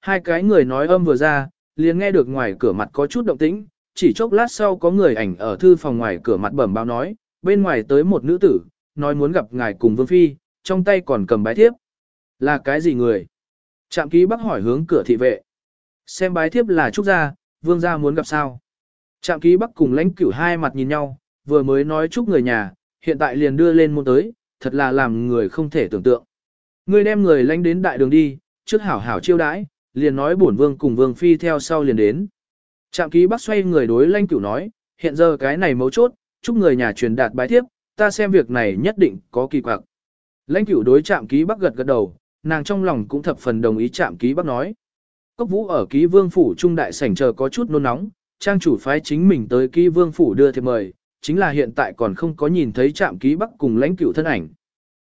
hai cái người nói âm vừa ra, liền nghe được ngoài cửa mặt có chút động tĩnh, chỉ chốc lát sau có người ảnh ở thư phòng ngoài cửa mặt bẩm báo nói, bên ngoài tới một nữ tử, nói muốn gặp ngài cùng Vương Phi, trong tay còn cầm bái thiếp. Là cái gì người? Trạm ký bắc hỏi hướng cửa thị vệ. Xem bái thiếp là Trúc Gia, Vương Gia muốn gặp sao? Trạm ký bắc cùng lãnh cửu hai mặt nhìn nhau, vừa mới nói chúc người nhà, hiện tại liền đưa lên môn tới, thật là làm người không thể tưởng tượng. Người đem người lãnh đến đại đường đi, trước hảo hảo chiêu đãi, liền nói bổn vương cùng vương phi theo sau liền đến. Trạm ký bắc xoay người đối lãnh cửu nói, hiện giờ cái này mấu chốt, chúc người nhà truyền đạt bái tiếp, ta xem việc này nhất định có kỳ quặc. Lãnh cửu đối trạm ký bắc gật gật đầu, nàng trong lòng cũng thập phần đồng ý trạm ký bắc nói. Cốc vũ ở ký vương phủ trung đại sảnh chờ có chút nôn nóng, trang chủ phái chính mình tới ký vương phủ đưa thiệp mời, chính là hiện tại còn không có nhìn thấy trạm ký bắc cùng lãnh cửu thân ảnh.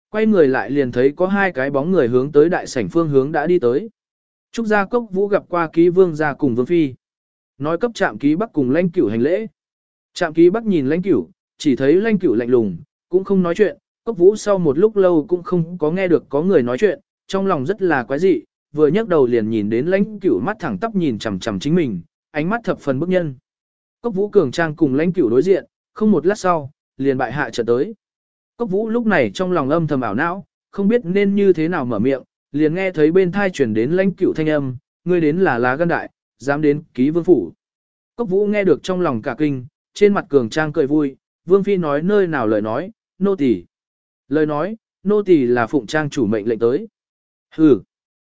Quay người lại liền thấy có hai cái bóng người hướng tới đại sảnh phương hướng đã đi tới. Trúc gia cốc vũ gặp qua ký vương gia cùng vương phi. Nói cấp trạm ký bắc cùng lãnh cửu hành lễ. Trạm ký bắc nhìn lãnh cửu, chỉ thấy lãnh cửu lạnh lùng, cũng không nói chuyện, cốc vũ sau một lúc lâu cũng không có nghe được có người nói chuyện, trong lòng rất là quái dị, vừa nhấc đầu liền nhìn đến lãnh cửu mắt thẳng tắp nhìn chằm chằm chính mình, ánh mắt thập phần bức nhân. Cốc vũ cường trang cùng lãnh cửu đối diện, không một lát sau, liền bại hạ trở tới. Cốc vũ lúc này trong lòng âm thầm ảo não, không biết nên như thế nào mở miệng, liền nghe thấy bên thai chuyển đến lãnh cửu thanh âm, ngươi đến là lá gan đại, dám đến ký vương phủ. Cốc vũ nghe được trong lòng cả kinh, trên mặt cường trang cười vui, vương phi nói nơi nào lời nói, nô tỳ. Lời nói, nô tỳ là phụng trang chủ mệnh lệnh tới. Hừ.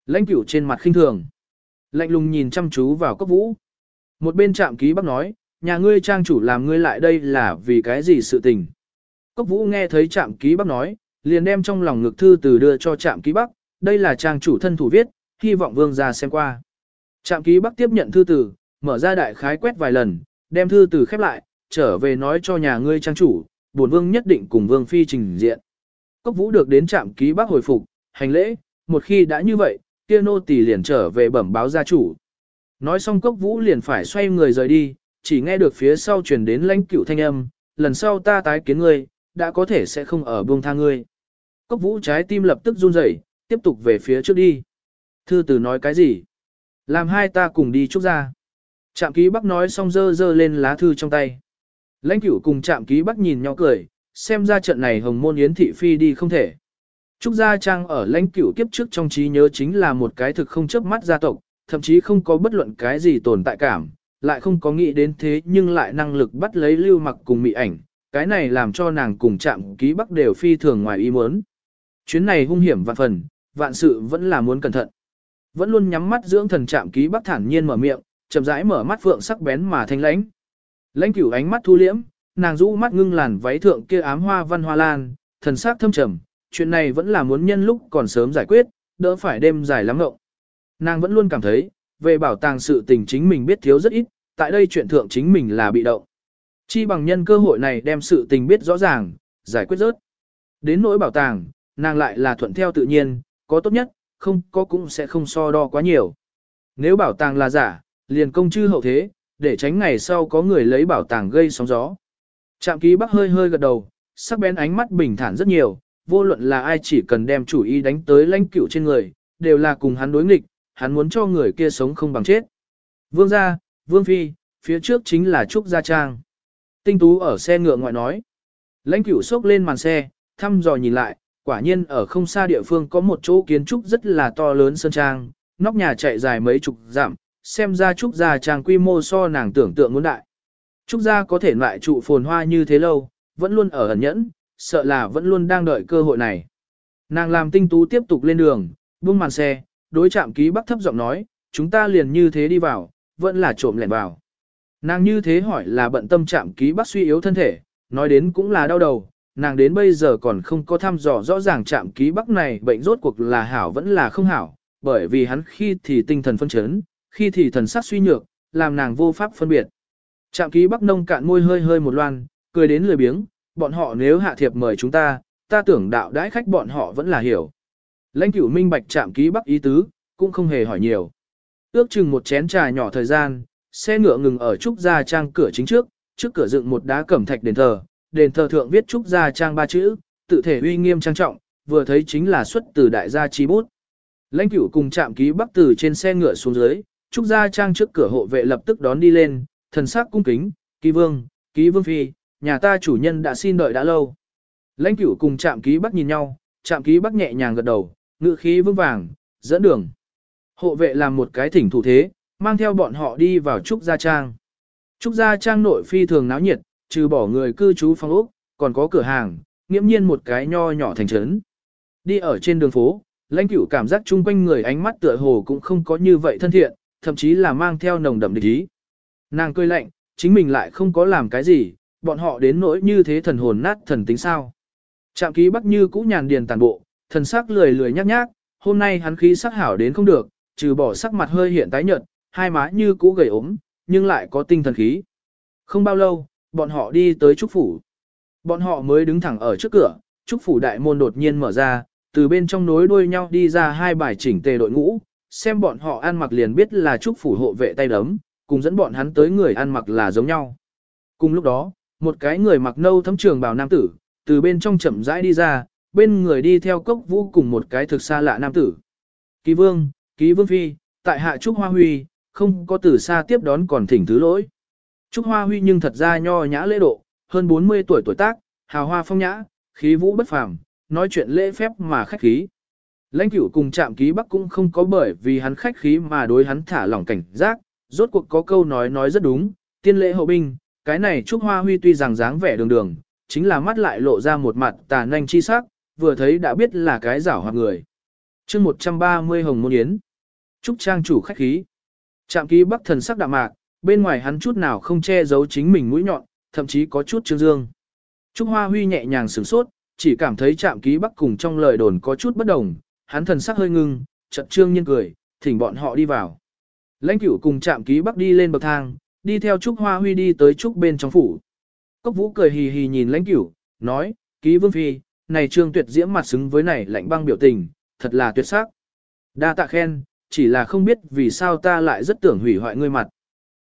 Lãnh cửu trên mặt khinh thường. Lạnh lùng nhìn chăm chú vào cốc vũ. Một bên trạm ký bắc nói, nhà ngươi trang chủ làm ngươi lại đây là vì cái gì sự tình. Cốc vũ nghe thấy trạm ký bắc nói, liền đem trong lòng ngực thư từ đưa cho trạm ký bắc, đây là trang chủ thân thủ viết, hy vọng vương gia xem qua. Trạm ký bắc tiếp nhận thư từ, mở ra đại khái quét vài lần, đem thư từ khép lại, trở về nói cho nhà ngươi trang chủ, bổn vương nhất định cùng vương phi trình diện. Cốc vũ được đến trạm ký bắc hồi phục, hành lễ, một khi đã như vậy, kia nô tỳ liền trở về bẩm báo gia chủ. Nói xong cốc vũ liền phải xoay người rời đi, chỉ nghe được phía sau truyền đến lãnh cửu thanh âm, lần sau ta tái kiến ngươi, đã có thể sẽ không ở buông tha ngươi. Cốc vũ trái tim lập tức run rẩy, tiếp tục về phía trước đi. Thư tử nói cái gì? Làm hai ta cùng đi trúc ra. Trạm ký bắc nói xong dơ dơ lên lá thư trong tay. Lãnh cửu cùng trạm ký bắc nhìn nhau cười, xem ra trận này hồng môn yến thị phi đi không thể. Trúc Gia Trang ở lãnh cửu kiếp trước trong trí nhớ chính là một cái thực không chớp mắt gia tộc, thậm chí không có bất luận cái gì tồn tại cảm, lại không có nghĩ đến thế nhưng lại năng lực bắt lấy lưu mặc cùng mị ảnh, cái này làm cho nàng cùng chạm ký bắc đều phi thường ngoài ý muốn. Chuyến này hung hiểm và phần, vạn sự vẫn là muốn cẩn thận. Vẫn luôn nhắm mắt dưỡng thần chạm ký bắc thản nhiên mở miệng, chậm rãi mở mắt phượng sắc bén mà thanh lãnh. Lãnh cửu ánh mắt thu liễm, nàng rũ mắt ngưng làn váy thượng kia ám hoa văn hoa lan, thần sắc thâm trầm, chuyện này vẫn là muốn nhân lúc còn sớm giải quyết, đỡ phải đêm dài lắm ngộng. Nàng vẫn luôn cảm thấy, về bảo tàng sự tình chính mình biết thiếu rất ít, tại đây chuyện thượng chính mình là bị động. Chi bằng nhân cơ hội này đem sự tình biết rõ ràng, giải quyết rớt. Đến nỗi bảo tàng, nàng lại là thuận theo tự nhiên, có tốt nhất, không có cũng sẽ không so đo quá nhiều. Nếu bảo tàng là giả, liền công chư hậu thế, để tránh ngày sau có người lấy bảo tàng gây sóng gió. Trạm ký bắc hơi hơi gật đầu, sắc bén ánh mắt bình thản rất nhiều, vô luận là ai chỉ cần đem chủ ý đánh tới lãnh cửu trên người, đều là cùng hắn đối nghịch, hắn muốn cho người kia sống không bằng chết. Vương gia, Vương Phi, phía trước chính là Trúc Gia Trang. Tinh Tú ở xe ngựa ngoại nói. Lãnh cửu sốc lên màn xe, thăm dò nhìn lại, quả nhiên ở không xa địa phương có một chỗ kiến trúc rất là to lớn sơn trang, nóc nhà chạy dài mấy chục dặm, xem ra Trúc Gia Trang quy mô so nàng tưởng tượng muốn đại. Trúc Gia có thể loại trụ phồn hoa như thế lâu, vẫn luôn ở ẩn nhẫn, sợ là vẫn luôn đang đợi cơ hội này. Nàng làm tinh tú tiếp tục lên đường, buông màn xe, đối chạm ký bắc thấp giọng nói, chúng ta liền như thế đi vào, vẫn là trộm lẻn vào. Nàng như thế hỏi là bận tâm chạm ký bắc suy yếu thân thể, nói đến cũng là đau đầu, nàng đến bây giờ còn không có thăm dò rõ ràng chạm ký bắc này bệnh rốt cuộc là hảo vẫn là không hảo, bởi vì hắn khi thì tinh thần phân chấn, khi thì thần sắc suy nhược, làm nàng vô pháp phân biệt. Trạm ký bắc nông cạn môi hơi hơi một loan, cười đến lười biếng, bọn họ nếu hạ thiệp mời chúng ta, ta tưởng đạo đãi khách bọn họ vẫn là hiểu. Lãnh cửu minh bạch chạm ký bắc ý tứ, cũng không hề hỏi nhiều. Ước chừng một chén trà nhỏ thời gian, xe ngựa ngừng ở Trúc Gia Trang cửa chính trước, trước cửa dựng một đá cẩm thạch đền thờ, đền thờ thượng viết Trúc Gia Trang ba chữ, tự thể uy nghiêm trang trọng, vừa thấy chính là xuất từ đại gia chi bút. Lãnh cửu cùng chạm ký bắc từ trên xe ngựa xuống dưới, trúc gia trang trước cửa hộ vệ lập tức đón đi lên, thần sắc cung kính, ký vương, ký vương phi, nhà ta chủ nhân đã xin đợi đã lâu. Lãnh cửu cùng chạm ký bắc nhìn nhau, chạm ký bắc nhẹ nhàng gật đầu, ngự khí vững vàng, dẫn đường. Hộ vệ làm một cái thỉnh thủ thế, mang theo bọn họ đi vào trúc gia trang. Trúc gia trang nội phi thường náo nhiệt, trừ bỏ người cư trú phòng ốc, còn có cửa hàng, nghiễm nhiên một cái nho nhỏ thành trấn. Đi ở trên đường phố, lãnh cửu cảm giác chung quanh người ánh mắt tựa hồ cũng không có như vậy thân thiện, thậm chí là mang theo nồng đậm địch ý. Nàng cười lạnh, chính mình lại không có làm cái gì, bọn họ đến nỗi như thế thần hồn nát thần tính sao. Trạm ký bắc như cũ nhàn điền tàn bộ, thần sắc lười lười nhác nhác, hôm nay hắn khí sắc hảo đến không được, trừ bỏ sắc mặt hơi hiện tái nhợt, hai má như cũ gầy ốm, nhưng lại có tinh thần khí. Không bao lâu, bọn họ đi tới trúc phủ. Bọn họ mới đứng thẳng ở trước cửa, trúc phủ đại môn đột nhiên mở ra, từ bên trong nối đuôi nhau đi ra hai bài chỉnh tề đội ngũ, xem bọn họ ăn mặc liền biết là trúc phủ hộ vệ tay đấm, cùng dẫn bọn hắn tới người ăn mặc là giống nhau. Cùng lúc đó, một cái người mặc nâu thấm trường bào nam tử, từ bên trong chậm rãi đi ra, bên người đi theo cốc vũ cùng một cái thực xa lạ nam tử. Ký vương, ký vương phi, tại hạ Trúc Hoa Huy, không có từ xa tiếp đón còn thỉnh thứ lỗi. Trúc Hoa Huy nhưng thật ra nho nhã lễ độ, hơn 40 tuổi tuổi tác, hào hoa phong nhã, khí vũ bất phàm, nói chuyện lễ phép mà khách khí. Lãnh cửu cùng chạm ký bắc cũng không có bởi vì hắn khách khí mà đối hắn thả lỏng cảnh giác, rốt cuộc có câu nói nói rất đúng, tiên lễ hậu binh, cái này Trúc Hoa Huy tuy rằng dáng vẻ đường đường, chính là mắt lại lộ ra một mặt tà nanh chi sắc, vừa thấy đã biết là cái giảo hoạt người. chương 130 Hồng Môn Yến. Trúc Trang chủ khách khí. Trạm ký bắc thần sắc đạm mạc, bên ngoài hắn chút nào không che giấu chính mình mũi nhọn, thậm chí có chút trương dương. Trúc Hoa Huy nhẹ nhàng sửng sốt, chỉ cảm thấy trạm ký bắc cùng trong lời đồn có chút bất đồng, hắn thần sắc hơi ngưng, chợt trương nhiên cười, thỉnh bọn họ đi vào. Lãnh cửu cùng trạm ký bắc đi lên bậc thang, đi theo Trúc Hoa Huy đi tới Trúc bên trong phủ. Cốc vũ cười hì hì nhìn lãnh cửu, nói, ký vương phi, này trương tuyệt diễm mặt xứng với này lạnh băng biểu tình, thật là tuyệt sắc. Đa tạ khen, chỉ là không biết vì sao ta lại rất tưởng hủy hoại ngươi mặt.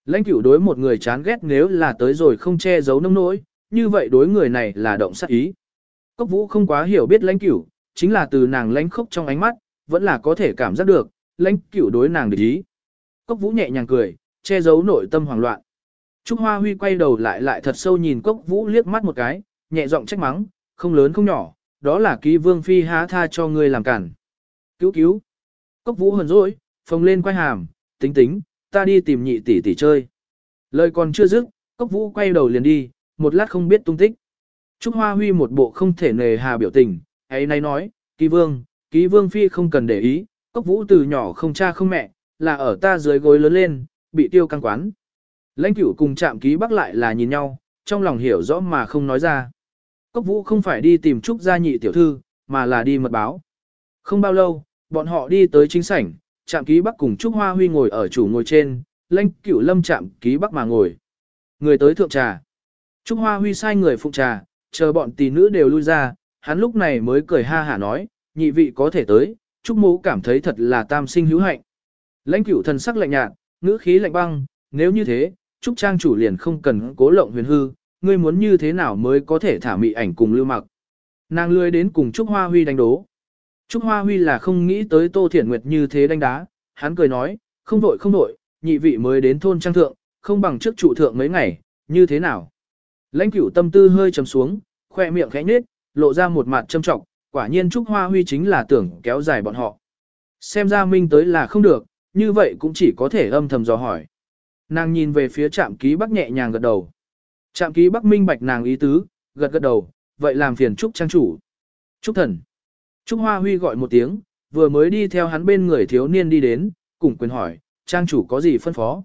Lãnh cửu đối một người chán ghét nếu là tới rồi không che giấu nông nỗi, như vậy đối người này là động sát ý. Cốc vũ không quá hiểu biết lãnh cửu, chính là từ nàng lãnh khốc trong ánh mắt, vẫn là có thể cảm giác được, lãnh cửu đối nàng để ý. Cốc vũ nhẹ nhàng cười, che giấu nội tâm hoảng loạn. Trúc Hoa Huy quay đầu lại lại thật sâu nhìn Cốc Vũ liếc mắt một cái, nhẹ giọng trách mắng, không lớn không nhỏ, đó là ký vương phi há tha cho ngươi làm cản. Cứu cứu. Cốc Vũ hờn dỗi, phồng lên quay hàm, tính tính, ta đi tìm nhị tỷ tỷ chơi. Lời còn chưa dứt, Cốc Vũ quay đầu liền đi, một lát không biết tung tích. Trúc Hoa Huy một bộ không thể nề hà biểu tình, ấy nay nói, ký vương, ký vương phi không cần để ý, Cốc Vũ từ nhỏ không cha không mẹ, là ở ta dưới gối lớn lên, bị tiêu căng quán. Lãnh cửu cùng chạm ký bắc lại là nhìn nhau, trong lòng hiểu rõ mà không nói ra. Cốc vũ không phải đi tìm Trúc gia nhị tiểu thư, mà là đi mật báo. Không bao lâu, bọn họ đi tới chính sảnh, chạm ký bắc cùng Trúc Hoa Huy ngồi ở chủ ngồi trên, lãnh cửu lâm chạm ký bắc mà ngồi. Người tới thượng trà. Trúc Hoa Huy sai người phụng trà, chờ bọn tỷ nữ đều lui ra, hắn lúc này mới cười ha hả nói, nhị vị có thể tới, Trúc mũ cảm thấy thật là tam sinh hữu hạnh. Lãnh cửu thần sắc lạnh nhạt, ngữ khí lạnh băng, nếu như thế, Trúc Trang chủ liền không cần cố lộng huyền hư, ngươi muốn như thế nào mới có thể thả mị ảnh cùng lưu mặc. Nàng lươi đến cùng Trúc Hoa Huy đánh đố. Trúc Hoa Huy là không nghĩ tới Tô Thiển Nguyệt như thế đánh đá, hắn cười nói, không vội không vội, nhị vị mới đến thôn trang thượng, không bằng trước trụ thượng mấy ngày, như thế nào. Lãnh cửu tâm tư hơi trầm xuống, khoe miệng khẽ nhếch, lộ ra một mặt châm trọng, quả nhiên Trúc Hoa Huy chính là tưởng kéo dài bọn họ. Xem ra minh tới là không được, như vậy cũng chỉ có thể âm thầm dò hỏi. Nàng nhìn về phía trạm ký bắc nhẹ nhàng gật đầu. Trạm ký bắc minh bạch nàng ý tứ, gật gật đầu, vậy làm phiền Trúc Trang chủ. Trúc thần. Trúc Hoa Huy gọi một tiếng, vừa mới đi theo hắn bên người thiếu niên đi đến, cùng quyền hỏi, Trang chủ có gì phân phó.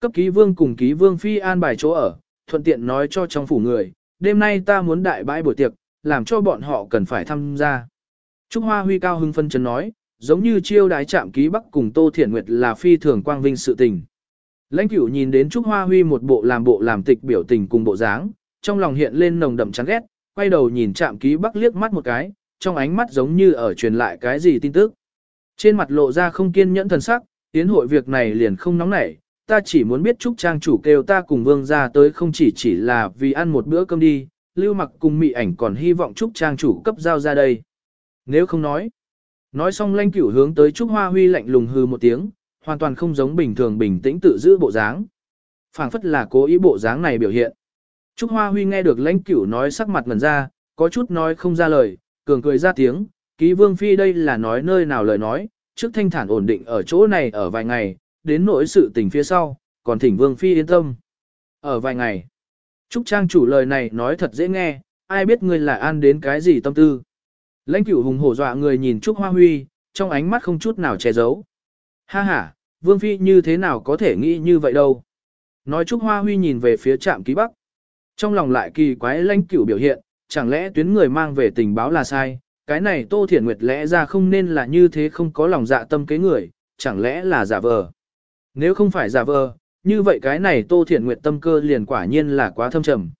Cấp ký vương cùng ký vương phi an bài chỗ ở, thuận tiện nói cho trong phủ người, đêm nay ta muốn đại bãi buổi tiệc, làm cho bọn họ cần phải tham gia. Trúc Hoa Huy cao hưng phân chấn nói, giống như chiêu đái trạm ký bắc cùng Tô Thiển Nguyệt là phi thường quang vinh sự tình. Lãnh cửu nhìn đến Trúc Hoa Huy một bộ làm bộ làm tịch biểu tình cùng bộ dáng, trong lòng hiện lên nồng đậm chán ghét, quay đầu nhìn chạm ký bắc liếc mắt một cái, trong ánh mắt giống như ở truyền lại cái gì tin tức. Trên mặt lộ ra không kiên nhẫn thần sắc, tiến hội việc này liền không nóng nảy, ta chỉ muốn biết Trúc Trang chủ kêu ta cùng vương ra tới không chỉ chỉ là vì ăn một bữa cơm đi, lưu mặc cùng mị ảnh còn hy vọng Trúc Trang chủ cấp giao ra đây. Nếu không nói, Nói xong lãnh cửu hướng tới Trúc Hoa Huy lạnh lùng hư một tiếng, hoàn toàn không giống bình thường bình tĩnh tự giữ bộ dáng. phảng phất là cố ý bộ dáng này biểu hiện. Trúc Hoa Huy nghe được lãnh cửu nói sắc mặt ngần ra, có chút nói không ra lời, cường cười ra tiếng, ký vương phi đây là nói nơi nào lời nói, trước thanh thản ổn định ở chỗ này ở vài ngày, đến nỗi sự tình phía sau, còn thỉnh vương phi yên tâm. Ở vài ngày, Trúc Trang chủ lời này nói thật dễ nghe, ai biết ngươi là an đến cái gì tâm tư. Lãnh cửu hùng hổ dọa người nhìn Trúc Hoa Huy, trong ánh mắt không chút nào che giấu. Ha ha, Vương Phi như thế nào có thể nghĩ như vậy đâu. Nói Trúc Hoa Huy nhìn về phía trạm ký bắc. Trong lòng lại kỳ quái lãnh cửu biểu hiện, chẳng lẽ tuyến người mang về tình báo là sai, cái này Tô Thiển Nguyệt lẽ ra không nên là như thế không có lòng dạ tâm kế người, chẳng lẽ là giả vờ. Nếu không phải giả vờ, như vậy cái này Tô Thiển Nguyệt tâm cơ liền quả nhiên là quá thâm trầm.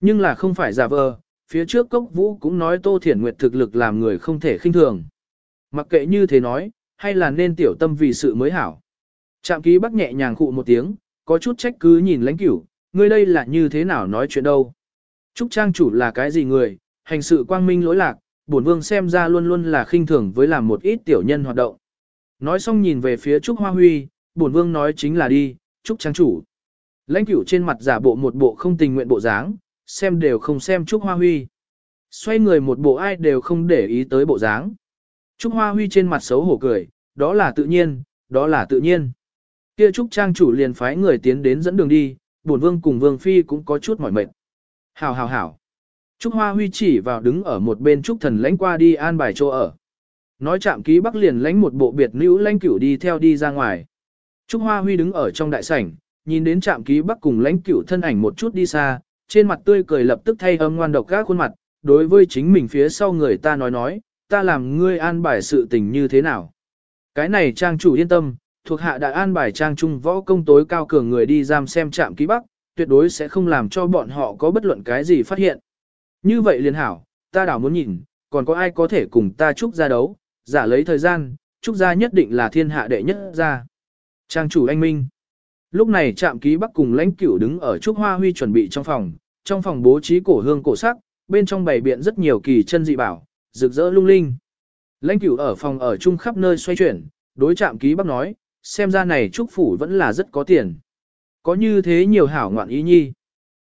Nhưng là không phải giả vờ, phía trước Cốc Vũ cũng nói Tô Thiển Nguyệt thực lực làm người không thể khinh thường. Mặc kệ như thế nói, hay là nên tiểu tâm vì sự mới hảo. Trạm ký bắc nhẹ nhàng khụ một tiếng, có chút trách cứ nhìn lãnh cửu, ngươi đây là như thế nào nói chuyện đâu. Trúc Trang chủ là cái gì người, hành sự quang minh lỗi lạc, bổn vương xem ra luôn luôn là khinh thường với làm một ít tiểu nhân hoạt động. Nói xong nhìn về phía Trúc Hoa Huy, bổn vương nói chính là đi, Trúc Trang chủ. Lãnh cửu trên mặt giả bộ một bộ không tình nguyện bộ dáng, xem đều không xem Trúc Hoa Huy. Xoay người một bộ ai đều không để ý tới bộ dáng. Trúc Hoa Huy trên mặt xấu hổ cười, đó là tự nhiên, đó là tự nhiên. Kia Trúc Trang chủ liền phái người tiến đến dẫn đường đi, bổn vương cùng vương phi cũng có chút mỏi mệt. Hảo hảo hảo. Trúc Hoa Huy chỉ vào đứng ở một bên Trúc Thần lãnh qua đi an bài chỗ ở. Nói chạm ký bắc liền lãnh một bộ biệt nữ lãnh cửu đi theo đi ra ngoài. Trúc Hoa Huy đứng ở trong đại sảnh, nhìn đến trạm ký bắc cùng lãnh cửu thân ảnh một chút đi xa, trên mặt tươi cười lập tức thay âm ngoan độc các khuôn mặt, đối với chính mình phía sau người ta nói nói, ta làm ngươi an bài sự tình như thế nào. Cái này trang chủ yên tâm, thuộc hạ đã an bài trang trung võ công tối cao cường người đi giam xem trạm ký bắc, tuyệt đối sẽ không làm cho bọn họ có bất luận cái gì phát hiện. Như vậy liền hảo, ta đảo muốn nhìn, còn có ai có thể cùng ta trúc ra đấu, giả lấy thời gian, trúc ra nhất định là thiên hạ đệ nhất ra. Trang chủ anh Minh. Lúc này trạm ký bắc cùng lãnh cửu đứng ở Trúc Hoa Huy chuẩn bị trong phòng, trong phòng bố trí cổ hương cổ sắc, bên trong bày biện rất nhiều kỳ chân dị bảo, rực rỡ lung linh. Lãnh cửu ở phòng ở chung khắp nơi xoay chuyển, đối trạm ký bắc nói, xem ra này Trúc Phủ vẫn là rất có tiền. Có như thế nhiều hảo ngoạn ý nhi.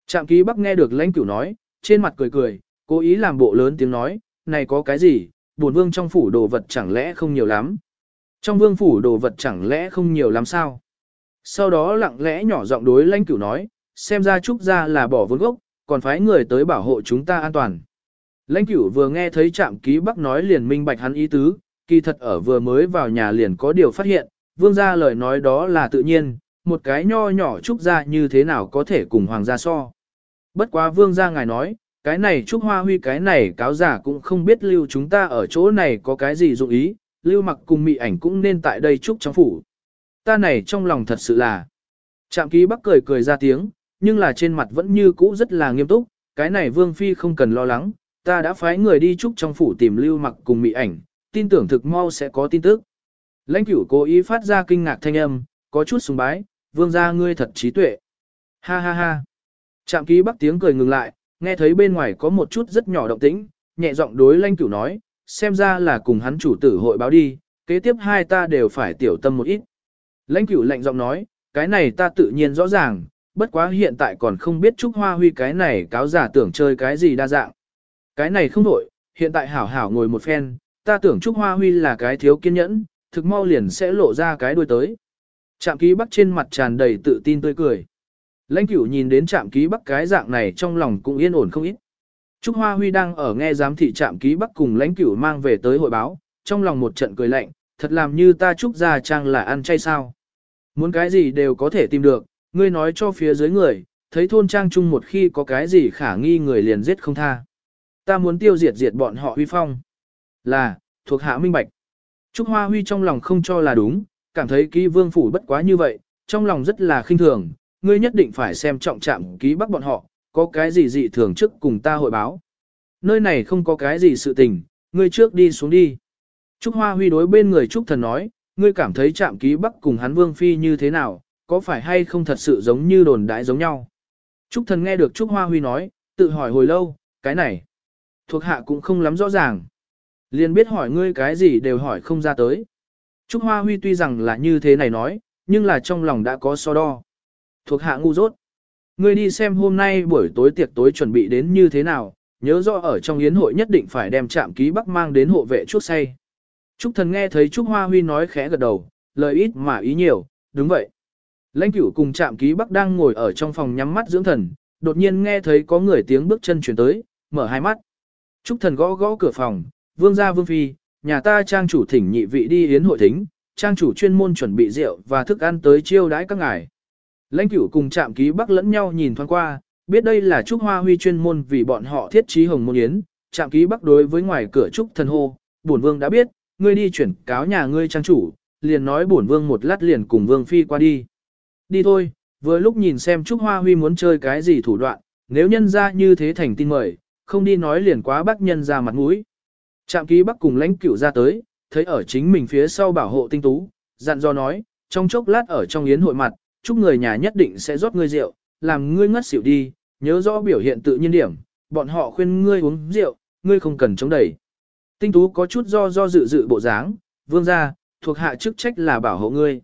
Trạm ký bắc nghe được lãnh cửu nói, trên mặt cười cười, cố ý làm bộ lớn tiếng nói, này có cái gì, buồn vương trong phủ đồ vật chẳng lẽ không nhiều lắm. Trong vương phủ đồ vật chẳng lẽ không nhiều lắm sao? Sau đó lặng lẽ nhỏ giọng đối lãnh cửu nói, xem ra trúc gia là bỏ vốn gốc, còn phái người tới bảo hộ chúng ta an toàn. Lãnh cửu vừa nghe thấy trạm ký bắc nói liền minh bạch hắn ý tứ, kỳ thật ở vừa mới vào nhà liền có điều phát hiện, vương gia lời nói đó là tự nhiên, một cái nho nhỏ trúc gia như thế nào có thể cùng hoàng gia so. Bất quá vương gia ngài nói, cái này trúc hoa huy cái này cáo giả cũng không biết lưu chúng ta ở chỗ này có cái gì dụng ý, lưu mặc cùng mị ảnh cũng nên tại đây trúc trong phủ. Ta này trong lòng thật sự là. Trạm ký bắc cười cười ra tiếng, nhưng là trên mặt vẫn như cũ rất là nghiêm túc, cái này vương phi không cần lo lắng, ta đã phái người đi trúc trong phủ tìm lưu mặc cùng mị ảnh, tin tưởng thực mau sẽ có tin tức. Lãnh cửu cố ý phát ra kinh ngạc thanh âm, có chút sùng bái, vương gia ngươi thật trí tuệ. Ha ha ha. Trạm ký bắc tiếng cười ngừng lại, nghe thấy bên ngoài có một chút rất nhỏ động tĩnh, nhẹ giọng đối lãnh cửu nói, xem ra là cùng hắn chủ tử hội báo đi, kế tiếp hai ta đều phải tiểu tâm một ít. Lãnh cửu lạnh giọng nói, cái này ta tự nhiên rõ ràng, bất quá hiện tại còn không biết Trúc Hoa Huy cái này cáo giả tưởng chơi cái gì đa dạng. Cái này không đổi, hiện tại hảo hảo ngồi một phen, ta tưởng Trúc Hoa Huy là cái thiếu kiên nhẫn, thực mau liền sẽ lộ ra cái đuôi tới. Trạm ký bắc trên mặt tràn đầy tự tin tươi cười. Lãnh cửu nhìn đến trạm ký bắc cái dạng này trong lòng cũng yên ổn không ít. Trúc Hoa Huy đang ở nghe giám thị trạm ký bắc cùng lãnh cửu mang về tới hội báo, trong lòng một trận cười lạnh, thật làm như ta Trúc gia trang là ăn chay sao. Muốn cái gì đều có thể tìm được, ngươi nói cho phía dưới người, thấy thôn trang chung một khi có cái gì khả nghi người liền giết không tha. Ta muốn tiêu diệt diệt bọn họ huy phong. Là, thuộc hạ minh bạch. Trúc Hoa Huy trong lòng không cho là đúng, cảm thấy ký vương phủ bất quá như vậy, trong lòng rất là khinh thường, ngươi nhất định phải xem trọng trạm ký bắt bọn họ, có cái gì dị thường trước cùng ta hội báo. Nơi này không có cái gì sự tình, ngươi trước đi xuống đi. Trúc Hoa Huy đối bên người Trúc Thần nói, ngươi cảm thấy trạm ký bắc cùng hắn vương phi như thế nào, có phải hay không thật sự giống như đồn đại giống nhau. Trúc Thần nghe được Trúc Hoa Huy nói, tự hỏi hồi lâu, cái này, thuộc hạ cũng không lắm rõ ràng. Liền biết hỏi ngươi cái gì đều hỏi không ra tới. Trúc Hoa Huy tuy rằng là như thế này nói, nhưng là trong lòng đã có so đo. Thuộc hạ ngu dốt. Ngươi đi xem hôm nay buổi tối tiệc tối chuẩn bị đến như thế nào, nhớ rõ ở trong yến hội nhất định phải đem trạm ký bắc mang đến hộ vệ chuốc say. Trúc thần nghe thấy Trúc Hoa Huy nói khẽ gật đầu, lời ít mà ý nhiều, đúng vậy. Lãnh cửu cùng trạm ký bắc đang ngồi ở trong phòng nhắm mắt dưỡng thần, đột nhiên nghe thấy có người tiếng bước chân chuyển tới, mở hai mắt. Trúc thần gõ gõ cửa phòng, vương gia vương phi, nhà ta trang chủ thỉnh nhị vị đi yến hội thính, trang chủ chuyên môn chuẩn bị rượu và thức ăn tới chiêu đãi các ngài. Lãnh cửu cùng trạm ký bắc lẫn nhau nhìn thoáng qua, biết đây là Trúc Hoa Huy chuyên môn vì bọn họ thiết trí hồng môn yến, trạm ký bắc đối với ngoài cửa Trúc thần hô, bổn vương đã biết, ngươi đi chuyển cáo nhà ngươi trang chủ, liền nói bổn vương một lát liền cùng vương phi qua đi. Đi thôi, vừa lúc nhìn xem Trúc Hoa Huy muốn chơi cái gì thủ đoạn, nếu nhân ra như thế thành tin mời, không đi nói liền quá bắt nhân ra mặt mũi. Trạm ký bắc cùng lãnh cửu ra tới, thấy ở chính mình phía sau bảo hộ tinh tú, dặn dò nói, trong chốc lát ở trong yến hội mặt, chúc người nhà nhất định sẽ rót ngươi rượu, làm ngươi ngất xỉu đi, nhớ rõ biểu hiện tự nhiên điểm, bọn họ khuyên ngươi uống rượu, ngươi không cần chống đẩy. Tinh tú có chút do do dự dự bộ dáng, vương gia, thuộc hạ chức trách là bảo hộ ngươi.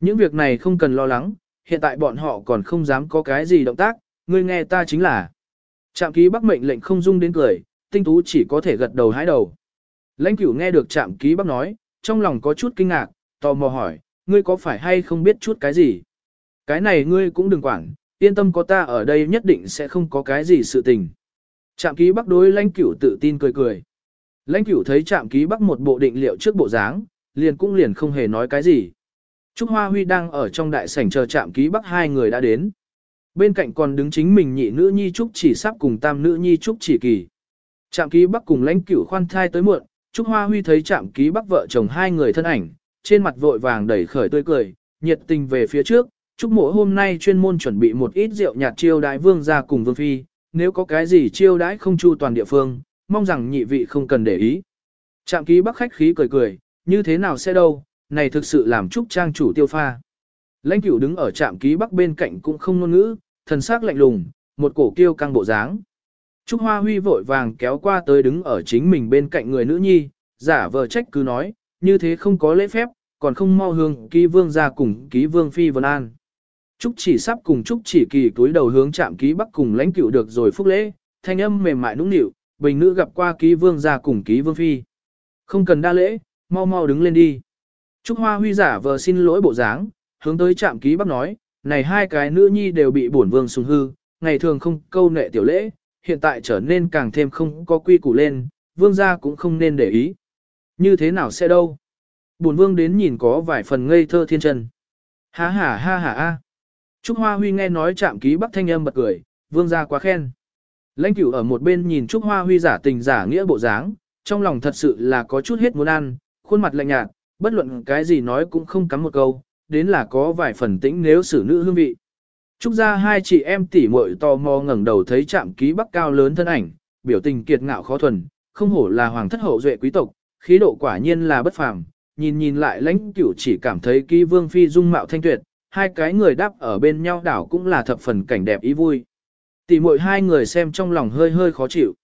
Những việc này không cần lo lắng, hiện tại bọn họ còn không dám có cái gì động tác, ngươi nghe ta chính là. Trạm ký bắc mệnh lệnh không dung đến cười, tinh tú chỉ có thể gật đầu hái đầu. Lãnh cửu nghe được trạm ký bắc nói, trong lòng có chút kinh ngạc, tò mò hỏi, ngươi có phải hay không biết chút cái gì? Cái này ngươi cũng đừng quản, yên tâm có ta ở đây nhất định sẽ không có cái gì sự tình. Trạm ký bắc đối lãnh cửu tự tin cười cười. Lãnh cửu thấy trạm ký bắc một bộ định liệu trước bộ dáng, liền cũng liền không hề nói cái gì. Trúc Hoa Huy đang ở trong đại sảnh chờ trạm ký bắc hai người đã đến. Bên cạnh còn đứng chính mình nhị nữ nhi Trúc chỉ sắp cùng tam nữ nhi Trúc chỉ kỳ. Trạm ký bắc cùng lãnh cửu khoan thai tới muộn, Trúc Hoa Huy thấy trạm ký bắc vợ chồng hai người thân ảnh, trên mặt vội vàng đẩy khởi tươi cười, nhiệt tình về phía trước. Trúc mộ hôm nay chuyên môn chuẩn bị một ít rượu nhạt chiêu đái vương ra cùng vương phi, nếu có cái gì chiêu đái không chu toàn địa phương, mong rằng nhị vị không cần để ý. Trạm ký bắc khách khí cười cười, như thế nào sẽ đâu, này thực sự làm Trúc trang chủ tiêu pha. Lãnh cửu đứng ở trạm ký bắc bên cạnh cũng không ngôn ngữ, thần sắc lạnh lùng, một cổ kiêu căng bộ dáng. Trúc Hoa Huy vội vàng kéo qua tới đứng ở chính mình bên cạnh người nữ nhi, giả vờ trách cứ nói, như thế không có lễ phép, còn không mau hương ký vương ra cùng ký vương phi vân an. Trúc chỉ sắp cùng Trúc chỉ kỳ túi đầu hướng chạm ký bắc cùng lãnh cựu được rồi phúc lễ, thanh âm mềm mại nũng nịu, bình nữ gặp qua ký vương ra cùng ký vương phi. Không cần đa lễ, mau mau đứng lên đi. Trúc Hoa Huy giả vờ xin lỗi bộ dáng, hướng tới chạm ký bắc nói, này hai cái nữ nhi đều bị bổn vương sùng hư, ngày thường không câu nệ tiểu lễ, hiện tại trở nên càng thêm không có quy củ lên, vương gia cũng không nên để ý. Như thế nào sẽ đâu? Bổn vương đến nhìn có vài phần ngây thơ thiên trần. Ha ha ha ha a. Trúc Hoa Huy nghe nói chạm ký bắc thanh âm bật cười, vương gia quá khen. Lãnh cửu ở một bên nhìn Trúc Hoa Huy giả tình giả nghĩa bộ dáng, trong lòng thật sự là có chút hết muốn ăn, khuôn mặt lạnh nhạt, bất luận cái gì nói cũng không cắm một câu, đến là có vài phần tĩnh nếu xử nữ hương vị. Trúc ra hai chị em tỉ muội tò mò ngẩng đầu thấy chạm ký bắc cao lớn thân ảnh, biểu tình kiệt ngạo khó thuần, không hổ là hoàng thất hậu duệ quý tộc, khí độ quả nhiên là bất phàm. Nhìn nhìn lại lãnh cửu chỉ cảm thấy ký vương phi dung mạo thanh tuyệt, hai cái người đáp ở bên nhau đảo cũng là thập phần cảnh đẹp ý vui. Tỷ muội hai người xem trong lòng hơi hơi khó chịu.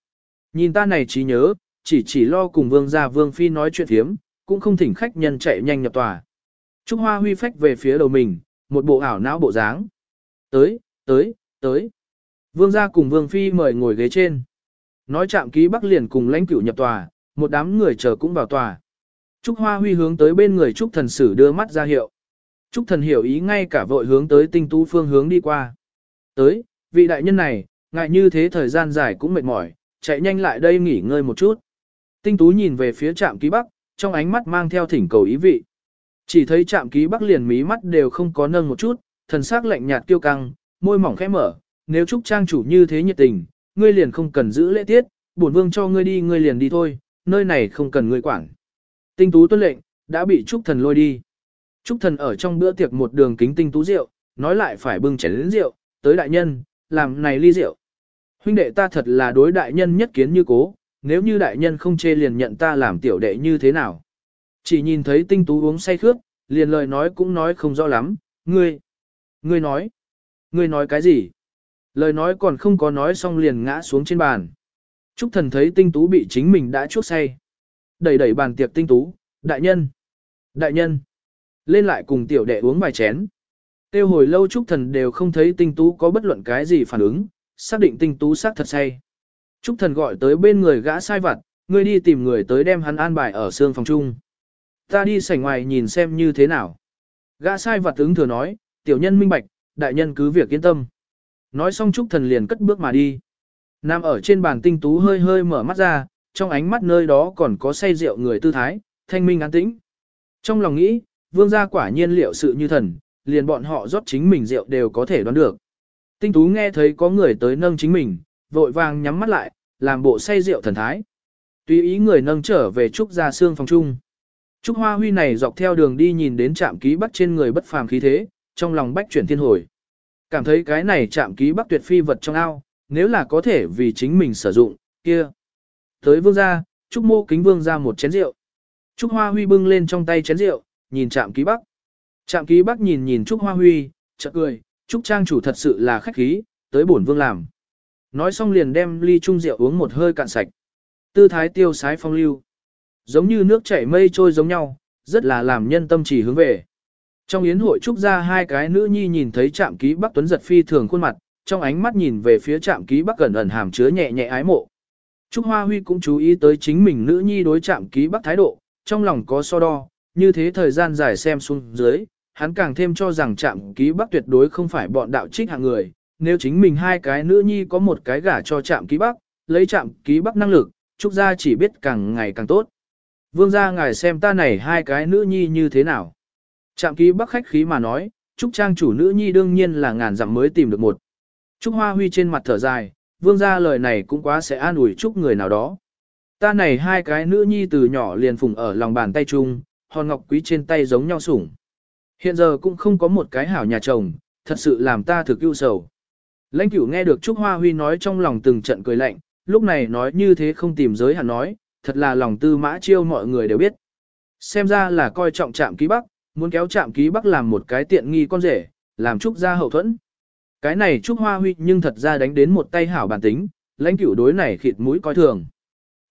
Nhìn ta này trí nhớ, chỉ chỉ lo cùng vương gia vương phi nói chuyện thiếm, cũng không thỉnh khách nhân chạy nhanh nhập tòa. Trúc Hoa huy phách về phía đầu mình, một bộ ảo não bộ dáng. Tới, tới, tới. Vương gia cùng Vương Phi mời ngồi ghế trên. Nói chạm ký bắc liền cùng lãnh cửu nhập tòa, một đám người chờ cũng vào tòa. Trúc Hoa Huy hướng tới bên người Trúc Thần Sử đưa mắt ra hiệu. Trúc Thần hiểu ý ngay cả vội hướng tới tinh tú phương hướng đi qua. Tới, vị đại nhân này, ngại như thế thời gian dài cũng mệt mỏi, chạy nhanh lại đây nghỉ ngơi một chút. Tinh tú nhìn về phía trạm ký bắc, trong ánh mắt mang theo thỉnh cầu ý vị. Chỉ thấy trạm ký bắc liền mí mắt đều không có nâng một chút, thần sắc lạnh nhạt kiêu căng, môi mỏng khẽ mở, nếu Trúc Trang chủ như thế nhiệt tình, ngươi liền không cần giữ lễ tiết, bổn vương cho ngươi đi ngươi liền đi thôi, nơi này không cần ngươi quản. Tinh tú tuân lệnh, đã bị Trúc thần lôi đi. Trúc thần ở trong bữa tiệc một đường kính tinh tú rượu, nói lại phải bưng chén đến rượu, tới đại nhân, làm này ly rượu. Huynh đệ ta thật là đối đại nhân nhất kiến như cố, nếu như đại nhân không chê liền nhận ta làm tiểu đệ như thế nào. Chỉ nhìn thấy tinh tú uống say khướt, liền lời nói cũng nói không rõ lắm, ngươi. Ngươi nói, ngươi nói cái gì? Lời nói còn không có nói xong liền ngã xuống trên bàn. Trúc thần thấy tinh tú bị chính mình đã chuốc say. Đẩy đẩy bàn tiệc tinh tú, đại nhân, đại nhân, lên lại cùng tiểu đệ uống vài chén. Tiêu hồi lâu Trúc Thần đều không thấy tinh tú có bất luận cái gì phản ứng, xác định tinh tú xác thật say. Trúc Thần gọi tới bên người gã sai vặt, ngươi đi tìm người tới đem hắn an bài ở xương phòng chung. Ta đi sảnh ngoài nhìn xem như thế nào. Gã sai vặt ứng thừa nói, tiểu nhân minh bạch, đại nhân cứ việc yên tâm. Nói xong Trúc Thần liền cất bước mà đi. Nam ở trên bàn tinh tú hơi hơi mở mắt ra, trong ánh mắt nơi đó còn có say rượu người tư thái, thanh minh an tĩnh. Trong lòng nghĩ, vương gia quả nhiên liệu sự như thần, liền bọn họ rót chính mình rượu đều có thể đoán được. Tinh tú nghe thấy có người tới nâng chính mình, vội vàng nhắm mắt lại, làm bộ say rượu thần thái. Tùy ý người nâng trở về Trúc ra xương phòng chung. Trúc Hoa Huy này dọc theo đường đi nhìn đến trạm ký bắc trên người bất phàm khí thế, trong lòng bách chuyển thiên hồi. Cảm thấy cái này chạm ký bắc tuyệt phi vật trong ao, nếu là có thể vì chính mình sử dụng, kia. Tới vương gia, Trúc mô kính vương ra một chén rượu. Trúc Hoa Huy bưng lên trong tay chén rượu, nhìn chạm ký bắc. Trạm ký bắc nhìn nhìn Trúc Hoa Huy, chợt cười, Trúc Trang chủ thật sự là khách khí, tới bổn vương làm. Nói xong liền đem ly chung rượu uống một hơi cạn sạch. Tư thái tiêu sái phong lưu. Giống như nước chảy mây trôi giống nhau, rất là làm nhân tâm chỉ hướng về. Trong yến hội trúc ra hai cái nữ nhi nhìn thấy trạm ký bắc tuấn giật phi thường khuôn mặt, trong ánh mắt nhìn về phía trạm ký bắc gần ẩn hàm chứa nhẹ nhẹ ái mộ. Trúc Hoa Huy cũng chú ý tới chính mình nữ nhi đối trạm ký bắc thái độ, trong lòng có so đo, như thế thời gian dài xem xuống dưới, hắn càng thêm cho rằng trạm ký bắc tuyệt đối không phải bọn đạo trích hạng người, nếu chính mình hai cái nữ nhi có một cái gả cho trạm ký bắc, lấy trạm ký bắc năng lực, Trúc gia chỉ biết càng ngày càng tốt. Vương gia ngài xem ta này hai cái nữ nhi như thế nào. Trạm ký bắc khách khí mà nói, Trúc trang chủ nữ nhi đương nhiên là ngàn dặm mới tìm được một. Trúc hoa huy trên mặt thở dài, vương gia lời này cũng quá sẽ an ủi trúc người nào đó. Ta này hai cái nữ nhi từ nhỏ liền phùng ở lòng bàn tay chung, hòn ngọc quý trên tay giống nhau sủng. Hiện giờ cũng không có một cái hảo nhà chồng, thật sự làm ta thực ưu sầu. Lãnh cửu nghe được Trúc Hoa Huy nói trong lòng từng trận cười lạnh, lúc này nói như thế không tìm giới hạn nói, thật là lòng tư mã chiêu mọi người đều biết. Xem ra là coi trọng trạm ký bắc, muốn kéo chạm ký bắc làm một cái tiện nghi con rể, làm Trúc gia hậu thuẫn. Cái này Trúc Hoa Huy nhưng thật ra đánh đến một tay hảo bản tính, lãnh cửu đối này khịt mũi coi thường.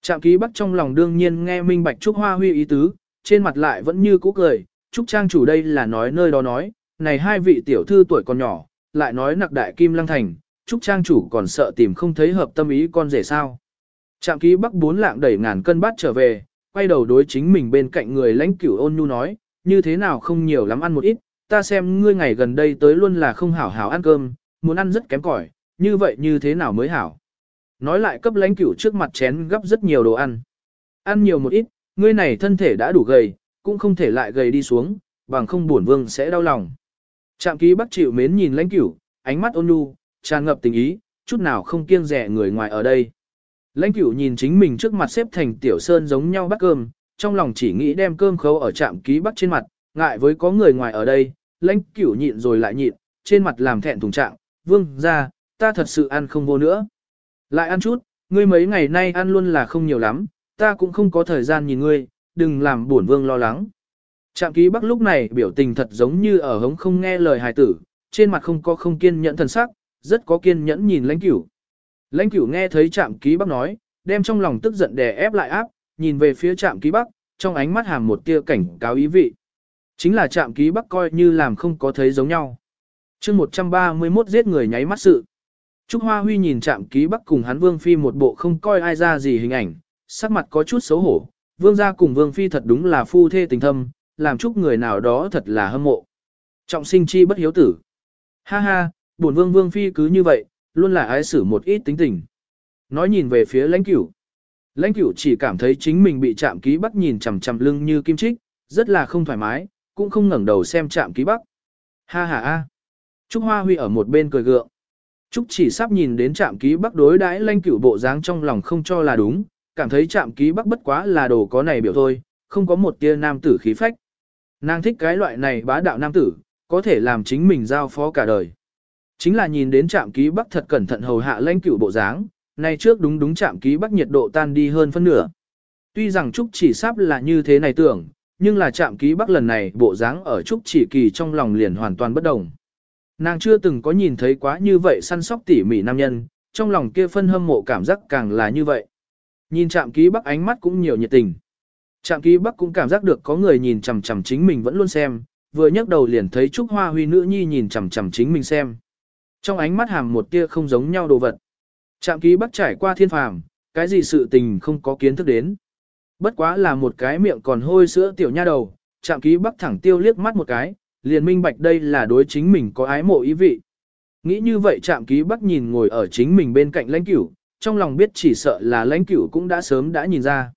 Trạm ký bắc trong lòng đương nhiên nghe minh bạch Trúc Hoa Huy ý tứ, trên mặt lại vẫn như cũ cười, Trúc Trang chủ đây là nói nơi đó nói, này hai vị tiểu thư tuổi còn nhỏ, lại nói nặc đại kim lăng thành, Trúc Trang chủ còn sợ tìm không thấy hợp tâm ý con rể sao. Trạm ký bắc bốn lạng đẩy ngàn cân bát trở về, quay đầu đối chính mình bên cạnh người lãnh cửu ôn nhu nói, như thế nào không nhiều lắm ăn một ít, ta xem ngươi ngày gần đây tới luôn là không hảo hảo ăn cơm, muốn ăn rất kém cỏi, như vậy như thế nào mới hảo. Nói lại cấp lãnh cửu trước mặt chén gấp rất nhiều đồ ăn. Ăn nhiều một ít, ngươi này thân thể đã đủ gầy, cũng không thể lại gầy đi xuống, bằng không buồn vương sẽ đau lòng. Trạm ký bắc chịu mến nhìn lãnh cửu, ánh mắt ôn nhu, tràn ngập tình ý, chút nào không kiêng rẻ người ngoài ở đây. Lãnh cửu nhìn chính mình trước mặt xếp thành tiểu sơn giống nhau bắt cơm, trong lòng chỉ nghĩ đem cơm khấu ở trạm ký bắc trên mặt, ngại với có người ngoài ở đây, lãnh cửu nhịn rồi lại nhịn, trên mặt làm thẹn thùng trạng, vương ra, ta thật sự ăn không vô nữa. Lại ăn chút, ngươi mấy ngày nay ăn luôn là không nhiều lắm, ta cũng không có thời gian nhìn ngươi, đừng làm bổn vương lo lắng. Trạm ký bắc lúc này biểu tình thật giống như ở hống không nghe lời hài tử, trên mặt không có không kiên nhẫn thần sắc, rất có kiên nhẫn nhìn lãnh cửu. Lãnh cửu nghe thấy trạm ký bắc nói, đem trong lòng tức giận đè ép lại áp, nhìn về phía trạm ký bắc, trong ánh mắt hàm một tia cảnh cáo ý vị. Chính là trạm ký bắc coi như làm không có thấy giống nhau. chương 131 giết người nháy mắt sự. Trúc Hoa Huy nhìn trạm ký bắc cùng hắn Vương Phi một bộ không coi ai ra gì hình ảnh, sắc mặt có chút xấu hổ. Vương gia cùng Vương Phi thật đúng là phu thê tình thâm, làm chúc người nào đó thật là hâm mộ. Trọng sinh chi bất hiếu tử. Ha ha, bổn Vương Vương Phi cứ như vậy, luôn là ái xử một ít tính tình. Nói nhìn về phía lãnh cửu. Lãnh cửu chỉ cảm thấy chính mình bị chạm ký bắc nhìn chằm chằm lưng như kim trích, rất là không thoải mái, cũng không ngẩng đầu xem chạm ký bắc. Ha ha ha. Trúc Hoa Huy ở một bên cười gượng. Trúc chỉ sắp nhìn đến chạm ký bắc đối đãi lãnh cửu bộ dáng trong lòng không cho là đúng, cảm thấy chạm ký bắc bất quá là đồ có này biểu thôi, không có một tia nam tử khí phách. Nàng thích cái loại này bá đạo nam tử, có thể làm chính mình giao phó cả đời. Chính là nhìn đến chạm ký bắc thật cẩn thận hầu hạ lãnh cửu bộ dáng, nay trước đúng đúng chạm ký bắc nhiệt độ tan đi hơn phân nửa. Tuy rằng Trúc chỉ sắp là như thế này tưởng, nhưng là chạm ký bắc lần này bộ dáng ở Trúc chỉ kỳ trong lòng liền hoàn toàn bất đồng. Nàng chưa từng có nhìn thấy quá như vậy săn sóc tỉ mỉ nam nhân, trong lòng kia phân hâm mộ cảm giác càng là như vậy. Nhìn chạm ký bắc ánh mắt cũng nhiều nhiệt tình. Trạm ký bắc cũng cảm giác được có người nhìn chằm chằm chính mình vẫn luôn xem, vừa nhấc đầu liền thấy Trúc Hoa Huy nữ nhi nhìn chằm chằm chính mình xem. Trong ánh mắt hàm một tia không giống nhau đồ vật. Trạm ký bắc trải qua thiên phàm, cái gì sự tình không có kiến thức đến. Bất quá là một cái miệng còn hôi sữa tiểu nha đầu, trạm ký bắc thẳng tiêu liếc mắt một cái, liền minh bạch đây là đối chính mình có ái mộ ý vị. Nghĩ như vậy trạm ký bắc nhìn ngồi ở chính mình bên cạnh lãnh cửu, trong lòng biết chỉ sợ là lãnh cửu cũng đã sớm đã nhìn ra.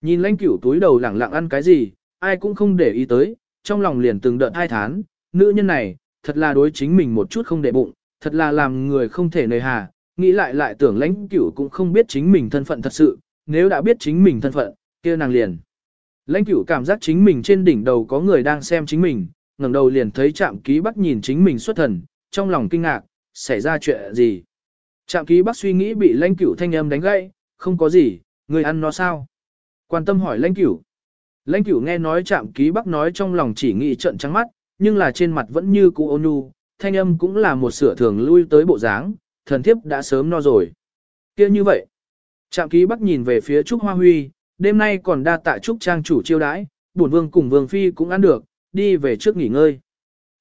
Nhìn lãnh cửu túi đầu lẳng lặng ăn cái gì, ai cũng không để ý tới, trong lòng liền từng đợt hai thán, nữ nhân này, thật là đối chính mình một chút không để bụng, thật là làm người không thể nề hà, nghĩ lại lại tưởng lãnh cửu cũng không biết chính mình thân phận thật sự, nếu đã biết chính mình thân phận, kia nàng liền. Lãnh cửu cảm giác chính mình trên đỉnh đầu có người đang xem chính mình, ngẩng đầu liền thấy trạm ký bắc nhìn chính mình xuất thần, trong lòng kinh ngạc, xảy ra chuyện gì. Trạm ký bắc suy nghĩ bị lãnh cửu thanh âm đánh gãy, không có gì, người ăn nó sao? Quan tâm hỏi lãnh cửu. Lãnh cửu nghe nói trạm ký bắc nói trong lòng chỉ nghĩ trận trắng mắt, nhưng là trên mặt vẫn như cũ ôn nhu, thanh âm cũng là một sửa thường lui tới bộ dáng, thần thiếp đã sớm no rồi. kia như vậy. Trạm ký bắc nhìn về phía Trúc Hoa Huy, đêm nay còn đa tạ Trúc Trang chủ chiêu đãi, bổn vương cùng vương phi cũng ăn được, đi về trước nghỉ ngơi.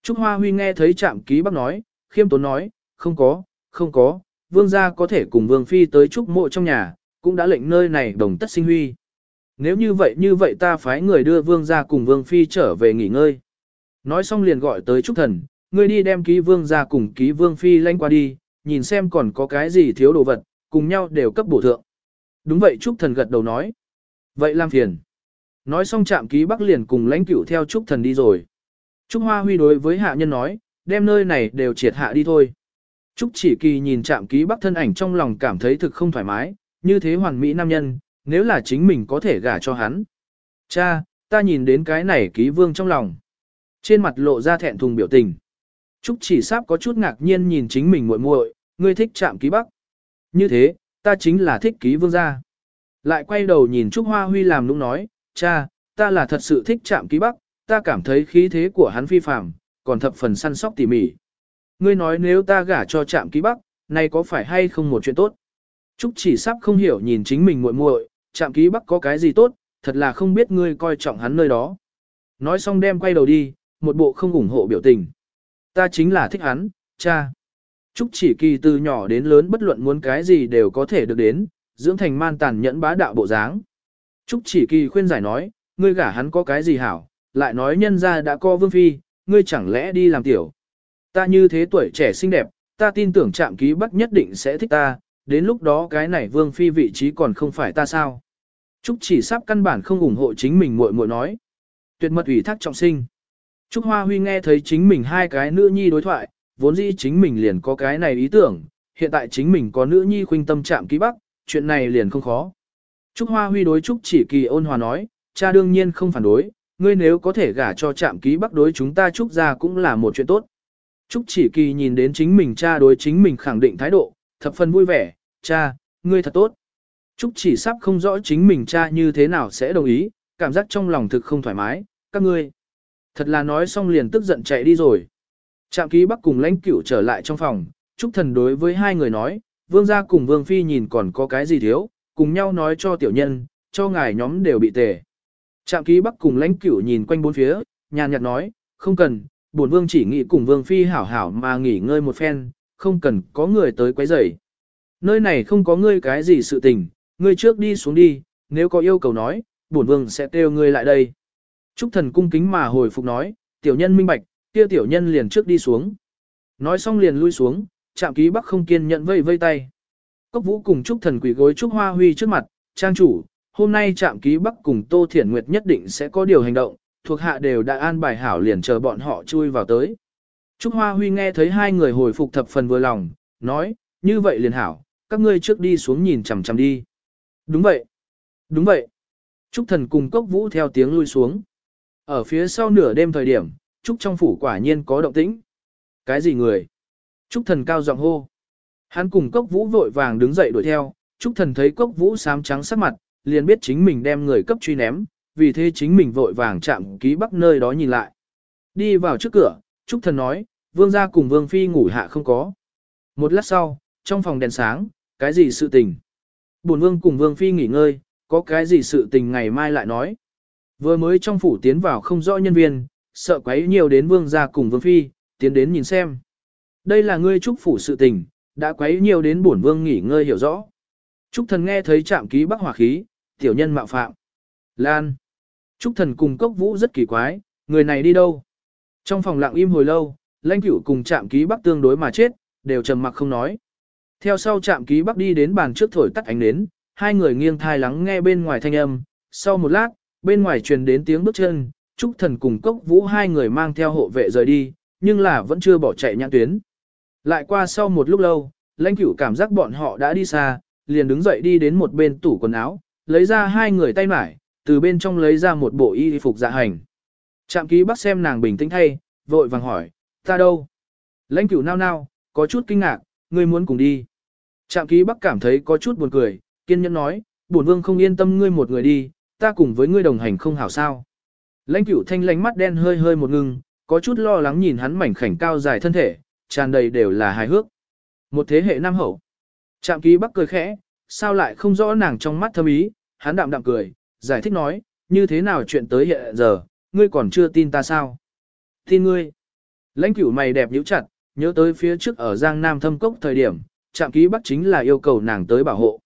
Trúc Hoa Huy nghe thấy trạm ký bắc nói, khiêm tốn nói, không có, không có, vương gia có thể cùng vương phi tới Trúc mộ trong nhà, cũng đã lệnh nơi này đồng tất sinh huy. Nếu như vậy như vậy ta phái người đưa vương gia cùng vương phi trở về nghỉ ngơi. Nói xong liền gọi tới Trúc Thần, ngươi đi đem ký vương gia cùng ký vương phi lanh qua đi, nhìn xem còn có cái gì thiếu đồ vật, cùng nhau đều cấp bổ thượng. Đúng vậy Trúc Thần gật đầu nói. Vậy làm phiền. Nói xong chạm ký bắc liền cùng lãnh cửu theo Trúc Thần đi rồi. Trúc Hoa Huy đối với hạ nhân nói, đem nơi này đều triệt hạ đi thôi. Trúc chỉ kỳ nhìn chạm ký bắc thân ảnh trong lòng cảm thấy thực không thoải mái, như thế hoàn mỹ nam nhân, nếu là chính mình có thể gả cho hắn. Cha, ta nhìn đến cái này ký vương trong lòng. Trên mặt lộ ra thẹn thùng biểu tình. Trúc chỉ sáp có chút ngạc nhiên nhìn chính mình muội muội, ngươi thích chạm ký bắc. Như thế, ta chính là thích ký vương gia. Lại quay đầu nhìn Trúc Hoa Huy làm nũng nói, cha, ta là thật sự thích chạm ký bắc, ta cảm thấy khí thế của hắn phi phàm, còn thập phần săn sóc tỉ mỉ. Ngươi nói nếu ta gả cho chạm ký bắc, này có phải hay không một chuyện tốt? Trúc chỉ sắp không hiểu nhìn chính mình muội muội, chạm ký bắc có cái gì tốt, thật là không biết ngươi coi trọng hắn nơi đó. Nói xong đem quay đầu đi, một bộ không ủng hộ biểu tình. Ta chính là thích hắn, cha. Trúc chỉ kỳ từ nhỏ đến lớn bất luận muốn cái gì đều có thể được đến, dưỡng thành man tàn nhẫn bá đạo bộ dáng. Trúc chỉ kỳ khuyên giải nói, ngươi gả hắn có cái gì hảo, lại nói nhân ra đã co vương phi, ngươi chẳng lẽ đi làm tiểu. Ta như thế tuổi trẻ xinh đẹp, ta tin tưởng trạm ký bắc nhất định sẽ thích ta, đến lúc đó cái này vương phi vị trí còn không phải ta sao. Trúc chỉ sắp căn bản không ủng hộ chính mình muội muội nói. Tuyệt mật ủy thác trọng sinh. Trúc Hoa Huy nghe thấy chính mình hai cái nữ nhi đối thoại, vốn dĩ chính mình liền có cái này ý tưởng, hiện tại chính mình có nữ nhi khuynh tâm chạm ký bắc, chuyện này liền không khó. Trúc Hoa Huy đối Trúc chỉ kỳ ôn hòa nói, cha đương nhiên không phản đối, ngươi nếu có thể gả cho chạm ký bắc đối chúng ta Trúc ra cũng là một chuyện tốt. Trúc chỉ kỳ nhìn đến chính mình cha đối chính mình khẳng định thái độ, thập phần vui vẻ, cha, ngươi thật tốt. Trúc chỉ sắp không rõ chính mình cha như thế nào sẽ đồng ý, cảm giác trong lòng thực không thoải mái, các ngươi. Thật là nói xong liền tức giận chạy đi rồi. Trạm ký bắc cùng lãnh cửu trở lại trong phòng, Trúc thần đối với hai người nói, vương gia cùng vương phi nhìn còn có cái gì thiếu, cùng nhau nói cho tiểu nhân, cho ngài nhóm đều bị tề. Trạm ký bắc cùng lãnh cửu nhìn quanh bốn phía, nhàn nhạt nói, không cần, bổn vương chỉ nghĩ cùng vương phi hảo hảo mà nghỉ ngơi một phen, không cần có người tới quấy rầy. Nơi này không có ngươi cái gì sự tình, ngươi trước đi xuống đi, nếu có yêu cầu nói, bổn vương sẽ kêu ngươi lại đây. Trúc thần cung kính mà hồi phục nói, tiểu nhân minh bạch, kia tiểu nhân liền trước đi xuống. Nói xong liền lui xuống, chạm ký bắc không kiên nhận vây vây tay. Cốc vũ cùng Trúc thần quỷ gối Trúc Hoa Huy trước mặt, trang chủ, hôm nay chạm ký bắc cùng Tô Thiển Nguyệt nhất định sẽ có điều hành động, thuộc hạ đều đã an bài hảo liền chờ bọn họ chui vào tới. Trúc Hoa Huy nghe thấy hai người hồi phục thập phần vừa lòng, nói, như vậy liền hảo, các ngươi trước đi xuống nhìn chằm chằm đi. Đúng vậy. Đúng vậy. Trúc thần cùng cốc vũ theo tiếng lui xuống. Ở phía sau nửa đêm thời điểm, Trúc trong phủ quả nhiên có động tĩnh. Cái gì người? Trúc thần cao giọng hô. Hắn cùng cốc vũ vội vàng đứng dậy đuổi theo, Trúc thần thấy cốc vũ xám trắng sắc mặt, liền biết chính mình đem người cấp truy ném, vì thế chính mình vội vàng chạm ký bắc nơi đó nhìn lại. Đi vào trước cửa, Trúc thần nói, vương gia cùng vương phi ngủ hạ không có. Một lát sau, trong phòng đèn sáng, cái gì sự tình? Bổn vương cùng vương phi nghỉ ngơi, có cái gì sự tình ngày mai lại nói. Vừa mới trong phủ tiến vào không rõ nhân viên, sợ quấy nhiều đến vương gia cùng vương phi, tiến đến nhìn xem. Đây là ngươi trúc phủ sự tình, đã quấy nhiều đến bổn vương nghỉ ngơi hiểu rõ. Trúc thần nghe thấy trạm ký bắc hỏa khí, tiểu nhân mạo phạm. Lan. Trúc thần cùng cốc vũ rất kỳ quái, người này đi đâu? Trong phòng lặng im hồi lâu, lãnh cửu cùng trạm ký bắc tương đối mà chết, đều trầm mặc không nói. Theo sau trạm ký bắc đi đến bàn trước thổi tắt ánh nến, hai người nghiêng thai lắng nghe bên ngoài thanh âm. Sau một lát, bên ngoài truyền đến tiếng bước chân, Trúc thần cùng cốc vũ hai người mang theo hộ vệ rời đi, nhưng là vẫn chưa bỏ chạy nhãn tuyến. Lại qua sau một lúc lâu, lãnh cửu cảm giác bọn họ đã đi xa, liền đứng dậy đi đến một bên tủ quần áo, lấy ra hai người tay mải, từ bên trong lấy ra một bộ y phục dạ hành. Trạm ký bắc xem nàng bình tĩnh thay, vội vàng hỏi, ta đâu? Lãnh cửu nao nao, có chút kinh ngạc, ngươi muốn cùng đi. Trạm ký bắc cảm thấy có chút buồn cười, kiên nhẫn nói, bổn vương không yên tâm ngươi một người đi, ta cùng với ngươi đồng hành không hảo sao. Lãnh cửu thanh lánh mắt đen hơi hơi một ngưng, có chút lo lắng nhìn hắn mảnh khảnh cao dài thân thể, tràn đầy đều là hài hước. Một thế hệ nam hậu. Trạm ký bắc cười khẽ, sao lại không rõ nàng trong mắt thâm ý, hắn đạm đạm cười, giải thích nói, như thế nào chuyện tới hiện giờ, ngươi còn chưa tin ta sao? Tin ngươi. Lãnh cửu mày đẹp nhíu chặt, nhớ tới phía trước ở Giang Nam thâm cốc thời điểm, trạm ký bắc chính là yêu cầu nàng tới bảo hộ.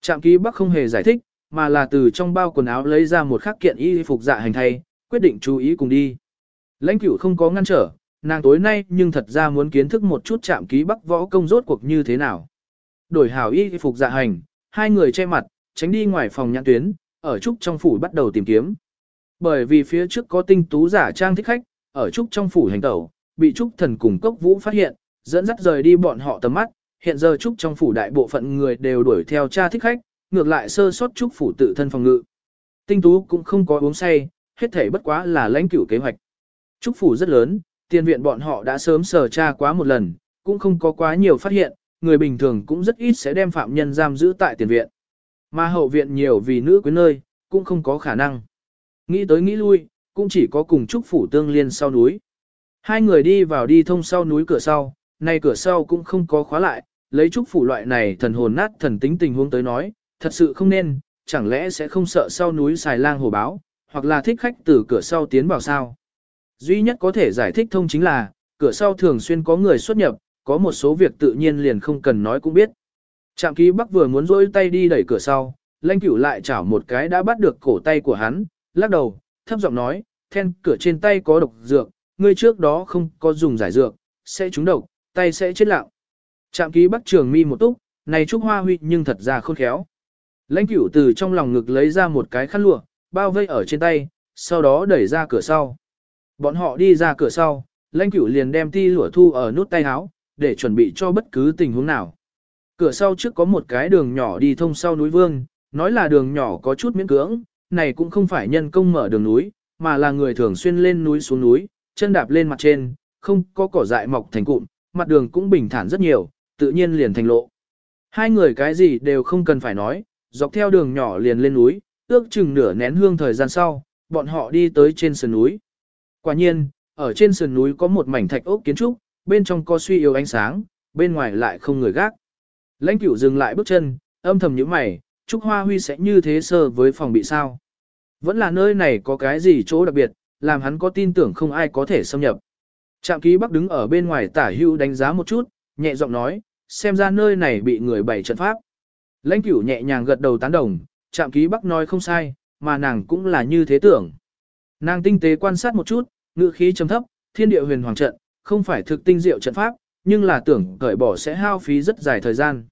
Trạm ký bắc không hề giải thích, mà là từ trong bao quần áo lấy ra một khắc kiện y phục dạ hành thay, quyết định chú ý cùng đi. Lãnh cửu không có ngăn trở, nàng tối nay nhưng thật ra muốn kiến thức một chút chạm ký bắc võ công rốt cuộc như thế nào. Đổi hảo y phục dạ hành, hai người che mặt, tránh đi ngoài phòng nhãn tuyến, ở trúc trong phủ bắt đầu tìm kiếm. Bởi vì phía trước có tinh tú giả trang thích khách, ở trúc trong phủ hành tẩu, bị trúc thần cùng cốc vũ phát hiện, dẫn dắt rời đi bọn họ tầm mắt, hiện giờ trúc trong phủ đại bộ phận người đều đuổi theo cha thích khách, ngược lại sơ sót trúc phủ tự thân phòng ngự. Tinh tú cũng không có uống say, hết thể bất quá là lãnh cửu kế hoạch. Trúc phủ rất lớn, tiền viện bọn họ đã sớm sờ tra quá một lần, cũng không có quá nhiều phát hiện, người bình thường cũng rất ít sẽ đem phạm nhân giam giữ tại tiền viện. Mà hậu viện nhiều vì nữ quyến nơi, cũng không có khả năng. Nghĩ tới nghĩ lui, cũng chỉ có cùng Trúc phủ tương liên sau núi. Hai người đi vào đi thông sau núi cửa sau, nay cửa sau cũng không có khóa lại, lấy Trúc phủ loại này thần hồn nát thần tính tình huống tới nói, thật sự không nên, chẳng lẽ sẽ không sợ sau núi xài lang hồ báo, hoặc là thích khách từ cửa sau tiến vào sao. Duy nhất có thể giải thích thông chính là, cửa sau thường xuyên có người xuất nhập, có một số việc tự nhiên liền không cần nói cũng biết. Trạm ký bắc vừa muốn rỗi tay đi đẩy cửa sau, lanh cửu lại chảo một cái đã bắt được cổ tay của hắn, lắc đầu, thấp giọng nói, then cửa trên tay có độc dược, ngươi trước đó không có dùng giải dược, sẽ trúng độc, tay sẽ chết lạo. Trạm ký bắc trường mi một túc, này Trúc Hoa Huy nhưng thật ra khôn khéo. Lãnh cửu từ trong lòng ngực lấy ra một cái khăn lụa, bao vây ở trên tay, sau đó đẩy ra cửa sau. Bọn họ đi ra cửa sau, lãnh cửu liền đem ti lụa thu ở nút tay áo, để chuẩn bị cho bất cứ tình huống nào. Cửa sau trước có một cái đường nhỏ đi thông sau núi vương, nói là đường nhỏ có chút miễn cưỡng, này cũng không phải nhân công mở đường núi, mà là người thường xuyên lên núi xuống núi, chân đạp lên mặt trên, không có cỏ dại mọc thành cụm, mặt đường cũng bình thản rất nhiều, tự nhiên liền thành lộ. Hai người cái gì đều không cần phải nói, dọc theo đường nhỏ liền lên núi, ước chừng nửa nén hương thời gian sau, bọn họ đi tới trên sườn núi. Quả nhiên, ở trên sườn núi có một mảnh thạch ốc kiến trúc, bên trong có suy yếu ánh sáng, bên ngoài lại không người gác. Lãnh cửu dừng lại bước chân, âm thầm nhíu mày, Trúc Hoa Huy sẽ như thế sơ với phòng bị sao. Vẫn là nơi này có cái gì chỗ đặc biệt, làm hắn có tin tưởng không ai có thể xâm nhập. Trạm ký bắc đứng ở bên ngoài tả hưu đánh giá một chút, nhẹ giọng nói, xem ra nơi này bị người bày trận pháp. Lãnh cửu nhẹ nhàng gật đầu tán đồng, chạm ký bắc nói không sai, mà nàng cũng là như thế tưởng. Nàng tinh tế quan sát một chút, ngữ khí trầm thấp, thiên địa huyền hoàng trận, không phải thực tinh diệu trận pháp, nhưng là tưởng cởi bỏ sẽ hao phí rất dài thời gian.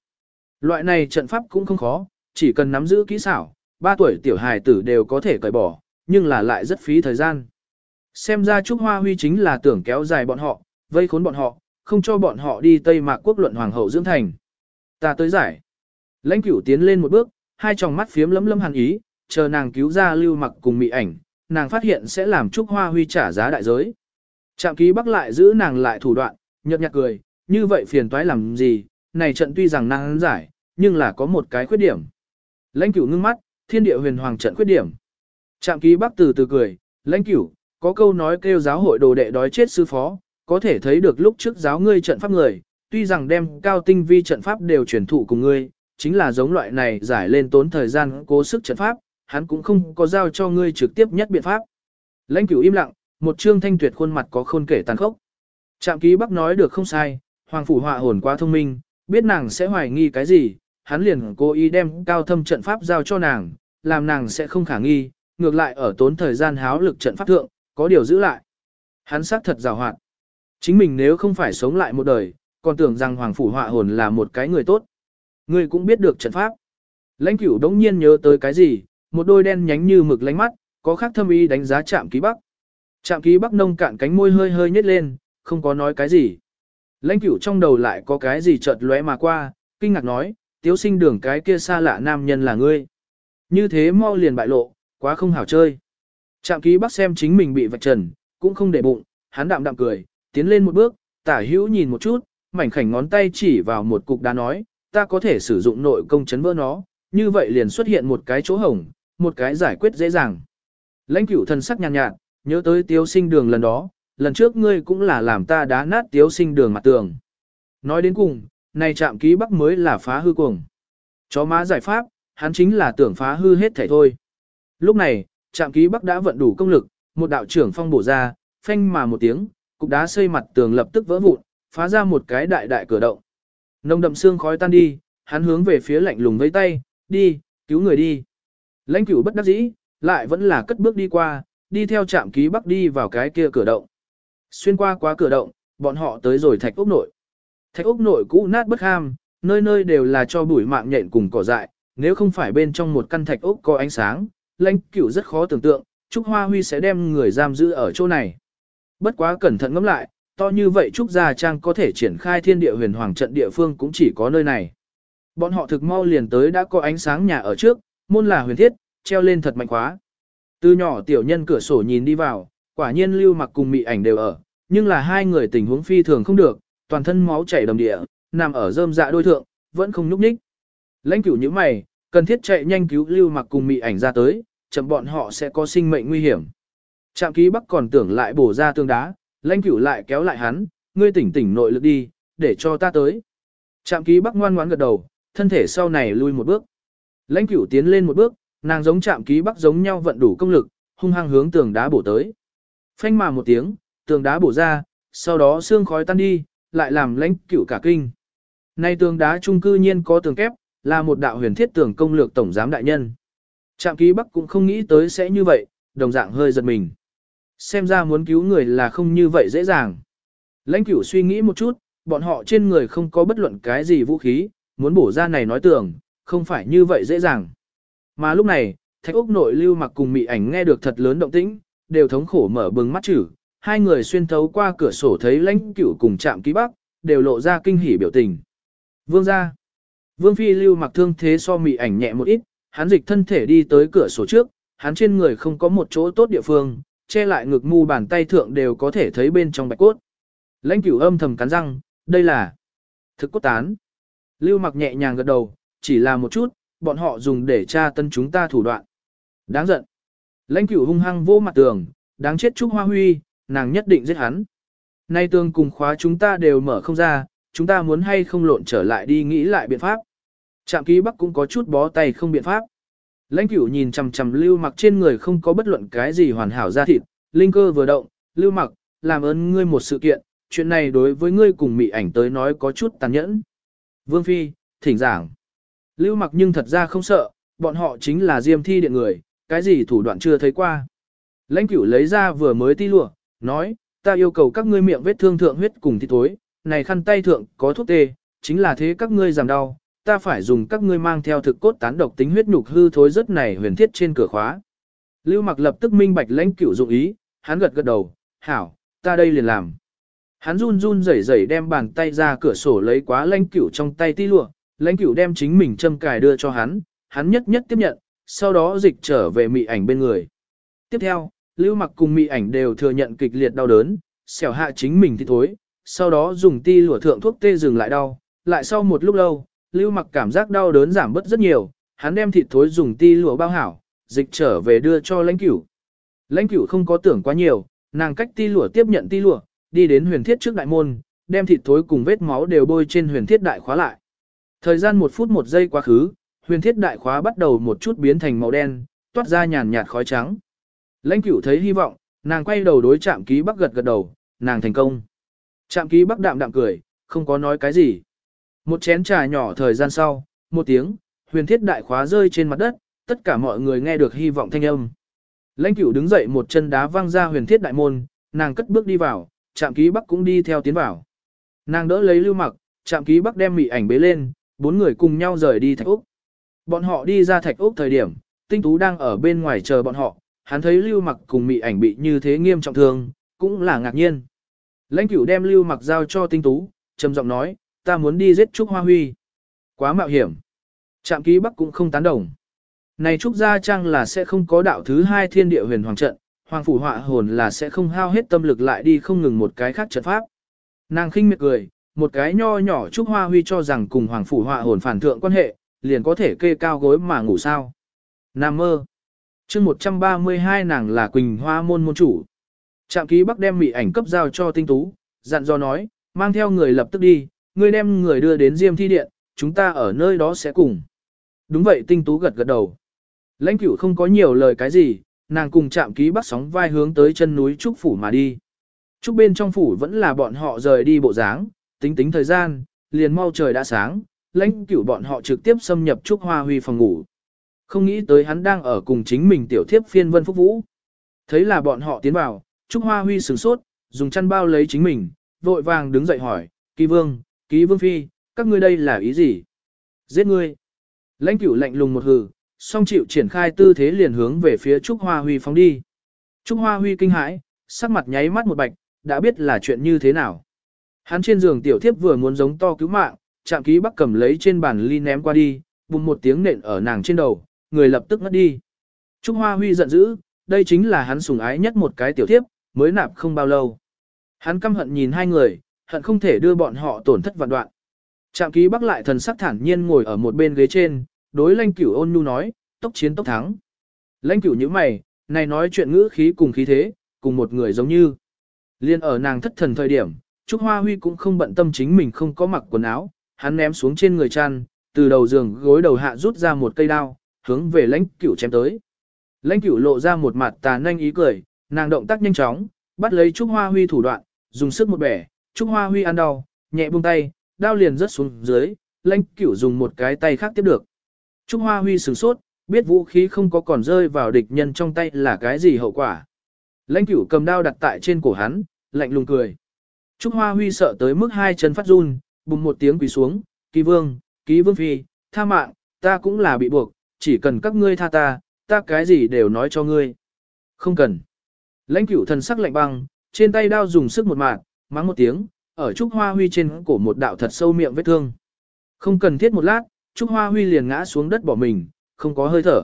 Loại này trận pháp cũng không khó, chỉ cần nắm giữ kỹ xảo, 3 tuổi tiểu hài tử đều có thể cởi bỏ, nhưng là lại rất phí thời gian. Xem ra Trúc Hoa Huy chính là tưởng kéo dài bọn họ, vây khốn bọn họ, không cho bọn họ đi Tây Mạc quốc luận hoàng hậu dưỡng thành. Ta tới giải. Lãnh cửu tiến lên một bước, hai tròng mắt phiếm lấm lấm hàn ý, chờ nàng cứu ra lưu mặc cùng mị ảnh, nàng phát hiện sẽ làm Trúc Hoa Huy trả giá đại giới. Trạm ký bắc lại giữ nàng lại thủ đoạn, nhợt nhạt cười, như vậy phiền toái làm gì, này trận tuy rằng nàng giải, nhưng là có một cái khuyết điểm. Lãnh cửu ngưng mắt, thiên địa huyền hoàng trận khuyết điểm. Trạm ký bắc từ từ cười, lãnh cửu, có câu nói kêu giáo hội đồ đệ đói chết sư phó, có thể thấy được lúc trước giáo ngươi trận pháp người, tuy rằng đem cao tinh vi trận pháp đều truyền thụ cùng ngươi, chính là giống loại này giải lên tốn thời gian cố sức trận pháp, hắn cũng không có giao cho ngươi trực tiếp nhất biện pháp. Lãnh cửu im lặng, một trương thanh tuyệt khuôn mặt có khôn kể tàn khốc. Trạm ký bắc nói được không sai, hoàng phủ họa hồn quá thông minh, biết nàng sẽ hoài nghi cái gì, hắn liền cố ý đem cao thâm trận pháp giao cho nàng, làm nàng sẽ không khả nghi, ngược lại ở tốn thời gian háo lực trận pháp thượng, có điều giữ lại. Hắn xác thật rào hoạt. Chính mình nếu không phải sống lại một đời, còn tưởng rằng hoàng phủ họa hồn là một cái người tốt. Ngươi cũng biết được trận pháp. Lãnh cửu đống nhiên nhớ tới cái gì, một đôi đen nhánh như mực lánh mắt, có khác thâm ý đánh giá chạm ký bắc. Chạm ký bắc nông cạn cánh môi hơi hơi nhếch lên, không có nói cái gì. Lãnh cửu trong đầu lại có cái gì chợt lóe mà qua, kinh ngạc nói, tiếu sinh đường cái kia xa lạ nam nhân là ngươi. Như thế mau liền bại lộ, quá không hảo chơi. chạm ký bắc xem chính mình bị vạch trần, cũng không để bụng, hắn đạm đạm cười, tiến lên một bước, tả hữu nhìn một chút, mảnh khảnh ngón tay chỉ vào một cục đá nói, ta có thể sử dụng nội công chấn vỡ nó, như vậy liền xuất hiện một cái chỗ hổng, một cái giải quyết dễ dàng. Lãnh cửu thần sắc nhàn nhạt, nhạt, nhớ tới tiếu sinh đường lần đó, lần trước ngươi cũng là làm ta đá nát tiếu sinh đường mặt tường. Nói đến cùng, này chạm ký bắc mới là phá hư cuồng. Chó má giải pháp, hắn chính là tưởng phá hư hết thể thôi. Lúc này, trạm ký bắc đã vận đủ công lực, một đạo trưởng phong bổ ra, phanh mà một tiếng, cục đá xây mặt tường lập tức vỡ vụn, phá ra một cái đại đại cửa động. Nông đậm xương khói tan đi, hắn hướng về phía lạnh lùng với tay, đi, cứu người đi. Lãnh cửu bất đắc dĩ, lại vẫn là cất bước đi qua, đi theo trạm ký bắc đi vào cái kia cửa động. Xuyên qua quá cửa động, bọn họ tới rồi thạch ốc nội. Thạch ốc nội cũ nát bất ham, nơi nơi đều là cho bụi mạng nhện cùng cỏ dại, nếu không phải bên trong một căn thạch ốc có ánh sáng, lãnh cửu rất khó tưởng tượng, Trúc Hoa Huy sẽ đem người giam giữ ở chỗ này. Bất quá cẩn thận ngẫm lại, to như vậy Trúc Gia Trang có thể triển khai thiên địa huyền hoàng trận địa phương cũng chỉ có nơi này. Bọn họ thực mau liền tới đã có ánh sáng nhà ở trước, môn là huyền thiết, treo lên thật mạnh khóa. Từ nhỏ tiểu nhân cửa sổ nhìn đi vào, quả nhiên lưu mặc cùng mị ảnh đều ở, nhưng là hai người tình huống phi thường không được, toàn thân máu chảy đầm địa, nằm ở rơm dạ đôi thượng, vẫn không nhúc nhích. Lãnh cửu như mày, cần thiết chạy nhanh cứu lưu mặc cùng mị ảnh ra tới, chậm bọn họ sẽ có sinh mệnh nguy hiểm. Trạm ký bắc còn tưởng lại bổ ra tương đá, lãnh cửu lại kéo lại hắn, ngươi tỉnh tỉnh nội lực đi, để cho ta tới. Trạm ký bắc ngoan ngoãn gật đầu, thân thể sau này lui một bước. Lãnh cửu tiến lên một bước, nàng giống trạm ký bắc giống nhau vận đủ công lực, hung hăng hướng tường đá bổ tới. Phanh mà một tiếng, tường đá bổ ra, sau đó xương khói tan đi, lại làm lãnh cửu cả kinh. Nay tường đá trung cư nhiên có tường kép, là một đạo huyền thiết tường công lược tổng giám đại nhân. Trạm ký bắc cũng không nghĩ tới sẽ như vậy, đồng dạng hơi giật mình. Xem ra muốn cứu người là không như vậy dễ dàng. Lãnh cửu suy nghĩ một chút, bọn họ trên người không có bất luận cái gì vũ khí, muốn bổ ra này nói tưởng, không phải như vậy dễ dàng. Mà lúc này, thạch ốc nội lưu mặc cùng mị ảnh nghe được thật lớn động tĩnh, đều thống khổ mở bừng mắt chữ, hai người xuyên thấu qua cửa sổ thấy lãnh cửu cùng chạm ký bắc, đều lộ ra kinh hỉ biểu tình. Vương ra. Vương phi lưu mặc thương thế so mị ảnh nhẹ một ít, hắn dịch thân thể đi tới cửa sổ trước, hắn trên người không có một chỗ tốt địa phương, che lại ngực mu bàn tay thượng đều có thể thấy bên trong bạch cốt. Lãnh cửu âm thầm cắn răng, đây là thực cốt tán. Lưu mặc nhẹ nhàng gật đầu, chỉ là một chút, bọn họ dùng để tra tân chúng ta thủ đoạn. Đáng giận. Lãnh cửu hung hăng vô mặt tường, đáng chết Trúc Hoa Huy, nàng nhất định giết hắn. Nay tường cùng khóa chúng ta đều mở không ra, chúng ta muốn hay không lộn trở lại đi nghĩ lại biện pháp. Trạm ký bắc cũng có chút bó tay không biện pháp. Lãnh cửu nhìn chằm chằm lưu mặc trên người không có bất luận cái gì hoàn hảo ra thịt, linh cơ vừa động, lưu mặc, làm ơn ngươi một sự kiện, chuyện này đối với ngươi cùng mị ảnh tới nói có chút tàn nhẫn. Vương Phi, thỉnh giảng. Lưu mặc nhưng thật ra không sợ, bọn họ chính là diêm thi điện người, cái gì thủ đoạn chưa thấy qua. Lãnh cửu lấy ra vừa mới ti lụa, nói, ta yêu cầu các ngươi miệng vết thương thượng huyết cùng thi thối, này khăn tay thượng có thuốc tê, chính là thế các ngươi giảm đau, ta phải dùng các ngươi mang theo thực cốt tán độc tính huyết nhục hư thối rất này huyền thiết trên cửa khóa. Lưu mặc lập tức minh bạch lãnh cửu dụng ý, hắn gật gật đầu, hảo, ta đây liền làm. Hắn run run rẩy rẩy đem bàn tay ra cửa sổ lấy quá lãnh cửu trong tay ti lụa, lãnh cửu đem chính mình châm cài đưa cho hắn, hắn nhất nhất tiếp nhận, sau đó dịch trở về mị ảnh bên người. Tiếp theo, lưu mặc cùng mị ảnh đều thừa nhận kịch liệt đau đớn, xẻo hạ chính mình thì thối, sau đó dùng ti lụa thượng thuốc tê dừng lại đau, lại sau một lúc lâu, lưu mặc cảm giác đau đớn giảm bớt rất nhiều, hắn đem thịt thối dùng ti lụa bao hảo, dịch trở về đưa cho lãnh cửu. Lãnh cửu không có tưởng quá nhiều, nàng cách ti lụa tiếp nhận ti lụa, đi đến huyền thiết trước đại môn, đem thịt thối cùng vết máu đều bôi trên huyền thiết đại khóa lại. Thời gian một phút một giây quá khứ, huyền thiết đại khóa bắt đầu một chút biến thành màu đen, toát ra nhàn nhạt khói trắng. Lãnh cửu thấy hy vọng, nàng quay đầu đối chạm ký bắc gật gật đầu, nàng thành công. Chạm ký bắc đạm đạm cười, không có nói cái gì. Một chén trà nhỏ thời gian sau, một tiếng, huyền thiết đại khóa rơi trên mặt đất, tất cả mọi người nghe được hy vọng thanh âm. Lãnh cửu đứng dậy một chân đá văng ra huyền thiết đại môn, nàng cất bước đi vào, chạm ký bắc cũng đi theo tiến vào. Nàng đỡ lấy lưu mặc, chạm ký bắc đem mị ảnh bế lên, bốn người cùng nhau rời đi thạch úc. Bọn họ đi ra thạch úc thời điểm, tinh tú đang ở bên ngoài chờ bọn họ, hắn thấy lưu mặc cùng mị ảnh bị như thế nghiêm trọng thương, cũng là ngạc nhiên. Lãnh cửu đem lưu mặc giao cho tinh tú, trầm giọng nói, ta muốn đi giết Trúc Hoa Huy. Quá mạo hiểm. Trạm ký bắc cũng không tán đồng. Này Trúc Gia Trang là sẽ không có đạo thứ hai thiên địa huyền hoàng trận, hoàng phủ họa hồn là sẽ không hao hết tâm lực lại đi không ngừng một cái khác trận pháp. Nàng khinh miệt cười, một cái nho nhỏ Trúc Hoa Huy cho rằng cùng hoàng phủ họa hồn phản thượng quan hệ, liền có thể kê cao gối mà ngủ sao. Nam mơ. chương 132 nàng là Quỳnh Hoa môn môn chủ. Trạm ký bắc đem mị ảnh cấp giao cho tinh tú, dặn dò nói, mang theo người lập tức đi, ngươi đem người đưa đến Diêm Thi Điện, chúng ta ở nơi đó sẽ cùng. Đúng vậy tinh tú gật gật đầu. Lãnh cửu không có nhiều lời cái gì, nàng cùng chạm ký bắt sóng vai hướng tới chân núi Trúc Phủ mà đi. Trúc bên trong phủ vẫn là bọn họ rời đi bộ dáng, tính tính thời gian, liền mau trời đã sáng, lãnh cửu bọn họ trực tiếp xâm nhập Trúc Hoa Huy phòng ngủ. Không nghĩ tới hắn đang ở cùng chính mình tiểu thiếp phiên vân phúc vũ. Thấy là bọn họ tiến vào, Trúc Hoa Huy sửng sốt, dùng chăn bao lấy chính mình, vội vàng đứng dậy hỏi, Kỳ Vương, Ký Vương Phi, các ngươi đây là ý gì? Giết ngươi. Lãnh cửu lạnh lùng một hừ, song chịu triển khai tư thế liền hướng về phía Trúc Hoa Huy phóng đi. Trúc Hoa Huy kinh hãi, sắc mặt nháy mắt một bạch, đã biết là chuyện như thế nào. Hắn trên giường tiểu thiếp vừa muốn giống to cứu mạng, chạm ký bắc cầm lấy trên bàn ly ném qua đi, bùng một tiếng nện ở nàng trên đầu, người lập tức ngất đi. Trúc Hoa Huy giận dữ, đây chính là hắn sủng ái nhất một cái tiểu thiếp, mới nạp không bao lâu. Hắn căm hận nhìn hai người, hận không thể đưa bọn họ tổn thất vạn đoạn. Trạm ký bắc lại thần sắc thản nhiên ngồi ở một bên ghế trên, đối lãnh cửu ôn nhu nói, tốc chiến tốc thắng. lãnh cửu như mày, này nói chuyện ngữ khí cùng khí thế, cùng một người giống như. Liên ở nàng thất thần thời điểm, Trúc Hoa Huy cũng không bận tâm chính mình không có mặc quần áo, hắn ném xuống trên người chăn, từ đầu giường gối đầu hạ rút ra một cây đao, hướng về lãnh cửu chém tới. Lãnh cửu lộ ra một mặt tà nhanh ý cười, nàng động tác nhanh chóng, bắt lấy Trúc Hoa Huy thủ đoạn, dùng sức một bẻ, Trúc Hoa Huy ăn đau, nhẹ buông tay, đao liền rớt xuống dưới, lãnh cửu dùng một cái tay khác tiếp được. Trúc Hoa Huy sửng sốt, biết vũ khí không có còn rơi vào địch nhân trong tay là cái gì hậu quả. Lãnh cửu cầm đao đặt tại trên cổ hắn, lạnh lùng cười. Trúc Hoa Huy sợ tới mức hai chân phát run, bùng một tiếng quỳ xuống, ký vương, ký vương phi, tha mạng, ta cũng là bị buộc, chỉ cần các ngươi tha ta, ta cái gì đều nói cho ngươi. Không cần. Lãnh cửu thần sắc lạnh băng, trên tay đao dùng sức một mạng, mắng một tiếng, ở Trúc Hoa Huy trên cổ một đạo thật sâu miệng vết thương. Không cần thiết một lát, Trúc Hoa Huy liền ngã xuống đất bỏ mình, không có hơi thở.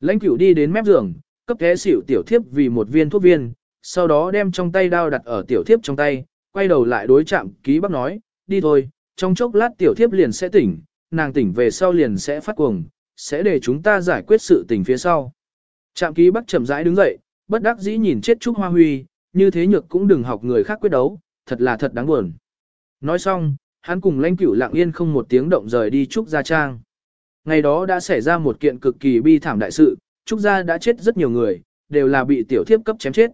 Lãnh cửu đi đến mép giường, cấp thế xỉu tiểu thiếp vì một viên thuốc viên, sau đó đem trong tay đao đặt ở tiểu thiếp trong tay, quay đầu lại đối chạm ký Bác nói, đi thôi, trong chốc lát tiểu thiếp liền sẽ tỉnh, nàng tỉnh về sau liền sẽ phát cuồng, sẽ để chúng ta giải quyết sự tình phía sau. Trạm ký Bác chậm rãi đứng dậy, bất đắc dĩ nhìn chết Trúc Hoa Huy, như thế nhược cũng đừng học người khác quyết đấu, thật là thật đáng buồn. Nói xong, hắn cùng lãnh cửu lặng yên không một tiếng động rời đi Trúc Gia Trang. Ngày đó đã xảy ra một kiện cực kỳ bi thảm đại sự, Trúc Gia đã chết rất nhiều người, đều là bị tiểu thiếp cấp chém chết.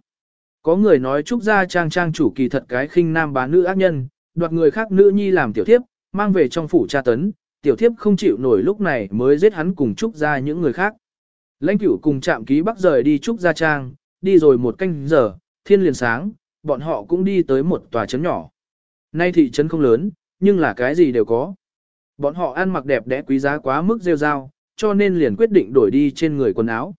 Có người nói Trúc Gia Trang Trang chủ kỳ thật cái khinh nam bán nữ ác nhân, đoạt người khác nữ nhi làm tiểu thiếp, mang về trong phủ tra tấn, tiểu thiếp không chịu nổi lúc này mới giết hắn cùng Trúc Gia những người khác. Lãnh cửu cùng chạm ký bắc rời đi Trúc Gia Trang, đi rồi một canh giờ, thiên liền sáng, bọn họ cũng đi tới một tòa trấn nhỏ. Nay thị trấn không lớn, nhưng là cái gì đều có. Bọn họ ăn mặc đẹp đẽ quý giá quá mức rêu rao, cho nên liền quyết định đổi đi trên người quần áo.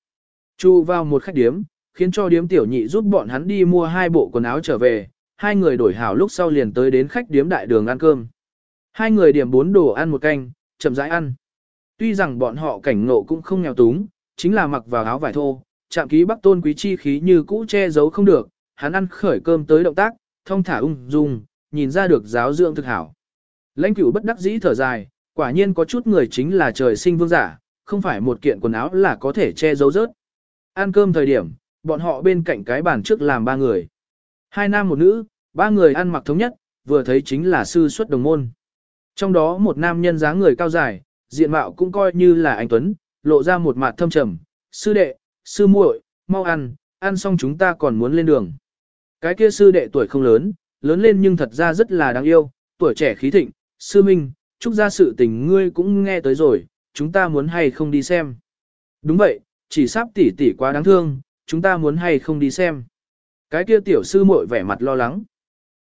Chu vào một khách điếm, khiến cho điếm tiểu nhị giúp bọn hắn đi mua hai bộ quần áo trở về, hai người đổi hảo lúc sau liền tới đến khách điếm đại đường ăn cơm. Hai người điểm bốn đồ ăn một canh, chậm rãi ăn. Tuy rằng bọn họ cảnh ngộ cũng không nghèo túng, chính là mặc vào áo vải thô, chạm ký bắc tôn quý chi khí như cũ che giấu không được, hắn ăn khởi cơm tới động tác, thông thả ung dung, nhìn ra được giáo dưỡng thực hảo. Lãnh cửu bất đắc dĩ thở dài, quả nhiên có chút người chính là trời sinh vương giả, không phải một kiện quần áo là có thể che giấu rớt. Ăn cơm thời điểm, bọn họ bên cạnh cái bàn trước làm ba người. Hai nam một nữ, ba người ăn mặc thống nhất, vừa thấy chính là sư xuất đồng môn. Trong đó một nam nhân dáng người cao dài, diện mạo cũng coi như là anh Tuấn, lộ ra một mặt thâm trầm, sư đệ, sư muội, mau ăn, ăn xong chúng ta còn muốn lên đường. Cái kia sư đệ tuổi không lớn, lớn lên nhưng thật ra rất là đáng yêu, tuổi trẻ khí thịnh, sư minh, chúc ra sự tình ngươi cũng nghe tới rồi, chúng ta muốn hay không đi xem. Đúng vậy, chỉ sắp tỷ tỷ quá đáng thương, chúng ta muốn hay không đi xem. Cái kia tiểu sư muội vẻ mặt lo lắng.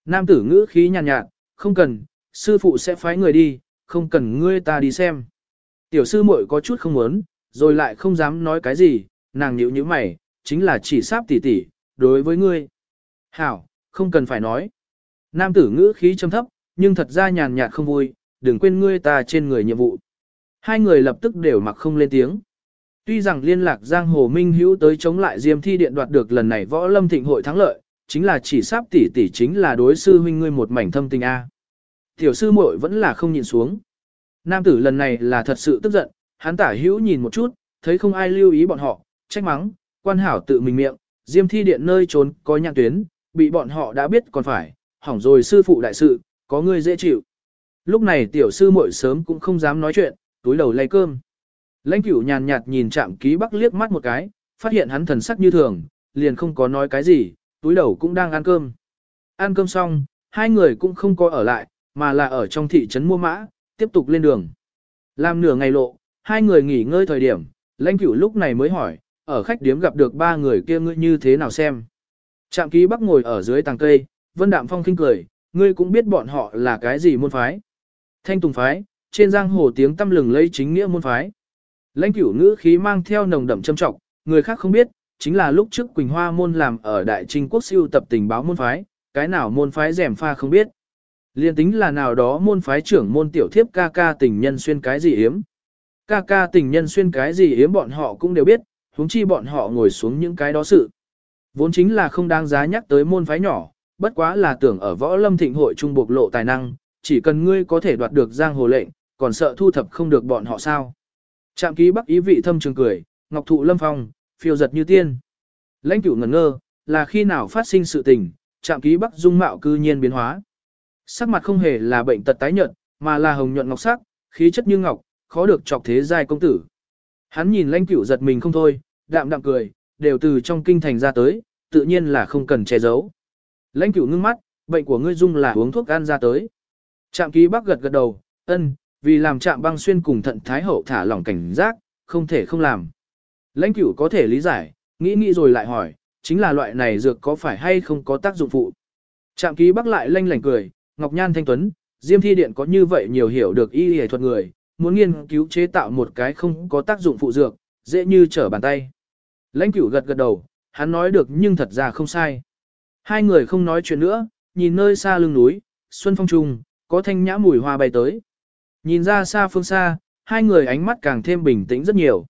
Nam tử ngữ khí nhàn nhạt, nhạt, không cần, sư phụ sẽ phái người đi, không cần ngươi ta đi xem. Tiểu sư muội có chút không muốn, rồi lại không dám nói cái gì, nàng nhíu nhíu mày, chính là chỉ sáp tỉ tỉ, đối với ngươi. Hảo, không cần phải nói. Nam tử ngữ khí trầm thấp, nhưng thật ra nhàn nhạt không vui, đừng quên ngươi ta trên người nhiệm vụ. Hai người lập tức đều mặc không lên tiếng. Tuy rằng liên lạc Giang Hồ Minh Hữu tới chống lại Diêm Thi Điện đoạt được lần này võ lâm thịnh hội thắng lợi, chính là chỉ sáp tỷ tỷ chính là đối sư huynh ngươi một mảnh thâm tình A. Tiểu sư muội vẫn là không nhìn xuống. Nam tử lần này là thật sự tức giận, hắn tả hữu nhìn một chút, thấy không ai lưu ý bọn họ, trách mắng, quan hảo tự mình miệng, Diêm Thi Điện nơi trốn có nhạc tuyến, bị bọn họ đã biết còn phải, hỏng rồi sư phụ đại sự, có người dễ chịu. Lúc này tiểu sư muội sớm cũng không dám nói chuyện, túi đầu lay cơm. Lãnh cửu nhàn nhạt nhìn chạm ký bắc liếc mắt một cái, phát hiện hắn thần sắc như thường, liền không có nói cái gì, túi đầu cũng đang ăn cơm. Ăn cơm xong, hai người cũng không có ở lại, mà là ở trong thị trấn mua mã, tiếp tục lên đường. Làm nửa ngày lộ, hai người nghỉ ngơi thời điểm, lãnh cửu lúc này mới hỏi, ở khách điếm gặp được ba người kia ngươi như thế nào xem. Trạm ký bắc ngồi ở dưới tàng cây, vân đạm phong khinh cười, ngươi cũng biết bọn họ là cái gì môn phái. Thanh Tùng phái, trên giang hồ tiếng tâm lừng lấy chính nghĩa môn phái. Lãnh cửu ngữ khí mang theo nồng đậm châm trọng, người khác không biết, chính là lúc trước Quỳnh Hoa môn làm ở Đại Trinh Quốc siêu tập tình báo môn phái, cái nào môn phái rèm pha không biết. Liên tính là nào đó môn phái trưởng môn tiểu thiếp ca ca tình nhân xuyên cái gì yếm. Ca ca tình nhân xuyên cái gì yếm bọn họ cũng đều biết, huống chi bọn họ ngồi xuống những cái đó sự. Vốn chính là không đáng giá nhắc tới môn phái nhỏ, bất quá là tưởng ở võ lâm thịnh hội trung bộc lộ tài năng, chỉ cần ngươi có thể đoạt được giang hồ lệnh, còn sợ thu thập không được bọn họ sao. Trạm ký bắc ý vị thâm trường cười, ngọc thụ lâm phong, phiêu giật như tiên. Lãnh cửu ngẩn ngơ, là khi nào phát sinh sự tình, trạm ký bắc dung mạo cư nhiên biến hóa. Sắc mặt không hề là bệnh tật tái nhợt, mà là hồng nhuận ngọc sắc, khí chất như ngọc, khó được chọc thế giai công tử. Hắn nhìn lãnh cửu giật mình không thôi, đạm đạm cười, đều từ trong kinh thành ra tới, tự nhiên là không cần che giấu. Lãnh cửu ngưng mắt, bệnh của ngươi dung là uống thuốc gan ra tới. Trạm ký bắc gật gật đầu, ân, vì làm trạm băng xuyên cùng thận thái hậu thả lỏng cảnh giác, không thể không làm. Lãnh cửu có thể lý giải, nghĩ nghĩ rồi lại hỏi, chính là loại này dược có phải hay không có tác dụng phụ. Trạm ký bắc lại lanh lảnh cười, Ngọc Nhan Thanh Tuấn, Diêm Thi Điện có như vậy nhiều hiểu được y y thuật người, muốn nghiên cứu chế tạo một cái không có tác dụng phụ dược, dễ như trở bàn tay. Lãnh cửu gật gật đầu, hắn nói được nhưng thật ra không sai. Hai người không nói chuyện nữa, nhìn nơi xa lưng núi, xuân phong trùng, có thanh nhã mùi hoa bay tới. Nhìn ra xa phương xa, hai người ánh mắt càng thêm bình tĩnh rất nhiều.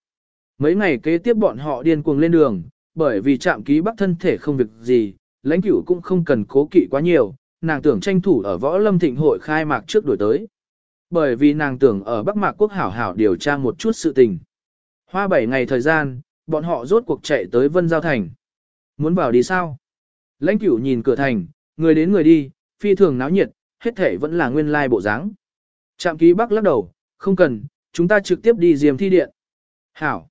Mấy ngày kế tiếp bọn họ điên cuồng lên đường, bởi vì chạm ký bắc thân thể không việc gì, lãnh cửu cũng không cần cố kỵ quá nhiều, nàng tưởng tranh thủ ở võ lâm thịnh hội khai mạc trước đổi tới. Bởi vì nàng tưởng ở Bắc Mạc Quốc hảo hảo điều tra một chút sự tình. Hoa 7 ngày thời gian, bọn họ rốt cuộc chạy tới Vân Giao Thành. Muốn vào đi sao? Lãnh cửu nhìn cửa thành, người đến người đi, phi thường náo nhiệt, hết thể vẫn là nguyên lai bộ dáng. Trạm ký bắc lắc đầu, không cần, chúng ta trực tiếp đi diềm thi điện. Hảo.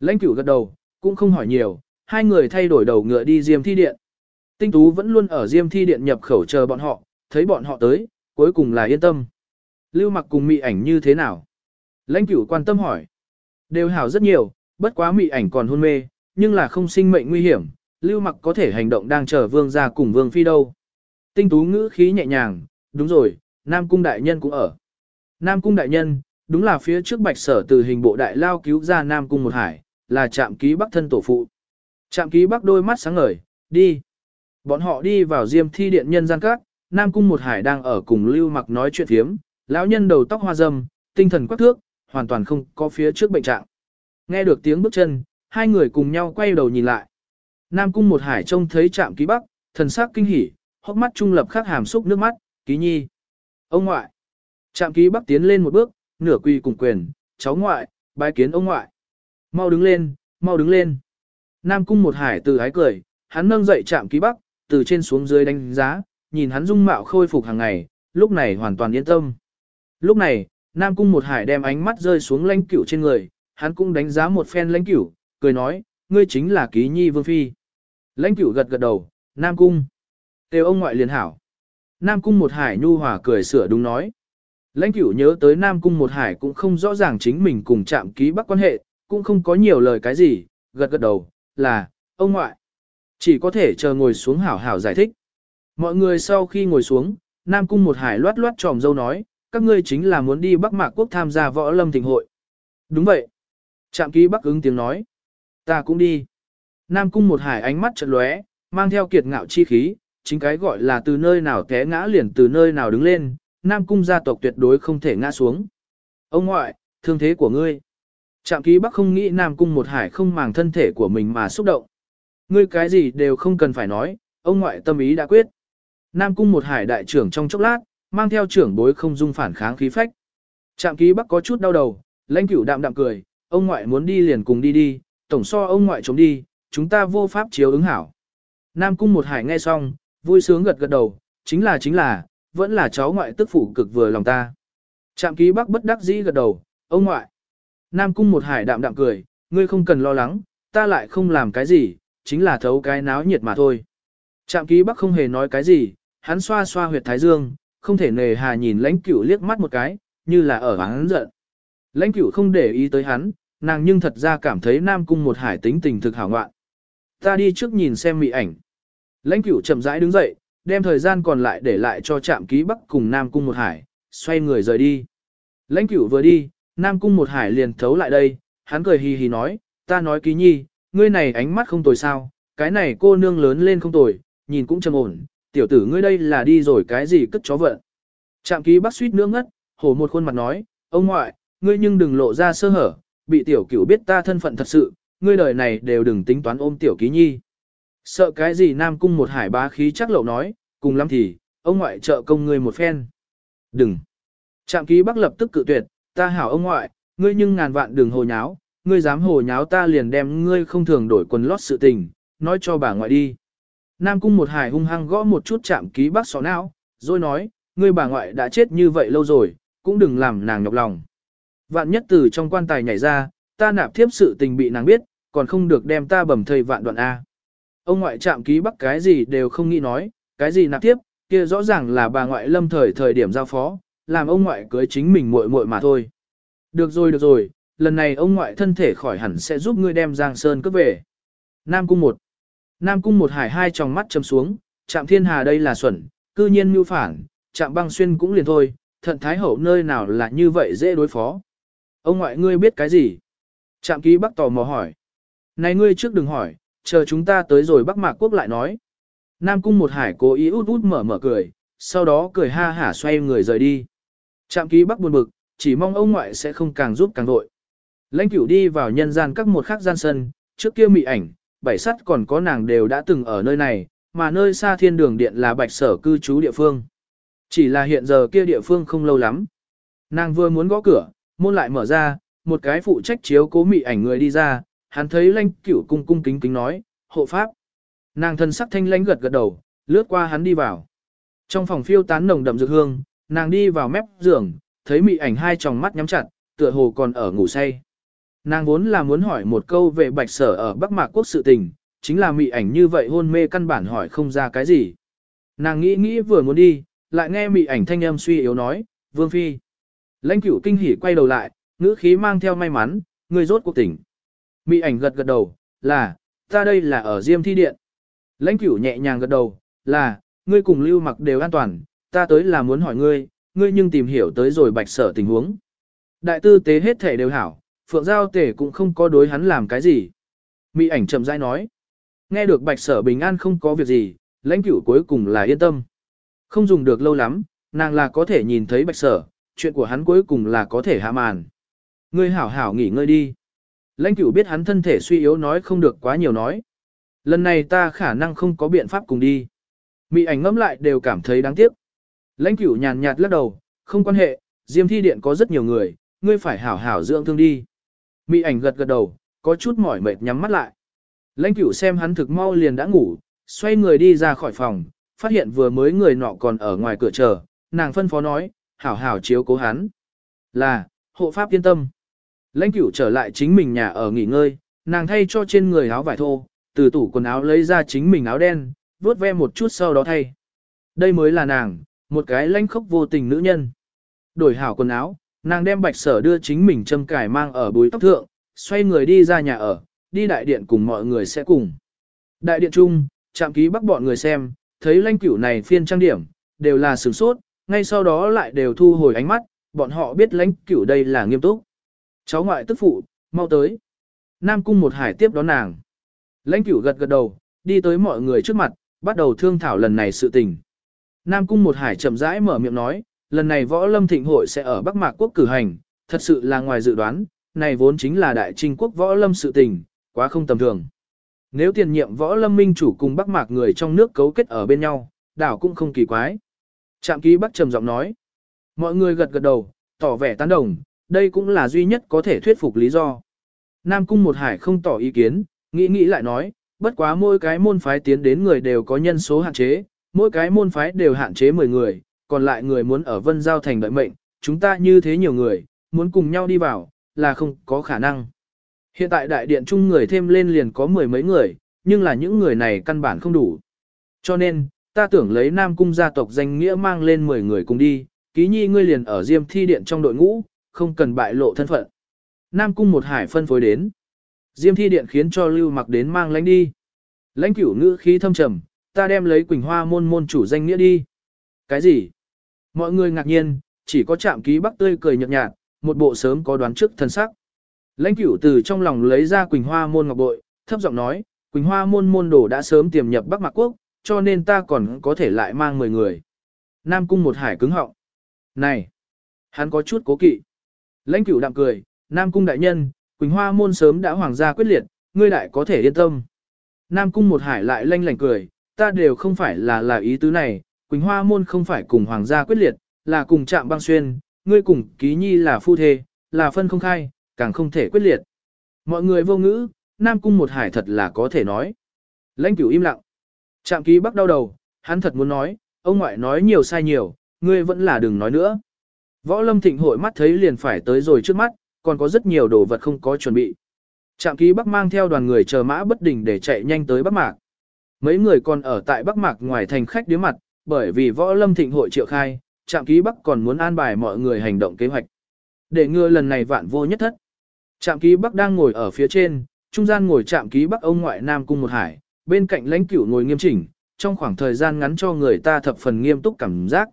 Lãnh cửu gật đầu, cũng không hỏi nhiều, hai người thay đổi đầu ngựa đi diềm thi điện. Tinh tú vẫn luôn ở diêm thi điện nhập khẩu chờ bọn họ, thấy bọn họ tới, cuối cùng là yên tâm. Lưu mặc cùng mị ảnh như thế nào? Lãnh cửu quan tâm hỏi. Đều hảo rất nhiều, bất quá mị ảnh còn hôn mê, nhưng là không sinh mệnh nguy hiểm, lưu mặc có thể hành động đang chờ vương ra cùng vương phi đâu. Tinh tú ngữ khí nhẹ nhàng, đúng rồi, Nam Cung Đại Nhân cũng ở. Nam Cung Đại Nhân, đúng là phía trước bạch sở từ hình bộ đại lao cứu ra Nam Cung một hải, là trạm ký bắc thân tổ phụ. Trạm ký bắc đôi mắt sáng ngời, đi. Bọn họ đi vào diêm thi điện nhân gian các, Nam Cung một hải đang ở cùng lưu mặc nói chuyện thiếm, lão nhân đầu tóc hoa râm, tinh thần quắc thước, hoàn toàn không có phía trước bệnh trạng. Nghe được tiếng bước chân, hai người cùng nhau quay đầu nhìn lại. Nam Cung một hải trông thấy trạm ký bắc, thần sắc kinh hỉ, hốc mắt trung lập khắc hàm xúc nước mắt, ký nhi. Ông ngoại. Trạm ký bắc tiến lên một bước, nửa quỳ cùng quyền, cháu ngoại, bái kiến ông ngoại. Mau đứng lên, mau đứng lên. Nam cung một hải từ ái cười, hắn nâng dậy trạm ký bắc, từ trên xuống dưới đánh giá, nhìn hắn dung mạo khôi phục hàng ngày, lúc này hoàn toàn yên tâm. Lúc này, Nam cung một hải đem ánh mắt rơi xuống lãnh cửu trên người, hắn cũng đánh giá một phen lãnh cửu, cười nói, ngươi chính là ký nhi vương phi. Lãnh cửu gật gật đầu, Nam Cung. Têu ông ngoại liền hảo. Nam Cung một hải nhu hòa cười sửa đúng nói. Lãnh cửu nhớ tới Nam Cung một hải cũng không rõ ràng chính mình cùng chạm ký bắc quan hệ, cũng không có nhiều lời cái gì, gật gật đầu, là, ông ngoại. Chỉ có thể chờ ngồi xuống hảo hảo giải thích. Mọi người sau khi ngồi xuống, Nam Cung một hải loát loát tròm dâu nói, các ngươi chính là muốn đi Bắc Mạc Quốc tham gia võ lâm thịnh hội. Đúng vậy. Trạm ký Bắc ứng tiếng nói. Ta cũng đi. Nam Cung một hải ánh mắt chợt lóe, mang theo kiệt ngạo chi khí, chính cái gọi là từ nơi nào té ngã liền từ nơi nào đứng lên, Nam Cung gia tộc tuyệt đối không thể ngã xuống. Ông ngoại, thương thế của ngươi. Trạm ký Bắc không nghĩ Nam Cung một hải không màng thân thể của mình mà xúc động. Ngươi cái gì đều không cần phải nói, ông ngoại tâm ý đã quyết. Nam Cung một hải đại trưởng trong chốc lát, mang theo trưởng bối không dung phản kháng khí phách. Trạm ký Bắc có chút đau đầu, lãnh cửu đạm đạm cười, ông ngoại muốn đi liền cùng đi đi, tổng so ông ngoại chống đi, chúng ta vô pháp chiếu ứng hảo. Nam Cung một hải nghe xong, vui sướng gật gật đầu, chính là chính là, vẫn là cháu ngoại tức phụ cực vừa lòng ta. Trạm ký Bắc bất đắc dĩ gật đầu, ông ngoại. Nam Cung một hải đạm đạm cười, ngươi không cần lo lắng, ta lại không làm cái gì, chính là thấu cái náo nhiệt mà thôi. Trạm ký Bắc không hề nói cái gì, hắn xoa xoa huyệt thái dương, không thể nề hà nhìn lãnh cửu liếc mắt một cái, như là ở hắn giận. Lãnh cửu không để ý tới hắn, nàng nhưng thật ra cảm thấy Nam Cung một hải tính tình thực hảo ngoạn. Ta đi trước nhìn xem mị ảnh. Lãnh cửu chậm rãi đứng dậy, đem thời gian còn lại để lại cho trạm ký Bắc cùng Nam Cung một hải, xoay người rời đi. Lãnh cửu vừa đi, Nam Cung một hải liền thấu lại đây, hắn cười hì hì nói, ta nói ký nhi, ngươi này ánh mắt không tồi sao, cái này cô nương lớn lên không tồi, nhìn cũng trầm ổn, tiểu tử ngươi đây là đi rồi cái gì cất chó vận. Trạm ký Bắc suýt nữa ngất, hổ một khuôn mặt nói, ông ngoại, ngươi nhưng đừng lộ ra sơ hở, bị tiểu cửu biết ta thân phận thật sự, ngươi đời này đều đừng tính toán ôm tiểu ký nhi. Sợ cái gì Nam Cung một hải bá khí chắc lậu nói, cùng lắm thì, ông ngoại trợ công ngươi một phen. Đừng. Trạm ký bắc lập tức cự tuyệt, ta hảo ông ngoại, ngươi nhưng ngàn vạn đừng hồ nháo, ngươi dám hồ nháo ta liền đem ngươi không thường đổi quần lót sự tình, nói cho bà ngoại đi. Nam Cung một hải hung hăng gõ một chút chạm ký bắc xó não, rồi nói, ngươi bà ngoại đã chết như vậy lâu rồi, cũng đừng làm nàng nhọc lòng. Vạn nhất từ trong quan tài nhảy ra, ta nạp thiếp sự tình bị nàng biết, còn không được đem ta bầm thầy vạn đoạn A. Ông ngoại chạm ký bắc cái gì đều không nghĩ nói, cái gì nạp tiếp, kia rõ ràng là bà ngoại lâm thời thời điểm giao phó, làm ông ngoại cưới chính mình muội muội mà thôi. Được rồi được rồi, lần này ông ngoại thân thể khỏi hẳn sẽ giúp ngươi đem Giang Sơn cướp về. Nam Cung một Nam Cung một hải hai tròng mắt châm xuống, chạm thiên hà đây là xuẩn, cư nhiên mưu phản, chạm băng xuyên cũng liền thôi, thận thái hậu nơi nào là như vậy dễ đối phó. Ông ngoại ngươi biết cái gì? Trạm ký bắc tò mò hỏi. Này ngươi trước đừng hỏi, chờ chúng ta tới rồi Bắc Mạc Quốc lại nói. Nam Cung một hải cố ý út út mở mở cười, sau đó cười ha hả xoay người rời đi. Trạm ký Bắc buồn bực, chỉ mong ông ngoại sẽ không càng giúp càng vội. Lãnh cửu đi vào nhân gian các một khắc gian sân, trước kia mị ảnh, bảy sắt còn có nàng đều đã từng ở nơi này, mà nơi xa thiên đường điện là bạch sở cư trú địa phương. Chỉ là hiện giờ kia địa phương không lâu lắm. Nàng vừa muốn gõ cửa, môn lại mở ra, một cái phụ trách chiếu cố mị ảnh người đi ra, hắn thấy lãnh cửu cung cung kính kính nói, hộ pháp. Nàng thân sắc thanh lãnh gật gật đầu, lướt qua hắn đi vào. Trong phòng phiêu tán nồng đậm dược hương, nàng đi vào mép giường, thấy mị ảnh hai tròng mắt nhắm chặt, tựa hồ còn ở ngủ say. Nàng vốn là muốn hỏi một câu về bạch sở ở Bắc Mạc Quốc sự tình, chính là mị ảnh như vậy hôn mê căn bản hỏi không ra cái gì. Nàng nghĩ nghĩ vừa muốn đi, lại nghe mị ảnh thanh âm suy yếu nói, Vương Phi. Lãnh cửu kinh hỉ quay đầu lại, ngữ khí mang theo may mắn, người rốt cuộc tỉnh. Mị ảnh gật gật đầu, là, ta đây là ở Diêm Thi Điện. Lãnh cửu nhẹ nhàng gật đầu, là, ngươi cùng lưu mặc đều an toàn, ta tới là muốn hỏi ngươi, ngươi nhưng tìm hiểu tới rồi bạch sở tình huống. Đại tư tế hết thể đều hảo, phượng giao tể cũng không có đối hắn làm cái gì. Mị ảnh chậm rãi nói, nghe được bạch sở bình an không có việc gì, lãnh cửu cuối cùng là yên tâm. Không dùng được lâu lắm, nàng là có thể nhìn thấy bạch sở, chuyện của hắn cuối cùng là có thể hạ màn. Ngươi hảo hảo nghỉ ngơi đi. Lãnh cửu biết hắn thân thể suy yếu nói không được quá nhiều nói. Lần này ta khả năng không có biện pháp cùng đi. Mị ảnh ngẫm lại đều cảm thấy đáng tiếc. Lãnh cửu nhàn nhạt lắc đầu, không quan hệ, diêm thi điện có rất nhiều người, ngươi phải hảo hảo dưỡng thương đi. Mị ảnh gật gật đầu, có chút mỏi mệt nhắm mắt lại. Lãnh cửu xem hắn thực mau liền đã ngủ, xoay người đi ra khỏi phòng, phát hiện vừa mới người nọ còn ở ngoài cửa chờ, nàng phân phó nói, hảo hảo chiếu cố hắn. Là, hộ pháp yên tâm. Lãnh cửu trở lại chính mình nhà ở nghỉ ngơi, Nàng thay cho trên người áo vải thô, từ tủ quần áo lấy ra chính mình áo đen, vuốt ve một chút sau đó thay. Đây mới là nàng, một cái lãnh khốc vô tình nữ nhân. Đổi hảo quần áo, nàng đem bạch sở đưa chính mình châm cải mang ở búi tóc thượng, xoay người đi ra nhà ở, đi đại điện cùng mọi người sẽ cùng. Đại điện chung, chạm ký bắt bọn người xem, thấy lãnh cửu này phiên trang điểm, đều là sửng sốt, ngay sau đó lại đều thu hồi ánh mắt, bọn họ biết lãnh cửu đây là nghiêm túc. Cháu ngoại tức phụ, mau tới. Nam cung một hải tiếp đón nàng. Lãnh cửu gật gật đầu, đi tới mọi người trước mặt, bắt đầu thương thảo lần này sự tình. Nam cung một hải chậm rãi mở miệng nói, lần này võ lâm thịnh hội sẽ ở Bắc Mạc Quốc cử hành, thật sự là ngoài dự đoán, này vốn chính là đại trinh quốc võ lâm sự tình, quá không tầm thường. Nếu tiền nhiệm võ lâm minh chủ cùng Bắc Mạc người trong nước cấu kết ở bên nhau, đảo cũng không kỳ quái. Trạm ký Bắc trầm giọng nói. Mọi người gật gật đầu, tỏ vẻ tán đồng, đây cũng là duy nhất có thể thuyết phục lý do. Nam Cung Một Hải không tỏ ý kiến, nghĩ nghĩ lại nói, bất quá mỗi cái môn phái tiến đến người đều có nhân số hạn chế, mỗi cái môn phái đều hạn chế 10 người, còn lại người muốn ở Vân Giao Thành đợi mệnh, chúng ta như thế nhiều người, muốn cùng nhau đi vào, là không có khả năng. Hiện tại đại điện chung người thêm lên liền có mười mấy người, nhưng là những người này căn bản không đủ. Cho nên, ta tưởng lấy Nam Cung gia tộc danh nghĩa mang lên 10 người cùng đi, ký nhi ngươi liền ở Diêm Thi Điện trong đội ngũ, không cần bại lộ thân phận. Nam Cung một hải phân phối đến. Diêm Thi Điện khiến cho Lưu Mặc đến mang lãnh đi. Lãnh cửu ngữ khí thâm trầm, ta đem lấy Quỳnh Hoa môn môn chủ danh nghĩa đi. Cái gì? Mọi người ngạc nhiên, chỉ có chạm ký bắc tươi cười nhợt nhạt, một bộ sớm có đoán trước thân sắc. Lãnh cửu từ trong lòng lấy ra Quỳnh Hoa môn ngọc bội, thấp giọng nói, Quỳnh Hoa môn môn đồ đã sớm tiềm nhập Bắc Mạc Quốc, cho nên ta còn có thể lại mang 10 người. Nam cung một hải cứng họng. Này! Hắn có chút cố kỵ. Lãnh cửu đạm cười, Nam cung đại nhân, Quỳnh Hoa môn sớm đã hoàng gia quyết liệt, ngươi lại có thể yên tâm. Nam cung một hải lại lanh lảnh cười, ta đều không phải là là ý tứ này, Quỳnh Hoa môn không phải cùng hoàng gia quyết liệt, là cùng chạm băng xuyên, ngươi cùng ký nhi là phu thê, là phân không khai, càng không thể quyết liệt. Mọi người vô ngữ, Nam cung một hải thật là có thể nói. Lãnh cửu im lặng. Trạm ký bắc đau đầu, hắn thật muốn nói, ông ngoại nói nhiều sai nhiều, ngươi vẫn là đừng nói nữa. Võ lâm thịnh hội mắt thấy liền phải tới rồi trước mắt, còn có rất nhiều đồ vật không có chuẩn bị. Trạm ký bắc mang theo đoàn người chờ mã bất đình để chạy nhanh tới Bắc Mạc. Mấy người còn ở tại Bắc Mạc ngoài thành khách điếm mặt, bởi vì võ lâm thịnh hội triệu khai, trạm ký bắc còn muốn an bài mọi người hành động kế hoạch. Để ngừa lần này vạn vô nhất thất. Trạm ký bắc đang ngồi ở phía trên, trung gian ngồi trạm ký bắc ông ngoại nam cung một hải, bên cạnh lãnh cửu ngồi nghiêm chỉnh, trong khoảng thời gian ngắn cho người ta thập phần nghiêm túc cảm giác.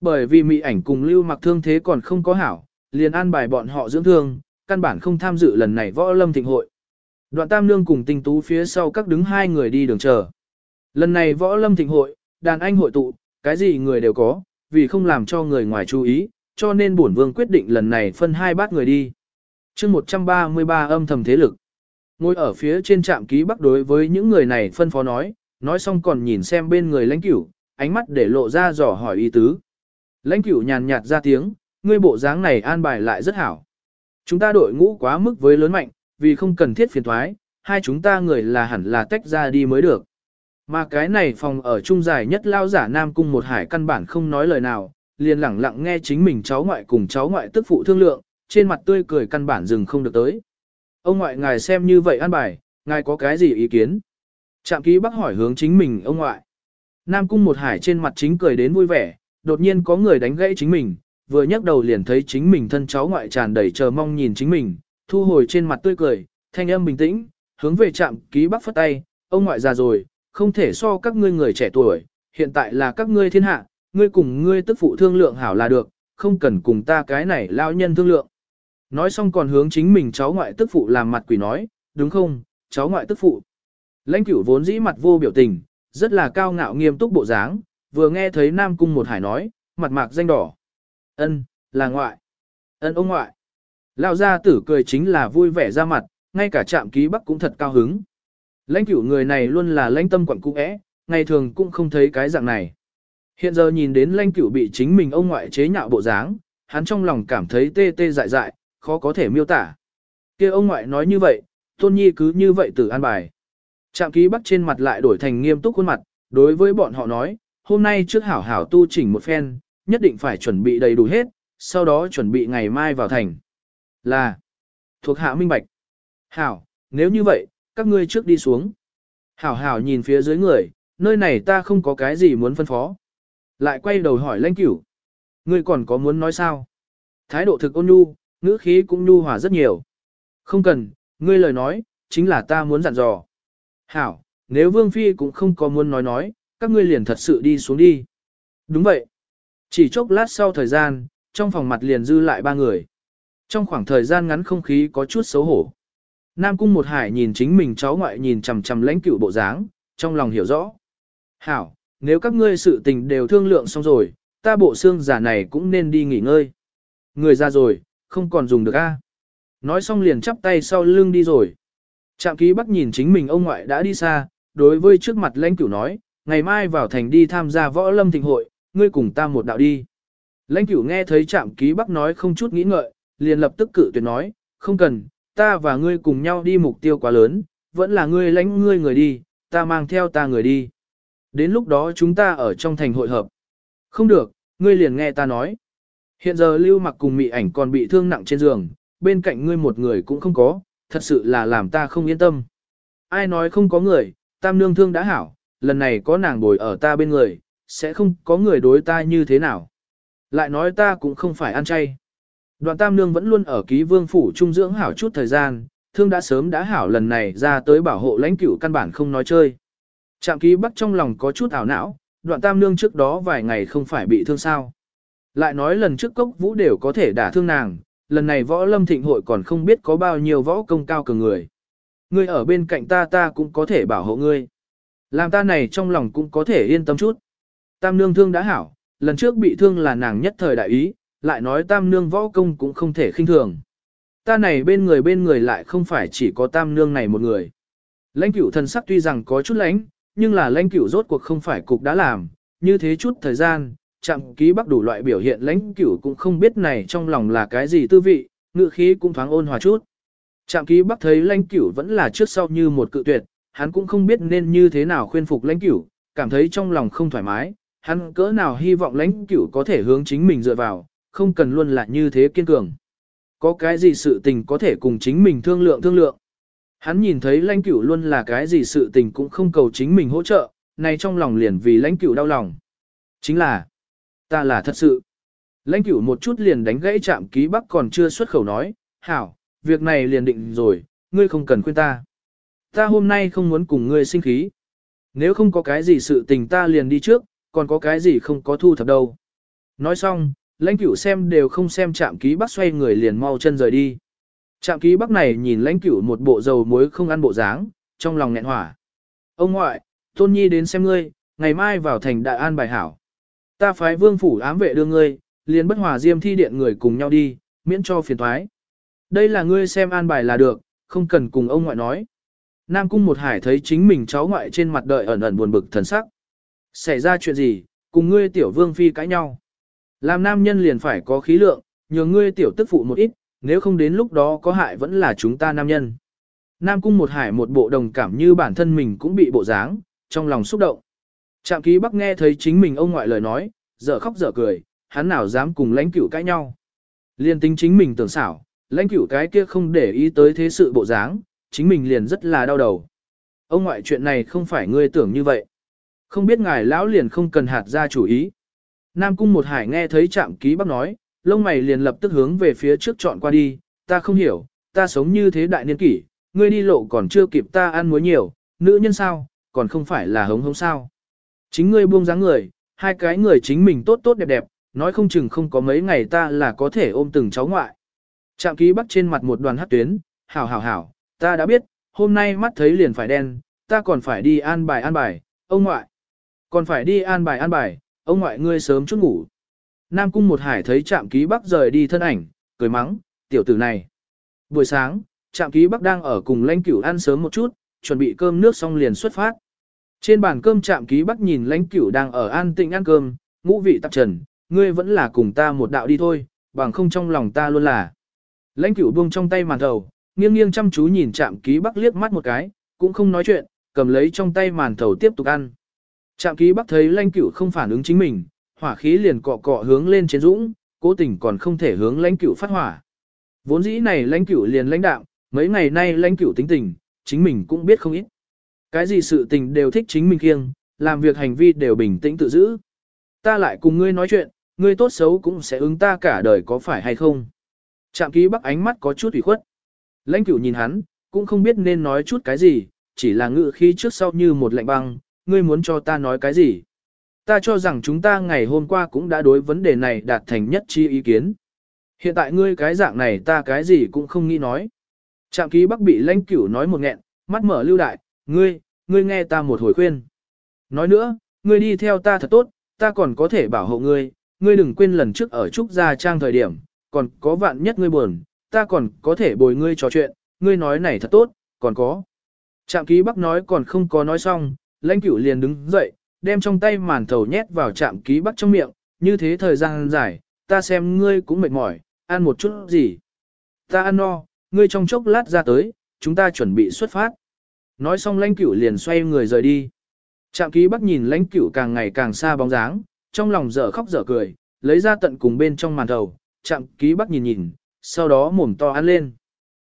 Bởi vì mỹ ảnh cùng lưu mặc thương thế còn không có hảo, liền an bài bọn họ dưỡng thương, căn bản không tham dự lần này võ lâm thịnh hội. Đoạn tam nương cùng tinh tú phía sau các đứng hai người đi đường chờ. Lần này võ lâm thịnh hội, đàn anh hội tụ, cái gì người đều có, vì không làm cho người ngoài chú ý, cho nên bổn vương quyết định lần này phân hai bát người đi. chương 133 âm thầm thế lực. Ngồi ở phía trên trạm ký bắc đối với những người này phân phó nói, nói xong còn nhìn xem bên người lãnh cửu, ánh mắt để lộ ra dò hỏi ý tứ. Lãnh cửu nhàn nhạt ra tiếng, ngươi bộ dáng này an bài lại rất hảo. Chúng ta đội ngũ quá mức với lớn mạnh, vì không cần thiết phiền thoái, hai chúng ta người là hẳn là tách ra đi mới được. Mà cái này phòng ở trung dài nhất lao giả Nam Cung một hải căn bản không nói lời nào, liền lẳng lặng nghe chính mình cháu ngoại cùng cháu ngoại tức phụ thương lượng, trên mặt tươi cười căn bản dừng không được tới. Ông ngoại ngài xem như vậy an bài, ngài có cái gì ý kiến? Trạm ký bác hỏi hướng chính mình ông ngoại. Nam cung một hải trên mặt chính cười đến vui vẻ, đột nhiên có người đánh gãy chính mình, vừa nhấc đầu liền thấy chính mình thân cháu ngoại tràn đầy chờ mong nhìn chính mình, thu hồi trên mặt tươi cười, thanh âm bình tĩnh, hướng về trạm ký bác phất tay, ông ngoại già rồi, không thể so các ngươi người trẻ tuổi, hiện tại là các ngươi thiên hạ, ngươi cùng ngươi tức phụ thương lượng hảo là được, không cần cùng ta cái này lao nhân thương lượng. Nói xong còn hướng chính mình cháu ngoại tức phụ làm mặt quỷ nói, đúng không, cháu ngoại tức phụ. Lãnh cửu vốn dĩ mặt vô biểu tình, rất là cao ngạo nghiêm túc bộ dáng, vừa nghe thấy Nam Cung một hải nói, mặt mạc danh đỏ. ân là ngoại. ân ông ngoại. lão gia tử cười chính là vui vẻ ra mặt, ngay cả trạm ký bắc cũng thật cao hứng. Lãnh cửu người này luôn là lãnh tâm quẩn cung ẽ, ngày thường cũng không thấy cái dạng này. Hiện giờ nhìn đến lãnh cửu bị chính mình ông ngoại chế nhạo bộ dáng, hắn trong lòng cảm thấy tê tê dại dại, khó có thể miêu tả. kia ông ngoại nói như vậy, tôn nhi cứ như vậy từ an bài. Trạm ký bắc trên mặt lại đổi thành nghiêm túc khuôn mặt, đối với bọn họ nói, hôm nay trước hảo hảo tu chỉnh một phen, nhất định phải chuẩn bị đầy đủ hết, sau đó chuẩn bị ngày mai vào thành. Là, thuộc hạ minh bạch. Hảo, nếu như vậy, các ngươi trước đi xuống. Hảo hảo nhìn phía dưới người, nơi này ta không có cái gì muốn phân phó. Lại quay đầu hỏi lãnh cửu. Ngươi còn có muốn nói sao? Thái độ thực ôn nhu, ngữ khí cũng nhu hòa rất nhiều. Không cần, ngươi lời nói, chính là ta muốn dặn dò. Hảo, nếu Vương Phi cũng không có muốn nói nói, các ngươi liền thật sự đi xuống đi. Đúng vậy. Chỉ chốc lát sau thời gian, trong phòng mặt liền dư lại ba người. Trong khoảng thời gian ngắn không khí có chút xấu hổ. Nam Cung một hải nhìn chính mình cháu ngoại nhìn chằm chằm lãnh cựu bộ dáng, trong lòng hiểu rõ. Hảo, nếu các ngươi sự tình đều thương lượng xong rồi, ta bộ xương giả này cũng nên đi nghỉ ngơi. Người ra rồi, không còn dùng được a. Nói xong liền chắp tay sau lưng đi rồi. Trạm ký bắc nhìn chính mình ông ngoại đã đi xa, đối với trước mặt lãnh cửu nói, ngày mai vào thành đi tham gia võ lâm thịnh hội, ngươi cùng ta một đạo đi. Lãnh cửu nghe thấy trạm ký bắc nói không chút nghĩ ngợi, liền lập tức cự tuyệt nói, không cần, ta và ngươi cùng nhau đi mục tiêu quá lớn, vẫn là ngươi lãnh ngươi người đi, ta mang theo ta người đi. Đến lúc đó chúng ta ở trong thành hội hợp. Không được, ngươi liền nghe ta nói. Hiện giờ lưu mặc cùng mị ảnh còn bị thương nặng trên giường, bên cạnh ngươi một người cũng không có, thật sự là làm ta không yên tâm. Ai nói không có người, tam nương thương đã hảo, lần này có nàng bồi ở ta bên người, sẽ không có người đối ta như thế nào. Lại nói ta cũng không phải ăn chay. Đoạn tam nương vẫn luôn ở ký vương phủ trung dưỡng hảo chút thời gian, thương đã sớm đã hảo lần này ra tới bảo hộ lãnh cửu căn bản không nói chơi. Trạm ký bắc trong lòng có chút ảo não, đoạn tam nương trước đó vài ngày không phải bị thương sao. Lại nói lần trước cốc vũ đều có thể đả thương nàng, lần này võ lâm thịnh hội còn không biết có bao nhiêu võ công cao cường người. Ngươi ở bên cạnh ta ta cũng có thể bảo hộ ngươi. Làm ta này trong lòng cũng có thể yên tâm chút. Tam nương thương đã hảo, lần trước bị thương là nàng nhất thời đại ý, lại nói tam nương võ công cũng không thể khinh thường. Ta này bên người bên người lại không phải chỉ có tam nương này một người. Lãnh cửu thần sắc tuy rằng có chút lãnh, nhưng là lãnh cửu rốt cuộc không phải cục đã làm, như thế chút thời gian, chạm ký bắc đủ loại biểu hiện lãnh cửu cũng không biết này trong lòng là cái gì tư vị, ngự khí cũng thoáng ôn hòa chút. Trạm ký bắc thấy lãnh cửu vẫn là trước sau như một cự tuyệt, hắn cũng không biết nên như thế nào khuyên phục lãnh cửu, cảm thấy trong lòng không thoải mái, hắn cỡ nào hy vọng lãnh cửu có thể hướng chính mình dựa vào, không cần luôn là như thế kiên cường. Có cái gì sự tình có thể cùng chính mình thương lượng thương lượng. Hắn nhìn thấy lãnh cửu luôn là cái gì sự tình cũng không cầu chính mình hỗ trợ, này trong lòng liền vì lãnh cửu đau lòng. Chính là, ta là thật sự. Lãnh cửu một chút liền đánh gãy chạm ký bắc còn chưa xuất khẩu nói, hảo, việc này liền định rồi, ngươi không cần khuyên ta. Ta hôm nay không muốn cùng ngươi sinh khí. Nếu không có cái gì sự tình ta liền đi trước, còn có cái gì không có thu thập đâu. Nói xong, lãnh cửu xem đều không xem chạm ký bắc xoay người liền mau chân rời đi. Trạm ký bắc này nhìn lãnh cửu một bộ dầu muối không ăn bộ dáng, trong lòng nghẹn hỏa. Ông ngoại, tôn nhi đến xem ngươi, ngày mai vào thành đại an bài hảo. Ta phái vương phủ ám vệ đưa ngươi, liền bất hòa diêm thi điện người cùng nhau đi, miễn cho phiền thoái. Đây là ngươi xem an bài là được, không cần cùng ông ngoại nói. Nam cung một hải thấy chính mình cháu ngoại trên mặt đợi ẩn ẩn buồn bực thần sắc. Xảy ra chuyện gì, cùng ngươi tiểu vương phi cãi nhau. Làm nam nhân liền phải có khí lượng, nhờ ngươi tiểu tức phụ một ít, nếu không đến lúc đó có hại vẫn là chúng ta nam nhân. Nam cung một hải một bộ đồng cảm như bản thân mình cũng bị bộ dáng, trong lòng xúc động. Trạm ký bắc nghe thấy chính mình ông ngoại lời nói, dở khóc dở cười, hắn nào dám cùng lãnh cửu cãi nhau. Liên tính chính mình tưởng xảo, lãnh cửu cái kia không để ý tới thế sự bộ dáng, chính mình liền rất là đau đầu. Ông ngoại chuyện này không phải ngươi tưởng như vậy. Không biết ngài lão liền không cần hạt ra chủ ý. Nam cung một hải nghe thấy trạm ký bắc nói, lông mày liền lập tức hướng về phía trước chọn qua đi, ta không hiểu, ta sống như thế đại niên kỷ, ngươi đi lộ còn chưa kịp ta ăn muối nhiều, nữ nhân sao, còn không phải là hống hống sao. Chính ngươi buông dáng người, hai cái người chính mình tốt tốt đẹp đẹp, nói không chừng không có mấy ngày ta là có thể ôm từng cháu ngoại. Trạm ký bắt trên mặt một đoàn hát tuyến, hảo hảo hảo, ta đã biết, hôm nay mắt thấy liền phải đen, ta còn phải đi an bài an bài, ông ngoại. Còn phải đi an bài an bài, ông ngoại ngươi sớm chút ngủ. Nam cung một hải thấy trạm ký bắc rời đi thân ảnh, cười mắng, tiểu tử này. Buổi sáng, trạm ký bắc đang ở cùng lãnh cửu ăn sớm một chút, chuẩn bị cơm nước xong liền xuất phát. Trên bàn cơm trạm ký bắc nhìn lãnh cửu đang ở an tịnh ăn cơm, ngũ vị tạp trần, ngươi vẫn là cùng ta một đạo đi thôi, bằng không trong lòng ta luôn là. Lãnh cửu buông trong tay màn thầu, nghiêng nghiêng chăm chú nhìn trạm ký bắc liếc mắt một cái, cũng không nói chuyện, cầm lấy trong tay màn thầu tiếp tục ăn. Trạm ký bắc thấy lãnh cửu không phản ứng chính mình, hỏa khí liền cọ cọ hướng lên trên dũng, cố tình còn không thể hướng lãnh cửu phát hỏa. Vốn dĩ này lãnh cửu liền lãnh đạo, mấy ngày nay lãnh cửu tính tình, chính mình cũng biết không ít. Cái gì sự tình đều thích chính mình kiêng, làm việc hành vi đều bình tĩnh tự giữ. Ta lại cùng ngươi nói chuyện, ngươi tốt xấu cũng sẽ ứng ta cả đời có phải hay không. Trạm ký bắc ánh mắt có chút ủy khuất. Lãnh cửu nhìn hắn, cũng không biết nên nói chút cái gì, chỉ là ngự khí trước sau như một lạnh băng, ngươi muốn cho ta nói cái gì. Ta cho rằng chúng ta ngày hôm qua cũng đã đối vấn đề này đạt thành nhất chi ý kiến. Hiện tại ngươi cái dạng này ta cái gì cũng không nghĩ nói. Trạm ký bắc bị lãnh cửu nói một nghẹn, mắt mở lưu đại, ngươi, ngươi nghe ta một hồi khuyên. Nói nữa, ngươi đi theo ta thật tốt, ta còn có thể bảo hộ ngươi, ngươi đừng quên lần trước ở Trúc Gia Trang thời điểm, còn có vạn nhất ngươi buồn, ta còn có thể bồi ngươi trò chuyện, ngươi nói này thật tốt, còn có. Trạm ký bắc nói còn không có nói xong, lãnh cửu liền đứng dậy, đem trong tay màn thầu nhét vào trạm ký bắc trong miệng, như thế thời gian dài, ta xem ngươi cũng mệt mỏi, ăn một chút gì. Ta ăn no, ngươi trong chốc lát ra tới, chúng ta chuẩn bị xuất phát. Nói xong lãnh cửu liền xoay người rời đi. Trạm ký bắc nhìn lãnh cửu càng ngày càng xa bóng dáng, trong lòng dở khóc dở cười, lấy ra tận cùng bên trong màn đầu. Trạm ký bắc nhìn nhìn, sau đó mồm to ăn lên.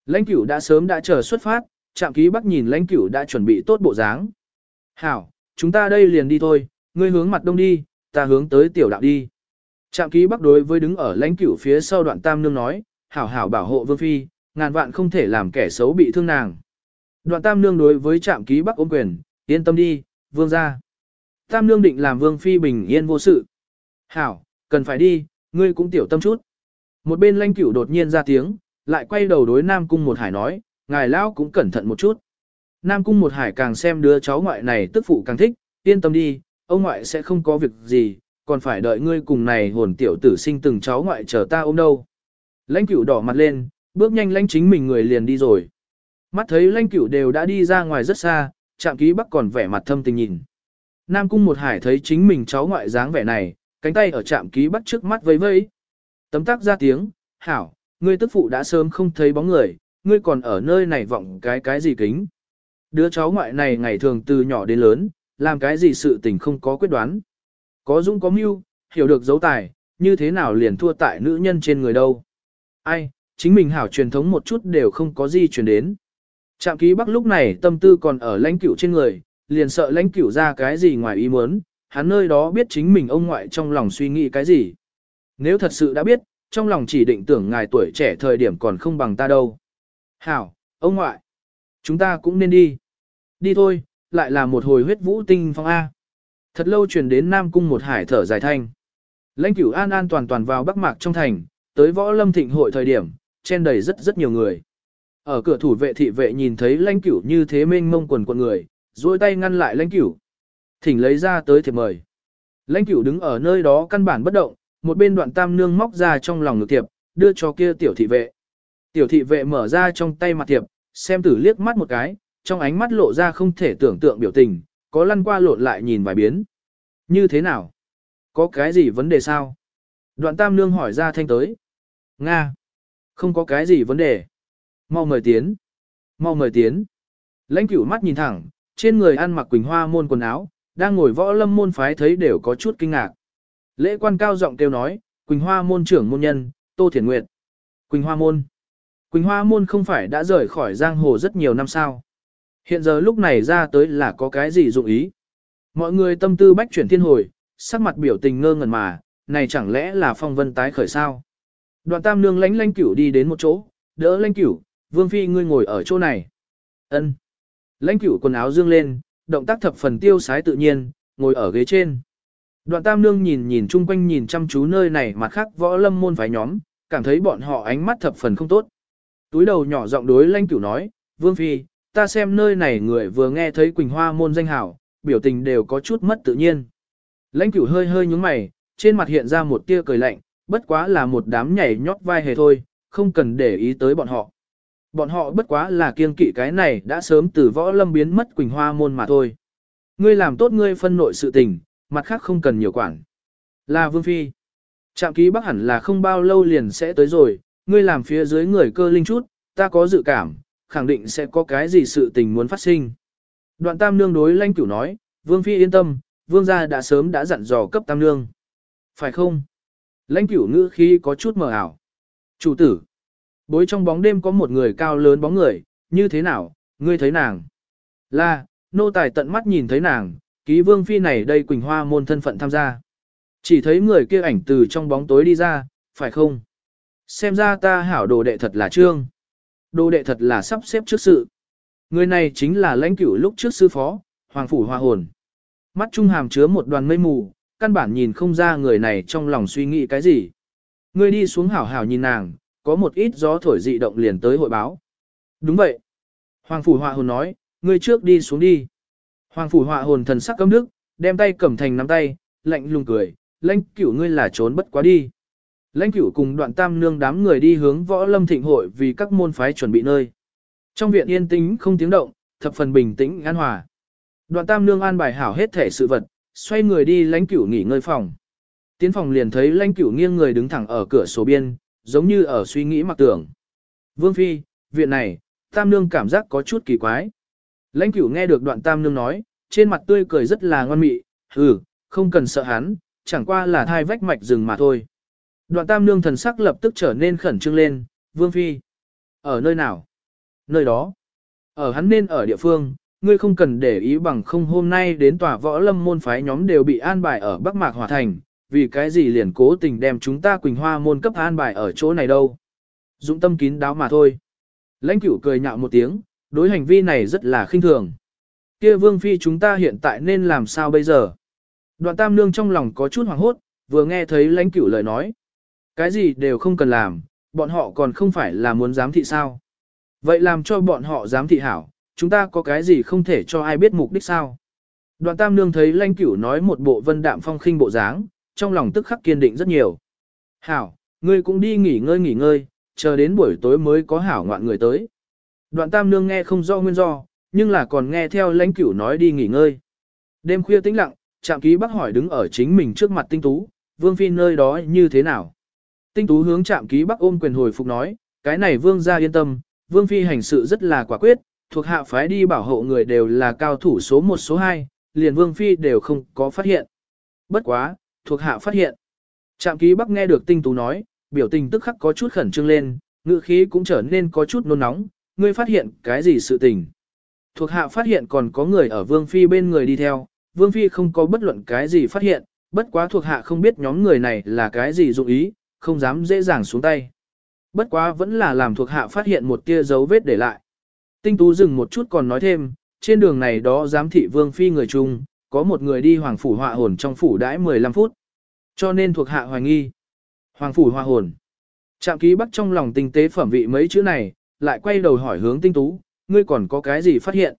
Lãnh cửu đã sớm đã chờ xuất phát, Trạm ký bắc nhìn lãnh cửu đã chuẩn bị tốt bộ dáng. Hảo, chúng ta đây liền đi thôi, ngươi hướng mặt đông đi, ta hướng tới tiểu đạo đi. Trạm ký bắc đối với đứng ở lãnh cửu phía sau đoạn tam nương nói, hảo hảo bảo hộ vương phi, ngàn vạn không thể làm kẻ xấu bị thương nàng. Đoạn tam nương đối với trạm ký bắc ôm quyền, yên tâm đi, vương ra. Tam nương định làm vương phi bình yên vô sự. Hảo, cần phải đi, ngươi cũng tiểu tâm chút. Một bên lanh cửu đột nhiên ra tiếng, lại quay đầu đối Nam Cung một hải nói, ngài lão cũng cẩn thận một chút. Nam Cung một hải càng xem đứa cháu ngoại này tức phụ càng thích, yên tâm đi, ông ngoại sẽ không có việc gì, còn phải đợi ngươi cùng này hồn tiểu tử sinh từng cháu ngoại chờ ta ôm đâu. Lãnh cửu đỏ mặt lên, bước nhanh lãnh chính mình người liền đi rồi. Mắt thấy lanh cửu đều đã đi ra ngoài rất xa, chạm ký bắc còn vẻ mặt thâm tình nhìn. Nam cung một hải thấy chính mình cháu ngoại dáng vẻ này, cánh tay ở chạm ký bắc trước mắt vẫy vẫy. Tấm tắc ra tiếng, hảo, ngươi tức phụ đã sớm không thấy bóng người, ngươi còn ở nơi này vọng cái cái gì kính. Đứa cháu ngoại này ngày thường từ nhỏ đến lớn, làm cái gì sự tình không có quyết đoán. Có dũng có mưu, hiểu được dấu tài, như thế nào liền thua tại nữ nhân trên người đâu. Ai, chính mình hảo truyền thống một chút đều không có gì truyền đến. Trạm ký bắc lúc này tâm tư còn ở lãnh cửu trên người, liền sợ lãnh cửu ra cái gì ngoài ý muốn, hắn nơi đó biết chính mình ông ngoại trong lòng suy nghĩ cái gì. Nếu thật sự đã biết, trong lòng chỉ định tưởng ngài tuổi trẻ thời điểm còn không bằng ta đâu. Hảo, ông ngoại, chúng ta cũng nên đi. Đi thôi, lại là một hồi huyết vũ tinh phong A. Thật lâu truyền đến Nam Cung một hải thở dài thanh. Lãnh cửu an an toàn toàn vào Bắc Mạc trong thành, tới võ lâm thịnh hội thời điểm, chen đầy rất rất nhiều người. Ở cửa thủ vệ thị vệ nhìn thấy lãnh cửu như thế mênh mông quần quần người, duỗi tay ngăn lại lãnh cửu. Thỉnh lấy ra tới thiệp mời. Lãnh cửu đứng ở nơi đó căn bản bất động, một bên đoạn tam nương móc ra trong lòng ngực thiệp, đưa cho kia tiểu thị vệ. Tiểu thị vệ mở ra trong tay mặt thiệp, xem tử liếc mắt một cái, trong ánh mắt lộ ra không thể tưởng tượng biểu tình, có lăn qua lộn lại nhìn vài biến. Như thế nào? Có cái gì vấn đề sao? Đoạn tam nương hỏi ra thanh tới. Nga. Không có cái gì vấn đề. Mau mời tiến. Mau mời tiến. Lãnh cửu mắt nhìn thẳng, trên người ăn mặc quỳnh hoa môn quần áo, đang ngồi võ lâm môn phái thấy đều có chút kinh ngạc. Lễ quan cao giọng kêu nói, Quỳnh Hoa môn trưởng môn nhân, Tô Thiển Nguyệt. Quỳnh Hoa môn. Quỳnh Hoa môn không phải đã rời khỏi giang hồ rất nhiều năm sao. Hiện giờ lúc này ra tới là có cái gì dụng ý. Mọi người tâm tư bách chuyển thiên hồi, sắc mặt biểu tình ngơ ngẩn mà, này chẳng lẽ là phong vân tái khởi sao. Đoàn tam nương lánh lanh cửu đi đến một chỗ, đỡ lanh cửu, vương phi ngươi ngồi ở chỗ này. ân Lãnh cửu quần áo dương lên, động tác thập phần tiêu sái tự nhiên, ngồi ở ghế trên. Đoạn tam nương nhìn nhìn chung quanh nhìn chăm chú nơi này mặt khác võ lâm môn phái nhóm, cảm thấy bọn họ ánh mắt thập phần không tốt. Túi đầu nhỏ giọng đối lãnh cửu nói, Vương Phi, ta xem nơi này người vừa nghe thấy Quỳnh Hoa môn danh hảo, biểu tình đều có chút mất tự nhiên. Lãnh cửu hơi hơi nhúng mày, trên mặt hiện ra một tia cười lạnh, bất quá là một đám nhảy nhót vai hề thôi, không cần để ý tới bọn họ. Bọn họ bất quá là kiêng kỵ cái này đã sớm từ võ lâm biến mất Quỳnh Hoa môn mà thôi. Ngươi làm tốt ngươi phân nội sự tình, mặt khác không cần nhiều quản. Là Vương Phi. Trạm ký bắc hẳn là không bao lâu liền sẽ tới rồi, ngươi làm phía dưới người cơ linh chút, ta có dự cảm, khẳng định sẽ có cái gì sự tình muốn phát sinh. Đoạn tam nương đối lãnh cửu nói, Vương Phi yên tâm, Vương gia đã sớm đã dặn dò cấp tam nương. Phải không? Lãnh cửu ngữ khí có chút mờ ảo. Chủ tử. Bối trong bóng đêm có một người cao lớn bóng người, như thế nào, ngươi thấy nàng? Là, nô tài tận mắt nhìn thấy nàng, ký vương phi này đây Quỳnh Hoa môn thân phận tham gia. Chỉ thấy người kia ảnh từ trong bóng tối đi ra, phải không? Xem ra ta hảo đồ đệ thật là trương. Đồ đệ thật là sắp xếp trước sự. Người này chính là lãnh cửu lúc trước sư phó, Hoàng Phủ Hoa Hồn. Mắt trung hàm chứa một đoàn mây mù, căn bản nhìn không ra người này trong lòng suy nghĩ cái gì. Người đi xuống hảo hảo nhìn nàng, có một ít gió thổi dị động liền tới hội báo. Đúng vậy. Hoàng Phủ họa Hồn nói, ngươi trước đi xuống đi. Hoàng Phủ họa Hồn thần sắc cấm đức, đem tay cầm thành nắm tay, lạnh lùng cười, lãnh cửu ngươi là trốn bất quá đi. Lãnh cửu cùng đoạn tam nương đám người đi hướng võ lâm thịnh hội vì các môn phái chuẩn bị nơi. Trong viện yên tĩnh không tiếng động, thập phần bình tĩnh an hòa. Đoạn tam nương an bài hảo hết thể sự vật, xoay người đi lãnh cửu nghỉ ngơi phòng. Tiến phòng liền thấy lãnh cửu nghiêng người đứng thẳng ở cửa sổ biên, giống như ở suy nghĩ mặc tưởng. Vương Phi, viện này, tam nương cảm giác có chút kỳ quái. Lãnh cửu nghe được đoạn tam nương nói, trên mặt tươi cười rất là ngon mị, hừ, không cần sợ hắn, chẳng qua là thai vách mạch rừng mà thôi. Đoạn tam nương thần sắc lập tức trở nên khẩn trương lên, Vương Phi. Ở nơi nào? Nơi đó. Ở hắn nên ở địa phương, ngươi không cần để ý bằng không hôm nay đến tòa võ lâm môn phái nhóm đều bị an bài ở Bắc Mạc Hòa Thành, vì cái gì liền cố tình đem chúng ta Quỳnh Hoa môn cấp an bài ở chỗ này đâu. Dũng tâm kín đáo mà thôi. Lãnh cửu cười nhạo một tiếng, đối hành vi này rất là khinh thường. Kia vương phi chúng ta hiện tại nên làm sao bây giờ? Đoạn tam nương trong lòng có chút hoảng hốt, vừa nghe thấy lãnh cửu lời nói. Cái gì đều không cần làm, bọn họ còn không phải là muốn giám thị sao. Vậy làm cho bọn họ giám thị hảo, chúng ta có cái gì không thể cho ai biết mục đích sao? Đoạn tam nương thấy lãnh cửu nói một bộ vân đạm phong khinh bộ dáng, trong lòng tức khắc kiên định rất nhiều. Hảo, ngươi cũng đi nghỉ ngơi nghỉ ngơi, chờ đến buổi tối mới có hảo ngoạn người tới. Đoạn tam nương nghe không do nguyên do, nhưng là còn nghe theo lãnh cửu nói đi nghỉ ngơi. Đêm khuya tĩnh lặng, trạm ký bác hỏi đứng ở chính mình trước mặt tinh tú, vương phi nơi đó như thế nào? Tinh tú hướng trạm ký bắc ôm quyền hồi phục nói, cái này vương gia yên tâm, vương phi hành sự rất là quả quyết, thuộc hạ phái đi bảo hộ người đều là cao thủ số 1 số 2, liền vương phi đều không có phát hiện. Bất quá, thuộc hạ phát hiện. Trạm ký bắc nghe được tinh tú nói, biểu tình tức khắc có chút khẩn trương lên, ngữ khí cũng trở nên có chút nôn nóng, ngươi phát hiện cái gì sự tình. Thuộc hạ phát hiện còn có người ở vương phi bên người đi theo, vương phi không có bất luận cái gì phát hiện, bất quá thuộc hạ không biết nhóm người này là cái gì dụng ý, không dám dễ dàng xuống tay. Bất quá vẫn là làm thuộc hạ phát hiện một tia dấu vết để lại. Tinh tú dừng một chút còn nói thêm, trên đường này đó giám thị vương phi người chung, có một người đi hoàng phủ họa hồn trong phủ đãi 15 phút. Cho nên thuộc hạ hoài nghi. Hoàng phủ họa hồn. Trạm ký bắt trong lòng tinh tế phẩm vị mấy chữ này, lại quay đầu hỏi hướng tinh tú, ngươi còn có cái gì phát hiện?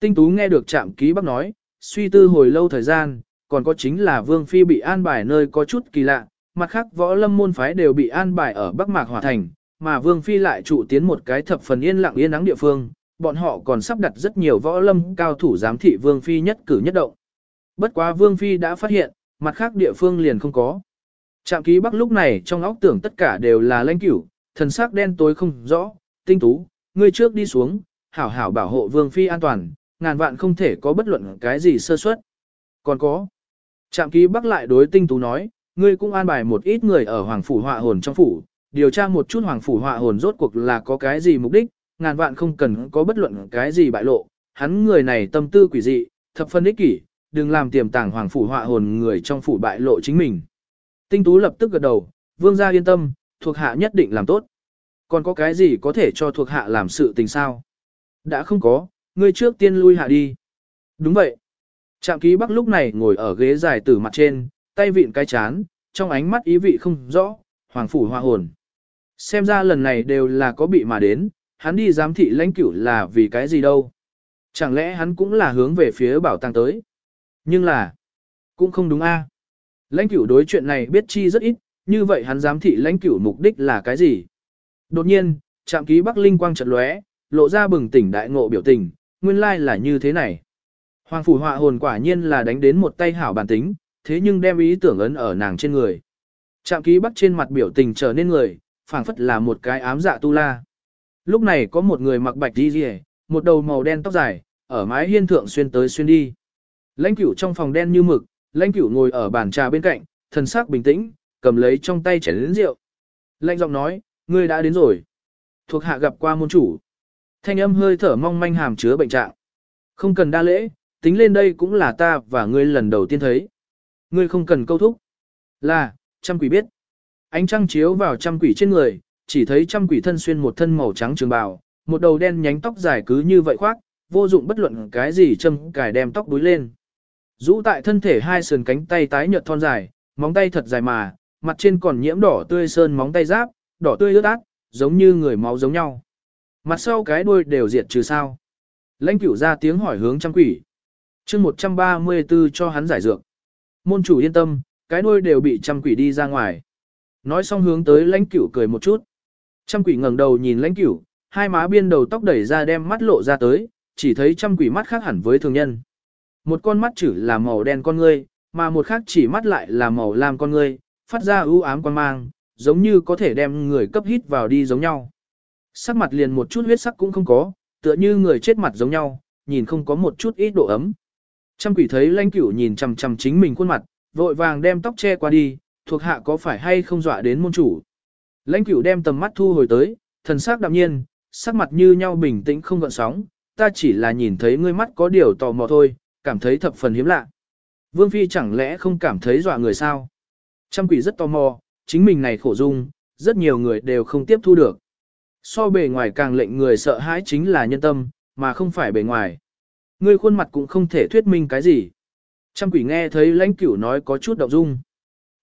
Tinh tú nghe được trạm ký bắt nói, suy tư hồi lâu thời gian, còn có chính là vương phi bị an bài nơi có chút kỳ lạ, mặt khác võ lâm môn phái đều bị an bài ở Bắc Mạc Hòa Thành, mà Vương Phi lại trụ tiến một cái thập phần yên lặng yên nắng địa phương, bọn họ còn sắp đặt rất nhiều võ lâm cao thủ giám thị Vương Phi nhất cử nhất động. Bất quá Vương Phi đã phát hiện, mặt khác địa phương liền không có. Trạm ký Bắc lúc này trong óc tưởng tất cả đều là lãnh cửu, thần sắc đen tối không rõ, tinh tú, ngươi trước đi xuống, hảo hảo bảo hộ Vương Phi an toàn, ngàn vạn không thể có bất luận cái gì sơ suất. Còn có. Trạm ký Bắc lại đối tinh tú nói, ngươi cũng an bài một ít người ở Hoàng Phủ Họa Hồn trong phủ, điều tra một chút Hoàng Phủ Họa Hồn rốt cuộc là có cái gì mục đích, ngàn vạn không cần có bất luận cái gì bại lộ, hắn người này tâm tư quỷ dị, thập phân ích kỷ, đừng làm tiềm tàng Hoàng Phủ Họa Hồn người trong phủ bại lộ chính mình. Tinh Tú lập tức gật đầu, vương gia yên tâm, thuộc hạ nhất định làm tốt. Còn có cái gì có thể cho thuộc hạ làm sự tình sao? Đã không có, ngươi trước tiên lui hạ đi. Đúng vậy. Trạm ký bắc lúc này ngồi ở ghế dài tử mặt trên, tay vịn cái chán, trong ánh mắt ý vị không rõ, hoàng phủ hoa hồn. Xem ra lần này đều là có bị mà đến, hắn đi giám thị lãnh cửu là vì cái gì đâu. Chẳng lẽ hắn cũng là hướng về phía bảo tàng tới. Nhưng là, cũng không đúng a. Lãnh cửu đối chuyện này biết chi rất ít, như vậy hắn giám thị lãnh cửu mục đích là cái gì? Đột nhiên, trạm ký Bắc Linh quang chợt lóe, lộ ra bừng tỉnh đại ngộ biểu tình, nguyên lai là như thế này. Hoàng phủ họa hồn quả nhiên là đánh đến một tay hảo bản tính, thế nhưng đem ý tưởng ấn ở nàng trên người. Trạm ký bắc trên mặt biểu tình trở nên người, phảng phất là một cái ám dạ tu la. Lúc này có một người mặc bạch đi rìa, một đầu màu đen tóc dài, ở mái hiên thượng xuyên tới xuyên đi. Lãnh cửu trong phòng đen như mực, lãnh cửu ngồi ở bàn trà bên cạnh, thần sắc bình tĩnh, cầm lấy trong tay chén lớn rượu. Lãnh giọng nói, ngươi đã đến rồi. Thuộc hạ gặp qua môn chủ. Thanh âm hơi thở mong manh hàm chứa bệnh trạng. Không cần đa lễ, tính lên đây cũng là ta và ngươi lần đầu tiên thấy. Ngươi không cần câu thúc. Là, trăm quỷ biết. Ánh trăng chiếu vào trăm quỷ trên người, chỉ thấy trăm quỷ thân xuyên một thân màu trắng trường bào, một đầu đen nhánh tóc dài cứ như vậy khoác, vô dụng bất luận cái gì châm cài đem tóc đuối lên. Rũ tại thân thể hai sườn cánh tay tái nhợt thon dài, móng tay thật dài mà, mặt trên còn nhiễm đỏ tươi sơn móng tay giáp, đỏ tươi ướt át, giống như người máu giống nhau. Mặt sau cái đuôi đều diệt trừ sao. Lãnh cửu ra tiếng hỏi hướng trăm quỷ. chương 134 cho hắn giải dược. Môn chủ yên tâm, cái đuôi đều bị trăm quỷ đi ra ngoài. Nói xong hướng tới lãnh cửu cười một chút. Trăm quỷ ngẩng đầu nhìn lãnh cửu, hai má biên đầu tóc đẩy ra đem mắt lộ ra tới, chỉ thấy trăm quỷ mắt khác hẳn với thường nhân. Một con mắt chữ là màu đen con ngươi, mà một khác chỉ mắt lại là màu lam con ngươi, phát ra ưu ám quan mang, giống như có thể đem người cấp hít vào đi giống nhau. Sắc mặt liền một chút huyết sắc cũng không có, tựa như người chết mặt giống nhau, nhìn không có một chút ít độ ấm. Trăm quỷ thấy lãnh cửu nhìn chằm chằm chính mình khuôn mặt, vội vàng đem tóc che qua đi, thuộc hạ có phải hay không dọa đến môn chủ. Lãnh cửu đem tầm mắt thu hồi tới, thần sắc đạm nhiên, sắc mặt như nhau bình tĩnh không gợn sóng, ta chỉ là nhìn thấy ngươi mắt có điều tò mò thôi, cảm thấy thập phần hiếm lạ. Vương Phi chẳng lẽ không cảm thấy dọa người sao? Trăm quỷ rất tò mò, chính mình này khổ dung, rất nhiều người đều không tiếp thu được. So bề ngoài càng lệnh người sợ hãi chính là nhân tâm, mà không phải bề ngoài. Ngươi khuôn mặt cũng không thể thuyết minh cái gì. Trăm quỷ nghe thấy lãnh cửu nói có chút động dung.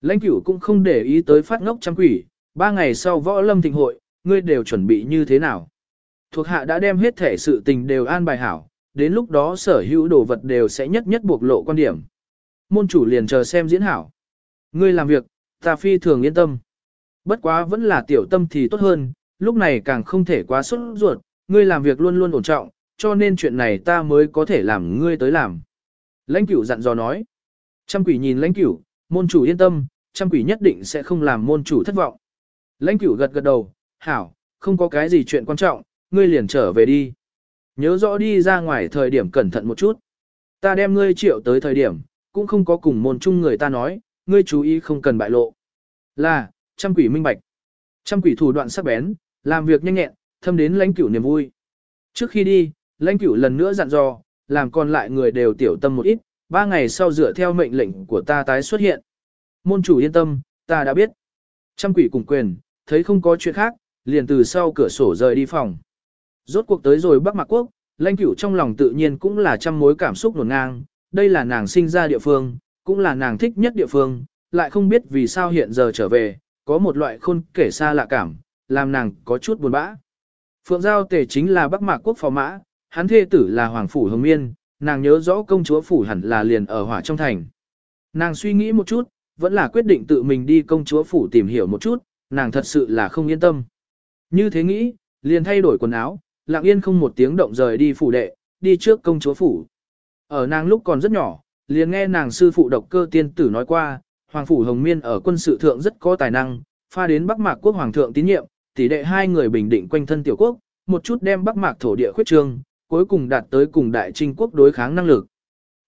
Lãnh cửu cũng không để ý tới phát ngốc trăm quỷ, ba ngày sau võ lâm thịnh hội, ngươi đều chuẩn bị như thế nào. Thuộc hạ đã đem hết thể sự tình đều an bài hảo, đến lúc đó sở hữu đồ vật đều sẽ nhất nhất buộc lộ quan điểm. Môn chủ liền chờ xem diễn hảo. Ngươi làm việc, ta phi thường yên tâm. Bất quá vẫn là tiểu tâm thì tốt hơn, lúc này càng không thể quá sốt ruột, ngươi làm việc luôn luôn ổn trọng, cho nên chuyện này ta mới có thể làm ngươi tới làm. Lãnh cửu dặn dò nói. Trăm quỷ nhìn lãnh cửu, môn chủ yên tâm, trăm quỷ nhất định sẽ không làm môn chủ thất vọng. Lãnh cửu gật gật đầu, hảo, không có cái gì chuyện quan trọng, ngươi liền trở về đi. Nhớ rõ đi ra ngoài thời điểm cẩn thận một chút. Ta đem ngươi triệu tới thời điểm, cũng không có cùng môn chung người ta nói, ngươi chú ý không cần bại lộ. Là, trăm quỷ minh bạch. Trăm quỷ thủ đoạn sắc bén, làm việc nhanh nhẹn, thâm đến lãnh cửu niềm vui. Trước khi đi, lãnh cửu lần nữa dặn dò, làm còn lại người đều tiểu tâm một ít, ba ngày sau dựa theo mệnh lệnh của ta tái xuất hiện. Môn chủ yên tâm, ta đã biết. Trăm quỷ cùng quyền, thấy không có chuyện khác, liền từ sau cửa sổ rời đi phòng. Rốt cuộc tới rồi Bắc Mạc Quốc, lãnh cửu trong lòng tự nhiên cũng là trăm mối cảm xúc nổn ngang, đây là nàng sinh ra địa phương, cũng là nàng thích nhất địa phương, lại không biết vì sao hiện giờ trở về, có một loại khôn kể xa lạ cảm, làm nàng có chút buồn bã. Phượng Giao Tề chính là Bắc Mạc Quốc phò mã, hắn thê tử là Hoàng Phủ Hồng Miên, nàng nhớ rõ công chúa Phủ hẳn là liền ở hỏa trong thành. Nàng suy nghĩ một chút, vẫn là quyết định tự mình đi công chúa Phủ tìm hiểu một chút, nàng thật sự là không yên tâm. Như thế nghĩ, liền thay đổi quần áo, lặng yên không một tiếng động rời đi phủ đệ, đi trước công chúa Phủ. Ở nàng lúc còn rất nhỏ, liền nghe nàng sư phụ độc cơ tiên tử nói qua, Hoàng Phủ Hồng Miên ở quân sự thượng rất có tài năng, pha đến Bắc Mạc quốc hoàng thượng tín nhiệm, tỷ đệ hai người bình định quanh thân tiểu quốc, một chút đem Bắc Mạc thổ địa khuyết trương, cuối cùng đạt tới cùng đại trinh quốc đối kháng năng lực.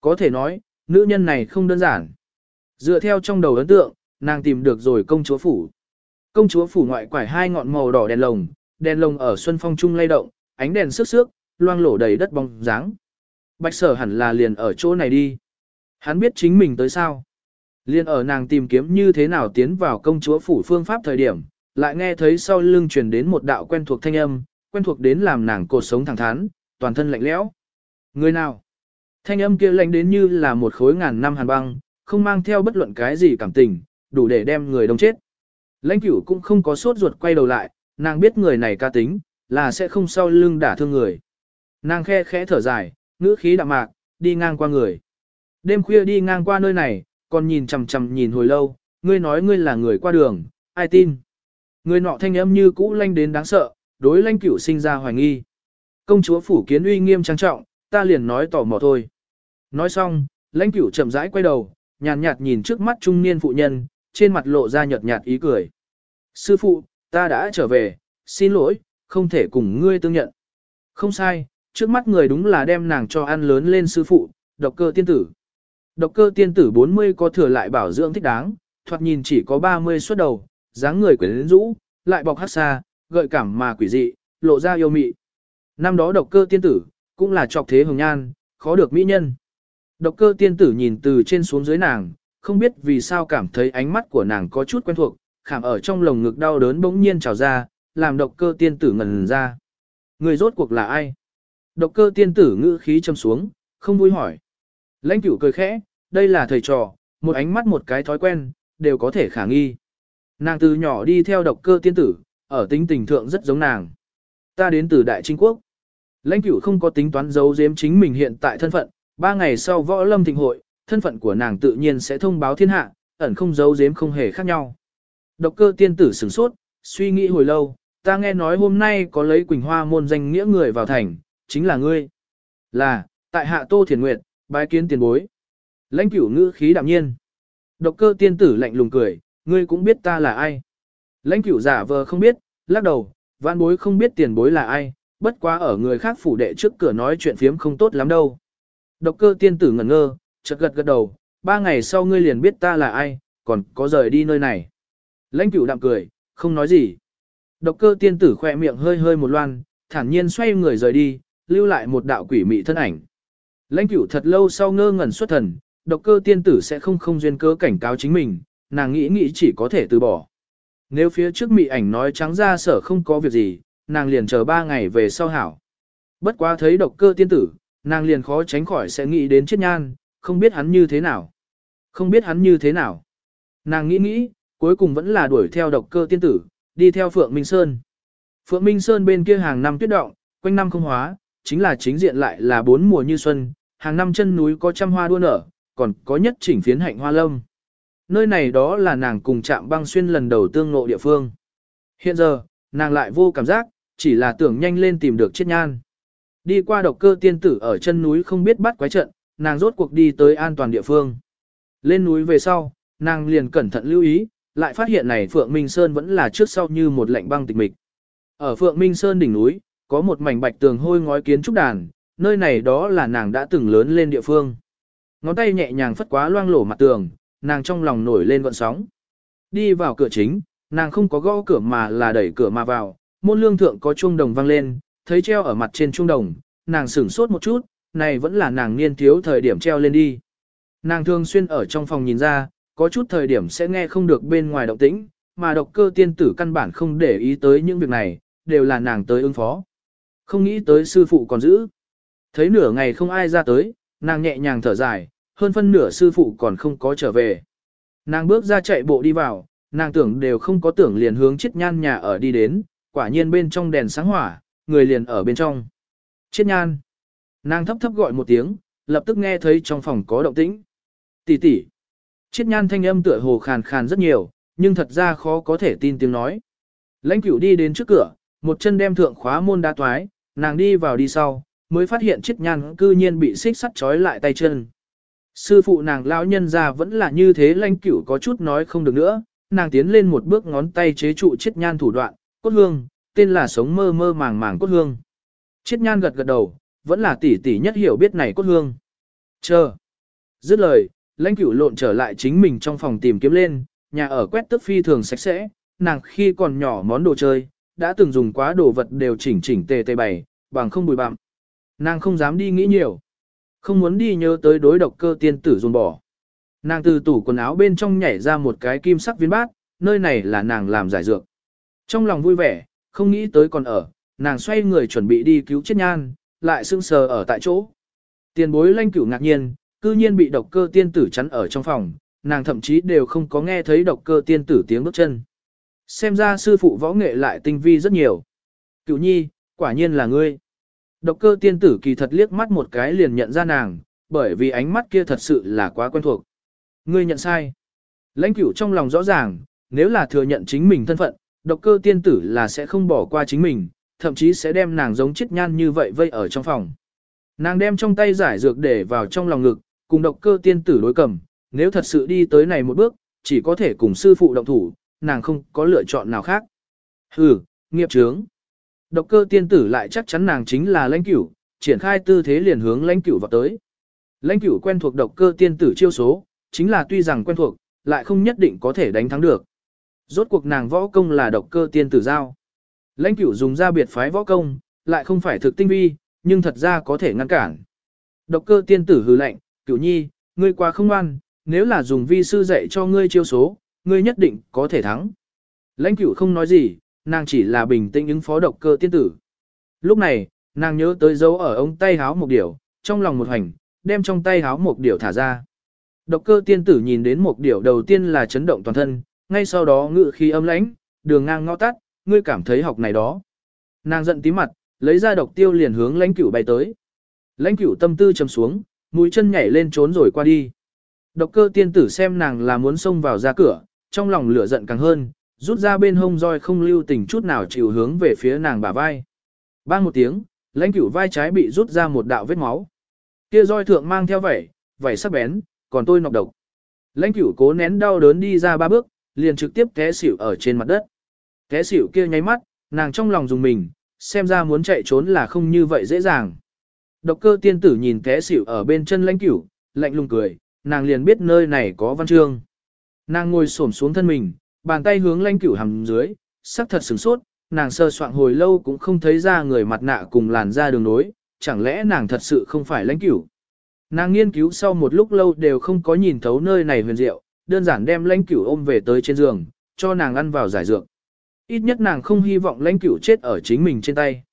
Có thể nói, nữ nhân này không đơn giản. Dựa theo trong đầu ấn tượng, nàng tìm được rồi công chúa phủ. Công chúa phủ ngoại quải hai ngọn màu đỏ đèn lồng, đèn lồng ở xuân phong trung lay động, ánh đèn sức sước, loang lổ đầy đất bóng dáng. Bạch sở hẳn là liền ở chỗ này đi. Hắn biết chính mình tới sao. Liên ở nàng tìm kiếm như thế nào tiến vào công chúa phủ phương pháp thời điểm, lại nghe thấy sau lưng truyền đến một đạo quen thuộc thanh âm, quen thuộc đến làm nàng cột sống thẳng thắn, toàn thân lạnh lẽo. Người nào? Thanh âm kia lạnh đến như là một khối ngàn năm hàn băng, không mang theo bất luận cái gì cảm tình, đủ để đem người đông chết. Lãnh cửu cũng không có sốt ruột quay đầu lại, nàng biết người này ca tính, là sẽ không sau lưng đả thương người. Nàng khe khẽ thở dài, ngữ khí đạm mạc, đi ngang qua người. Đêm khuya đi ngang qua nơi này, còn nhìn chằm chằm nhìn hồi lâu, ngươi nói ngươi là người qua đường, ai tin. Người nọ thanh âm như cũ lanh đến đáng sợ, đối lanh cửu sinh ra hoài nghi. Công chúa phủ kiến uy nghiêm trang trọng, ta liền nói tỏ mò thôi. Nói xong, lãnh cửu chậm rãi quay đầu, nhàn nhạt, nhìn trước mắt trung niên phụ nhân, trên mặt lộ ra nhợt nhạt ý cười. Sư phụ, ta đã trở về, xin lỗi, không thể cùng ngươi tương nhận. Không sai, trước mắt người đúng là đem nàng cho ăn lớn lên sư phụ, độc cơ tiên tử. Độc cơ tiên tử 40 có thừa lại bảo dưỡng thích đáng, thoạt nhìn chỉ có 30 xuất đầu, dáng người quyến rũ, lại bọc hát xa, gợi cảm mà quỷ dị, lộ ra yêu mị. Năm đó độc cơ tiên tử, cũng là trọc thế hồng nhan, khó được mỹ nhân. Độc cơ tiên tử nhìn từ trên xuống dưới nàng, không biết vì sao cảm thấy ánh mắt của nàng có chút quen thuộc, khảm ở trong lồng ngực đau đớn bỗng nhiên trào ra, làm độc cơ tiên tử ngần ra. Người rốt cuộc là ai? Độc cơ tiên tử ngữ khí châm xuống, không vui hỏi. Lãnh cửu cười khẽ, đây là thầy trò, một ánh mắt một cái thói quen, đều có thể khả nghi. Nàng từ nhỏ đi theo độc cơ tiên tử, ở tính tình thượng rất giống nàng. Ta đến từ Đại Trinh Quốc. Lãnh cửu không có tính toán giấu giếm chính mình hiện tại thân phận, ba ngày sau võ lâm thịnh hội, thân phận của nàng tự nhiên sẽ thông báo thiên hạ, ẩn không giấu giếm không hề khác nhau. Độc cơ tiên tử sửng sốt, suy nghĩ hồi lâu, ta nghe nói hôm nay có lấy Quỳnh Hoa môn danh nghĩa người vào thành, chính là ngươi. Là, tại hạ Tô Thiền Nguyệt, bái kiến tiền bối. Lãnh cửu ngữ khí đạm nhiên. Độc cơ tiên tử lạnh lùng cười, ngươi cũng biết ta là ai. Lãnh cửu giả vờ không biết, lắc đầu, vạn bối không biết tiền bối là ai, bất quá ở người khác phủ đệ trước cửa nói chuyện phiếm không tốt lắm đâu. Độc cơ tiên tử ngẩn ngơ, chợt gật gật đầu, ba ngày sau ngươi liền biết ta là ai, còn có rời đi nơi này. Lãnh cửu đạm cười, không nói gì. Độc cơ tiên tử khỏe miệng hơi hơi một loan, thản nhiên xoay người rời đi, lưu lại một đạo quỷ mị thân ảnh. Lãnh cửu thật lâu sau ngơ ngẩn xuất thần, độc cơ tiên tử sẽ không không duyên cơ cảnh cáo chính mình, nàng nghĩ nghĩ chỉ có thể từ bỏ. Nếu phía trước mị ảnh nói trắng ra sở không có việc gì, nàng liền chờ ba ngày về sau hảo. Bất quá thấy độc cơ tiên tử, nàng liền khó tránh khỏi sẽ nghĩ đến chết nhan, không biết hắn như thế nào. Không biết hắn như thế nào. Nàng nghĩ nghĩ, cuối cùng vẫn là đuổi theo độc cơ tiên tử, đi theo Phượng Minh Sơn. Phượng Minh Sơn bên kia hàng năm tuyết động, quanh năm không hóa, chính là chính diện lại là bốn mùa như xuân, hàng năm chân núi có trăm hoa đua nở, còn có nhất chỉnh phiến hạnh hoa lâm. Nơi này đó là nàng cùng chạm băng xuyên lần đầu tương ngộ địa phương. Hiện giờ, nàng lại vô cảm giác, chỉ là tưởng nhanh lên tìm được chết nhan. Đi qua độc cơ tiên tử ở chân núi không biết bắt quái trận, nàng rốt cuộc đi tới an toàn địa phương. Lên núi về sau, nàng liền cẩn thận lưu ý, lại phát hiện này Phượng Minh Sơn vẫn là trước sau như một lạnh băng tịch mịch. Ở Phượng Minh Sơn đỉnh núi, có một mảnh bạch tường hôi ngói kiến trúc đàn, nơi này đó là nàng đã từng lớn lên địa phương. Ngón tay nhẹ nhàng phất quá loang lổ mặt tường, nàng trong lòng nổi lên gọn sóng. Đi vào cửa chính, nàng không có gõ cửa mà là đẩy cửa mà vào, môn lương thượng có chuông đồng vang lên, thấy treo ở mặt trên chuông đồng, nàng sửng sốt một chút, này vẫn là nàng niên thiếu thời điểm treo lên đi. Nàng thường xuyên ở trong phòng nhìn ra, có chút thời điểm sẽ nghe không được bên ngoài động tĩnh, mà độc cơ tiên tử căn bản không để ý tới những việc này, đều là nàng tới ứng phó. Không nghĩ tới sư phụ còn giữ. Thấy nửa ngày không ai ra tới, nàng nhẹ nhàng thở dài, hơn phân nửa sư phụ còn không có trở về. Nàng bước ra chạy bộ đi vào, nàng tưởng đều không có tưởng liền hướng chiết nhan nhà ở đi đến, quả nhiên bên trong đèn sáng hỏa, người liền ở bên trong. Chiết nhan. Nàng thấp thấp gọi một tiếng, lập tức nghe thấy trong phòng có động tĩnh. Tỷ tỷ. Chiết nhan thanh âm tựa hồ khàn khàn rất nhiều, nhưng thật ra khó có thể tin tiếng nói. Lãnh cửu đi đến trước cửa, một chân đem thượng khóa môn đá toái, nàng đi vào đi sau, mới phát hiện chiết nhan cư nhiên bị xích sắt trói lại tay chân. Sư phụ nàng lão nhân ra vẫn là như thế lãnh cửu có chút nói không được nữa, nàng tiến lên một bước ngón tay chế trụ chiết nhan thủ đoạn, cốt hương, tên là sống mơ mơ màng màng cốt hương. Chiết nhan gật gật đầu, vẫn là tỷ tỷ nhất hiểu biết này cốt hương. Chờ. Dứt lời, lãnh cửu lộn trở lại chính mình trong phòng tìm kiếm lên, nhà ở quét tức phi thường sạch sẽ, nàng khi còn nhỏ món đồ chơi, đã từng dùng quá đồ vật đều chỉnh chỉnh tề tề bày, bằng không bụi bặm. Nàng không dám đi nghĩ nhiều. Không muốn đi nhớ tới đối độc cơ tiên tử dồn bỏ. Nàng từ tủ quần áo bên trong nhảy ra một cái kim sắc viên bát, nơi này là nàng làm giải dược. Trong lòng vui vẻ, không nghĩ tới còn ở, nàng xoay người chuẩn bị đi cứu chết nhan, lại sưng sờ ở tại chỗ. Tiền bối lanh cửu ngạc nhiên, cư nhiên bị độc cơ tiên tử chắn ở trong phòng, nàng thậm chí đều không có nghe thấy độc cơ tiên tử tiếng bước chân. Xem ra sư phụ võ nghệ lại tinh vi rất nhiều. Cửu nhi, quả nhiên là ngươi. Độc cơ tiên tử kỳ thật liếc mắt một cái liền nhận ra nàng, bởi vì ánh mắt kia thật sự là quá quen thuộc. Ngươi nhận sai. Lãnh cửu trong lòng rõ ràng, nếu là thừa nhận chính mình thân phận, độc cơ tiên tử là sẽ không bỏ qua chính mình, thậm chí sẽ đem nàng giống chết nhan như vậy vây ở trong phòng. Nàng đem trong tay giải dược để vào trong lòng ngực, cùng độc cơ tiên tử đối cầm, nếu thật sự đi tới này một bước, chỉ có thể cùng sư phụ động thủ, nàng không có lựa chọn nào khác. Hừ, nghiệp trướng. Độc cơ tiên tử lại chắc chắn nàng chính là lãnh cửu, triển khai tư thế liền hướng lãnh cửu vào tới. Lãnh cửu quen thuộc độc cơ tiên tử chiêu số, chính là tuy rằng quen thuộc, lại không nhất định có thể đánh thắng được. Rốt cuộc nàng võ công là độc cơ tiên tử giao. Lãnh cửu dùng ra biệt phái võ công, lại không phải thực tinh vi, nhưng thật ra có thể ngăn cản. Độc cơ tiên tử hừ lạnh, cửu nhi, ngươi quá không ngoan, nếu là dùng vi sư dạy cho ngươi chiêu số, ngươi nhất định có thể thắng. Lãnh cửu không nói gì, nàng chỉ là bình tĩnh ứng phó độc cơ tiên tử. Lúc này, nàng nhớ tới dấu ở ống tay háo một điểu, trong lòng một hành, đem trong tay háo một điểu thả ra. Độc cơ tiên tử nhìn đến một điểu đầu tiên là chấn động toàn thân, ngay sau đó ngự khí âm lãnh, đường ngang ngõ tắt, ngươi cảm thấy học này đó. Nàng giận tí mặt, lấy ra độc tiêu liền hướng lãnh cửu bay tới. Lãnh cửu tâm tư trầm xuống, mũi chân nhảy lên trốn rồi qua đi. Độc cơ tiên tử xem nàng là muốn xông vào ra cửa, trong lòng lửa giận càng hơn, rút ra bên hông roi không lưu tình chút nào chịu hướng về phía nàng bả vai. Bang một tiếng, lãnh cửu vai trái bị rút ra một đạo vết máu. Kia roi thượng mang theo vảy, vảy sắc bén, còn tôi nọc độc. Lãnh cửu cố nén đau đớn đi ra ba bước, liền trực tiếp té xỉu ở trên mặt đất. Té xỉu kia nháy mắt, nàng trong lòng dùng mình, xem ra muốn chạy trốn là không như vậy dễ dàng. Độc cơ tiên tử nhìn té xỉu ở bên chân lãnh cửu, lạnh lùng cười, nàng liền biết nơi này có văn chương. Nàng ngồi xổm xuống thân mình, bàn tay hướng lãnh cửu hầm dưới, sắc thật sửng sốt, nàng sơ soạn hồi lâu cũng không thấy ra người mặt nạ cùng làn da đường nối, chẳng lẽ nàng thật sự không phải lãnh cửu. Nàng nghiên cứu sau một lúc lâu đều không có nhìn thấu nơi này huyền diệu, đơn giản đem lãnh cửu ôm về tới trên giường, cho nàng ăn vào giải dược. Ít nhất nàng không hy vọng lãnh cửu chết ở chính mình trên tay.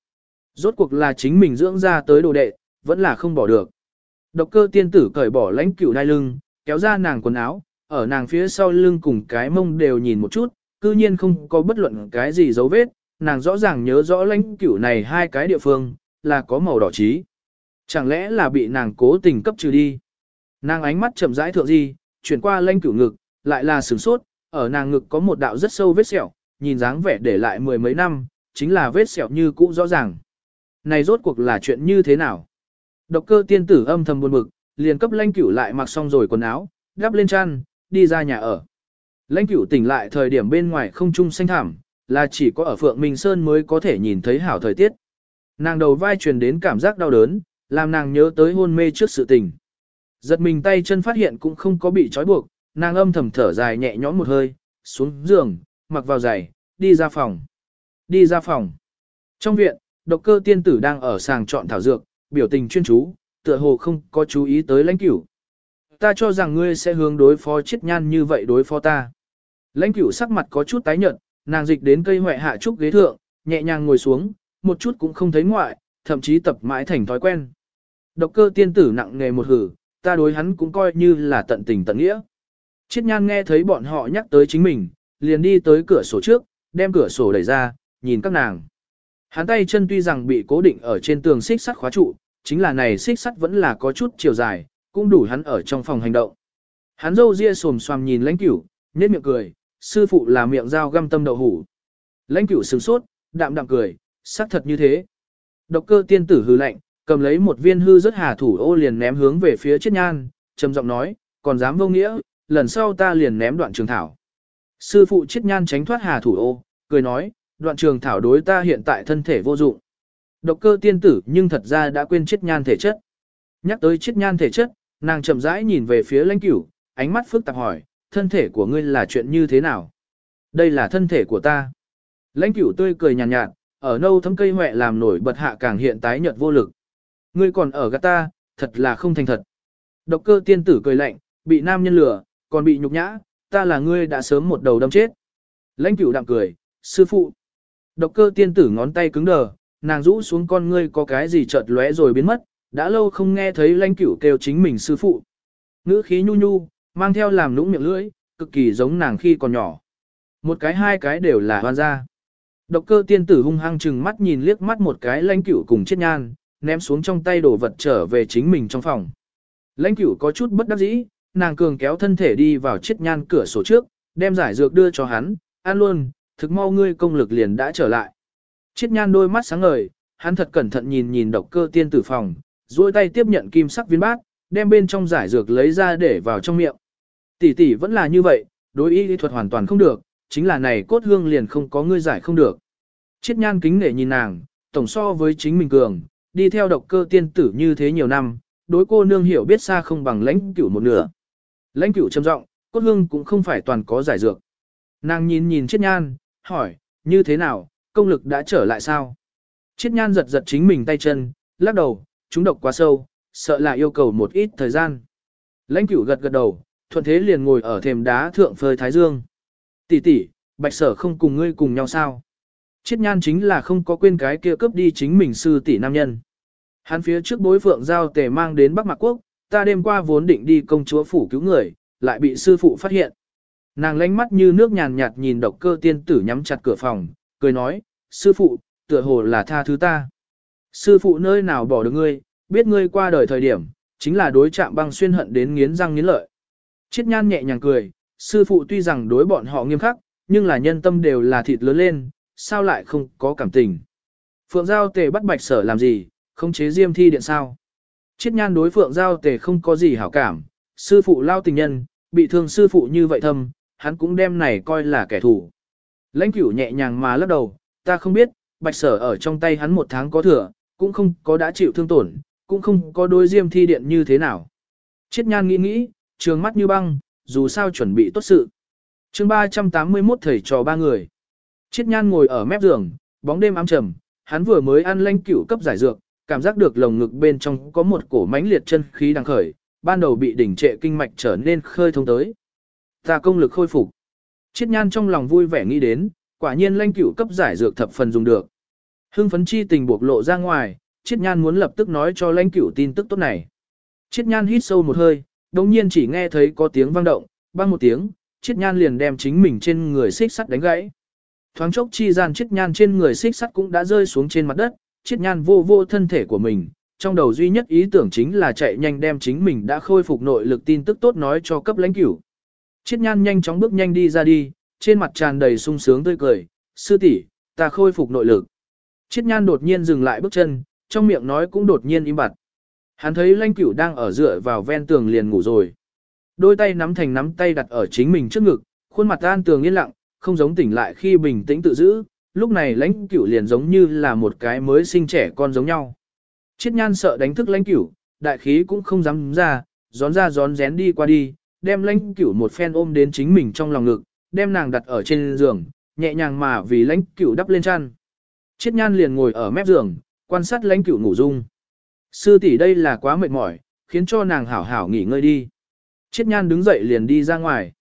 Rốt cuộc là chính mình dưỡng ra tới đồ đệ, vẫn là không bỏ được. Độc cơ tiên tử cởi bỏ lãnh cửu đai lưng, kéo ra nàng quần áo, ở nàng phía sau lưng cùng cái mông đều nhìn một chút, cư nhiên không có bất luận cái gì dấu vết, nàng rõ ràng nhớ rõ lãnh cửu này hai cái địa phương, là có màu đỏ trí. Chẳng lẽ là bị nàng cố tình cấp trừ đi. Nàng ánh mắt chậm rãi thượng di, chuyển qua lãnh cửu ngực, lại là sửng sốt, ở nàng ngực có một đạo rất sâu vết sẹo, nhìn dáng vẻ để lại mười mấy năm, chính là vết sẹo như cũ rõ ràng. Này rốt cuộc là chuyện như thế nào? Độc cơ tiên tử âm thầm buồn bực, liền cấp lãnh cửu lại mặc xong rồi quần áo, đắp lên chăn, đi ra nhà ở. Lãnh cửu tỉnh lại thời điểm bên ngoài không trung xanh thảm, là chỉ có ở Phượng Minh Sơn mới có thể nhìn thấy hảo thời tiết. Nàng đầu vai truyền đến cảm giác đau đớn, làm nàng nhớ tới hôn mê trước sự tình. Giật mình tay chân phát hiện cũng không có bị trói buộc, nàng âm thầm thở dài nhẹ nhõm một hơi, xuống giường, mặc vào giày, đi ra phòng. Đi ra phòng. Trong viện, độc cơ tiên tử đang ở sàng chọn thảo dược, biểu tình chuyên chú, tựa hồ không có chú ý tới lãnh cửu. Ta cho rằng ngươi sẽ hướng đối phó chết nhan như vậy đối phó ta. Lãnh cửu sắc mặt có chút tái nhợt, nàng dịch đến cây hoại hạ trúc ghế thượng, nhẹ nhàng ngồi xuống, một chút cũng không thấy ngoại, thậm chí tập mãi thành thói quen. Độc cơ tiên tử nặng nghề một hử, ta đối hắn cũng coi như là tận tình tận nghĩa. Chiết nhan nghe thấy bọn họ nhắc tới chính mình, liền đi tới cửa sổ trước, đem cửa sổ đẩy ra, nhìn các nàng. Hắn tay chân tuy rằng bị cố định ở trên tường xích sắt khóa trụ, chính là này xích sắt vẫn là có chút chiều dài, cũng đủ hắn ở trong phòng hành động. Hắn râu ria xồm xoàm nhìn lãnh cửu, nhếch miệng cười, sư phụ là miệng dao găm tâm đậu hủ. Lãnh cửu sửng sốt, đạm đạm cười, xác thật như thế. Độc cơ tiên tử hư lạnh, cầm lấy một viên hư rất hà thủ ô liền ném hướng về phía chiết nhan, trầm giọng nói, còn dám vô nghĩa, lần sau ta liền ném đoạn trường thảo. Sư phụ chiết nhan tránh thoát hà thủ ô, cười nói, đoạn trường thảo đối ta hiện tại thân thể vô dụng. Độc cơ tiên tử nhưng thật ra đã quên chiết nhan thể chất. Nhắc tới chiết nhan thể chất, nàng chậm rãi nhìn về phía lãnh cửu, ánh mắt phức tạp hỏi, thân thể của ngươi là chuyện như thế nào? Đây là thân thể của ta. Lãnh cửu tươi cười nhàn nhạt, nhạt, ở nâu thấm cây mẹ làm nổi bật hạ càng hiện tái nhợt vô lực. Ngươi còn ở gạt ta, thật là không thành thật. Độc cơ tiên tử cười lạnh, bị nam nhân lừa, còn bị nhục nhã, ta là ngươi đã sớm một đầu đâm chết. Lãnh cửu đạm cười, sư phụ. Độc cơ tiên tử ngón tay cứng đờ, nàng rũ xuống con ngươi có cái gì chợt lóe rồi biến mất, đã lâu không nghe thấy lãnh cửu kêu chính mình sư phụ. Ngữ khí nhu nhu, mang theo làm nũng miệng lưỡi, cực kỳ giống nàng khi còn nhỏ. Một cái hai cái đều là hoan gia. Độc cơ tiên tử hung hăng chừng mắt nhìn liếc mắt một cái lãnh cửu cùng chết nhan, ném xuống trong tay đồ vật trở về chính mình trong phòng. Lãnh cửu có chút bất đắc dĩ, nàng cường kéo thân thể đi vào chết nhan cửa sổ trước, đem giải dược đưa cho hắn, ăn luôn, thực mau ngươi công lực liền đã trở lại. Chiết nhan đôi mắt sáng ngời, hắn thật cẩn thận nhìn nhìn độc cơ tiên tử phòng, duỗi tay tiếp nhận kim sắc viên bát, đem bên trong giải dược lấy ra để vào trong miệng. Tỷ tỷ vẫn là như vậy, đối y lý thuật hoàn toàn không được, chính là này cốt hương liền không có ngươi giải không được. Chiết nhan kính nể nhìn nàng, tổng so với chính mình cường, đi theo độc cơ tiên tử như thế nhiều năm, đối cô nương hiểu biết xa không bằng lãnh cửu một nửa. Lãnh cửu trầm giọng, cốt hương cũng không phải toàn có giải dược. Nàng nhìn nhìn chiết nhan, hỏi, như thế nào, công lực đã trở lại sao? Chiết nhan giật giật chính mình tay chân, lắc đầu, chúng độc quá sâu, sợ là yêu cầu một ít thời gian. Lãnh cửu gật gật đầu, thuận thế liền ngồi ở thềm đá thượng phơi thái dương. Tỷ tỷ, bạch sở không cùng ngươi cùng nhau sao? Chiết nhan chính là không có quên cái kia cướp đi chính mình sư tỷ nam nhân. Hắn phía trước bối phượng giao tề mang đến Bắc Mạc Quốc, ta đêm qua vốn định đi công chúa phủ cứu người, lại bị sư phụ phát hiện. Nàng lánh mắt như nước nhàn nhạt nhìn độc cơ tiên tử nhắm chặt cửa phòng, cười nói, sư phụ, tựa hồ là tha thứ ta. Sư phụ nơi nào bỏ được ngươi, biết ngươi qua đời thời điểm, chính là đối chạm băng xuyên hận đến nghiến răng nghiến lợi. Chiết nhan nhẹ nhàng cười, sư phụ tuy rằng đối bọn họ nghiêm khắc, nhưng là nhân tâm đều là thịt lớn lên, sao lại không có cảm tình. Phượng Giao Tề bắt bạch sở làm gì, không chế diêm thi điện sao. Chiết nhan đối Phượng Giao Tề không có gì hảo cảm, sư phụ lao tình nhân, bị thương sư phụ như vậy thâm, hắn cũng đem này coi là kẻ thù. Lãnh cửu nhẹ nhàng mà lắc đầu, ta không biết, bạch sở ở trong tay hắn một tháng có thừa, cũng không có đã chịu thương tổn, cũng không có đôi diêm thi điện như thế nào. Chiết nhan nghĩ nghĩ, trường mắt như băng, dù sao chuẩn bị tốt sự. chương 381 thầy trò ba người. Chiết nhan ngồi ở mép giường, bóng đêm ám trầm, hắn vừa mới ăn lanh cửu cấp giải dược, cảm giác được lồng ngực bên trong có một cổ mãnh liệt chân khí đang khởi, ban đầu bị đỉnh trệ kinh mạch trở nên khơi thông tới. Ta công lực khôi phục. Chiết nhan trong lòng vui vẻ nghĩ đến, quả nhiên lanh cửu cấp giải dược thập phần dùng được. Hưng phấn chi tình bộc lộ ra ngoài, Chiết nhan muốn lập tức nói cho lãnh cửu tin tức tốt này. Chiết nhan hít sâu một hơi, đồng nhiên chỉ nghe thấy có tiếng vang động, băng một tiếng, Chiết nhan liền đem chính mình trên người xích sắt đánh gãy. Thoáng chốc chi gian Chiết nhan trên người xích sắt cũng đã rơi xuống trên mặt đất, Chiết nhan vô vô thân thể của mình, trong đầu duy nhất ý tưởng chính là chạy nhanh đem chính mình đã khôi phục nội lực tin tức tốt nói cho cấp lãnh cửu. Chiết nhan nhanh chóng bước nhanh đi ra đi, trên mặt tràn đầy sung sướng tươi cười, sư tỷ, ta khôi phục nội lực. Chiết nhan đột nhiên dừng lại bước chân, trong miệng nói cũng đột nhiên im bặt. Hắn thấy Lanh cửu đang ở dựa vào ven tường liền ngủ rồi. Đôi tay nắm thành nắm tay đặt ở chính mình trước ngực, khuôn mặt an tường yên lặng, không giống tỉnh lại khi bình tĩnh tự giữ. Lúc này lãnh cửu liền giống như là một cái mới sinh trẻ con giống nhau. Chiết nhan sợ đánh thức lãnh cửu, đại khí cũng không dám ra, gión ra gión rén đi qua đi, đem lãnh cửu một phen ôm đến chính mình trong lòng ngực, đem nàng đặt ở trên giường, nhẹ nhàng mà vì lãnh cửu đắp lên chăn. Chiết nhan liền ngồi ở mép giường, quan sát lãnh cửu ngủ dung. Sư tỷ đây là quá mệt mỏi, khiến cho nàng hảo hảo nghỉ ngơi đi. Chiết nhan đứng dậy liền đi ra ngoài.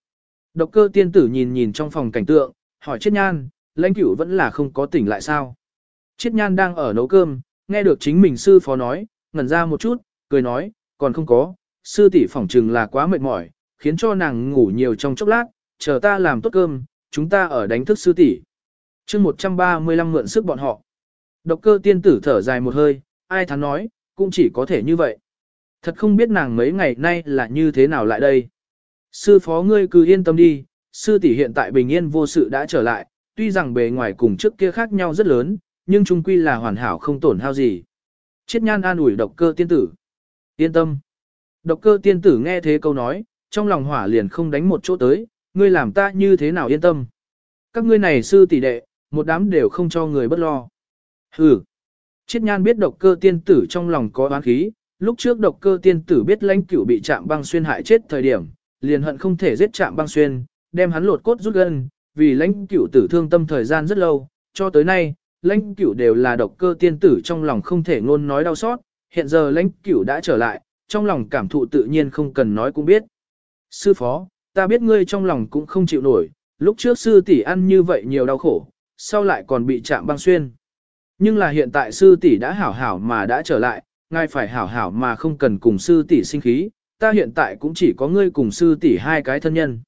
Độc cơ tiên tử nhìn nhìn trong phòng cảnh tượng, hỏi Chiết nhan, lãnh cửu vẫn là không có tỉnh lại sao. Chiết nhan đang ở nấu cơm, nghe được chính mình sư phó nói, ngẩn ra một chút, cười nói, còn không có, sư tỷ phỏng trừng là quá mệt mỏi, khiến cho nàng ngủ nhiều trong chốc lát, chờ ta làm tốt cơm, chúng ta ở đánh thức sư tỷ. chương 135 mượn sức bọn họ. Độc cơ tiên tử thở dài một hơi, ai thắn nói, cũng chỉ có thể như vậy. Thật không biết nàng mấy ngày nay là như thế nào lại đây. Sư phó ngươi cứ yên tâm đi, sư tỷ hiện tại bình yên vô sự đã trở lại, tuy rằng bề ngoài cùng trước kia khác nhau rất lớn, nhưng chung quy là hoàn hảo không tổn hao gì. Chiết nhan an ủi độc cơ tiên tử. Yên tâm. Độc cơ tiên tử nghe thế câu nói, trong lòng hỏa liền không đánh một chỗ tới, ngươi làm ta như thế nào yên tâm. Các ngươi này sư tỷ đệ, một đám đều không cho người bất lo. Hừ. Chiết nhan biết độc cơ tiên tử trong lòng có oán khí, lúc trước độc cơ tiên tử biết lãnh cửu bị chạm băng xuyên hại chết thời điểm, liền hận không thể giết chạm băng xuyên, đem hắn lột cốt rút gân, vì lãnh cửu tử thương tâm thời gian rất lâu, cho tới nay, lãnh cửu đều là độc cơ tiên tử trong lòng không thể ngôn nói đau xót, hiện giờ lãnh cửu đã trở lại, trong lòng cảm thụ tự nhiên không cần nói cũng biết. Sư phó, ta biết ngươi trong lòng cũng không chịu nổi, lúc trước sư tỷ ăn như vậy nhiều đau khổ, sau lại còn bị chạm băng xuyên. Nhưng là hiện tại sư tỷ đã hảo hảo mà đã trở lại, ngài phải hảo hảo mà không cần cùng sư tỷ sinh khí, ta hiện tại cũng chỉ có ngươi cùng sư tỷ hai cái thân nhân.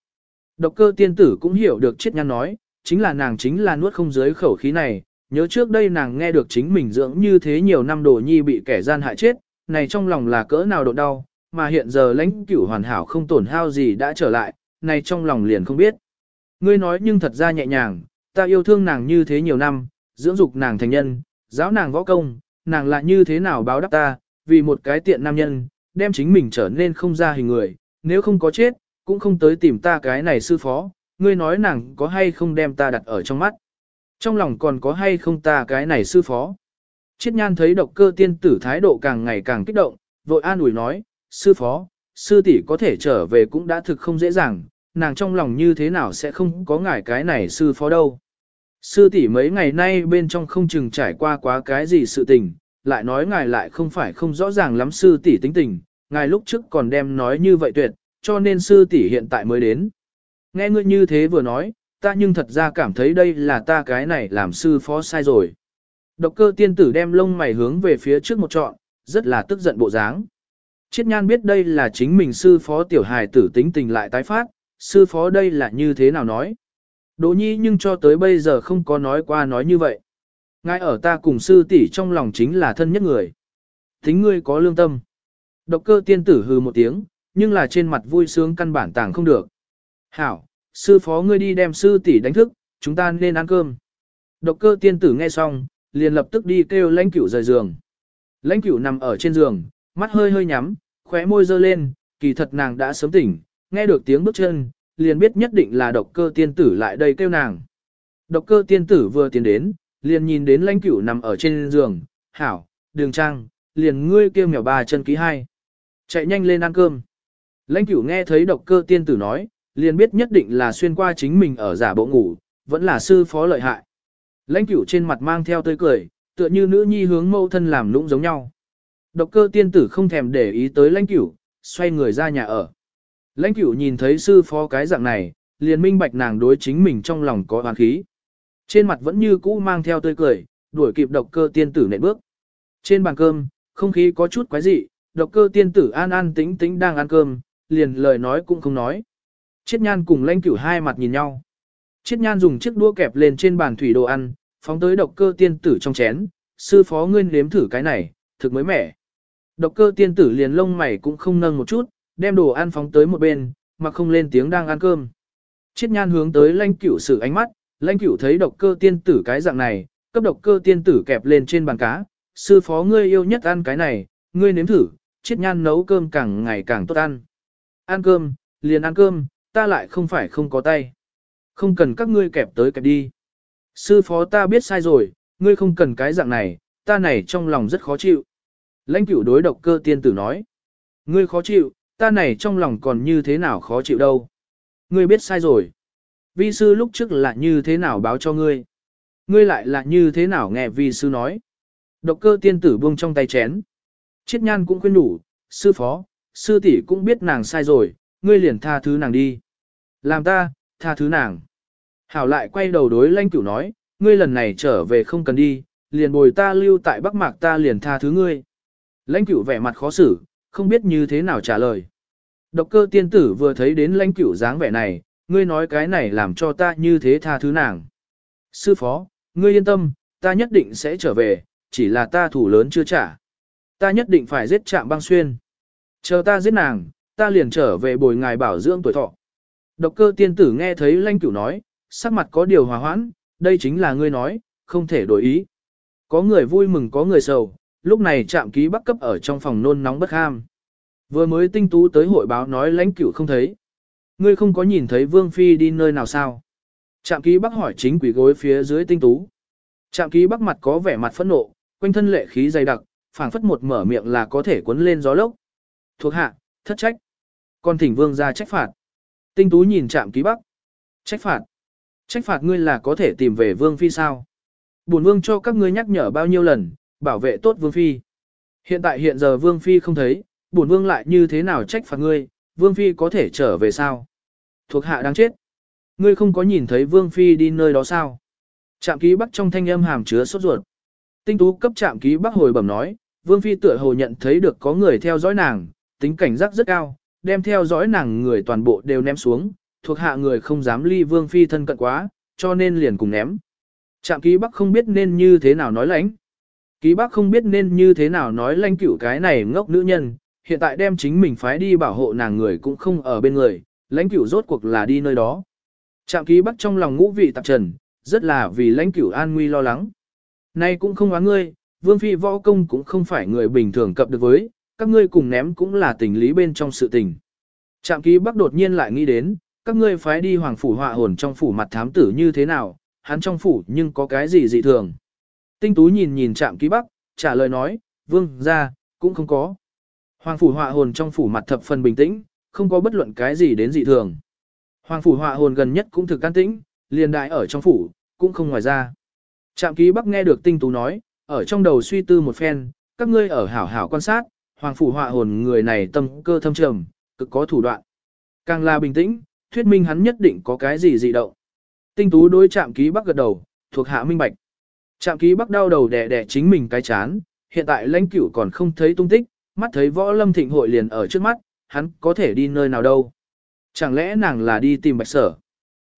Độc cơ tiên tử cũng hiểu được triết nhăn nói, chính là nàng chính là nuốt không dưới khẩu khí này, nhớ trước đây nàng nghe được chính mình dưỡng như thế nhiều năm đồ nhi bị kẻ gian hại chết, này trong lòng là cỡ nào độ đau, mà hiện giờ lãnh cửu hoàn hảo không tổn hao gì đã trở lại, này trong lòng liền không biết. Ngươi nói nhưng thật ra nhẹ nhàng, ta yêu thương nàng như thế nhiều năm, dưỡng dục nàng thành nhân, giáo nàng võ công, nàng là như thế nào báo đáp ta, vì một cái tiện nam nhân, đem chính mình trở nên không ra hình người, nếu không có chết, cũng không tới tìm ta cái này sư phó, ngươi nói nàng có hay không đem ta đặt ở trong mắt. Trong lòng còn có hay không ta cái này sư phó. Chiết nhan thấy độc cơ tiên tử thái độ càng ngày càng kích động, vội an ủi nói, sư phó, sư tỷ có thể trở về cũng đã thực không dễ dàng, nàng trong lòng như thế nào sẽ không có ngài cái này sư phó đâu. Sư tỷ mấy ngày nay bên trong không chừng trải qua quá cái gì sự tình, lại nói ngài lại không phải không rõ ràng lắm sư tỷ tính tình, ngài lúc trước còn đem nói như vậy tuyệt, cho nên sư tỷ hiện tại mới đến. Nghe ngươi như thế vừa nói, ta nhưng thật ra cảm thấy đây là ta cái này làm sư phó sai rồi. Độc cơ tiên tử đem lông mày hướng về phía trước một trọn, rất là tức giận bộ dáng. Chiết nhan biết đây là chính mình sư phó tiểu hài tử tính tình lại tái phát, sư phó đây là như thế nào nói. Đỗ nhi nhưng cho tới bây giờ không có nói qua nói như vậy. Ngài ở ta cùng sư tỷ trong lòng chính là thân nhất người. Tính ngươi có lương tâm. Độc cơ tiên tử hừ một tiếng, nhưng là trên mặt vui sướng căn bản tàng không được. Hảo, sư phó ngươi đi đem sư tỷ đánh thức, chúng ta nên ăn cơm. Độc cơ tiên tử nghe xong, liền lập tức đi kêu lãnh cửu rời giường. Lãnh cửu nằm ở trên giường, mắt hơi hơi nhắm, khóe môi dơ lên, kỳ thật nàng đã sớm tỉnh, nghe được tiếng bước chân, liền biết nhất định là độc cơ tiên tử lại đây kêu nàng. Độc cơ tiên tử vừa tiến đến, liền nhìn đến lãnh cửu nằm ở trên giường, hảo, đường trang, liền ngươi kêu mèo ba chân ký hai. Chạy nhanh lên ăn cơm. Lãnh cửu nghe thấy độc cơ tiên tử nói, liền biết nhất định là xuyên qua chính mình ở giả bộ ngủ, vẫn là sư phó lợi hại. Lãnh cửu trên mặt mang theo tươi cười, tựa như nữ nhi hướng mâu thân làm lũng giống nhau. Độc cơ tiên tử không thèm để ý tới lãnh cửu, xoay người ra nhà ở. Lãnh cửu nhìn thấy sư phó cái dạng này, liền minh bạch nàng đối chính mình trong lòng có oán khí. Trên mặt vẫn như cũ mang theo tươi cười, đuổi kịp độc cơ tiên tử nện bước. Trên bàn cơm, không khí có chút quái dị, độc cơ tiên tử an an tĩnh tĩnh đang ăn cơm, liền lời nói cũng không nói. Chiết nhan cùng lãnh cửu hai mặt nhìn nhau. Chiết nhan dùng chiếc đũa kẹp lên trên bàn thủy đồ ăn, phóng tới độc cơ tiên tử trong chén, sư phó ngươi nếm thử cái này, thực mới mẻ. Độc cơ tiên tử liền lông mày cũng không nâng một chút, đem đồ ăn phóng tới một bên, mà không lên tiếng đang ăn cơm. Chiết nhan hướng tới lãnh cửu sử ánh mắt, lãnh cửu thấy độc cơ tiên tử cái dạng này, cấp độc cơ tiên tử kẹp lên trên bàn cá, sư phó ngươi yêu nhất ăn cái này, ngươi nếm thử, chiết nhan nấu cơm càng ngày càng tốt ăn. Ăn cơm, liền ăn cơm, ta lại không phải không có tay. Không cần các ngươi kẹp tới kẹp đi. Sư phó ta biết sai rồi, ngươi không cần cái dạng này, ta này trong lòng rất khó chịu. Lãnh cửu đối độc cơ tiên tử nói. Ngươi khó chịu, ta này trong lòng còn như thế nào khó chịu đâu. Ngươi biết sai rồi. Vi sư lúc trước là như thế nào báo cho ngươi. Ngươi lại là như thế nào nghe vi sư nói. Độc cơ tiên tử buông trong tay chén. Chiết nhan cũng khuyên đủ, sư phó, sư tỷ cũng biết nàng sai rồi, ngươi liền tha thứ nàng đi. Làm ta, tha thứ nàng. Hảo lại quay đầu đối lãnh cửu nói, ngươi lần này trở về không cần đi, liền bồi ta lưu tại Bắc Mạc ta liền tha thứ ngươi. Lãnh cửu vẻ mặt khó xử, không biết như thế nào trả lời. Độc cơ tiên tử vừa thấy đến lãnh cửu dáng vẻ này, ngươi nói cái này làm cho ta như thế tha thứ nàng. Sư phó, ngươi yên tâm, ta nhất định sẽ trở về, chỉ là ta thủ lớn chưa trả. Ta nhất định phải giết chạm băng xuyên. Chờ ta giết nàng, ta liền trở về bồi ngài bảo dưỡng tuổi thọ. Độc cơ tiên tử nghe thấy lãnh cửu nói, sắc mặt có điều hòa hoãn, đây chính là ngươi nói, không thể đổi ý. Có người vui mừng có người sầu, lúc này trạm ký bắc cấp ở trong phòng nôn nóng bất ham. Vừa mới tinh tú tới hội báo nói lãnh cửu không thấy. Ngươi không có nhìn thấy Vương Phi đi nơi nào sao? Trạm ký bắc hỏi chính quỷ gối phía dưới tinh tú. Trạm ký bắc mặt có vẻ mặt phẫn nộ, quanh thân lệ khí dày đặc, phảng phất một mở miệng là có thể cuốn lên gió lốc. Thuộc hạ, thất trách. con thỉnh vương ra trách phạt. Tinh tú nhìn trạm ký bắc. Trách phạt. Trách phạt ngươi là có thể tìm về vương phi sao? Bổn vương cho các ngươi nhắc nhở bao nhiêu lần, bảo vệ tốt vương phi. Hiện tại hiện giờ vương phi không thấy, bổn vương lại như thế nào trách phạt ngươi, vương phi có thể trở về sao? Thuộc hạ đang chết. Ngươi không có nhìn thấy vương phi đi nơi đó sao? Trạm ký bắc trong thanh âm hàm chứa sốt ruột. Tinh tú cấp trạm ký bắc hồi bẩm nói, vương phi tựa hồ nhận thấy được có người theo dõi nàng, tính cảnh giác rất cao, đem theo dõi nàng người toàn bộ đều ném xuống, thuộc hạ người không dám ly vương phi thân cận quá, cho nên liền cùng ném. Trạm ký bắc không biết nên như thế nào nói lãnh. Ký Bác không biết nên như thế nào nói lãnh cửu cái này ngốc nữ nhân, hiện tại đem chính mình phái đi bảo hộ nàng người cũng không ở bên người, lãnh cửu rốt cuộc là đi nơi đó. Trạm ký bắc trong lòng ngũ vị tạp trần, rất là vì lãnh cửu an nguy lo lắng. Nay cũng không oán ngươi, vương phi võ công cũng không phải người bình thường cập được với, các ngươi cùng ném cũng là tình lý bên trong sự tình. Trạm ký bắc đột nhiên lại nghĩ đến, các ngươi phái đi hoàng phủ họa hồn trong phủ mặt thám tử như thế nào, hắn trong phủ nhưng có cái gì dị thường. Tinh tú nhìn nhìn trạm ký bắc, trả lời nói, vương, ra, cũng không có. Hoàng phủ họa hồn trong phủ mặt thập phần bình tĩnh, không có bất luận cái gì đến dị thường. Hoàng phủ họa hồn gần nhất cũng thực can tĩnh, liền đại ở trong phủ, cũng không ngoài ra. Trạm ký bắc nghe được tinh tú nói, ở trong đầu suy tư một phen, các ngươi ở hảo hảo quan sát, hoàng phủ họa hồn người này tâm cơ thâm trầm, cực có thủ đoạn. Càng là bình tĩnh, thuyết minh hắn nhất định có cái gì dị động. Tinh tú đối trạm ký bắc gật đầu, thuộc hạ minh bạch. Trạm ký bắc đau đầu đẻ đẻ chính mình cái chán, hiện tại lãnh cửu còn không thấy tung tích, mắt thấy võ lâm thịnh hội liền ở trước mắt, hắn có thể đi nơi nào đâu. Chẳng lẽ nàng là đi tìm bạch sở?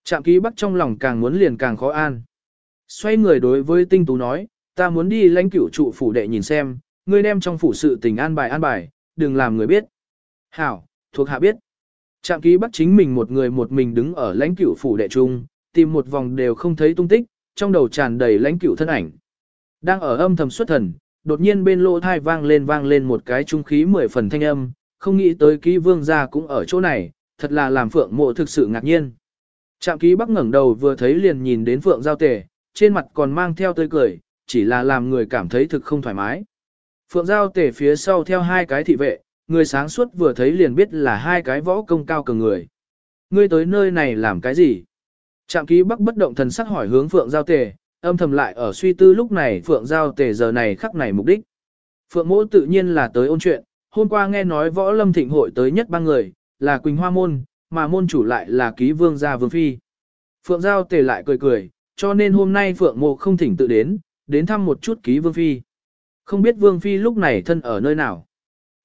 Trạm ký bắc trong lòng càng muốn liền càng khó an. Xoay người đối với tinh tú nói, ta muốn đi lãnh cửu trụ phủ đệ nhìn xem, ngươi đem trong phủ sự tình an bài an bài, đừng làm người biết. Hảo, thuộc hạ biết. Trạm ký bắc chính mình một người một mình đứng ở lãnh cửu phủ đệ trung, tìm một vòng đều không thấy tung tích, trong đầu tràn đầy lãnh cửu thân ảnh. Đang ở âm thầm xuất thần, đột nhiên bên lỗ thai vang lên vang lên một cái trung khí mười phần thanh âm, không nghĩ tới ký vương gia cũng ở chỗ này, thật là làm phượng mộ thực sự ngạc nhiên. Trạm ký bắc ngẩng đầu vừa thấy liền nhìn đến phượng giao tề, trên mặt còn mang theo tươi cười, chỉ là làm người cảm thấy thực không thoải mái. Phượng giao tề phía sau theo hai cái thị vệ, người sáng suốt vừa thấy liền biết là hai cái võ công cao cường người. Ngươi tới nơi này làm cái gì? Trạm ký bắc bất động thần sắc hỏi hướng Phượng Giao Tề, âm thầm lại ở suy tư lúc này Phượng Giao Tề giờ này khắc này mục đích. Phượng mỗ tự nhiên là tới ôn chuyện, hôm qua nghe nói võ lâm thịnh hội tới nhất ba người, là Quỳnh Hoa Môn, mà môn chủ lại là ký vương gia vương phi. Phượng Giao Tề lại cười cười, cho nên hôm nay Phượng mộ không thỉnh tự đến, đến thăm một chút ký vương phi. Không biết vương phi lúc này thân ở nơi nào.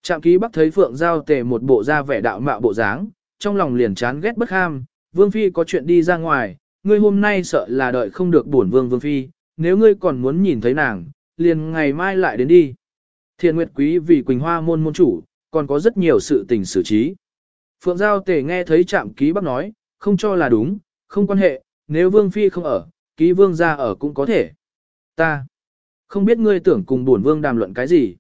Trạm ký bắc thấy Phượng Giao Tề một bộ da vẻ đạo mạo bộ dáng, trong lòng liền chán ghét bất ham, Vương Phi có chuyện đi ra ngoài, ngươi hôm nay sợ là đợi không được bổn Vương Vương Phi, nếu ngươi còn muốn nhìn thấy nàng, liền ngày mai lại đến đi. Thiền Nguyệt Quý vì Quỳnh Hoa môn môn chủ, còn có rất nhiều sự tình xử trí. Phượng Giao Tề nghe thấy trạm ký bắc nói, không cho là đúng, không quan hệ, nếu Vương Phi không ở, ký Vương ra ở cũng có thể. Ta, không biết ngươi tưởng cùng bổn Vương đàm luận cái gì.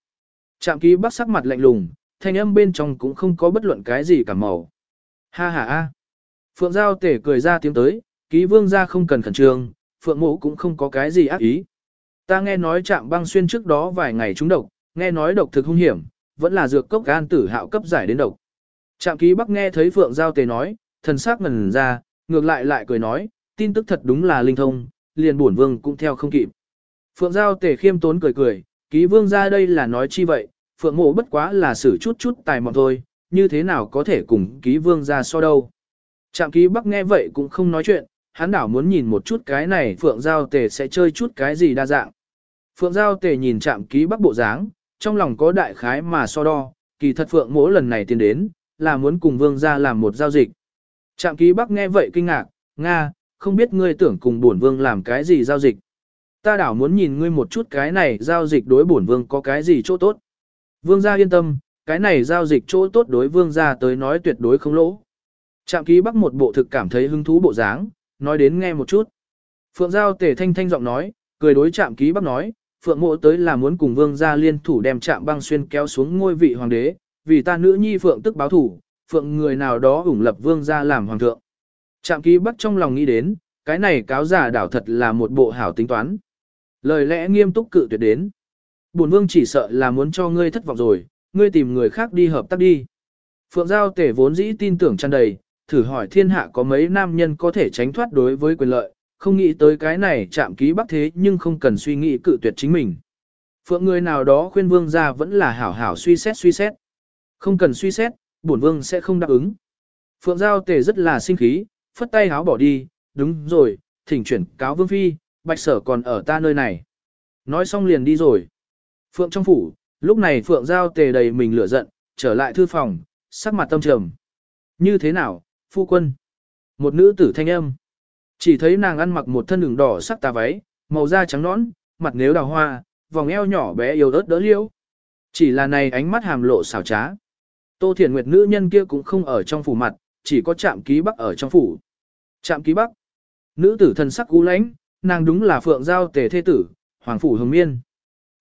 Trạm ký bắc sắc mặt lạnh lùng, thanh âm bên trong cũng không có bất luận cái gì cả màu. Ha ha ha. Phượng Giao tể cười ra tiếng tới, ký vương ra không cần khẩn trương, Phượng mộ cũng không có cái gì ác ý. Ta nghe nói chạm băng xuyên trước đó vài ngày trúng độc, nghe nói độc thực hung hiểm, vẫn là dược cốc gan tử hạo cấp giải đến độc. Trạm ký bắc nghe thấy Phượng Giao tề nói, thần sắc ngần ra, ngược lại lại cười nói, tin tức thật đúng là linh thông, liền bổn vương cũng theo không kịp. Phượng Giao tề khiêm tốn cười cười, ký vương ra đây là nói chi vậy, Phượng mộ bất quá là xử chút chút tài mọn thôi, như thế nào có thể cùng ký vương ra so đâu. Trạm ký bắc nghe vậy cũng không nói chuyện, hắn đảo muốn nhìn một chút cái này Phượng Giao Tề sẽ chơi chút cái gì đa dạng. Phượng Giao Tề nhìn trạm ký bắc bộ dáng, trong lòng có đại khái mà so đo, kỳ thật Phượng mỗi lần này tiến đến, là muốn cùng vương ra làm một giao dịch. Trạm ký bắc nghe vậy kinh ngạc, Nga, không biết ngươi tưởng cùng bổn vương làm cái gì giao dịch. Ta đảo muốn nhìn ngươi một chút cái này giao dịch đối bổn vương có cái gì chỗ tốt. Vương gia yên tâm, cái này giao dịch chỗ tốt đối vương gia tới nói tuyệt đối không lỗ. Trạm ký bắc một bộ thực cảm thấy hứng thú bộ dáng, nói đến nghe một chút. Phượng Giao tể thanh thanh giọng nói, cười đối trạm ký bắc nói, Phượng mộ tới là muốn cùng vương gia liên thủ đem trạm băng xuyên kéo xuống ngôi vị hoàng đế, vì ta nữ nhi Phượng tức báo thủ, Phượng người nào đó ủng lập vương gia làm hoàng thượng. Trạm ký bắc trong lòng nghĩ đến, cái này cáo giả đảo thật là một bộ hảo tính toán. Lời lẽ nghiêm túc cự tuyệt đến. Bổn vương chỉ sợ là muốn cho ngươi thất vọng rồi, ngươi tìm người khác đi hợp tác đi. Phượng Giao tể vốn dĩ tin tưởng tràn đầy, thử hỏi thiên hạ có mấy nam nhân có thể tránh thoát đối với quyền lợi, không nghĩ tới cái này chạm ký bắc thế nhưng không cần suy nghĩ cự tuyệt chính mình. Phượng người nào đó khuyên vương ra vẫn là hảo hảo suy xét suy xét. Không cần suy xét, bổn vương sẽ không đáp ứng. Phượng Giao tề rất là sinh khí, phất tay háo bỏ đi, đúng rồi, thỉnh chuyển cáo vương phi, bạch sở còn ở ta nơi này. Nói xong liền đi rồi. Phượng trong phủ, lúc này Phượng Giao tề đầy mình lửa giận, trở lại thư phòng, sắc mặt tâm trầm. Như thế nào, phu quân. Một nữ tử thanh âm. Chỉ thấy nàng ăn mặc một thân đường đỏ sắc tà váy, màu da trắng nõn, mặt nếu đào hoa, vòng eo nhỏ bé yếu ớt đỡ liêu. Chỉ là này ánh mắt hàm lộ xảo trá. Tô Thiển Nguyệt nữ nhân kia cũng không ở trong phủ mặt, chỉ có trạm ký bắc ở trong phủ. Trạm ký bắc. Nữ tử thần sắc cú lãnh, nàng đúng là phượng giao tề thế tử, hoàng phủ hồng miên.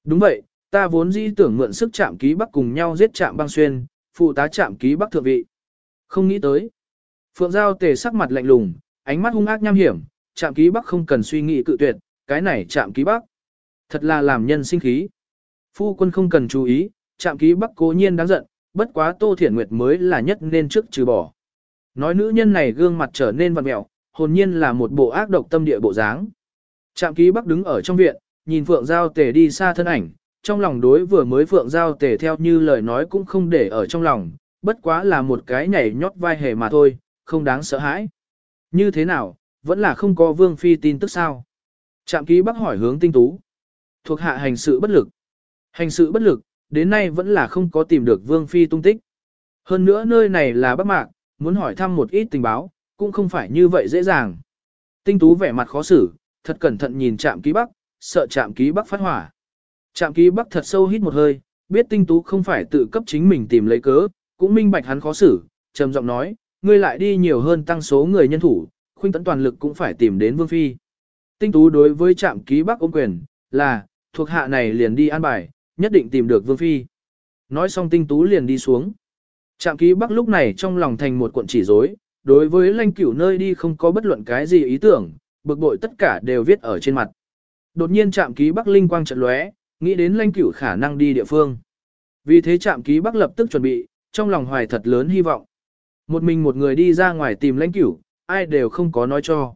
Đúng vậy, ta vốn dĩ tưởng mượn sức trạm ký bắc cùng nhau giết trạm băng xuyên, phụ tá trạm ký bắc thượng vị. Không nghĩ tới. Phượng Giao tề sắc mặt lạnh lùng, ánh mắt hung ác nham hiểm, chạm ký bắc không cần suy nghĩ cự tuyệt, cái này chạm ký bắc. Thật là làm nhân sinh khí. Phu quân không cần chú ý, chạm ký bắc cố nhiên đáng giận, bất quá Tô Thiển Nguyệt mới là nhất nên trước trừ bỏ. Nói nữ nhân này gương mặt trở nên vặn mẹo, hồn nhiên là một bộ ác độc tâm địa bộ dáng. Trạm ký bắc đứng ở trong viện, nhìn Phượng Giao Tề đi xa thân ảnh, trong lòng đối vừa mới Phượng Giao Tề theo như lời nói cũng không để ở trong lòng, bất quá là một cái nhảy nhót vai hề mà thôi, không đáng sợ hãi. Như thế nào, vẫn là không có Vương Phi tin tức sao? Trạm ký bắc hỏi hướng tinh tú. Thuộc hạ hành sự bất lực. Hành sự bất lực, đến nay vẫn là không có tìm được Vương Phi tung tích. Hơn nữa nơi này là Bắc Mạc, muốn hỏi thăm một ít tình báo, cũng không phải như vậy dễ dàng. Tinh tú vẻ mặt khó xử, thật cẩn thận nhìn trạm ký bắc, sợ trạm ký bắc phát hỏa. Trạm ký bắc thật sâu hít một hơi, biết tinh tú không phải tự cấp chính mình tìm lấy cớ, cũng minh bạch hắn khó xử, trầm giọng nói, ngươi lại đi nhiều hơn tăng số người nhân thủ, khuynh tấn toàn lực cũng phải tìm đến vương phi. Tinh tú đối với trạm ký bắc ôm quyền, là, thuộc hạ này liền đi an bài, nhất định tìm được vương phi. Nói xong tinh tú liền đi xuống. Trạm ký bắc lúc này trong lòng thành một cuộn chỉ rối, đối với lanh cửu nơi đi không có bất luận cái gì ý tưởng, bực bội tất cả đều viết ở trên mặt. Đột nhiên trạm ký bắc linh quang trận lóe, nghĩ đến lanh cửu khả năng đi địa phương. Vì thế trạm ký bắc lập tức chuẩn bị, trong lòng hoài thật lớn hy vọng. Một mình một người đi ra ngoài tìm lãnh cửu, ai đều không có nói cho.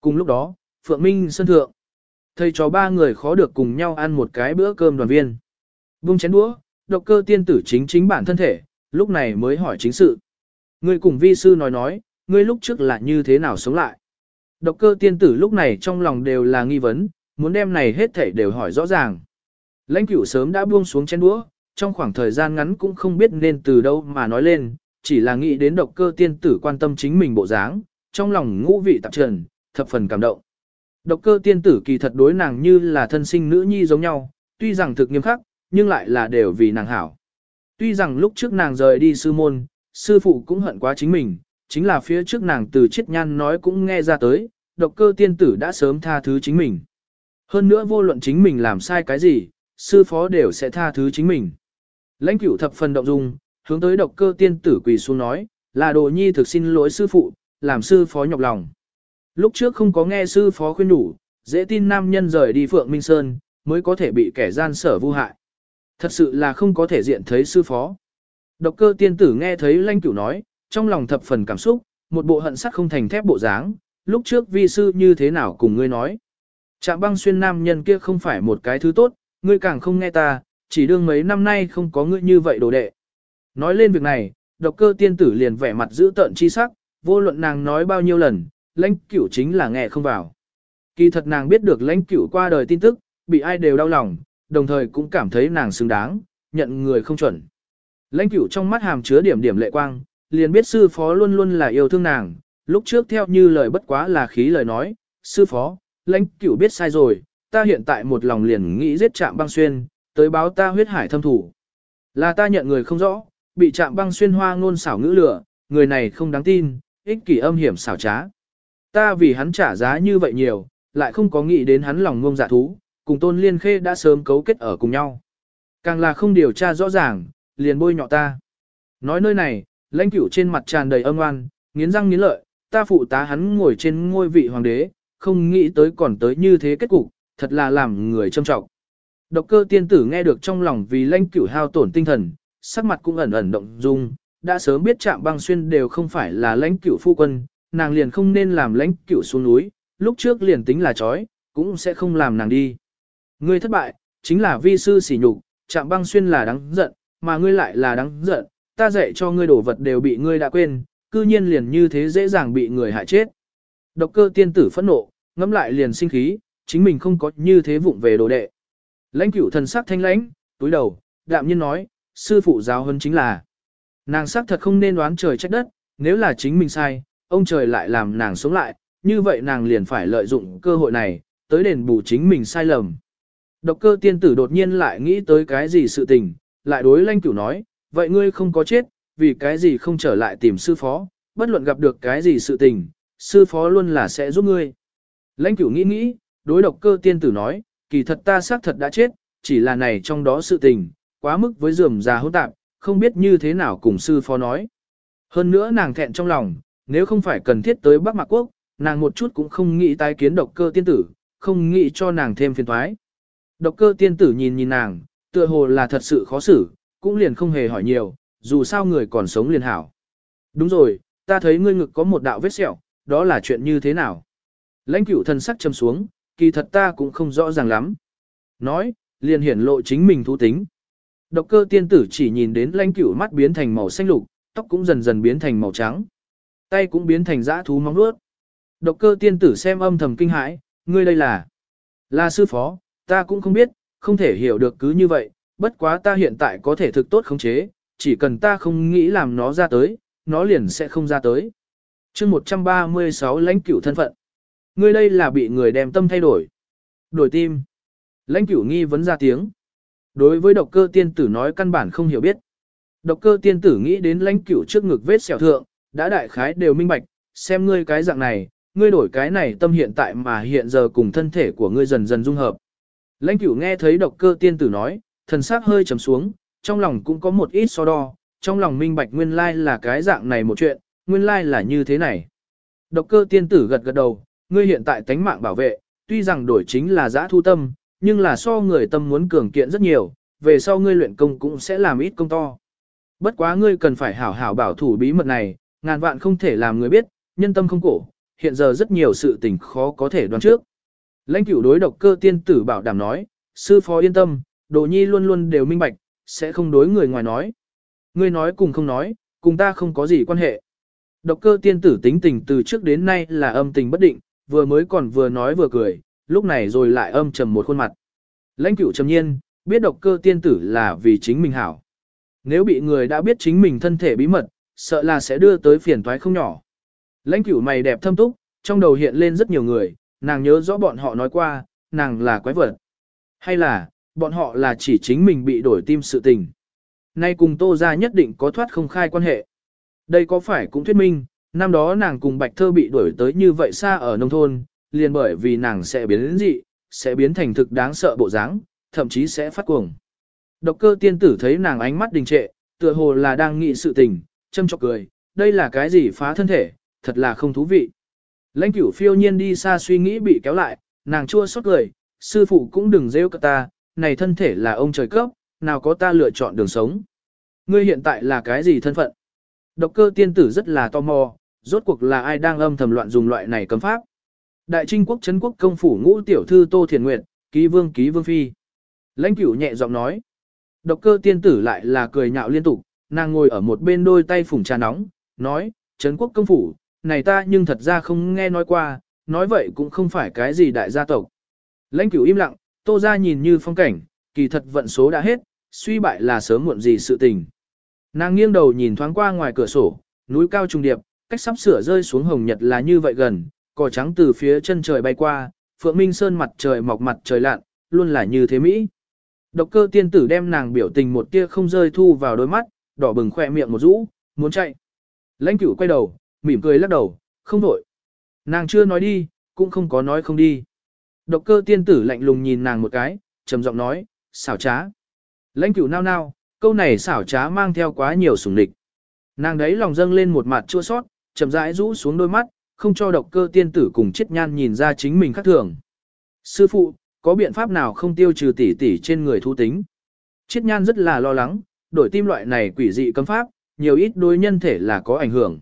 Cùng lúc đó, Phượng Minh sân thượng. Thầy cho ba người khó được cùng nhau ăn một cái bữa cơm đoàn viên. Vung chén đũa, độc cơ tiên tử chính chính bản thân thể, lúc này mới hỏi chính sự. Ngươi cùng vi sư nói nói, ngươi lúc trước là như thế nào sống lại. Độc cơ tiên tử lúc này trong lòng đều là nghi vấn, muốn đem này hết thảy đều hỏi rõ ràng. Lãnh cửu sớm đã buông xuống chén đũa, trong khoảng thời gian ngắn cũng không biết nên từ đâu mà nói lên, chỉ là nghĩ đến độc cơ tiên tử quan tâm chính mình bộ dáng, trong lòng ngũ vị tạp trần, thập phần cảm động. Độc cơ tiên tử kỳ thật đối nàng như là thân sinh nữ nhi giống nhau, tuy rằng thực nghiêm khắc, nhưng lại là đều vì nàng hảo. Tuy rằng lúc trước nàng rời đi sư môn, sư phụ cũng hận quá chính mình, chính là phía trước nàng từ chết nhan nói cũng nghe ra tới, độc cơ tiên tử đã sớm tha thứ chính mình. Hơn nữa vô luận chính mình làm sai cái gì, sư phó đều sẽ tha thứ chính mình. Lãnh cửu thập phần động dung, hướng tới độc cơ tiên tử quỳ xuống nói, là đồ nhi thực xin lỗi sư phụ, làm sư phó nhọc lòng. Lúc trước không có nghe sư phó khuyên đủ, dễ tin nam nhân rời đi Phượng Minh Sơn, mới có thể bị kẻ gian sở vu hại. Thật sự là không có thể diện thấy sư phó. Độc cơ tiên tử nghe thấy lanh cửu nói, trong lòng thập phần cảm xúc, một bộ hận sắt không thành thép bộ dáng, lúc trước vi sư như thế nào cùng ngươi nói. Trạm băng xuyên nam nhân kia không phải một cái thứ tốt, ngươi càng không nghe ta, chỉ đương mấy năm nay không có ngươi như vậy đồ đệ. Nói lên việc này, độc cơ tiên tử liền vẻ mặt giữ tợn chi sắc, vô luận nàng nói bao nhiêu lần, lãnh cửu chính là nghe không vào. Kỳ thật nàng biết được lãnh cửu qua đời tin tức, bị ai đều đau lòng, đồng thời cũng cảm thấy nàng xứng đáng, nhận người không chuẩn. Lãnh cửu trong mắt hàm chứa điểm điểm lệ quang, liền biết sư phó luôn luôn là yêu thương nàng, lúc trước theo như lời bất quá là khí lời nói, sư phó, lãnh cửu biết sai rồi, ta hiện tại một lòng liền nghĩ giết chạm băng xuyên, tới báo ta huyết hải thâm thủ. Là ta nhận người không rõ, bị chạm băng xuyên hoa ngôn xảo ngữ lửa, người này không đáng tin, ích kỷ âm hiểm xảo trá. Ta vì hắn trả giá như vậy nhiều, lại không có nghĩ đến hắn lòng ngông dạ thú, cùng tôn liên khê đã sớm cấu kết ở cùng nhau. Càng là không điều tra rõ ràng, liền bôi nhọ ta. Nói nơi này, lãnh cửu trên mặt tràn đầy âm oan, nghiến răng nghiến lợi, ta phụ tá hắn ngồi trên ngôi vị hoàng đế, không nghĩ tới còn tới như thế kết cục, thật là làm người trâm trọng. Độc cơ tiên tử nghe được trong lòng vì lãnh cửu hao tổn tinh thần, sắc mặt cũng ẩn ẩn động dung, đã sớm biết chạm băng xuyên đều không phải là lãnh cửu phu quân, nàng liền không nên làm lãnh cửu xuống núi, lúc trước liền tính là chói, cũng sẽ không làm nàng đi. Ngươi thất bại, chính là vi sư sỉ nhục, chạm băng xuyên là đáng giận, mà ngươi lại là đáng giận, ta dạy cho ngươi đổ vật đều bị ngươi đã quên, cư nhiên liền như thế dễ dàng bị người hại chết. Độc cơ tiên tử phẫn nộ, ngẫm lại liền sinh khí, chính mình không có như thế vụng về đồ đệ. Lãnh cửu thần sắc thanh lãnh, túi đầu, đạm nhiên nói, sư phụ giáo hơn chính là. Nàng xác thật không nên đoán trời trách đất, nếu là chính mình sai, ông trời lại làm nàng sống lại, như vậy nàng liền phải lợi dụng cơ hội này, tới đền bù chính mình sai lầm. Độc cơ tiên tử đột nhiên lại nghĩ tới cái gì sự tình, lại đối lanh cửu nói, vậy ngươi không có chết, vì cái gì không trở lại tìm sư phó, bất luận gặp được cái gì sự tình, sư phó luôn là sẽ giúp ngươi. Lãnh cửu nghĩ nghĩ, đối độc cơ tiên tử nói, kỳ thật ta xác thật đã chết, chỉ là này trong đó sự tình, quá mức với dườm già hỗn tạp, không biết như thế nào cùng sư phó nói. Hơn nữa nàng thẹn trong lòng, nếu không phải cần thiết tới Bắc Mạc Quốc, nàng một chút cũng không nghĩ tái kiến độc cơ tiên tử, không nghĩ cho nàng thêm phiền toái. Độc cơ tiên tử nhìn nhìn nàng, tựa hồ là thật sự khó xử, cũng liền không hề hỏi nhiều, dù sao người còn sống liền hảo. Đúng rồi, ta thấy ngươi ngực có một đạo vết sẹo, đó là chuyện như thế nào? Lãnh cửu thần sắc châm xuống, kỳ thật ta cũng không rõ ràng lắm. Nói, liền hiển lộ chính mình thú tính. Độc cơ tiên tử chỉ nhìn đến lãnh cửu mắt biến thành màu xanh lục, tóc cũng dần dần biến thành màu trắng. Tay cũng biến thành dã thú móng nuốt. Độc cơ tiên tử xem âm thầm kinh hãi, ngươi đây là... Là sư phó, ta cũng không biết, không thể hiểu được cứ như vậy, bất quá ta hiện tại có thể thực tốt khống chế, chỉ cần ta không nghĩ làm nó ra tới, nó liền sẽ không ra tới. chương 136 lãnh cửu thân phận. Ngươi đây là bị người đem tâm thay đổi. Đổi tim. Lãnh cửu nghi vấn ra tiếng. Đối với độc cơ tiên tử nói căn bản không hiểu biết. Độc cơ tiên tử nghĩ đến lãnh cửu trước ngực vết sẹo thượng, đã đại khái đều minh bạch, xem ngươi cái dạng này, ngươi đổi cái này tâm hiện tại mà hiện giờ cùng thân thể của ngươi dần dần dung hợp. Lãnh cửu nghe thấy độc cơ tiên tử nói, thần sắc hơi trầm xuống, trong lòng cũng có một ít so đo, trong lòng minh bạch nguyên lai là cái dạng này một chuyện, nguyên lai là như thế này. Độc cơ tiên tử gật gật đầu, ngươi hiện tại tánh mạng bảo vệ, tuy rằng đổi chính là giã thu tâm, nhưng là so người tâm muốn cường kiện rất nhiều, về sau ngươi luyện công cũng sẽ làm ít công to. Bất quá ngươi cần phải hảo hảo bảo thủ bí mật này, ngàn vạn không thể làm người biết, nhân tâm không cổ, hiện giờ rất nhiều sự tình khó có thể đoán trước. Lãnh cửu đối độc cơ tiên tử bảo đảm nói, sư phó yên tâm, đồ nhi luôn luôn đều minh bạch, sẽ không đối người ngoài nói. Ngươi nói cùng không nói, cùng ta không có gì quan hệ. Độc cơ tiên tử tính tình từ trước đến nay là âm tình bất định, vừa mới còn vừa nói vừa cười, lúc này rồi lại âm trầm một khuôn mặt. Lãnh cửu trầm nhiên, biết độc cơ tiên tử là vì chính mình hảo. Nếu bị người đã biết chính mình thân thể bí mật, sợ là sẽ đưa tới phiền toái không nhỏ. Lãnh cửu mày đẹp thâm túc, trong đầu hiện lên rất nhiều người, nàng nhớ rõ bọn họ nói qua, nàng là quái vật. Hay là, bọn họ là chỉ chính mình bị đổi tim sự tình. Nay cùng tô ra nhất định có thoát không khai quan hệ. Đây có phải cũng thuyết minh, năm đó nàng cùng bạch thơ bị đuổi tới như vậy xa ở nông thôn, liền bởi vì nàng sẽ biến đến dị, sẽ biến thành thực đáng sợ bộ dáng, thậm chí sẽ phát cuồng. Độc cơ tiên tử thấy nàng ánh mắt đình trệ, tựa hồ là đang nghĩ sự tình, châm chọc cười, đây là cái gì phá thân thể, thật là không thú vị. Lãnh cửu phiêu nhiên đi xa suy nghĩ bị kéo lại, nàng chua xót cười, sư phụ cũng đừng rêu cả ta, này thân thể là ông trời cấp, nào có ta lựa chọn đường sống. Ngươi hiện tại là cái gì thân phận? Độc cơ tiên tử rất là tò mò, rốt cuộc là ai đang âm thầm loạn dùng loại này cấm pháp. Đại trinh quốc Trấn quốc công phủ ngũ tiểu thư Tô Thiền Nguyệt, ký vương ký vương phi. Lãnh cửu nhẹ giọng nói. Độc cơ tiên tử lại là cười nhạo liên tục, nàng ngồi ở một bên đôi tay phủng trà nóng, nói, Trấn quốc công phủ, này ta nhưng thật ra không nghe nói qua, nói vậy cũng không phải cái gì đại gia tộc. Lãnh cửu im lặng, tô ra nhìn như phong cảnh, kỳ thật vận số đã hết, suy bại là sớm muộn gì sự tình. Nàng nghiêng đầu nhìn thoáng qua ngoài cửa sổ, núi cao trùng điệp, cách sắp sửa rơi xuống hồng nhật là như vậy gần, cỏ trắng từ phía chân trời bay qua, phượng minh sơn mặt trời mọc mặt trời lặn, luôn là như thế Mỹ. Độc cơ tiên tử đem nàng biểu tình một tia không rơi thu vào đôi mắt, đỏ bừng khỏe miệng một rũ, muốn chạy. Lãnh cửu quay đầu, mỉm cười lắc đầu, không đổi. Nàng chưa nói đi, cũng không có nói không đi. Độc cơ tiên tử lạnh lùng nhìn nàng một cái, trầm giọng nói, xảo trá. Lãnh cửu nao nao, câu này xảo trá mang theo quá nhiều sủng địch. Nàng đấy lòng dâng lên một mặt chua sót, chậm rãi rũ xuống đôi mắt, không cho độc cơ tiên tử cùng chết nhan nhìn ra chính mình khác thường. Sư phụ, có biện pháp nào không tiêu trừ tỷ tỷ trên người thu tính? Chết nhan rất là lo lắng, đổi tim loại này quỷ dị cấm pháp, nhiều ít đối nhân thể là có ảnh hưởng.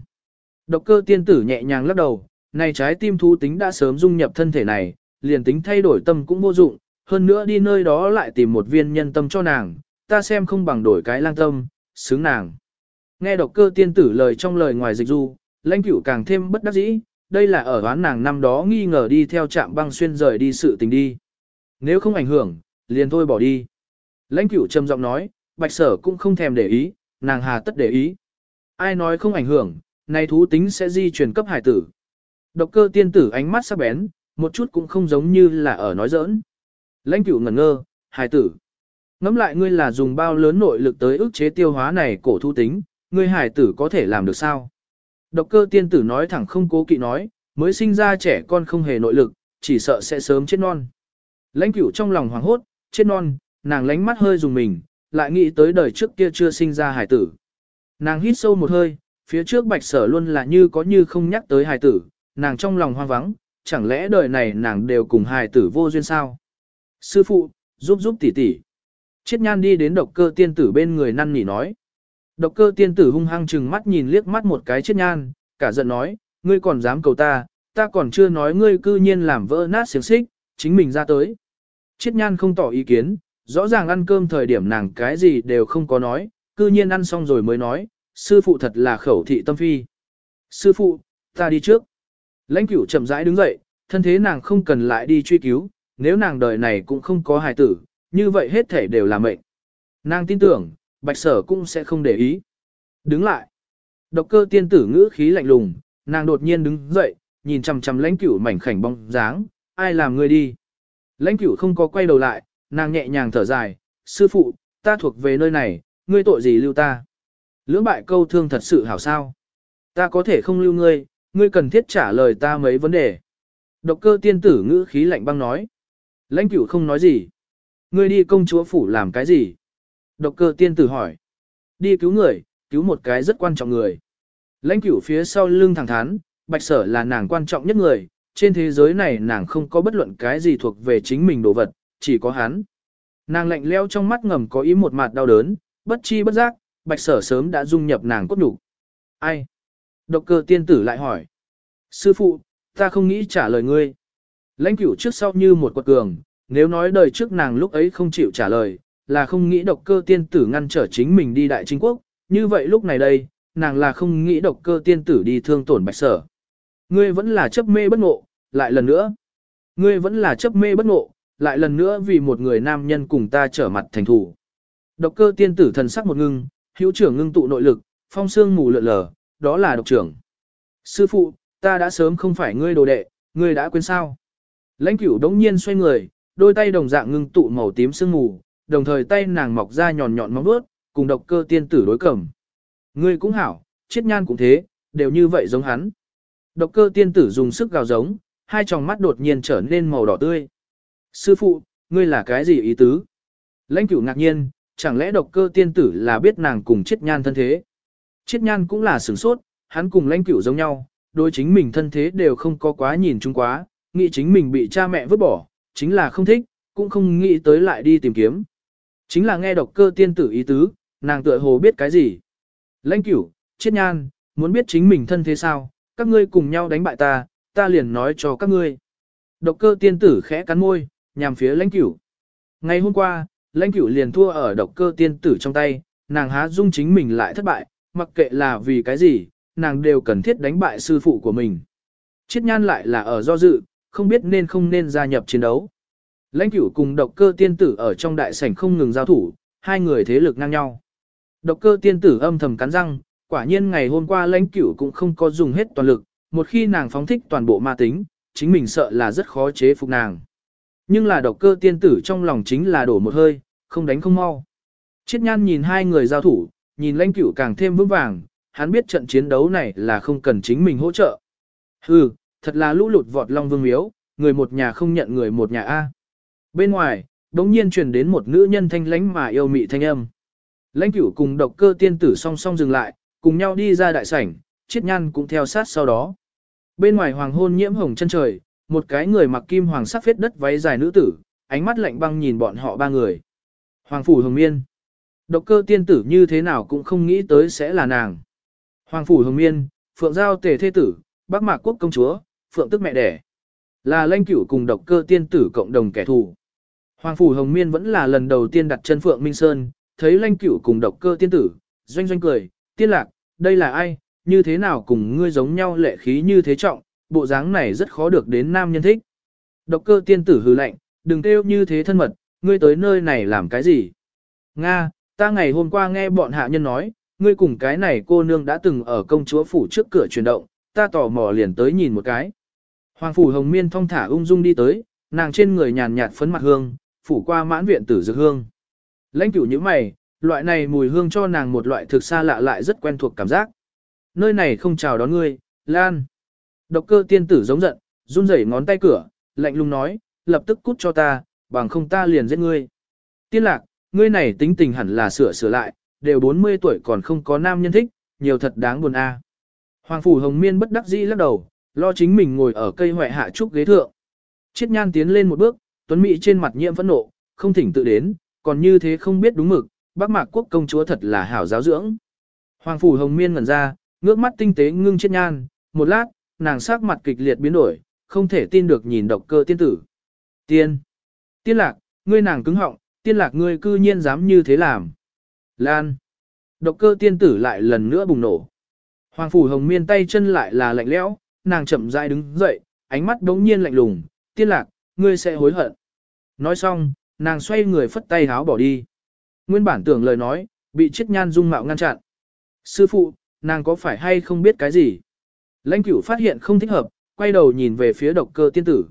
Độc cơ tiên tử nhẹ nhàng lắc đầu, này trái tim thu tính đã sớm dung nhập thân thể này, liền tính thay đổi tâm cũng vô dụng, hơn nữa đi nơi đó lại tìm một viên nhân tâm cho nàng, ta xem không bằng đổi cái lang tâm, xứng nàng. Nghe độc cơ tiên tử lời trong lời ngoài dịch du, lãnh cửu càng thêm bất đắc dĩ, đây là ở đoán nàng năm đó nghi ngờ đi theo trạm băng xuyên rời đi sự tình đi. Nếu không ảnh hưởng, liền thôi bỏ đi. Lãnh cửu trầm giọng nói, bạch sở cũng không thèm để ý, nàng hà tất để ý. Ai nói không ảnh hưởng, nay thú tính sẽ di truyền cấp hải tử. Độc cơ tiên tử ánh mắt sắc bén, một chút cũng không giống như là ở nói giỡn. Lãnh cửu ngẩn ngơ, hải tử. Ngắm lại ngươi là dùng bao lớn nội lực tới ức chế tiêu hóa này cổ thu tính, ngươi hải tử có thể làm được sao? Độc cơ tiên tử nói thẳng không cố kỵ nói, mới sinh ra trẻ con không hề nội lực, chỉ sợ sẽ sớm chết non. Lãnh cửu trong lòng hoảng hốt, chết non, nàng lánh mắt hơi dùng mình, lại nghĩ tới đời trước kia chưa sinh ra hải tử. Nàng hít sâu một hơi, phía trước bạch sở luôn là như có như không nhắc tới hải tử, nàng trong lòng hoang vắng, chẳng lẽ đời này nàng đều cùng hải tử vô duyên sao? Sư phụ, giúp giúp tỷ tỷ. Chiết nhan đi đến độc cơ tiên tử bên người năn nỉ nói. Độc cơ tiên tử hung hăng chừng mắt nhìn liếc mắt một cái chết nhan, cả giận nói, ngươi còn dám cầu ta, ta còn chưa nói ngươi cư nhiên làm vỡ nát xiềng xích, chính mình ra tới. Chết nhan không tỏ ý kiến, rõ ràng ăn cơm thời điểm nàng cái gì đều không có nói, cư nhiên ăn xong rồi mới nói, sư phụ thật là khẩu thị tâm phi. Sư phụ, ta đi trước. Lãnh cửu chậm rãi đứng dậy, thân thế nàng không cần lại đi truy cứu, nếu nàng đời này cũng không có hài tử, như vậy hết thể đều là mệnh. Nàng tin tưởng, bạch sở cũng sẽ không để ý. Đứng lại. Độc cơ tiên tử ngữ khí lạnh lùng, nàng đột nhiên đứng dậy, nhìn chằm chằm lãnh cửu mảnh khảnh bóng dáng, ai làm ngươi đi. Lãnh cửu không có quay đầu lại, nàng nhẹ nhàng thở dài, sư phụ, ta thuộc về nơi này, ngươi tội gì lưu ta. Lưỡng bại câu thương thật sự hảo sao. Ta có thể không lưu ngươi, ngươi cần thiết trả lời ta mấy vấn đề. Độc cơ tiên tử ngữ khí lạnh băng nói. Lãnh cửu không nói gì. Ngươi đi công chúa phủ làm cái gì? Độc cơ tiên tử hỏi. Đi cứu người, cứu một cái rất quan trọng người. Lãnh cửu phía sau lưng thẳng thắn, bạch sở là nàng quan trọng nhất người, trên thế giới này nàng không có bất luận cái gì thuộc về chính mình đồ vật, chỉ có hắn. Nàng lạnh leo trong mắt ngầm có ý một mặt đau đớn, bất chi bất giác, bạch sở sớm đã dung nhập nàng cốt đủ. Ai? Độc cơ tiên tử lại hỏi. Sư phụ, ta không nghĩ trả lời ngươi. Lãnh cửu trước sau như một quật cường, nếu nói đời trước nàng lúc ấy không chịu trả lời, là không nghĩ độc cơ tiên tử ngăn trở chính mình đi đại chính quốc, như vậy lúc này đây, nàng là không nghĩ độc cơ tiên tử đi thương tổn bạch sở. Ngươi vẫn là chấp mê bất ngộ, lại lần nữa. Ngươi vẫn là chấp mê bất ngộ, lại lần nữa vì một người nam nhân cùng ta trở mặt thành thủ. Độc cơ tiên tử thần sắc một ngưng, hữu trưởng ngưng tụ nội lực, phong xương mù lượn lờ, đó là độc trưởng. Sư phụ, ta đã sớm không phải ngươi đồ đệ, ngươi đã quên sao. Lãnh cửu đống nhiên xoay người, đôi tay đồng dạng ngưng tụ màu tím sương mù, đồng thời tay nàng mọc ra nhọn nhọn móng vuốt, cùng độc cơ tiên tử đối cầm. Ngươi cũng hảo, chiết nhan cũng thế, đều như vậy giống hắn. Độc cơ tiên tử dùng sức gào giống, hai tròng mắt đột nhiên trở nên màu đỏ tươi. Sư phụ, ngươi là cái gì ý tứ? Lãnh cửu ngạc nhiên, chẳng lẽ độc cơ tiên tử là biết nàng cùng chiết nhan thân thế? Chiết nhan cũng là sửng sốt, hắn cùng lãnh cửu giống nhau, đối chính mình thân thế đều không có quá nhìn chung quá, nghĩ chính mình bị cha mẹ vứt bỏ, chính là không thích, cũng không nghĩ tới lại đi tìm kiếm. Chính là nghe độc cơ tiên tử ý tứ, nàng tựa hồ biết cái gì. Lãnh cửu, chiết nhan, muốn biết chính mình thân thế sao, các ngươi cùng nhau đánh bại ta, ta liền nói cho các ngươi. Độc cơ tiên tử khẽ cắn môi, nhằm phía lãnh cửu. Ngày hôm qua, lãnh cửu liền thua ở độc cơ tiên tử trong tay, nàng há dung chính mình lại thất bại, mặc kệ là vì cái gì, nàng đều cần thiết đánh bại sư phụ của mình. Chiết nhan lại là ở do dự, không biết nên không nên gia nhập chiến đấu. Lãnh cửu cùng độc cơ tiên tử ở trong đại sảnh không ngừng giao thủ, hai người thế lực ngang nhau. Độc cơ tiên tử âm thầm cắn răng, quả nhiên ngày hôm qua lãnh cửu cũng không có dùng hết toàn lực, một khi nàng phóng thích toàn bộ ma tính, chính mình sợ là rất khó chế phục nàng. Nhưng là độc cơ tiên tử trong lòng chính là đổ một hơi, không đánh không mau. Chiết nhan nhìn hai người giao thủ, nhìn lãnh cửu càng thêm vững vàng, hắn biết trận chiến đấu này là không cần chính mình hỗ trợ. Hừ, thật là lũ lụt vọt long vương miếu, người một nhà không nhận người một nhà A. Bên ngoài, đống nhiên truyền đến một nữ nhân thanh lãnh mà yêu mị thanh âm. Lãnh cửu cùng độc cơ tiên tử song song dừng lại, cùng nhau đi ra đại sảnh, chiết nhan cũng theo sát sau đó. Bên ngoài hoàng hôn nhiễm hồng chân trời, một cái người mặc kim hoàng sắc phết đất váy dài nữ tử, ánh mắt lạnh băng nhìn bọn họ ba người. Hoàng phủ hồng miên. Độc cơ tiên tử như thế nào cũng không nghĩ tới sẽ là nàng. Hoàng phủ hồng miên, phượng giao tề thế tử, bác mạc quốc công chúa, phượng tức mẹ đẻ. Là lãnh cửu cùng độc cơ tiên tử cộng đồng kẻ thù. Hoàng phủ hồng miên vẫn là lần đầu tiên đặt chân phượng minh sơn, thấy lanh cửu cùng độc cơ tiên tử, doanh doanh cười, tiên lạc, đây là ai, như thế nào cùng ngươi giống nhau lệ khí như thế trọng, bộ dáng này rất khó được đến nam nhân thích. Độc cơ tiên tử hừ lạnh, đừng kêu như thế thân mật, ngươi tới nơi này làm cái gì? Nga, ta ngày hôm qua nghe bọn hạ nhân nói, ngươi cùng cái này cô nương đã từng ở công chúa phủ trước cửa chuyển động, ta tò mò liền tới nhìn một cái. Hoàng phủ hồng miên thong thả ung dung đi tới, nàng trên người nhàn nhạt phấn mặt hương, phủ qua mãn viện tử dược hương. Lãnh cửu như mày, loại này mùi hương cho nàng một loại thực xa lạ lại rất quen thuộc cảm giác. Nơi này không chào đón ngươi, Lan. Độc cơ tiên tử giống giận, run rẩy ngón tay cửa, lạnh lùng nói, lập tức cút cho ta, bằng không ta liền giết ngươi. Tiên lạc, ngươi này tính tình hẳn là sửa sửa lại, đều 40 tuổi còn không có nam nhân thích, nhiều thật đáng buồn a. Hoàng phủ hồng miên bất đắc dĩ lắc đầu, lo chính mình ngồi ở cây hoại hạ trúc ghế thượng. Chiết nhan tiến lên một bước, tuấn mỹ trên mặt nhiễm phẫn nộ, không thỉnh tự đến, còn như thế không biết đúng mực, bác mạc quốc công chúa thật là hảo giáo dưỡng. Hoàng phủ hồng miên ngẩn ra, ngước mắt tinh tế ngưng chết nhan, một lát, nàng sắc mặt kịch liệt biến đổi, không thể tin được nhìn độc cơ tiên tử. Tiên. Tiên lạc, ngươi nàng cứng họng, tiên lạc ngươi cư nhiên dám như thế làm. Lan. Độc cơ tiên tử lại lần nữa bùng nổ. Hoàng phủ hồng miên tay chân lại là lạnh lẽo, nàng chậm rãi đứng dậy, ánh mắt đống nhiên lạnh lùng, tiên lạc, ngươi sẽ hối hận. Nói xong, nàng xoay người phất tay háo bỏ đi. Nguyên bản tưởng lời nói, bị chết nhan dung mạo ngăn chặn. Sư phụ, nàng có phải hay không biết cái gì? Lãnh cửu phát hiện không thích hợp, quay đầu nhìn về phía độc cơ tiên tử.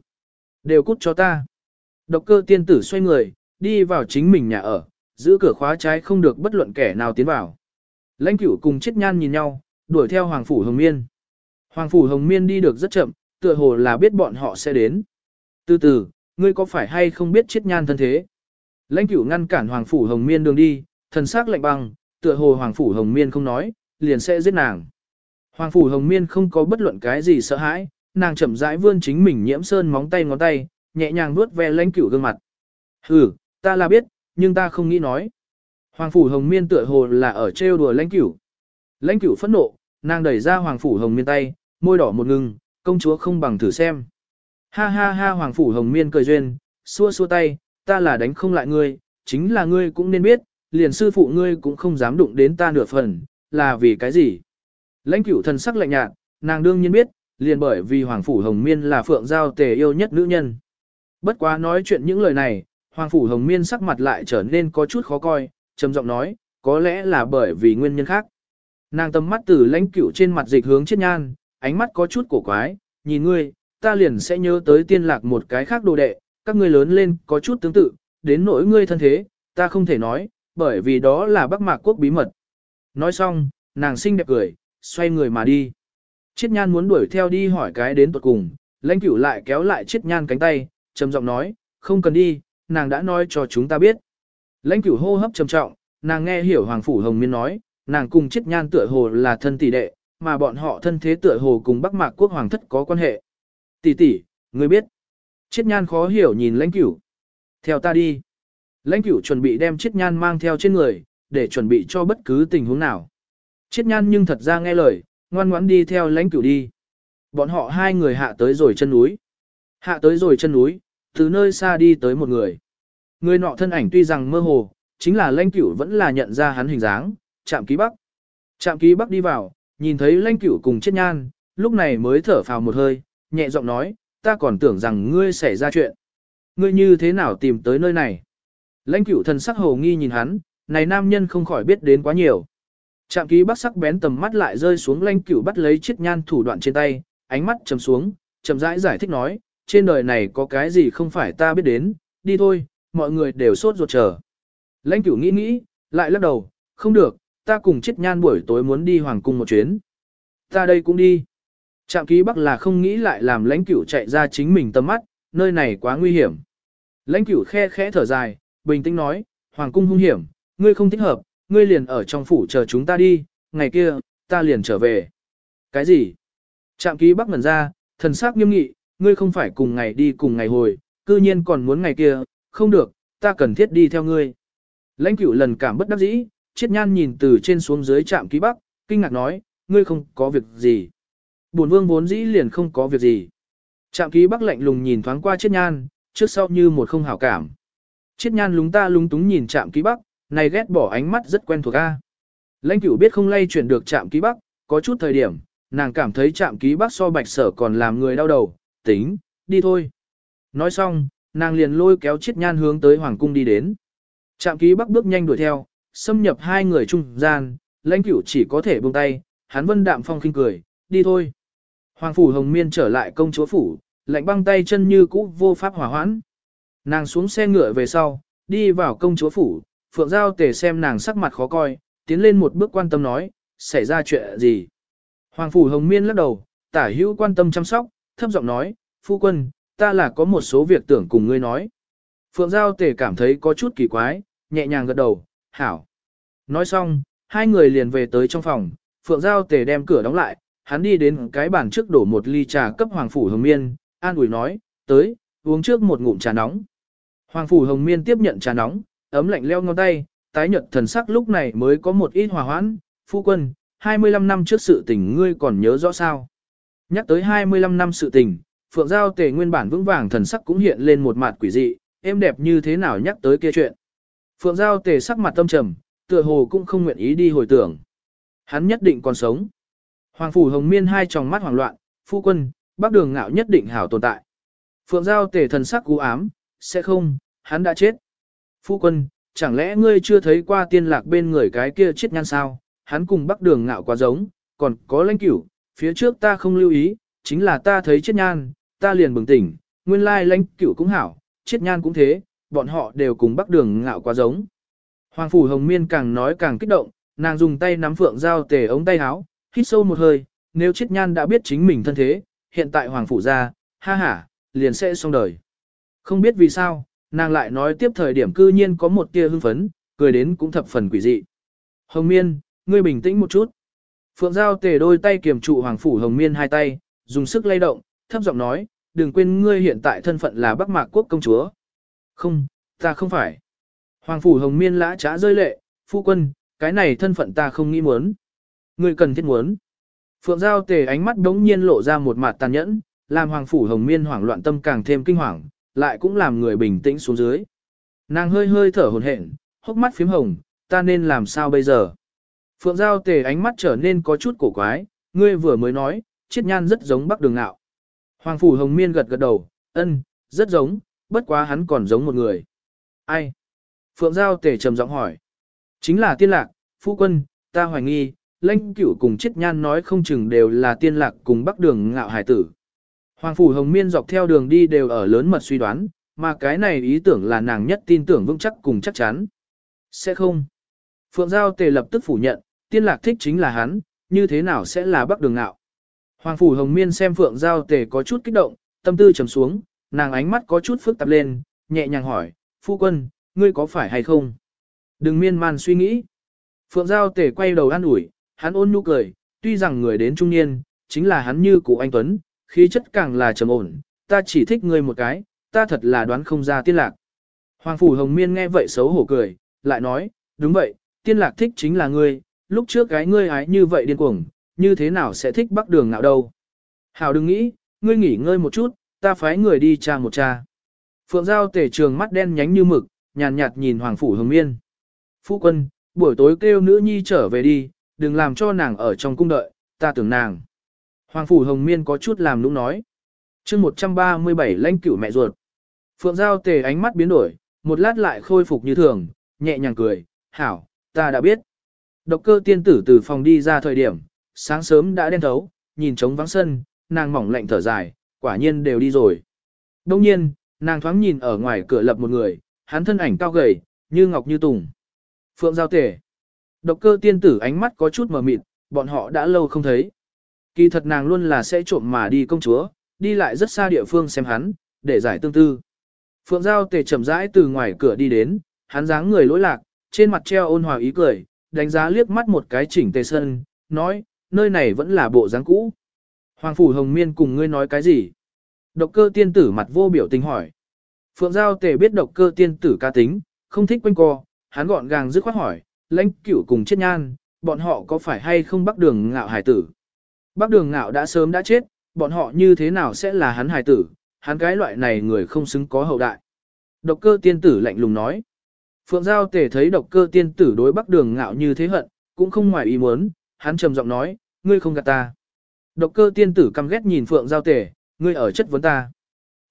Đều cút cho ta. Độc cơ tiên tử xoay người, đi vào chính mình nhà ở, giữ cửa khóa trái không được bất luận kẻ nào tiến vào. Lãnh cửu cùng chết nhan nhìn nhau, đuổi theo Hoàng Phủ Hồng Miên. Hoàng Phủ Hồng Miên đi được rất chậm, tựa hồ là biết bọn họ sẽ đến. Từ từ, ngươi có phải hay không biết chết nhan thân thế? Lãnh cửu ngăn cản Hoàng Phủ Hồng Miên đường đi, thần sắc lạnh băng, tựa hồ Hoàng Phủ Hồng Miên không nói, liền sẽ giết nàng. Hoàng Phủ Hồng Miên không có bất luận cái gì sợ hãi, nàng chậm rãi vươn chính mình nhiễm sơn móng tay ngón tay, nhẹ nhàng vuốt ve lãnh cửu gương mặt. Hừ, ta là biết, nhưng ta không nghĩ nói. Hoàng Phủ Hồng Miên tựa hồ là ở trêu đùa lãnh cửu. Lãnh cửu phẫn nộ, nàng đẩy ra Hoàng Phủ Hồng Miên tay, môi đỏ một ngừng, công chúa không bằng thử xem. Ha ha ha Hoàng Phủ Hồng Miên cười duyên, xua xua tay, ta là đánh không lại ngươi, chính là ngươi cũng nên biết, liền sư phụ ngươi cũng không dám đụng đến ta nửa phần, là vì cái gì? Lãnh cửu thần sắc lạnh nhạt, nàng đương nhiên biết, liền bởi vì Hoàng Phủ Hồng Miên là phượng giao tề yêu nhất nữ nhân. Bất quá nói chuyện những lời này, Hoàng Phủ Hồng Miên sắc mặt lại trở nên có chút khó coi, trầm giọng nói, có lẽ là bởi vì nguyên nhân khác. Nàng tầm mắt từ lãnh cửu trên mặt dịch hướng chết nhan, ánh mắt có chút cổ quái, nhìn ngươi, ta liền sẽ nhớ tới tiên lạc một cái khác đồ đệ, các ngươi lớn lên có chút tương tự, đến nỗi ngươi thân thế, ta không thể nói, bởi vì đó là Bắc Mạc quốc bí mật. Nói xong, nàng xinh đẹp cười, xoay người mà đi. Chiết nhan muốn đuổi theo đi hỏi cái đến tuột cùng, lãnh cửu lại kéo lại chiết nhan cánh tay, trầm giọng nói, không cần đi, nàng đã nói cho chúng ta biết. Lãnh cửu hô hấp trầm trọng, nàng nghe hiểu Hoàng Phủ Hồng Miên nói, nàng cùng chiết nhan tựa hồ là thân tỷ đệ, mà bọn họ thân thế tựa hồ cùng Bắc Mạc quốc hoàng thất có quan hệ. Tỷ tỷ, ngươi biết. Chiết nhan khó hiểu nhìn lãnh cửu. Theo ta đi. Lãnh cửu chuẩn bị đem chiết nhan mang theo trên người, để chuẩn bị cho bất cứ tình huống nào. Chiết nhan nhưng thật ra nghe lời, ngoan ngoãn đi theo lãnh cửu đi. Bọn họ hai người hạ tới rồi chân núi. Hạ tới rồi chân núi, từ nơi xa đi tới một người. Người nọ thân ảnh tuy rằng mơ hồ, chính là lãnh cửu vẫn là nhận ra hắn hình dáng, chạm ký bắc. Chạm ký bắc đi vào, nhìn thấy lãnh cửu cùng chết nhan, lúc này mới thở phào một hơi, nhẹ giọng nói, ta còn tưởng rằng ngươi xảy ra chuyện. Ngươi như thế nào tìm tới nơi này? Lãnh cửu thần sắc hồ nghi nhìn hắn, này nam nhân không khỏi biết đến quá nhiều. Trạm ký bắt sắc bén tầm mắt lại rơi xuống lãnh cửu bắt lấy chiếc nhan thủ đoạn trên tay, ánh mắt trầm xuống, chậm rãi giải thích nói, trên đời này có cái gì không phải ta biết đến, đi thôi, mọi người đều sốt ruột chờ. Lãnh cửu nghĩ nghĩ, lại lắc đầu, không được, ta cùng chiếc nhan buổi tối muốn đi hoàng cung một chuyến. Ta đây cũng đi. Trạm ký bắc là không nghĩ lại làm lãnh cửu chạy ra chính mình tầm mắt, nơi này quá nguy hiểm. Lãnh cửu khe khẽ thở dài, bình tĩnh nói, hoàng cung hung hiểm, ngươi không thích hợp, ngươi liền ở trong phủ chờ chúng ta đi, ngày kia, ta liền trở về. Cái gì? Trạm ký bắc ngẩn ra, thần sắc nghiêm nghị, ngươi không phải cùng ngày đi cùng ngày hồi, cư nhiên còn muốn ngày kia, không được, ta cần thiết đi theo ngươi. Lãnh cửu lần cảm bất đắc dĩ, chiết nhan nhìn từ trên xuống dưới trạm ký bắc, kinh ngạc nói, ngươi không có việc gì. Bổn vương vốn dĩ liền không có việc gì. Trạm ký bắc lạnh lùng nhìn thoáng qua chiết nhan, trước sau như một không hảo cảm. Chiết nhan lúng ta lúng túng nhìn trạm ký bắc, này ghét bỏ ánh mắt rất quen thuộc a. Lãnh cửu biết không lay chuyển được trạm ký bắc, có chút thời điểm, nàng cảm thấy trạm ký bắc so bạch sở còn làm người đau đầu, tính, đi thôi. Nói xong, nàng liền lôi kéo chiết nhan hướng tới hoàng cung đi đến. Trạm ký bắc bước nhanh đuổi theo, xâm nhập hai người trung gian, lãnh cửu chỉ có thể buông tay, hắn vân đạm phong khinh cười, đi thôi. Hoàng phủ hồng miên trở lại công chúa phủ, lạnh băng tay chân như cũ vô pháp hòa hoãn. Nàng xuống xe ngựa về sau, đi vào công chúa phủ, phượng giao tề xem nàng sắc mặt khó coi, tiến lên một bước quan tâm nói, xảy ra chuyện gì. Hoàng phủ hồng miên lắc đầu, tả hữu quan tâm chăm sóc, thấp giọng nói, phu quân, ta là có một số việc tưởng cùng ngươi nói. Phượng giao tề cảm thấy có chút kỳ quái, nhẹ nhàng gật đầu, hảo. Nói xong, hai người liền về tới trong phòng, Phượng Giao Tề đem cửa đóng lại, hắn đi đến cái bàn trước đổ một ly trà cấp Hoàng Phủ Hồng Miên, an ủi nói, tới, uống trước một ngụm trà nóng. Hoàng Phủ Hồng Miên tiếp nhận trà nóng, ấm lạnh leo ngón tay, tái nhợt thần sắc lúc này mới có một ít hòa hoãn, phu quân, 25 năm trước sự tình ngươi còn nhớ rõ sao. Nhắc tới 25 năm sự tình, Phượng Giao Tề nguyên bản vững vàng thần sắc cũng hiện lên một mặt quỷ dị, êm đẹp như thế nào nhắc tới kia chuyện. Phượng Giao Tề sắc mặt tâm trầm, tựa hồ cũng không nguyện ý đi hồi tưởng. Hắn nhất định còn sống. Hoàng phủ hồng miên hai tròng mắt hoảng loạn, phu quân, bác đường ngạo nhất định hảo tồn tại. Phượng Giao Tề thần sắc cú ám, sẽ không, hắn đã chết. Phu quân, chẳng lẽ ngươi chưa thấy qua tiên lạc bên người cái kia chết nhan sao, hắn cùng bắc đường ngạo quá giống, còn có lãnh cửu, phía trước ta không lưu ý, chính là ta thấy chết nhan, ta liền bừng tỉnh, nguyên lai lãnh cửu cũng hảo, chết nhan cũng thế, bọn họ đều cùng bắc đường ngạo quá giống. Hoàng phủ hồng miên càng nói càng kích động, nàng dùng tay nắm phượng giao tề ống tay áo, hít sâu một hơi, nếu chết nhan đã biết chính mình thân thế, hiện tại hoàng phủ ra, ha ha, liền sẽ xong đời. Không biết vì sao, nàng lại nói tiếp thời điểm cư nhiên có một tia hưng phấn, cười đến cũng thập phần quỷ dị. Hồng miên, ngươi bình tĩnh một chút. Phượng Giao tề đôi tay kiềm trụ Hoàng Phủ Hồng Miên hai tay, dùng sức lay động, thấp giọng nói, đừng quên ngươi hiện tại thân phận là Bắc Mạc Quốc công chúa. Không, ta không phải. Hoàng Phủ Hồng Miên lã trá rơi lệ, phu quân, cái này thân phận ta không nghĩ muốn. Ngươi cần thiết muốn. Phượng Giao tề ánh mắt đống nhiên lộ ra một mặt tàn nhẫn, làm Hoàng Phủ Hồng Miên hoảng loạn tâm càng thêm kinh hoàng, lại cũng làm người bình tĩnh xuống dưới. Nàng hơi hơi thở hồn hển, hốc mắt phím hồng, ta nên làm sao bây giờ? Phượng Giao tề ánh mắt trở nên có chút cổ quái, ngươi vừa mới nói, chiết nhan rất giống bắc đường ngạo. Hoàng Phủ Hồng Miên gật gật đầu, ân, rất giống, bất quá hắn còn giống một người. Ai? Phượng Giao tề trầm giọng hỏi. Chính là tiên lạc, phu quân, ta hoài nghi, lãnh cửu cùng chết nhan nói không chừng đều là tiên lạc cùng bắc đường ngạo hải tử. Hoàng Phủ Hồng Miên dọc theo đường đi đều ở lớn mật suy đoán, mà cái này ý tưởng là nàng nhất tin tưởng vững chắc cùng chắc chắn. Sẽ không. Phượng Giao tề lập tức phủ nhận, tiên lạc thích chính là hắn, như thế nào sẽ là bắc đường ngạo. Hoàng Phủ Hồng Miên xem Phượng Giao tề có chút kích động, tâm tư trầm xuống, nàng ánh mắt có chút phức tạp lên, nhẹ nhàng hỏi, phu quân, ngươi có phải hay không? Đừng miên man suy nghĩ. Phượng Giao tề quay đầu an ủi, hắn ôn nhu cười, tuy rằng người đến trung niên, chính là hắn như cụ anh Tuấn, khí chất càng là trầm ổn, ta chỉ thích ngươi một cái, ta thật là đoán không ra tiên lạc. Hoàng Phủ Hồng Miên nghe vậy xấu hổ cười, lại nói, đúng vậy, tiên lạc thích chính là ngươi, lúc trước cái ngươi ái như vậy điên cuồng, như thế nào sẽ thích bắc đường nào đâu. Hảo đừng nghĩ, ngươi nghỉ ngơi một chút, ta phái người đi tra một tra. Phượng Giao tể trường mắt đen nhánh như mực, nhàn nhạt, nhìn Hoàng Phủ Hồng Miên. Phu quân, buổi tối kêu nữ nhi trở về đi, đừng làm cho nàng ở trong cung đợi, ta tưởng nàng. Hoàng Phủ Hồng Miên có chút làm nũng nói. chương 137 lãnh cửu mẹ ruột. Phượng Giao tề ánh mắt biến đổi, một lát lại khôi phục như thường, nhẹ nhàng cười, hảo, ta đã biết. Độc cơ tiên tử từ phòng đi ra thời điểm, sáng sớm đã đen thấu, nhìn trống vắng sân, nàng mỏng lạnh thở dài, quả nhiên đều đi rồi. Đông nhiên, nàng thoáng nhìn ở ngoài cửa lập một người, hắn thân ảnh cao gầy, như ngọc như tùng. Phượng Giao tề. Độc cơ tiên tử ánh mắt có chút mờ mịt, bọn họ đã lâu không thấy. Kỳ thật nàng luôn là sẽ trộm mà đi công chúa, đi lại rất xa địa phương xem hắn, để giải tương tư. Phượng Giao tề chậm rãi từ ngoài cửa đi đến, hắn dáng người lỗi lạc, trên mặt treo ôn hòa ý cười, đánh giá liếc mắt một cái chỉnh tề sân, nói, nơi này vẫn là bộ dáng cũ. Hoàng Phủ Hồng Miên cùng ngươi nói cái gì? Độc cơ tiên tử mặt vô biểu tình hỏi. Phượng Giao tề biết độc cơ tiên tử ca tính, không thích quanh co, hắn gọn gàng dứt khoát hỏi, lãnh cửu cùng chết nhan, bọn họ có phải hay không bắt đường ngạo hải tử? bắc đường ngạo đã sớm đã chết, bọn họ như thế nào sẽ là hắn hải tử, hắn cái loại này người không xứng có hậu đại. Độc cơ tiên tử lạnh lùng nói. Phượng Giao tể thấy độc cơ tiên tử đối bắc đường ngạo như thế hận, cũng không ngoài ý muốn, hắn trầm giọng nói, ngươi không gạt ta. Độc cơ tiên tử căm ghét nhìn Phượng Giao tể, ngươi ở chất vấn ta.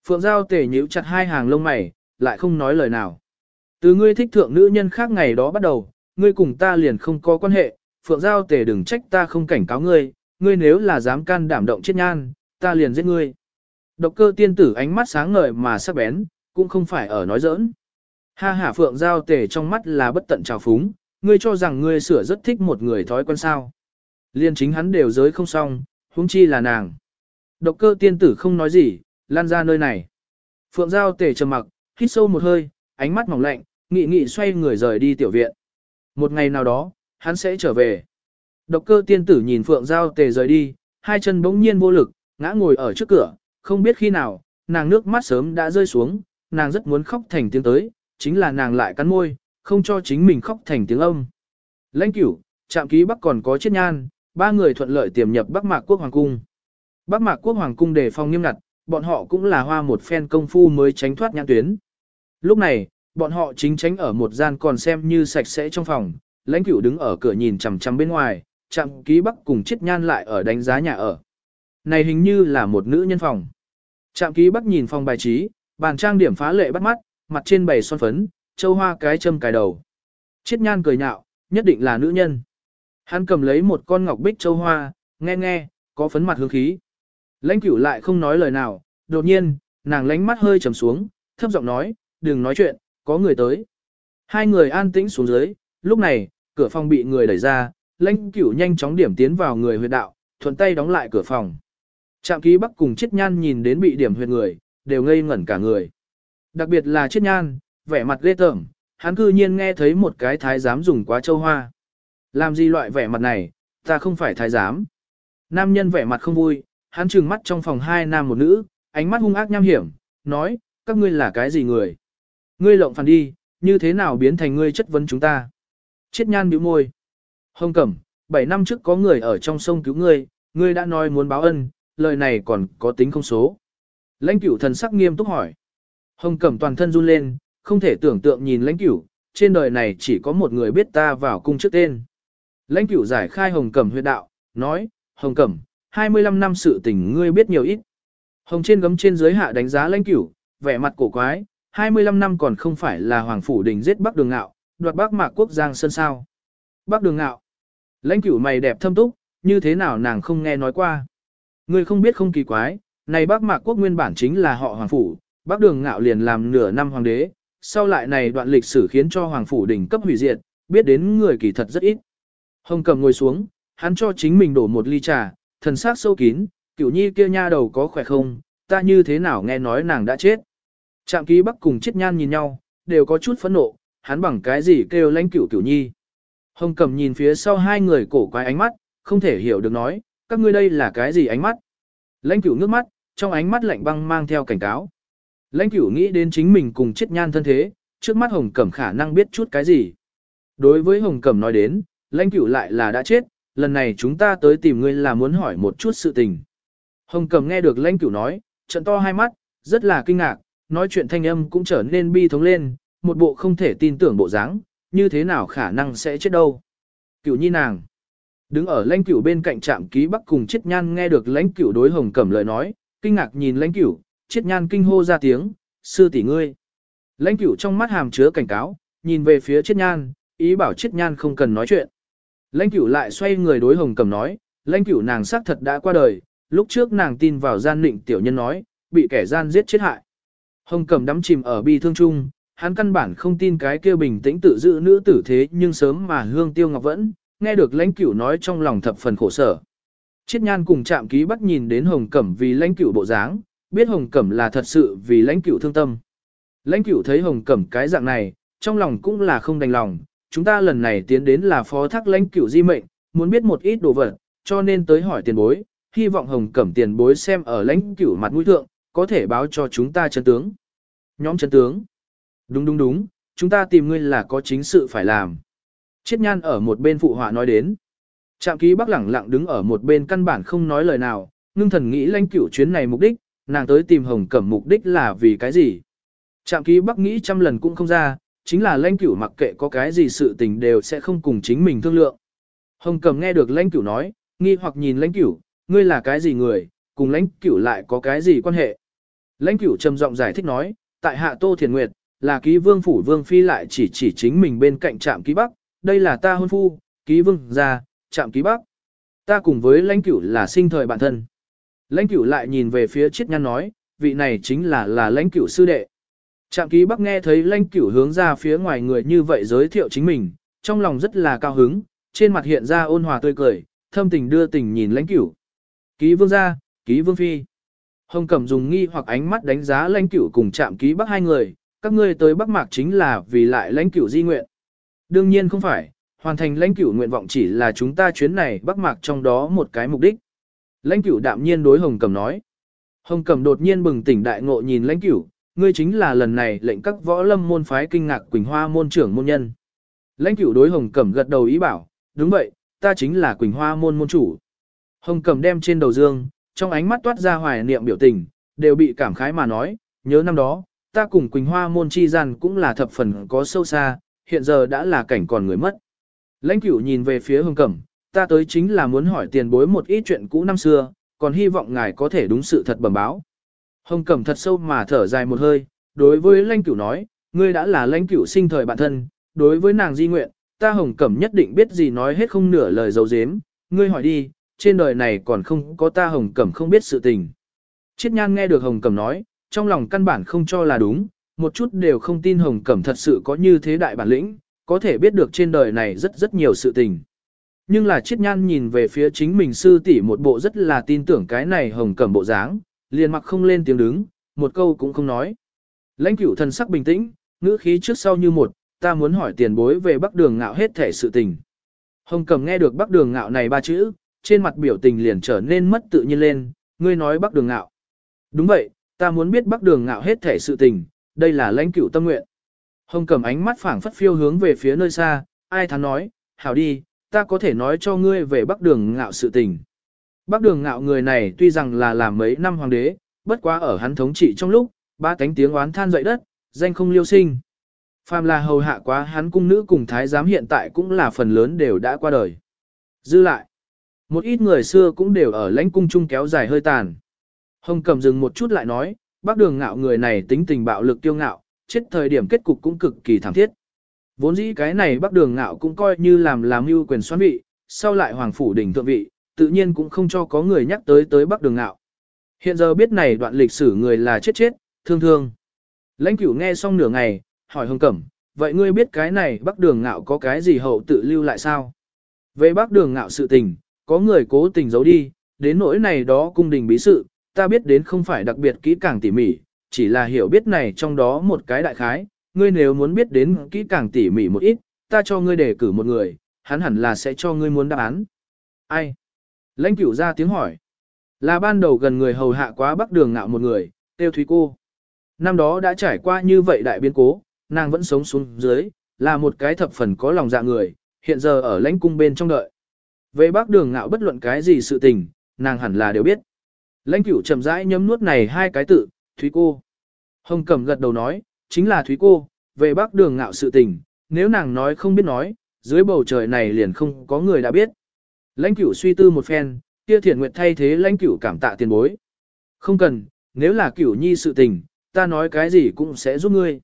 Phượng Giao tể nhíu chặt hai hàng lông mày, lại không nói lời nào. Từ ngươi thích thượng nữ nhân khác ngày đó bắt đầu, ngươi cùng ta liền không có quan hệ, Phượng Giao Tề đừng trách ta không cảnh cáo ngươi, ngươi nếu là dám can đảm động chết nhan, ta liền giết ngươi. Độc cơ tiên tử ánh mắt sáng ngời mà sắc bén, cũng không phải ở nói giỡn. Ha hả phượng giao tề trong mắt là bất tận trào phúng, ngươi cho rằng ngươi sửa rất thích một người thói quen sao. Liên chính hắn đều giới không xong, huống chi là nàng. Độc cơ tiên tử không nói gì, lan ra nơi này. Phượng giao tề trầm mặc, hít sâu một hơi, ánh mắt mỏng lạnh, nghị nghị xoay người rời đi tiểu viện. Một ngày nào đó, hắn sẽ trở về. Độc cơ tiên tử nhìn Phượng Giao tề rời đi, hai chân bỗng nhiên vô lực, ngã ngồi ở trước cửa, không biết khi nào, nàng nước mắt sớm đã rơi xuống, nàng rất muốn khóc thành tiếng tới, chính là nàng lại cắn môi, không cho chính mình khóc thành tiếng âm. Lãnh cửu, trạm ký Bắc còn có chiết nhan, ba người thuận lợi tiềm nhập Bắc Mạc Quốc Hoàng Cung. Bắc Mạc Quốc Hoàng Cung đề phòng nghiêm ngặt, bọn họ cũng là hoa một phen công phu mới tránh thoát nhãn tuyến. Lúc này, bọn họ chính tránh ở một gian còn xem như sạch sẽ trong phòng, lãnh cửu đứng ở cửa nhìn chằm chằm bên ngoài, chạm ký bắc cùng chiết nhan lại ở đánh giá nhà ở. Này hình như là một nữ nhân phòng. Trạm ký bắc nhìn phòng bài trí, bàn trang điểm phá lệ bắt mắt, mặt trên bày son phấn, châu hoa cái châm cài đầu. Chiết nhan cười nhạo, nhất định là nữ nhân. Hắn cầm lấy một con ngọc bích châu hoa, nghe nghe, có phấn mặt hương khí. Lãnh cửu lại không nói lời nào, đột nhiên, nàng lánh mắt hơi trầm xuống, thấp giọng nói, đừng nói chuyện, có người tới. Hai người an tĩnh xuống dưới, lúc này, cửa phòng bị người đẩy ra, lãnh cửu nhanh chóng điểm tiến vào người huyệt đạo, thuận tay đóng lại cửa phòng. Trạm ký bắc cùng chết nhan nhìn đến bị điểm huyệt người, đều ngây ngẩn cả người. Đặc biệt là chết nhan, vẻ mặt ghê tởm, hắn cư nhiên nghe thấy một cái thái giám dùng quá châu hoa. Làm gì loại vẻ mặt này, ta không phải thái giám. Nam nhân vẻ mặt không vui, hắn trừng mắt trong phòng hai nam một nữ, ánh mắt hung ác nham hiểm, nói, các ngươi là cái gì người? Ngươi lộng phản đi, như thế nào biến thành ngươi chất vấn chúng ta? Chiết nhan bĩu môi. Hồng Cẩm, 7 năm trước có người ở trong sông cứu ngươi, ngươi đã nói muốn báo ân, lời này còn có tính không số. Lãnh cửu thần sắc nghiêm túc hỏi. Hồng Cẩm toàn thân run lên, không thể tưởng tượng nhìn lãnh cửu, trên đời này chỉ có một người biết ta vào cung trước tên. Lãnh cửu giải khai Hồng Cẩm huyệt đạo, nói, Hồng Cẩm, 25 năm sự tình ngươi biết nhiều ít. Hồng trên gấm trên dưới hạ đánh giá lãnh cửu, vẻ mặt cổ quái, 25 năm còn không phải là Hoàng Phủ Đình giết Bắc Đường Ngạo, đoạt Bắc Mạc Quốc Giang Sơn sao. Bắc Đường Ngạo, lãnh cửu mày đẹp thâm túc, như thế nào nàng không nghe nói qua. Người không biết không kỳ quái, này Bắc Mạc Quốc nguyên bản chính là họ Hoàng Phủ, Bắc Đường Ngạo liền làm nửa năm Hoàng đế, sau lại này đoạn lịch sử khiến cho Hoàng Phủ Đình cấp hủy diệt, biết đến người kỳ thật rất ít. Hồng cầm ngồi xuống, hắn cho chính mình đổ một ly trà, thần sắc sâu kín, cửu nhi kia nha đầu có khỏe không, ta như thế nào nghe nói nàng đã chết. Trạm ký bắc cùng chết nhan nhìn nhau, đều có chút phẫn nộ, hắn bằng cái gì kêu lãnh cửu cửu nhi. Hồng cầm nhìn phía sau hai người cổ quái ánh mắt, không thể hiểu được nói, các ngươi đây là cái gì ánh mắt. Lãnh cửu nước mắt, trong ánh mắt lạnh băng mang theo cảnh cáo. Lãnh cửu nghĩ đến chính mình cùng chết nhan thân thế, trước mắt hồng cẩm khả năng biết chút cái gì. Đối với hồng cẩm nói đến, lãnh cửu lại là đã chết, lần này chúng ta tới tìm ngươi là muốn hỏi một chút sự tình. Hồng cầm nghe được lãnh cửu nói, trận to hai mắt, rất là kinh ngạc, nói chuyện thanh âm cũng trở nên bi thống lên, một bộ không thể tin tưởng bộ dáng, như thế nào khả năng sẽ chết đâu. Cửu nhi nàng. Đứng ở lãnh cửu bên cạnh trạm ký bắc cùng chiết nhan nghe được lãnh cửu đối hồng cẩm lời nói, kinh ngạc nhìn lãnh cửu, chiết nhan kinh hô ra tiếng, sư tỷ ngươi. Lãnh cửu trong mắt hàm chứa cảnh cáo, nhìn về phía chiết nhan, ý bảo chiết nhan không cần nói chuyện. Lãnh cửu lại xoay người đối hồng cẩm nói, lãnh cửu nàng xác thật đã qua đời, lúc trước nàng tin vào gian định tiểu nhân nói, bị kẻ gian giết chết hại. Hồng cẩm đắm chìm ở bi thương chung, hắn căn bản không tin cái kia bình tĩnh tự giữ nữ tử thế nhưng sớm mà hương tiêu ngọc vẫn, nghe được lãnh cửu nói trong lòng thập phần khổ sở. Chiết nhan cùng chạm ký bắt nhìn đến hồng cẩm vì lãnh cửu bộ dáng, biết hồng cẩm là thật sự vì lãnh cửu thương tâm. Lãnh cửu thấy hồng cẩm cái dạng này, trong lòng cũng là không đành lòng, chúng ta lần này tiến đến là phó thác lãnh cửu di mệnh, muốn biết một ít đồ vật, cho nên tới hỏi tiền bối, hy vọng hồng cẩm tiền bối xem ở lãnh cửu mặt mũi thượng, có thể báo cho chúng ta chân tướng. Nhóm chân tướng. Đúng đúng đúng, chúng ta tìm ngươi là có chính sự phải làm. Chiết nhan ở một bên phụ họa nói đến. Trạm ký bắc lẳng lặng đứng ở một bên căn bản không nói lời nào, ngưng thần nghĩ lãnh cửu chuyến này mục đích, nàng tới tìm hồng cẩm mục đích là vì cái gì. Trạm ký bắc nghĩ trăm lần cũng không ra, chính là lãnh cửu mặc kệ có cái gì sự tình đều sẽ không cùng chính mình thương lượng. Hồng cẩm nghe được lãnh cửu nói, nghi hoặc nhìn lãnh cửu, ngươi là cái gì người, cùng lãnh cửu lại có cái gì quan hệ. Lãnh cửu trầm giọng giải thích nói, tại hạ Tô Thiền Nguyệt, là ký vương phủ vương phi lại chỉ chỉ chính mình bên cạnh trạm ký bắc, đây là ta hôn phu, ký vương gia, trạm ký bắc. Ta cùng với lãnh cửu là sinh thời bản thân. Lãnh cửu lại nhìn về phía chiết nhăn nói, vị này chính là là lãnh cửu sư đệ. Trạm ký bắc nghe thấy lãnh cửu hướng ra phía ngoài người như vậy giới thiệu chính mình, trong lòng rất là cao hứng, trên mặt hiện ra ôn hòa tươi cười, thâm tình đưa tình nhìn lãnh cửu. Ký vương gia, ký vương phi. Hồng Cẩm dùng nghi hoặc ánh mắt đánh giá lãnh cửu cùng chạm ký bắc hai người, các ngươi tới Bắc Mạc chính là vì lại lãnh cửu di nguyện. Đương nhiên không phải, hoàn thành lãnh cửu nguyện vọng chỉ là chúng ta chuyến này Bắc Mạc trong đó một cái mục đích. Lãnh cửu đạm nhiên đối Hồng Cẩm nói. Hồng Cẩm đột nhiên bừng tỉnh đại ngộ nhìn lãnh cửu, ngươi chính là lần này lệnh các võ lâm môn phái kinh ngạc Quỳnh Hoa môn trưởng môn nhân. Lãnh cửu đối Hồng Cẩm gật đầu ý bảo, đúng vậy, ta chính là Quỳnh Hoa môn môn chủ. Hồng Cẩm đem trên đầu dương, trong ánh mắt toát ra hoài niệm biểu tình, đều bị cảm khái mà nói, nhớ năm đó, ta cùng Quỳnh Hoa môn chi gian cũng là thập phần có sâu xa, hiện giờ đã là cảnh còn người mất. Lãnh cửu nhìn về phía hồng cẩm, ta tới chính là muốn hỏi tiền bối một ít chuyện cũ năm xưa, còn hy vọng ngài có thể đúng sự thật bẩm báo. Hồng cẩm thật sâu mà thở dài một hơi, đối với lãnh cửu nói, ngươi đã là lãnh cửu sinh thời bản thân, đối với nàng di nguyện, ta hồng cẩm nhất định biết gì nói hết không nửa lời dấu dếm, ngươi hỏi đi, trên đời này còn không có ta hồng cẩm không biết sự tình. Chiết nhan nghe được hồng cẩm nói, trong lòng căn bản không cho là đúng, một chút đều không tin hồng cẩm thật sự có như thế đại bản lĩnh, có thể biết được trên đời này rất rất nhiều sự tình. Nhưng là chiết nhan nhìn về phía chính mình sư tỷ một bộ rất là tin tưởng cái này hồng cẩm bộ dáng, liền mặc không lên tiếng đứng, một câu cũng không nói. Lãnh cửu thần sắc bình tĩnh, ngữ khí trước sau như một, ta muốn hỏi tiền bối về bắc đường ngạo hết thể sự tình. Hồng cẩm nghe được bắc đường ngạo này ba chữ, trên mặt biểu tình liền trở nên mất tự nhiên lên, ngươi nói bắc đường ngạo. Đúng vậy, ta muốn biết bắc đường ngạo hết thể sự tình, đây là lãnh cửu tâm nguyện. Hồng cầm ánh mắt phảng phất phiêu hướng về phía nơi xa, ai thắn nói, hảo đi, ta có thể nói cho ngươi về bắc đường ngạo sự tình. Bắc đường ngạo người này tuy rằng là làm mấy năm hoàng đế, bất quá ở hắn thống trị trong lúc, ba cánh tiếng oán than dậy đất, danh không liêu sinh. Phàm là hầu hạ quá hắn cung nữ cùng thái giám hiện tại cũng là phần lớn đều đã qua đời. Dư lại, một ít người xưa cũng đều ở lãnh cung chung kéo dài hơi tàn. Hồng cầm dừng một chút lại nói, bác đường ngạo người này tính tình bạo lực tiêu ngạo, chết thời điểm kết cục cũng cực kỳ thảm thiết. Vốn dĩ cái này bác đường ngạo cũng coi như làm làm mưu quyền xoán vị, sau lại hoàng phủ đỉnh thượng vị, tự nhiên cũng không cho có người nhắc tới tới bác đường ngạo. Hiện giờ biết này đoạn lịch sử người là chết chết, thương thương. Lãnh cửu nghe xong nửa ngày, hỏi hồng cẩm, vậy ngươi biết cái này bác đường ngạo có cái gì hậu tự lưu lại sao? Về bác đường ngạo sự tình, có người cố tình giấu đi, đến nỗi này đó cung đình bí sự, ta biết đến không phải đặc biệt kỹ càng tỉ mỉ, chỉ là hiểu biết này trong đó một cái đại khái, ngươi nếu muốn biết đến kỹ càng tỉ mỉ một ít, ta cho ngươi đề cử một người, hắn hẳn là sẽ cho ngươi muốn đáp án. Ai? Lãnh cửu ra tiếng hỏi. Là ban đầu gần người hầu hạ quá bắc đường ngạo một người, tiêu thúy cô. Năm đó đã trải qua như vậy đại biến cố, nàng vẫn sống xuống dưới, là một cái thập phần có lòng dạ người, hiện giờ ở lãnh cung bên trong đợi. Về bác đường ngạo bất luận cái gì sự tình, nàng hẳn là đều biết. Lãnh cửu chậm rãi nhấm nuốt này hai cái tự, Thúy cô. Hồng Cẩm gật đầu nói, chính là Thúy cô, về bác đường ngạo sự tình, nếu nàng nói không biết nói, dưới bầu trời này liền không có người đã biết. Lãnh cửu suy tư một phen, kia thiện nguyện thay thế lãnh cửu cảm tạ tiền bối. Không cần, nếu là cửu nhi sự tình, ta nói cái gì cũng sẽ giúp ngươi.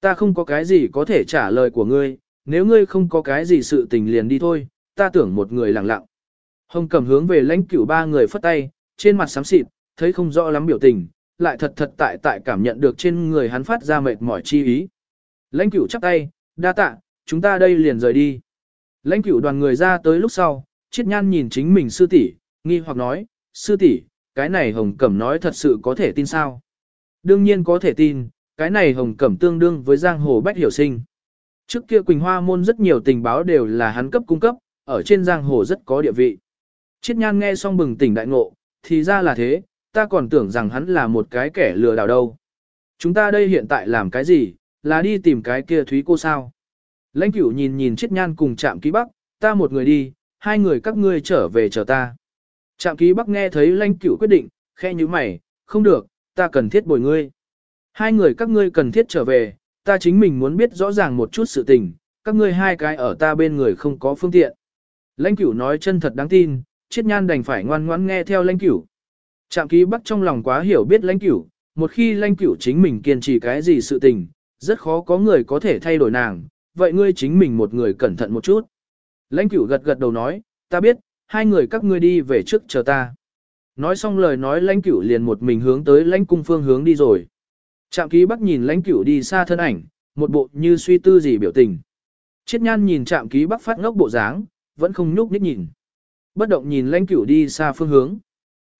Ta không có cái gì có thể trả lời của ngươi, nếu ngươi không có cái gì sự tình liền đi thôi, ta tưởng một người lặng lặng. Hồng cầm hướng về lãnh cửu ba người phất tay, trên mặt xám xịt, thấy không rõ lắm biểu tình, lại thật thật tại tại cảm nhận được trên người hắn phát ra mệt mỏi chi ý. Lãnh cửu chắp tay, đa tạ, chúng ta đây liền rời đi. Lãnh cửu đoàn người ra tới lúc sau, chiết nhan nhìn chính mình sư tỷ, nghi hoặc nói, sư tỷ, cái này hồng cẩm nói thật sự có thể tin sao? Đương nhiên có thể tin, cái này hồng cẩm tương đương với giang hồ bách hiểu sinh. Trước kia Quỳnh Hoa môn rất nhiều tình báo đều là hắn cấp cung cấp, ở trên giang hồ rất có địa vị. Chiết nhan nghe xong bừng tỉnh đại ngộ, thì ra là thế, ta còn tưởng rằng hắn là một cái kẻ lừa đảo đâu. Chúng ta đây hiện tại làm cái gì, là đi tìm cái kia thúy cô sao. Lãnh cửu nhìn nhìn chiết nhan cùng chạm ký bắc, ta một người đi, hai người các ngươi trở về chờ ta. Trạm ký bắc nghe thấy lãnh cửu quyết định, khe như mày, không được, ta cần thiết bồi ngươi. Hai người các ngươi cần thiết trở về, ta chính mình muốn biết rõ ràng một chút sự tình, các ngươi hai cái ở ta bên người không có phương tiện. Lãnh cửu nói chân thật đáng tin, chiết nhan đành phải ngoan ngoãn nghe theo lãnh cửu. Trạm ký bắc trong lòng quá hiểu biết lãnh cửu, một khi lãnh cửu chính mình kiên trì cái gì sự tình, rất khó có người có thể thay đổi nàng, vậy ngươi chính mình một người cẩn thận một chút. Lãnh cửu gật gật đầu nói, ta biết, hai người các ngươi đi về trước chờ ta. Nói xong lời nói lãnh cửu liền một mình hướng tới lãnh cung phương hướng đi rồi. Trạm ký bắc nhìn lãnh cửu đi xa thân ảnh, một bộ như suy tư gì biểu tình. Chiết nhan nhìn trạm ký bắc phát ngốc bộ dáng, vẫn không nhúc nhích nhìn. Bất động nhìn lãnh cửu đi xa phương hướng.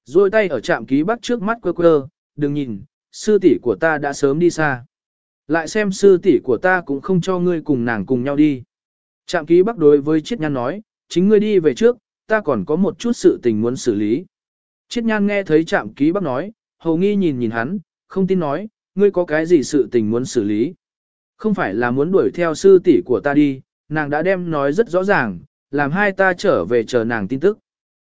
Rồi tay ở trạm ký bắc trước mắt quơ quơ, đừng nhìn, sư tỷ của ta đã sớm đi xa. Lại xem sư tỷ của ta cũng không cho ngươi cùng nàng cùng nhau đi. Trạm ký bắc đối với chiết nhan nói, chính ngươi đi về trước, ta còn có một chút sự tình muốn xử lý. Chiết nhan nghe thấy trạm ký bắc nói, hầu nghi nhìn nhìn hắn, không tin nói, ngươi có cái gì sự tình muốn xử lý. Không phải là muốn đuổi theo sư tỷ của ta đi, nàng đã đem nói rất rõ ràng, làm hai ta trở về chờ nàng tin tức.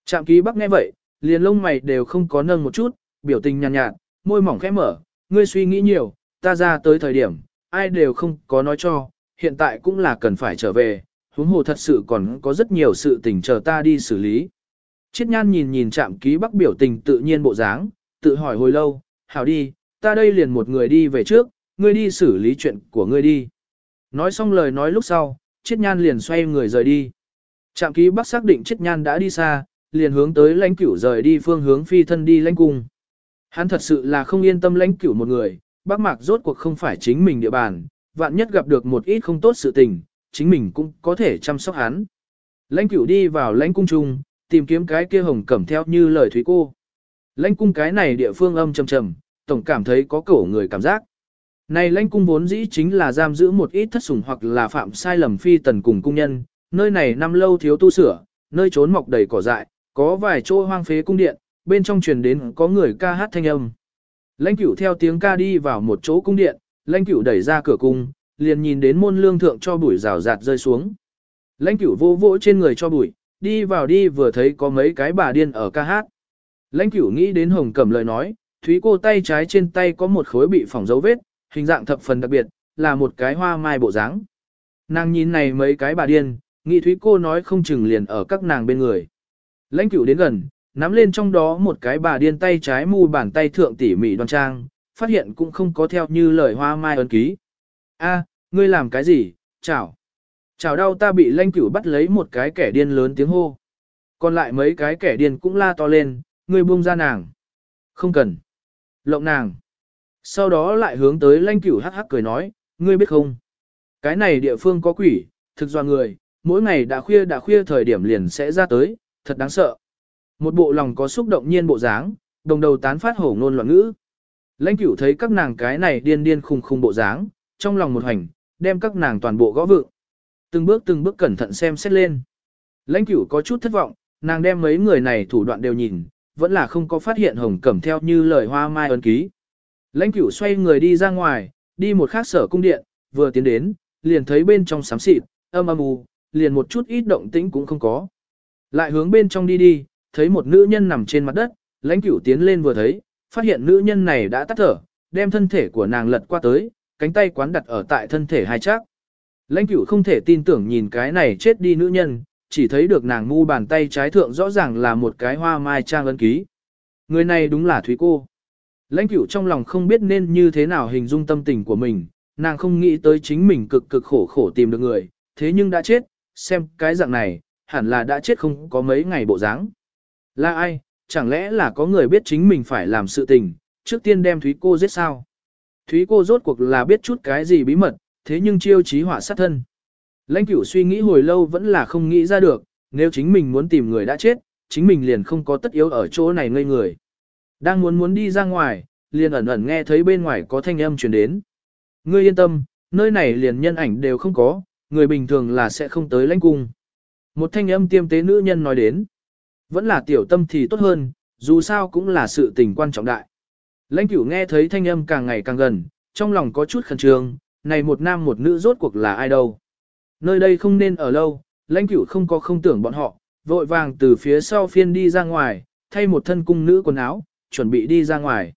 Trạm ký bắc nghe vậy, liền lông mày đều không có nâng một chút, biểu tình nhàn nhạt, nhạt, môi mỏng khẽ mở, ngươi suy nghĩ nhiều, ta ra tới thời điểm, ai đều không có nói cho, hiện tại cũng là cần phải trở về, huống hồ thật sự còn có rất nhiều sự tình chờ ta đi xử lý. Chiết nhan nhìn nhìn Trạm ký bắc biểu tình tự nhiên bộ dáng, tự hỏi hồi lâu, hảo đi, ta đây liền một người đi về trước, ngươi đi xử lý chuyện của ngươi đi. Nói xong lời nói lúc sau, chiết nhan liền xoay người rời đi. Trạm ký bắc xác định chết nhan đã đi xa, liền hướng tới lãnh cửu rời đi phương hướng phi thân đi lãnh cung. Hắn thật sự là không yên tâm lãnh cửu một người, bác mạc rốt cuộc không phải chính mình địa bàn, vạn nhất gặp được một ít không tốt sự tình, chính mình cũng có thể chăm sóc hắn. Lãnh cửu đi vào lãnh cung trung, tìm kiếm cái kia hồng cẩm theo như lời thúy cô. Lãnh cung cái này địa phương âm trầm trầm, tổng cảm thấy có cổ người cảm giác. Này lãnh cung vốn dĩ chính là giam giữ một ít thất sủng hoặc là phạm sai lầm phi tần cùng cung nhân, nơi này năm lâu thiếu tu sửa, nơi trốn mọc đầy cỏ dại, có vài chỗ hoang phế cung điện, bên trong truyền đến có người ca hát thanh âm. Lãnh cửu theo tiếng ca đi vào một chỗ cung điện, lãnh cửu đẩy ra cửa cung, liền nhìn đến môn lương thượng cho bụi rào rạt rơi xuống. Lãnh cửu vô vỗ trên người cho bụi, đi vào đi vừa thấy có mấy cái bà điên ở ca hát. Lãnh cửu nghĩ đến hồng cẩm lời nói, thúy cô tay trái trên tay có một khối bị phỏng dấu vết, hình dạng thập phần đặc biệt, là một cái hoa mai bộ dáng. Nàng nhìn này mấy cái bà điên, nghĩ thúy cô nói không chừng liền ở các nàng bên người. Lãnh cửu đến gần, nắm lên trong đó một cái bà điên tay trái mu bàn tay thượng tỉ mỉ đoan trang, phát hiện cũng không có theo như lời hoa mai ấn ký. A, ngươi làm cái gì, chào. Chào đau ta bị lãnh cửu bắt lấy một cái kẻ điên lớn tiếng hô. Còn lại mấy cái kẻ điên cũng la to lên, ngươi buông ra nàng. Không cần. Lộng nàng. Sau đó lại hướng tới lãnh cửu hắc hắc cười nói, ngươi biết không? Cái này địa phương có quỷ, thực do người, mỗi ngày đã khuya đã khuya thời điểm liền sẽ ra tới, thật đáng sợ. Một bộ lòng có xúc động nhiên bộ dáng, đồng đầu tán phát hổ ngôn loạn ngữ. Lãnh cửu thấy các nàng cái này điên điên khùng khùng bộ dáng, trong lòng một hành, đem các nàng toàn bộ gõ vựng. Từng bước từng bước cẩn thận xem xét lên. Lãnh cửu có chút thất vọng, nàng đem mấy người này thủ đoạn đều nhìn, vẫn là không có phát hiện hồng cẩm theo như lời hoa mai ấn ký. Lãnh cửu xoay người đi ra ngoài, đi một khác sở cung điện, vừa tiến đến, liền thấy bên trong sám xịt, âm âm u, liền một chút ít động tĩnh cũng không có. Lại hướng bên trong đi đi, thấy một nữ nhân nằm trên mặt đất, lãnh cửu tiến lên vừa thấy, phát hiện nữ nhân này đã tắt thở, đem thân thể của nàng lật qua tới, cánh tay quán đặt ở tại thân thể hai chắc. Lãnh cửu không thể tin tưởng nhìn cái này chết đi nữ nhân, chỉ thấy được nàng ngu bàn tay trái thượng rõ ràng là một cái hoa mai trang ấn ký. Người này đúng là Thúy cô. Lãnh cửu trong lòng không biết nên như thế nào hình dung tâm tình của mình, nàng không nghĩ tới chính mình cực cực khổ khổ tìm được người, thế nhưng đã chết, xem cái dạng này, hẳn là đã chết không có mấy ngày bộ dáng. Là ai, chẳng lẽ là có người biết chính mình phải làm sự tình, trước tiên đem Thúy cô giết sao? Thúy cô rốt cuộc là biết chút cái gì bí mật, thế nhưng chiêu trí hỏa sát thân. Lãnh cửu suy nghĩ hồi lâu vẫn là không nghĩ ra được, nếu chính mình muốn tìm người đã chết, chính mình liền không có tất yếu ở chỗ này ngây người. Đang muốn muốn đi ra ngoài, liền ẩn ẩn nghe thấy bên ngoài có thanh âm truyền đến. Ngươi yên tâm, nơi này liền nhân ảnh đều không có, người bình thường là sẽ không tới lãnh cung. Một thanh âm tiêm tế nữ nhân nói đến. Vẫn là tiểu tâm thì tốt hơn, dù sao cũng là sự tình quan trọng đại. Lãnh cửu nghe thấy thanh âm càng ngày càng gần, trong lòng có chút khẩn trương, này một nam một nữ rốt cuộc là ai đâu. Nơi đây không nên ở lâu, lãnh cửu không có không tưởng bọn họ, vội vàng từ phía sau phiên đi ra ngoài, thay một thân cung nữ quần áo, chuẩn bị đi ra ngoài.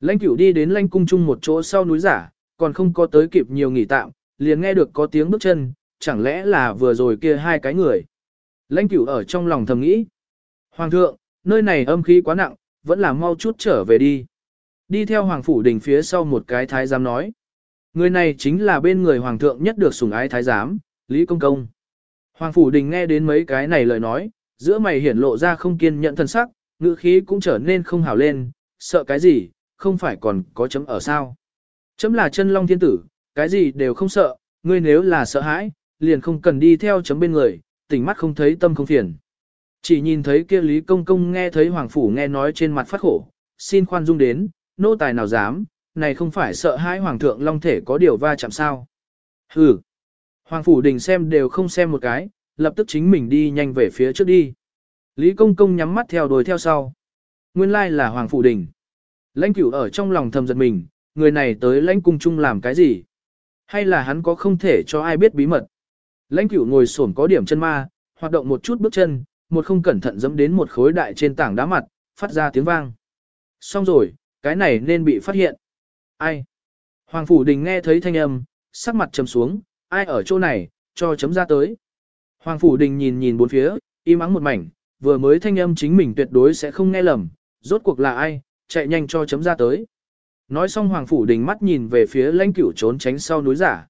Lãnh cửu đi đến lãnh cung chung một chỗ sau núi giả, còn không có tới kịp nhiều nghỉ tạm, liền nghe được có tiếng bước chân, chẳng lẽ là vừa rồi kia hai cái người. Lãnh cửu ở trong lòng thầm nghĩ. Hoàng thượng, nơi này âm khí quá nặng, vẫn là mau chút trở về đi. Đi theo hoàng phủ đình phía sau một cái thái giám nói. Người này chính là bên người hoàng thượng nhất được sủng ái thái giám, Lý Công Công. Hoàng phủ đình nghe đến mấy cái này lời nói, giữa mày hiển lộ ra không kiên nhẫn thân sắc, ngữ khí cũng trở nên không hào lên, sợ cái gì, không phải còn có chấm ở sao. Chấm là chân long thiên tử, cái gì đều không sợ, ngươi nếu là sợ hãi, liền không cần đi theo chấm bên người, tỉnh mắt không thấy tâm không phiền. Chỉ nhìn thấy kia Lý Công Công nghe thấy Hoàng Phủ nghe nói trên mặt phát khổ, xin khoan dung đến, nô tài nào dám, này không phải sợ hãi Hoàng thượng Long thể có điều va chạm sao. Hừ. Hoàng Phủ Đình xem đều không xem một cái, lập tức chính mình đi nhanh về phía trước đi. Lý Công Công nhắm mắt theo đuổi theo sau. Nguyên lai là Hoàng Phủ Đình. Lãnh cửu ở trong lòng thầm giật mình, người này tới lãnh cung chung làm cái gì? Hay là hắn có không thể cho ai biết bí mật? Lãnh cửu ngồi xổm có điểm chân ma, hoạt động một chút bước chân, một không cẩn thận dẫm đến một khối đại trên tảng đá mặt, phát ra tiếng vang. Xong rồi, cái này nên bị phát hiện. Ai? Hoàng Phủ Đình nghe thấy thanh âm, sắc mặt trầm xuống, ai ở chỗ này, cho chấm ra tới. Hoàng Phủ Đình nhìn nhìn bốn phía, im ắng một mảnh, vừa mới thanh âm chính mình tuyệt đối sẽ không nghe lầm, rốt cuộc là ai, chạy nhanh cho chấm ra tới. Nói xong Hoàng Phủ Đình mắt nhìn về phía lãnh cửu trốn tránh sau núi giả.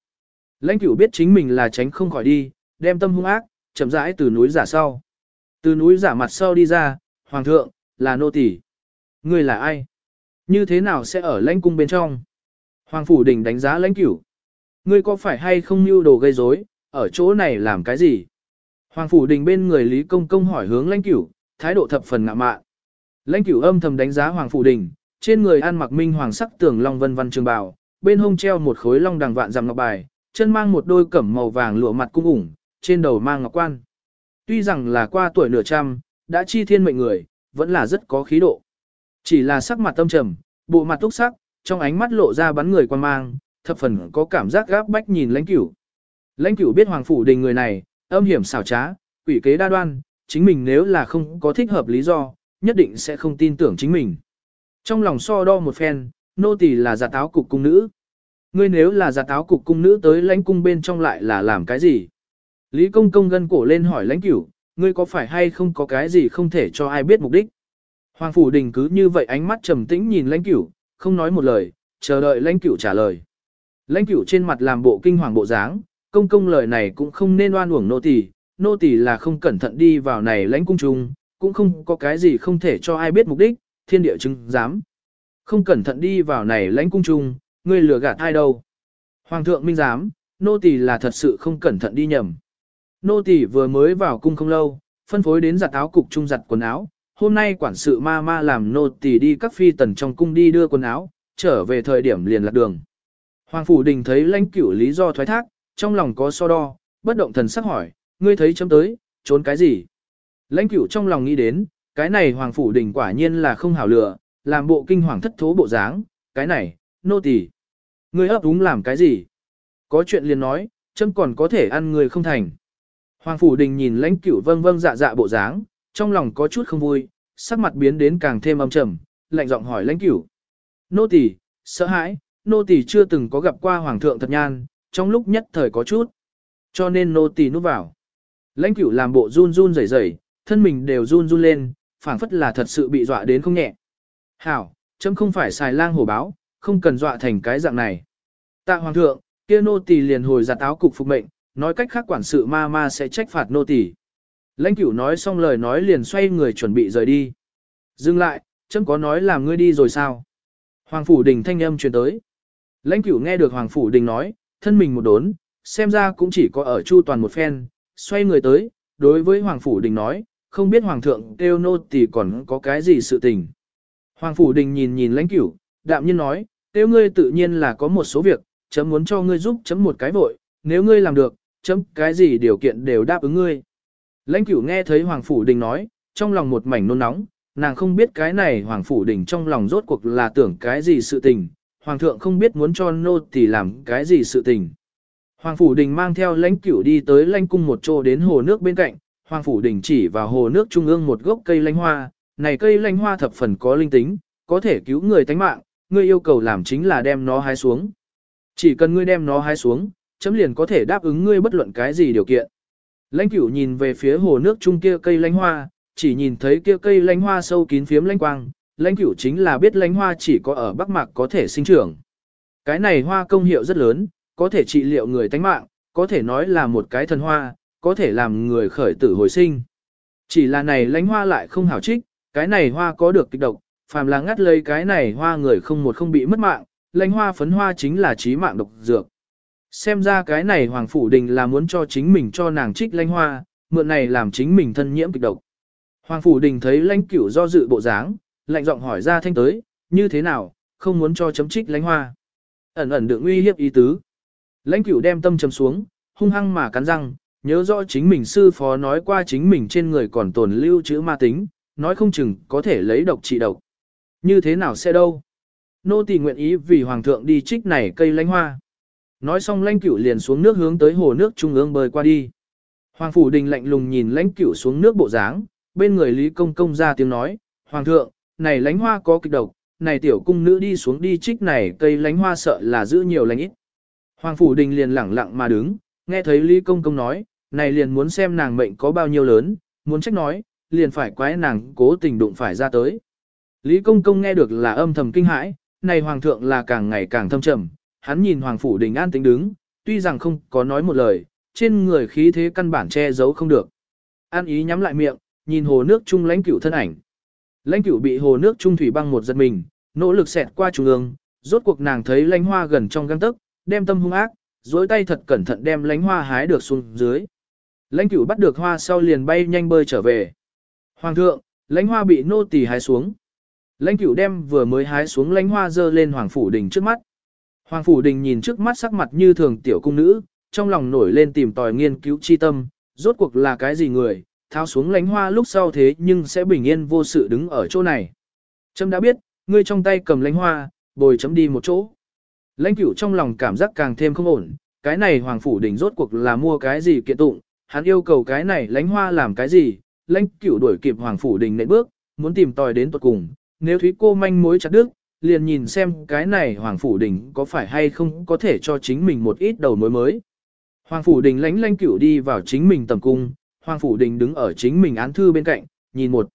Lãnh cửu biết chính mình là tránh không khỏi đi, đem tâm hung ác, chậm rãi từ núi giả sau. Từ núi giả mặt sau đi ra, Hoàng thượng, là nô tỳ. Ngươi là ai? Như thế nào sẽ ở lãnh cung bên trong? Hoàng Phủ Đình đánh giá lãnh cửu. Ngươi có phải hay không mưu đồ gây rối, ở chỗ này làm cái gì? Hoàng Phủ Đình bên người Lý Công Công hỏi hướng lãnh cửu, thái độ thập phần ngạ mạn. Lãnh cửu âm thầm đánh giá Hoàng Phủ Đình, trên người ăn mặc minh hoàng sắc tường long vân vân trường bào, bên hông treo một khối long đằng vạn dằm ngọc bài, chân mang một đôi cẩm màu vàng lụa mặt cung ủng, trên đầu mang ngọc quan. Tuy rằng là qua tuổi nửa trăm, đã chi thiên mệnh người, vẫn là rất có khí độ. Chỉ là sắc mặt tâm trầm, bộ mặt túc sắc, trong ánh mắt lộ ra bắn người quan mang, thập phần có cảm giác gáp bách nhìn lãnh cửu. Lãnh cửu biết hoàng phủ đình người này, âm hiểm xảo trá, quỷ kế đa đoan, chính mình nếu là không có thích hợp lý do, nhất định sẽ không tin tưởng chính mình. Trong lòng so đo một phen, nô tỳ là giả táo cục cung nữ. Ngươi nếu là giả táo cục cung nữ tới lãnh cung bên trong lại là làm cái gì? Lý công công gân cổ lên hỏi lãnh cửu, ngươi có phải hay không có cái gì không thể cho ai biết mục đích? Hoàng phủ đình cứ như vậy ánh mắt trầm tĩnh nhìn lãnh cửu, không nói một lời, chờ đợi lãnh cửu trả lời. Lãnh cửu trên mặt làm bộ kinh hoàng bộ dáng, công công lời này cũng không nên oan uổng nô tỳ, nô tỳ là không cẩn thận đi vào này lãnh cung trung, cũng không có cái gì không thể cho ai biết mục đích, thiên địa chứng giám, Không cẩn thận đi vào này lãnh cung trung, ngươi lừa gạt ai đâu. Hoàng thượng minh giám, nô tỳ là thật sự không cẩn thận đi nhầm. Nô tỳ vừa mới vào cung không lâu, phân phối đến giặt áo cục trung giặt quần áo, hôm nay quản sự ma ma làm nô tỳ đi các phi tần trong cung đi đưa quần áo, trở về thời điểm liền lạc đường. Hoàng phủ đình thấy lãnh cửu lý do thoái thác, trong lòng có so đo, bất động thần sắc hỏi, ngươi thấy chấm tới, trốn cái gì? Lãnh cửu trong lòng nghĩ đến, cái này hoàng phủ đình quả nhiên là không hảo lựa, làm bộ kinh hoàng thất thố bộ dáng, cái này, nô tỳ, Ngươi ấp úng làm cái gì? Có chuyện liền nói, chân còn có thể ăn người không thành. Hoàng phủ đình nhìn lãnh cửu vâng vâng dạ dạ bộ dáng, trong lòng có chút không vui, sắc mặt biến đến càng thêm âm trầm, lạnh giọng hỏi lãnh cửu. Nô tỳ, sợ hãi, nô tỳ chưa từng có gặp qua hoàng thượng thật nhan, trong lúc nhất thời có chút. Cho nên nô tỳ núp vào. Lãnh cửu làm bộ run run rẩy rẩy, thân mình đều run run lên, phảng phất là thật sự bị dọa đến không nhẹ. Hảo, chấm không phải xài lang hổ báo, không cần dọa thành cái dạng này. Tạ hoàng thượng, kia nô tỳ liền hồi giặt áo cục phục mệnh, nói cách khác quản sự ma ma sẽ trách phạt nô tỳ. Lãnh cửu nói xong lời nói liền xoay người chuẩn bị rời đi. Dừng lại, chấm có nói là ngươi đi rồi sao? Hoàng phủ đình thanh âm truyền tới. Lãnh cửu nghe được Hoàng phủ đình nói, thân mình một đốn, xem ra cũng chỉ có ở chu toàn một phen, xoay người tới, đối với Hoàng phủ đình nói, không biết Hoàng thượng kêu nô tỳ còn có cái gì sự tình. Hoàng phủ đình nhìn nhìn lãnh cửu, đạm nhiên nói, kêu ngươi tự nhiên là có một số việc, chấm muốn cho ngươi giúp chấm một cái vội, nếu ngươi làm được, chấm cái gì điều kiện đều đáp ứng ngươi. Lãnh cửu nghe thấy Hoàng Phủ Đình nói, trong lòng một mảnh nôn nóng, nàng không biết cái này Hoàng Phủ Đình trong lòng rốt cuộc là tưởng cái gì sự tình, Hoàng thượng không biết muốn cho nô tỳ làm cái gì sự tình. Hoàng Phủ Đình mang theo lãnh cửu đi tới lãnh cung một chỗ đến hồ nước bên cạnh, Hoàng Phủ Đình chỉ vào hồ nước trung ương một gốc cây lanh hoa, này cây lanh hoa thập phần có linh tính, có thể cứu người tánh mạng, ngươi yêu cầu làm chính là đem nó hái xuống. Chỉ cần ngươi đem nó hái xuống, chấm liền có thể đáp ứng ngươi bất luận cái gì điều kiện. Lãnh cửu nhìn về phía hồ nước trung kia cây lanh hoa, chỉ nhìn thấy kia cây lanh hoa sâu kín phiếm lanh quang, lãnh cửu chính là biết lanh hoa chỉ có ở Bắc Mạc có thể sinh trưởng. Cái này hoa công hiệu rất lớn, có thể trị liệu người tánh mạng, có thể nói là một cái thần hoa, có thể làm người khởi tử hồi sinh. Chỉ là này lãnh hoa lại không hảo trích, cái này hoa có được kịch độc, phàm là ngắt lấy cái này hoa người không một không bị mất mạng, lãnh hoa phấn hoa chính là trí mạng độc dược. Xem ra cái này Hoàng Phủ Đình là muốn cho chính mình cho nàng trích lãnh hoa, mượn này làm chính mình thân nhiễm kịch độc. Hoàng Phủ Đình thấy lãnh cửu do dự bộ dáng, lạnh giọng hỏi ra thanh tới, như thế nào, không muốn cho chấm trích lãnh hoa. Ẩn ẩn được uy hiếp ý tứ. Lãnh cửu đem tâm chấm xuống, hung hăng mà cắn răng, nhớ rõ chính mình sư phó nói qua chính mình trên người còn tồn lưu chữ ma tính, nói không chừng có thể lấy độc trị độc. Như thế nào sẽ đâu? Nô tỳ nguyện ý vì hoàng thượng đi trích này cây lánh hoa. Nói xong lãnh cửu liền xuống nước hướng tới hồ nước trung ương bơi qua đi. Hoàng phủ đình lạnh lùng nhìn lãnh cửu xuống nước bộ dáng, bên người Lý Công Công ra tiếng nói, Hoàng thượng, này lánh hoa có kịch độc, này tiểu cung nữ đi xuống đi trích này cây lánh hoa sợ là giữ nhiều lánh ít. Hoàng Phủ Đình liền lẳng lặng mà đứng, nghe thấy Lý Công Công nói, này liền muốn xem nàng mệnh có bao nhiêu lớn, muốn trách nói, liền phải quái nàng cố tình đụng phải ra tới. Lý Công Công nghe được là âm thầm kinh hãi, này Hoàng thượng là càng ngày càng thâm trầm, hắn nhìn Hoàng Phủ Đình an tĩnh đứng, tuy rằng không có nói một lời, trên người khí thế căn bản che giấu không được. An ý nhắm lại miệng, nhìn hồ nước trung lãnh cửu thân ảnh. Lãnh cửu bị hồ nước trung thủy băng một giật mình, nỗ lực xẹt qua trung ương, rốt cuộc nàng thấy lãnh hoa gần trong găng tức, đem tâm hung ác, dối tay thật cẩn thận đem lãnh hoa hái được xuống dưới. Lãnh cửu bắt được hoa sau liền bay nhanh bơi trở về. Hoàng thượng, lãnh hoa bị nô tỳ hái xuống. Lãnh cửu đem vừa mới hái xuống lãnh hoa dơ lên hoàng phủ đình trước mắt. Hoàng phủ đình nhìn trước mắt sắc mặt như thường tiểu cung nữ, trong lòng nổi lên tìm tòi nghiên cứu chi tâm, rốt cuộc là cái gì người, tháo xuống lãnh hoa lúc sau thế nhưng sẽ bình yên vô sự đứng ở chỗ này. Trâm đã biết, ngươi trong tay cầm lãnh hoa, bồi chấm đi một chỗ. Lãnh cửu trong lòng cảm giác càng thêm không ổn, cái này hoàng phủ đình rốt cuộc là mua cái gì kiện tụng, hắn yêu cầu cái này lãnh hoa làm cái gì, lãnh cửu đuổi kịp hoàng phủ đình nệm bước, muốn tìm tòi đến tuật cùng, nếu thúy cô manh mối chặt đứt, liền nhìn xem cái này hoàng phủ đình có phải hay không có thể cho chính mình một ít đầu mối mới. Hoàng phủ đình lãnh lãnh cửu đi vào chính mình tầm cung, hoàng phủ đình đứng ở chính mình án thư bên cạnh, nhìn một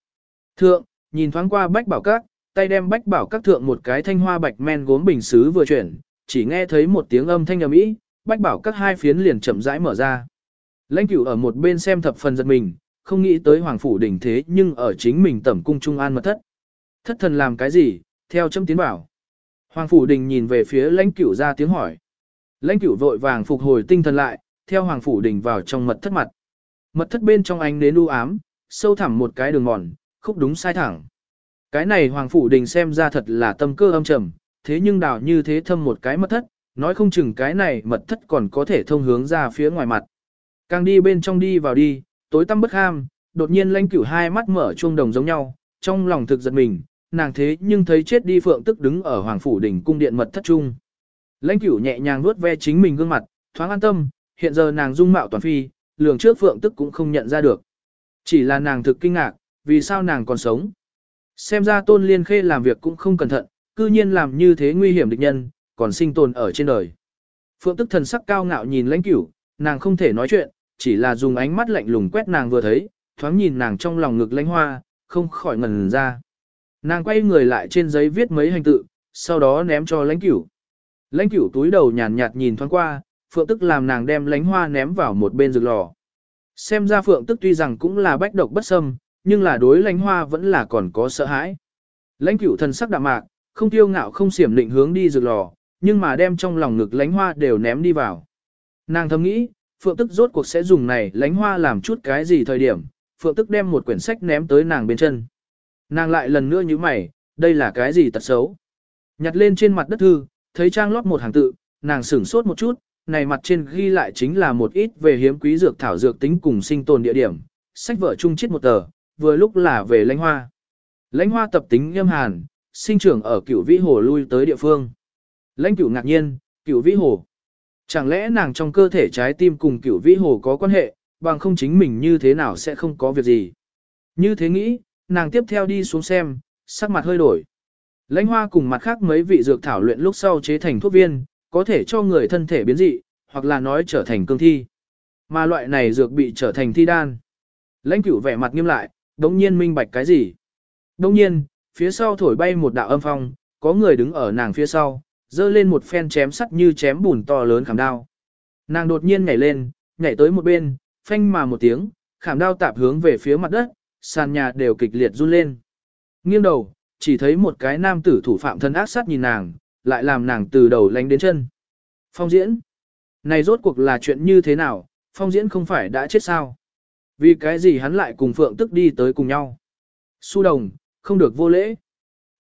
thượng, nhìn thoáng qua bách bảo các, tay đem bách bảo các thượng một cái thanh hoa bạch men gốm bình sứ vừa chuyển, chỉ nghe thấy một tiếng âm thanh ầm ĩ, bách bảo các hai phiến liền chậm rãi mở ra. Lãnh cửu ở một bên xem thập phần giật mình, không nghĩ tới hoàng phủ Đỉnh thế nhưng ở chính mình tẩm cung trung an mật thất. Thất thần làm cái gì, theo châm tiến bảo. Hoàng phủ đình nhìn về phía lãnh cửu ra tiếng hỏi. Lãnh cửu vội vàng phục hồi tinh thần lại, theo hoàng phủ đình vào trong mật thất mặt. Mật thất bên trong ánh nến u ám, sâu thẳm một cái đường mòn, khúc đúng sai thẳng. Cái này hoàng phủ đình xem ra thật là tâm cơ âm trầm, thế nhưng đào như thế thâm một cái mật thất, nói không chừng cái này mật thất còn có thể thông hướng ra phía ngoài mặt. Càng đi bên trong đi vào đi, tối tăm bất ham, đột nhiên lãnh cửu hai mắt mở chuông đồng giống nhau, trong lòng thực giật mình, nàng thế nhưng thấy chết đi phượng tức đứng ở hoàng phủ đỉnh cung điện mật thất trung. Lãnh cửu nhẹ nhàng vuốt ve chính mình gương mặt, thoáng an tâm, hiện giờ nàng dung mạo toàn phi, lường trước phượng tức cũng không nhận ra được. Chỉ là nàng thực kinh ngạc, vì sao nàng còn sống. Xem ra tôn liên khê làm việc cũng không cẩn thận, cư nhiên làm như thế nguy hiểm địch nhân, còn sinh tồn ở trên đời. Phượng tức thần sắc cao ngạo nhìn lãnh cửu, nàng không thể nói chuyện, chỉ là dùng ánh mắt lạnh lùng quét nàng vừa thấy, thoáng nhìn nàng trong lòng ngực lãnh hoa, không khỏi ngần ra. Nàng quay người lại trên giấy viết mấy hành tự, sau đó ném cho lãnh cửu. Lãnh cửu túi đầu nhàn nhạt nhìn thoáng qua, phượng tức làm nàng đem lãnh hoa ném vào một bên rực lò. Xem ra phượng tức tuy rằng cũng là bách độc bất xâm, nhưng là đối lãnh hoa vẫn là còn có sợ hãi. Lãnh cửu thần sắc đạm mạc, không tiêu ngạo không xiểm định hướng đi rực lò, nhưng mà đem trong lòng ngực lãnh hoa đều ném đi vào. Nàng thầm nghĩ, phượng tức rốt cuộc sẽ dùng này Lánh hoa làm chút cái gì thời điểm, phượng tức đem một quyển sách ném tới nàng bên chân. Nàng lại lần nữa như mày, đây là cái gì tật xấu. Nhặt lên trên mặt đất thư, thấy trang lót một hàng tự, nàng sửng sốt một chút, này mặt trên ghi lại chính là một ít về hiếm quý dược thảo dược tính cùng sinh tồn địa điểm. Sách vở chung chết một tờ, vừa lúc là về lãnh hoa. Lãnh hoa tập tính nghiêm hàn, sinh trưởng ở cửu vĩ hồ lui tới địa phương. Lãnh cửu ngạc nhiên, cửu vĩ hồ. Chẳng lẽ nàng trong cơ thể trái tim cùng cửu vĩ hồ có quan hệ, bằng không chính mình như thế nào sẽ không có việc gì. Như thế nghĩ, nàng tiếp theo đi xuống xem, sắc mặt hơi đổi. Lãnh hoa cùng mặt khác mấy vị dược thảo luyện lúc sau chế thành thuốc viên, có thể cho người thân thể biến dị, hoặc là nói trở thành cương thi. Mà loại này dược bị trở thành thi đan. Lãnh cửu vẻ mặt nghiêm lại, đống nhiên minh bạch cái gì. Đống nhiên, phía sau thổi bay một đạo âm phong, có người đứng ở nàng phía sau, dơ lên một phen chém sắt như chém bùn to lớn khảm đao. Nàng đột nhiên nhảy lên, nhảy tới một bên, phanh mà một tiếng, khảm đao tạp hướng về phía mặt đất, sàn nhà đều kịch liệt run lên. Nghiêng đầu, chỉ thấy một cái nam tử thủ phạm thân ác sát nhìn nàng, lại làm nàng từ đầu lánh đến chân. Phong diễn. Này rốt cuộc là chuyện như thế nào, phong diễn không phải đã chết sao? Vì cái gì hắn lại cùng phượng tức đi tới cùng nhau? Su đồng, không được vô lễ.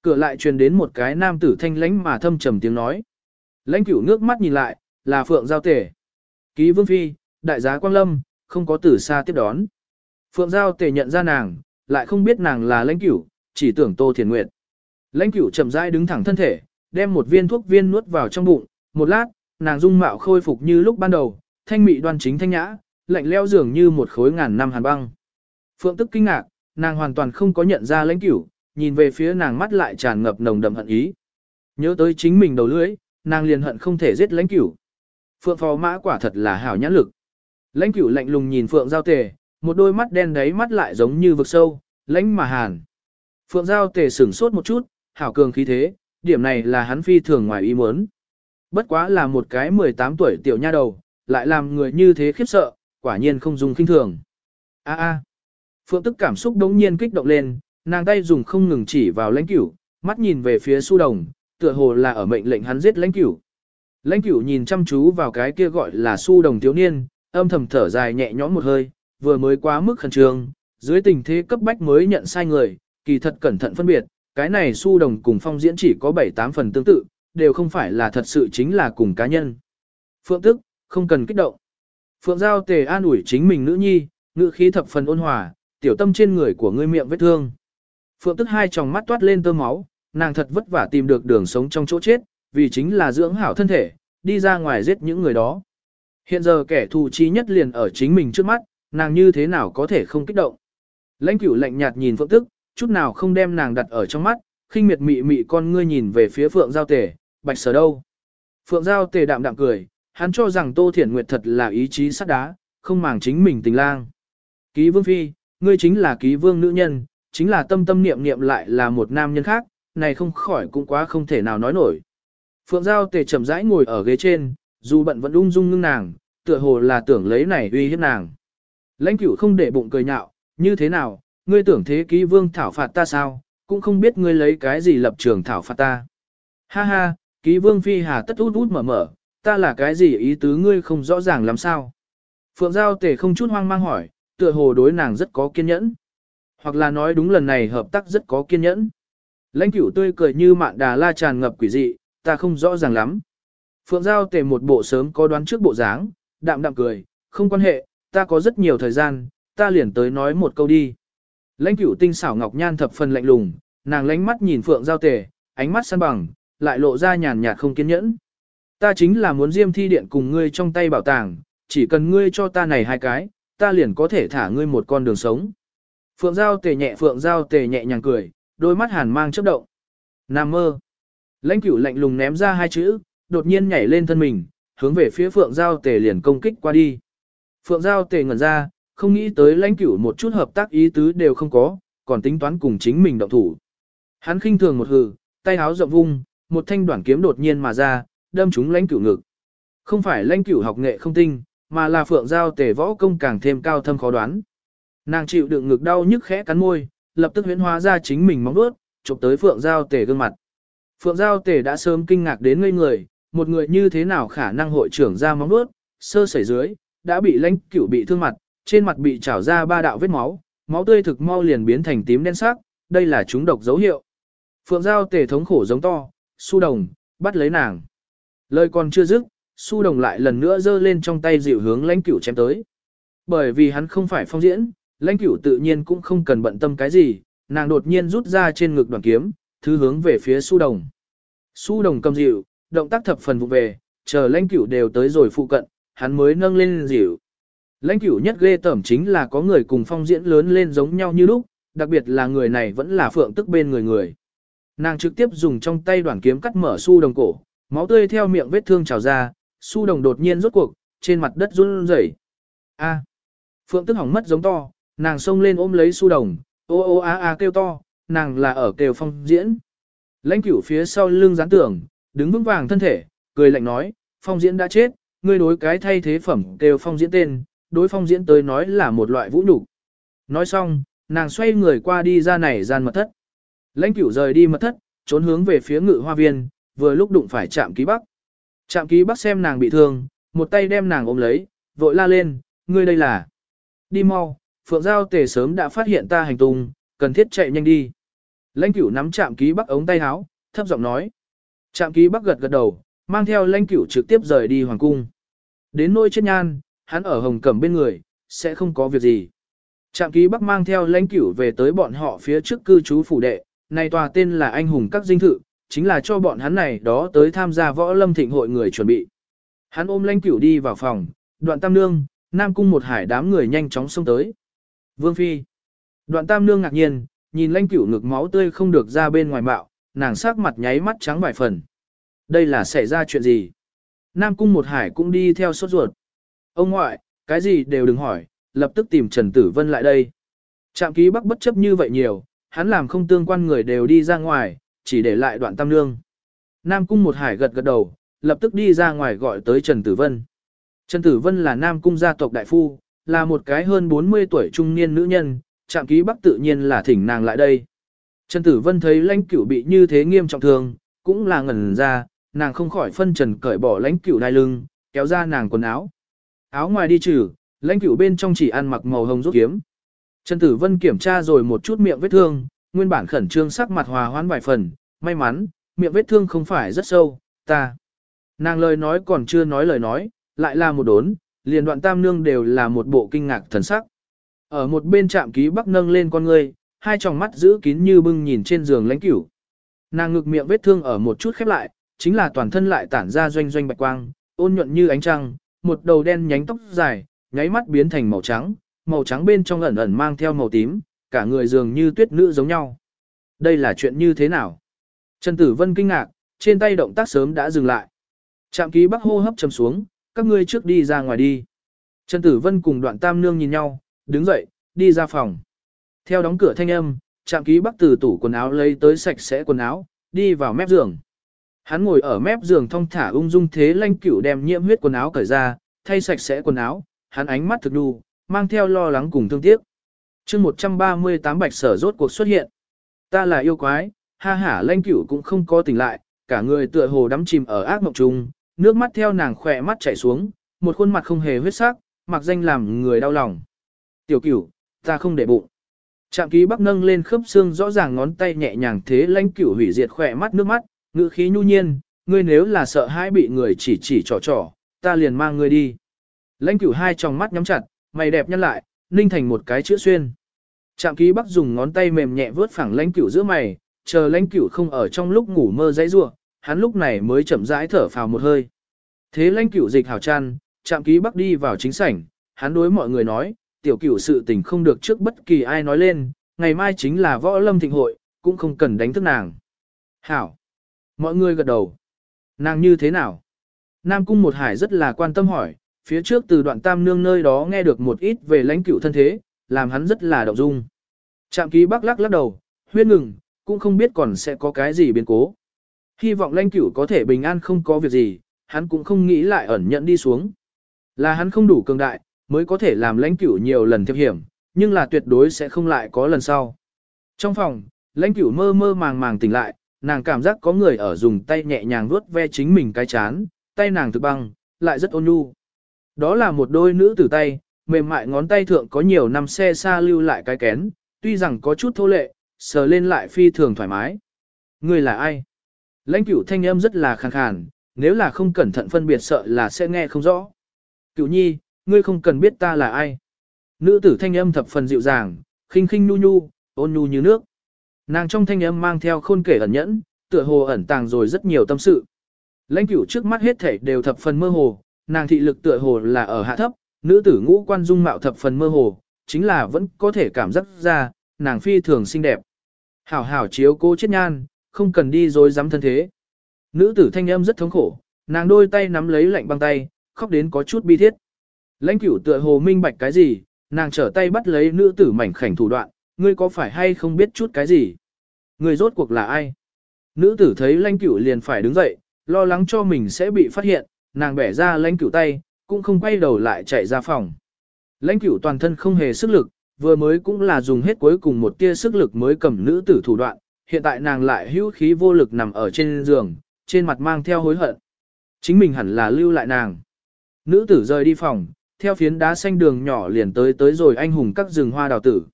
Cửa lại truyền đến một cái nam tử thanh lãnh mà thâm trầm tiếng nói. Lãnh cửu nước mắt nhìn lại, là phượng giao tể. Ký vương phi, đại giá quang lâm, không có tử xa tiếp đón. Phượng giao tể nhận ra nàng, lại không biết nàng là lãnh cửu, chỉ tưởng tô thiền nguyệt. Lãnh cửu chậm rãi đứng thẳng thân thể, đem một viên thuốc viên nuốt vào trong bụng, một lát, nàng dung mạo khôi phục như lúc ban đầu, thanh mị đoan chính thanh nhã, lạnh leo dường như một khối ngàn năm hàn băng. Phượng tức kinh ngạc, nàng hoàn toàn không có nhận ra lãnh cửu, nhìn về phía nàng mắt lại tràn ngập nồng đậm hận ý. Nhớ tới chính mình đầu lưỡi, nàng liền hận không thể giết lãnh cửu. Phượng phò mã quả thật là hảo nhãn lực. Lãnh cửu lạnh lùng nhìn Phượng Giao Tề, một đôi mắt đen đấy mắt lại giống như vực sâu, lãnh mà hàn. Phượng Giao Tề sửng sốt một chút, hảo cường khí thế, điểm này là hắn phi thường ngoài ý muốn. Bất quá là một cái 18 tuổi tiểu nha đầu, lại làm người như thế khiếp sợ, quả nhiên không dùng kinh thường. A a. Phượng tức cảm xúc đống nhiên kích động lên, nàng tay dùng không ngừng chỉ vào lãnh cửu, mắt nhìn về phía su đồng, tựa hồ là ở mệnh lệnh hắn giết lãnh cửu. Lãnh cửu nhìn chăm chú vào cái kia gọi là su đồng thiếu niên, âm thầm thở dài nhẹ nhõm một hơi, vừa mới quá mức khẩn trương, dưới tình thế cấp bách mới nhận sai người, kỳ thật cẩn thận phân biệt, cái này su đồng cùng phong diễn chỉ có 7-8 phần tương tự, đều không phải là thật sự chính là cùng cá nhân. Phượng tức, không cần kích động. Phượng Giao tề an ủi chính mình nữ nhi, ngữ khí thập phần ôn hòa, tiểu tâm trên người của ngươi miệng vết thương. Phượng tức hai tròng mắt toát lên tơ máu, nàng thật vất vả tìm được đường sống trong chỗ chết, vì chính là dưỡng hảo thân thể, đi ra ngoài giết những người đó. Hiện giờ kẻ thù chi nhất liền ở chính mình trước mắt, nàng như thế nào có thể không kích động. Lãnh cửu lạnh nhạt nhìn Phượng tức, chút nào không đem nàng đặt ở trong mắt, khinh miệt mị mị con ngươi nhìn về phía Phượng Giao Tề, bạch sở đâu. Phượng Giao Tề đạm đạm cười, hắn cho rằng Tô Thiển Nguyệt thật là ý chí sắt đá, không màng chính mình tình lang. Ký vương phi, ngươi chính là ký vương nữ nhân, chính là tâm tâm niệm niệm lại là một nam nhân khác, này không khỏi cũng quá không thể nào nói nổi. Phượng Giao tề chậm rãi ngồi ở ghế trên, dù bận vẫn ung dung ngưng nàng, tựa hồ là tưởng lấy này uy hiếp nàng. Lãnh cửu không để bụng cười nhạo, như thế nào, ngươi tưởng thế ký vương thảo phạt ta sao, cũng không biết ngươi lấy cái gì lập trường thảo phạt ta. Ha ha, ký vương phi hà tất út út mở mở, ta là cái gì ý tứ ngươi không rõ ràng làm sao. Phượng Giao tề không chút hoang mang hỏi, tựa hồ đối nàng rất có kiên nhẫn. Hoặc là nói đúng lần này hợp tác rất có kiên nhẫn. Lãnh cửu tươi cười như mạn đà la tràn ngập quỷ dị, ta không rõ ràng lắm. Phượng Giao tề một bộ sớm có đoán trước bộ dáng, đạm đạm cười, không quan hệ, ta có rất nhiều thời gian, ta liền tới nói một câu đi. Lãnh cửu tinh xảo ngọc nhan thập phần lạnh lùng, nàng lánh mắt nhìn Phượng Giao tề, ánh mắt săn bằng, lại lộ ra nhàn nhạt không kiên nhẫn. Ta chính là muốn diêm thi điện cùng ngươi trong tay bảo tàng, chỉ cần ngươi cho ta này hai cái, ta liền có thể thả ngươi một con đường sống. Phượng Giao tề nhẹ Phượng Giao tề nhẹ nhàng cười, đôi mắt hàn mang chớp động. Nam mơ. Lãnh cửu lạnh lùng ném ra hai chữ, đột nhiên nhảy lên thân mình, hướng về phía Phượng Giao tề liền công kích qua đi. Phượng Giao tề ngẩn ra, không nghĩ tới lãnh cửu một chút hợp tác ý tứ đều không có, còn tính toán cùng chính mình động thủ. Hắn khinh thường một hừ, tay háo rộng vung, một thanh đoạn kiếm đột nhiên mà ra, đâm trúng lãnh cửu ngực. Không phải lãnh cửu học nghệ không tinh, mà là phượng giao tề võ công càng thêm cao thâm khó đoán. Nàng chịu đựng ngực đau nhức khẽ cắn môi, lập tức huyễn hóa ra chính mình móng vuốt, chụp tới phượng giao tề gương mặt. Phượng giao tề đã sớm kinh ngạc đến ngây người, một người như thế nào khả năng hội trưởng ra móng vuốt, sơ sẩy dưới, đã bị lãnh cửu bị thương mặt, trên mặt bị trào ra ba đạo vết máu, máu tươi thực mau liền biến thành tím đen sắc, đây là chúng độc dấu hiệu. Phượng giao tề thống khổ giống to, su đồng, bắt lấy nàng. Lời còn chưa dứt, su đồng lại lần nữa giơ lên trong tay dịu hướng lãnh cửu chém tới. Bởi vì hắn không phải phong diễn, lãnh cửu tự nhiên cũng không cần bận tâm cái gì, nàng đột nhiên rút ra trên ngực đoàn kiếm, thứ hướng về phía su đồng. Su đồng cầm dịu, động tác thập phần vụ về, chờ lãnh cửu đều tới rồi phụ cận, hắn mới nâng lên dịu. Lãnh cửu nhất ghê tởm chính là có người cùng phong diễn lớn lên giống nhau như lúc, đặc biệt là người này vẫn là phượng tức bên người người. Nàng trực tiếp dùng trong tay đoàn kiếm cắt mở su đồng cổ, máu tươi theo miệng vết thương trào ra, su đồng đột nhiên rốt cuộc, trên mặt đất run rẩy. A. Phượng tức hỏng mất giống to, nàng xông lên ôm lấy su đồng, ô ô a a kêu to, nàng là ở kêu phong diễn. Lãnh cửu phía sau lưng gián tưởng, đứng vững vàng thân thể, cười lạnh nói, phong diễn đã chết, ngươi đối cái thay thế phẩm kêu phong diễn tên, đối phong diễn tới nói là một loại vũ nhục. Nói xong, nàng xoay người qua đi ra này gian mật thất. Lãnh cửu rời đi mật thất, trốn hướng về phía ngự hoa viên, vừa lúc đụng phải chạm ký bắc. Trạm ký bắc xem nàng bị thương, một tay đem nàng ôm lấy, vội la lên, ngươi đây là. Đi mau, phượng giao tề sớm đã phát hiện ta hành tung, cần thiết chạy nhanh đi. Lãnh cửu nắm trạm ký bắc ống tay áo, thấp giọng nói. Trạm ký bắc gật gật đầu, mang theo lãnh cửu trực tiếp rời đi hoàng cung. Đến nôi chết nhan, hắn ở hồng cẩm bên người, sẽ không có việc gì. Trạm ký bắc mang theo lãnh cửu về tới bọn họ phía trước cư trú phủ đệ, này tòa tên là anh hùng các dinh thự, chính là cho bọn hắn này đó tới tham gia võ lâm thịnh hội người chuẩn bị. Hắn ôm lãnh cửu đi vào phòng, đoạn tam nương, nam cung một hải đám người nhanh chóng xông tới. Vương Phi. Đoạn tam nương ngạc nhiên, nhìn lãnh cửu ngực máu tươi không được ra bên ngoài bạo, nàng sắc mặt nháy mắt trắng vài phần. Đây là xảy ra chuyện gì? Nam cung một hải cũng đi theo sốt ruột. Ông ngoại, cái gì đều đừng hỏi, lập tức tìm Trần Tử Vân lại đây. Trạm ký bắc bất chấp như vậy nhiều, hắn làm không tương quan người đều đi ra ngoài, chỉ để lại đoạn tam nương. Nam cung một hải gật gật đầu, lập tức đi ra ngoài gọi tới Trần Tử Vân. Trần Tử Vân là Nam cung gia tộc đại phu, là một cái hơn 40 tuổi trung niên nữ nhân, trạm ký bắc tự nhiên là thỉnh nàng lại đây. Trần Tử Vân thấy lãnh cửu bị như thế nghiêm trọng thương, cũng là ngẩn ra, nàng không khỏi phân trần cởi bỏ lãnh cửu đai lưng, kéo ra nàng quần áo. Áo ngoài đi trừ, lãnh cửu bên trong chỉ ăn mặc màu hồng rút kiếm. Trần Tử Vân kiểm tra rồi một chút miệng vết thương, nguyên bản khẩn trương sắc mặt hòa hoãn vài phần, may mắn, miệng vết thương không phải rất sâu, ta. Nàng lời nói còn chưa nói lời nói, lại là một đốn, liền đoạn tam nương đều là một bộ kinh ngạc thần sắc. Ở một bên trạm ký bắc nâng lên con ngươi, hai tròng mắt giữ kín như bưng nhìn trên giường lãnh cửu. Nàng ngực miệng vết thương ở một chút khép lại, chính là toàn thân lại tản ra doanh doanh bạch quang, ôn nhuận như ánh trăng, một đầu đen nhánh tóc dài, nháy mắt biến thành màu trắng, màu trắng bên trong ẩn ẩn mang theo màu tím, cả người dường như tuyết nữ giống nhau. Đây là chuyện như thế nào? Trần Tử Vân kinh ngạc, trên tay động tác sớm đã dừng lại. Trạm ký bắc hô hấp trầm xuống, các ngươi trước đi ra ngoài đi. Trần Tử Vân cùng đoạn tam nương nhìn nhau, đứng dậy, đi ra phòng. Theo đóng cửa thanh âm, trạm ký bắc từ tủ quần áo lấy tới sạch sẽ quần áo, đi vào mép giường. Hắn ngồi ở mép giường thong thả ung dung thế lanh cửu đem nhiễm huyết quần áo cởi ra, thay sạch sẽ quần áo, hắn ánh mắt thực đu, mang theo lo lắng cùng thương tiếc. chương 138 bạch sở rốt cuộc xuất hiện. Ta là yêu quái, ha hả lanh cửu cũng không có tỉnh lại, cả người tựa hồ đắm chìm ở ác mộng trùng, nước mắt theo nàng khỏe mắt chảy xuống, một khuôn mặt không hề huyết sắc, mặc danh làm người đau lòng. Tiểu cửu, ta không để bụng. Trạm ký bắc nâng lên khớp xương rõ ràng ngón tay nhẹ nhàng thế lãnh cửu hủy diệt khỏe mắt nước mắt, ngữ khí nhu nhiên, ngươi nếu là sợ hãi bị người chỉ chỉ trò trò, ta liền mang ngươi đi. Lãnh cửu hai tròng mắt nhắm chặt, mày đẹp nhăn lại, ninh thành một cái chữ xuyên. Trạm ký bắc dùng ngón tay mềm nhẹ vớt phẳng lãnh cửu giữa mày, chờ lãnh cửu không ở trong lúc ngủ mơ dãy rua, hắn lúc này mới chậm rãi thở phào một hơi. Thế lãnh cửu dịch hào chăn, chạm ký bắc đi vào chính sảnh, hắn đối mọi người nói, tiểu cửu sự tình không được trước bất kỳ ai nói lên, ngày mai chính là võ lâm thịnh hội, cũng không cần đánh thức nàng. Hảo! Mọi người gật đầu. Nàng như thế nào? Nam Cung Một Hải rất là quan tâm hỏi, phía trước từ đoạn tam nương nơi đó nghe được một ít về lãnh cửu thân thế, làm hắn rất là động dung. Trạm ký bắc lắc lắc đầu, huyên ngừng, cũng không biết còn sẽ có cái gì biến cố. Hy vọng lãnh cửu có thể bình an không có việc gì, hắn cũng không nghĩ lại ẩn nhận đi xuống. Là hắn không đủ cường đại, mới có thể làm lãnh cửu nhiều lần thiệp hiểm, nhưng là tuyệt đối sẽ không lại có lần sau. Trong phòng, lãnh cửu mơ mơ màng màng tỉnh lại, nàng cảm giác có người ở dùng tay nhẹ nhàng vuốt ve chính mình cái chán, tay nàng thực băng, lại rất ôn nhu. Đó là một đôi nữ tử tay, mềm mại ngón tay thượng có nhiều năm xe xa lưu lại cái kén, tuy rằng có chút thô lệ, sờ lên lại phi thường thoải mái. Người là ai? Lãnh cửu thanh âm rất là khàn khàn, nếu là không cẩn thận phân biệt sợ là sẽ nghe không rõ. Cửu nhi, ngươi không cần biết ta là ai. Nữ tử thanh âm thập phần dịu dàng, khinh khinh nu nu, ôn nhu như nước. Nàng trong thanh âm mang theo khôn kể ẩn nhẫn, tựa hồ ẩn tàng rồi rất nhiều tâm sự. Lãnh cửu trước mắt hết thảy đều thập phần mơ hồ, nàng thị lực tựa hồ là ở hạ thấp, nữ tử ngũ quan dung mạo thập phần mơ hồ, chính là vẫn có thể cảm giác ra, nàng phi thường xinh đẹp. Hảo hảo chiếu cô chết nhan, không cần đi rồi dám thân thế. Nữ tử thanh âm rất thống khổ, nàng đôi tay nắm lấy lạnh băng tay, khóc đến có chút bi thiết. Lãnh cửu tựa hồ minh bạch cái gì, nàng trở tay bắt lấy nữ tử mảnh khảnh thủ đoạn, ngươi có phải hay không biết chút cái gì? Ngươi rốt cuộc là ai? Nữ tử thấy lãnh cửu liền phải đứng dậy, lo lắng cho mình sẽ bị phát hiện, nàng bẻ ra lãnh cửu tay, cũng không quay đầu lại chạy ra phòng. Lãnh cửu toàn thân không hề sức lực, vừa mới cũng là dùng hết cuối cùng một tia sức lực mới cầm nữ tử thủ đoạn, hiện tại nàng lại hữu khí vô lực nằm ở trên giường, trên mặt mang theo hối hận. Chính mình hẳn là lưu lại nàng. Nữ tử rời đi phòng, theo phiến đá xanh đường nhỏ liền tới tới rồi anh hùng các rừng hoa đào tử.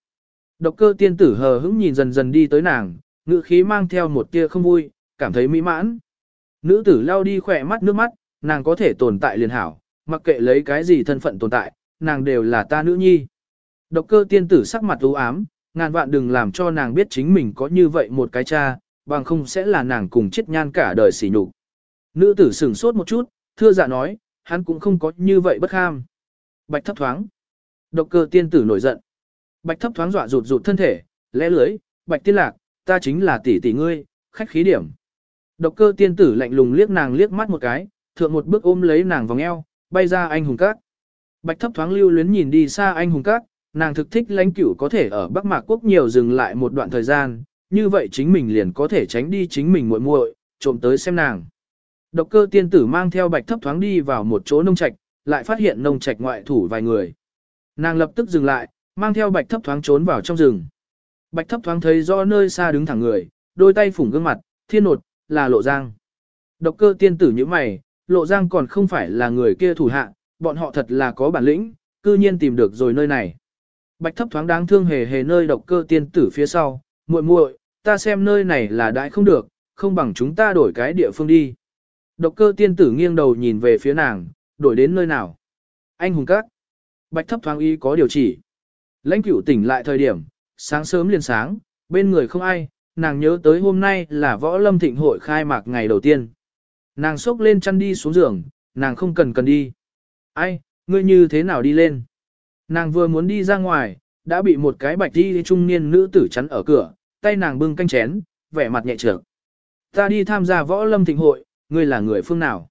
Độc cơ tiên tử hờ hững nhìn dần dần đi tới nàng, ngữ khí mang theo một tia không vui, cảm thấy mỹ mãn. Nữ tử lao đi khỏe mắt nước mắt, nàng có thể tồn tại liền hảo, mặc kệ lấy cái gì thân phận tồn tại, nàng đều là ta nữ nhi. Độc cơ tiên tử sắc mặt u ám, ngàn vạn đừng làm cho nàng biết chính mình có như vậy một cái cha, bằng không sẽ là nàng cùng chết nhan cả đời xỉ nhục. Nữ tử sửng sốt một chút, thưa dạ nói, hắn cũng không có như vậy bất ham. Bạch thấp thoáng. Độc cơ tiên tử nổi giận. Bạch thấp thoáng dọa rụt rụt thân thể, lẽ lưới, bạch tiên lạc, ta chính là tỷ tỷ ngươi, khách khí điểm. Độc cơ tiên tử lạnh lùng liếc nàng liếc mắt một cái, thượng một bước ôm lấy nàng vòng eo, bay ra anh hùng cát. Bạch thấp thoáng lưu luyến nhìn đi xa anh hùng cát nàng thực thích lãnh cửu có thể ở Bắc Mạc Quốc nhiều dừng lại một đoạn thời gian, như vậy chính mình liền có thể tránh đi chính mình muội muội, trộm tới xem nàng. Độc cơ tiên tử mang theo bạch thấp thoáng đi vào một chỗ nông trạch, lại phát hiện nông trạch ngoại thủ vài người. Nàng lập tức dừng lại, mang theo bạch thấp thoáng trốn vào trong rừng. Bạch thấp thoáng thấy do nơi xa đứng thẳng người, đôi tay phủng gương mặt, thiên nột, là lộ giang. Độc cơ tiên tử như mày, lộ giang còn không phải là người kia thủ hạ, bọn họ thật là có bản lĩnh, cư nhiên tìm được rồi nơi này. Bạch thấp thoáng đáng thương hề hề nơi độc cơ tiên tử phía sau, muội muội, ta xem nơi này là đại không được, không bằng chúng ta đổi cái địa phương đi. Độc cơ tiên tử nghiêng đầu nhìn về phía nàng, đổi đến nơi nào. Anh hùng các. Bạch thấp thoáng y có điều chỉ. Lãnh cửu tỉnh lại thời điểm, sáng sớm liền sáng, bên người không ai, nàng nhớ tới hôm nay là võ lâm thịnh hội khai mạc ngày đầu tiên. Nàng xốc lên chăn đi xuống giường, nàng không cần cần đi. Ai, ngươi như thế nào đi lên? Nàng vừa muốn đi ra ngoài, đã bị một cái bạch đi trung niên nữ tử chắn ở cửa, tay nàng bưng canh chén, vẻ mặt nhẹ trưởng. Ta đi tham gia võ lâm thịnh hội, ngươi là người phương nào?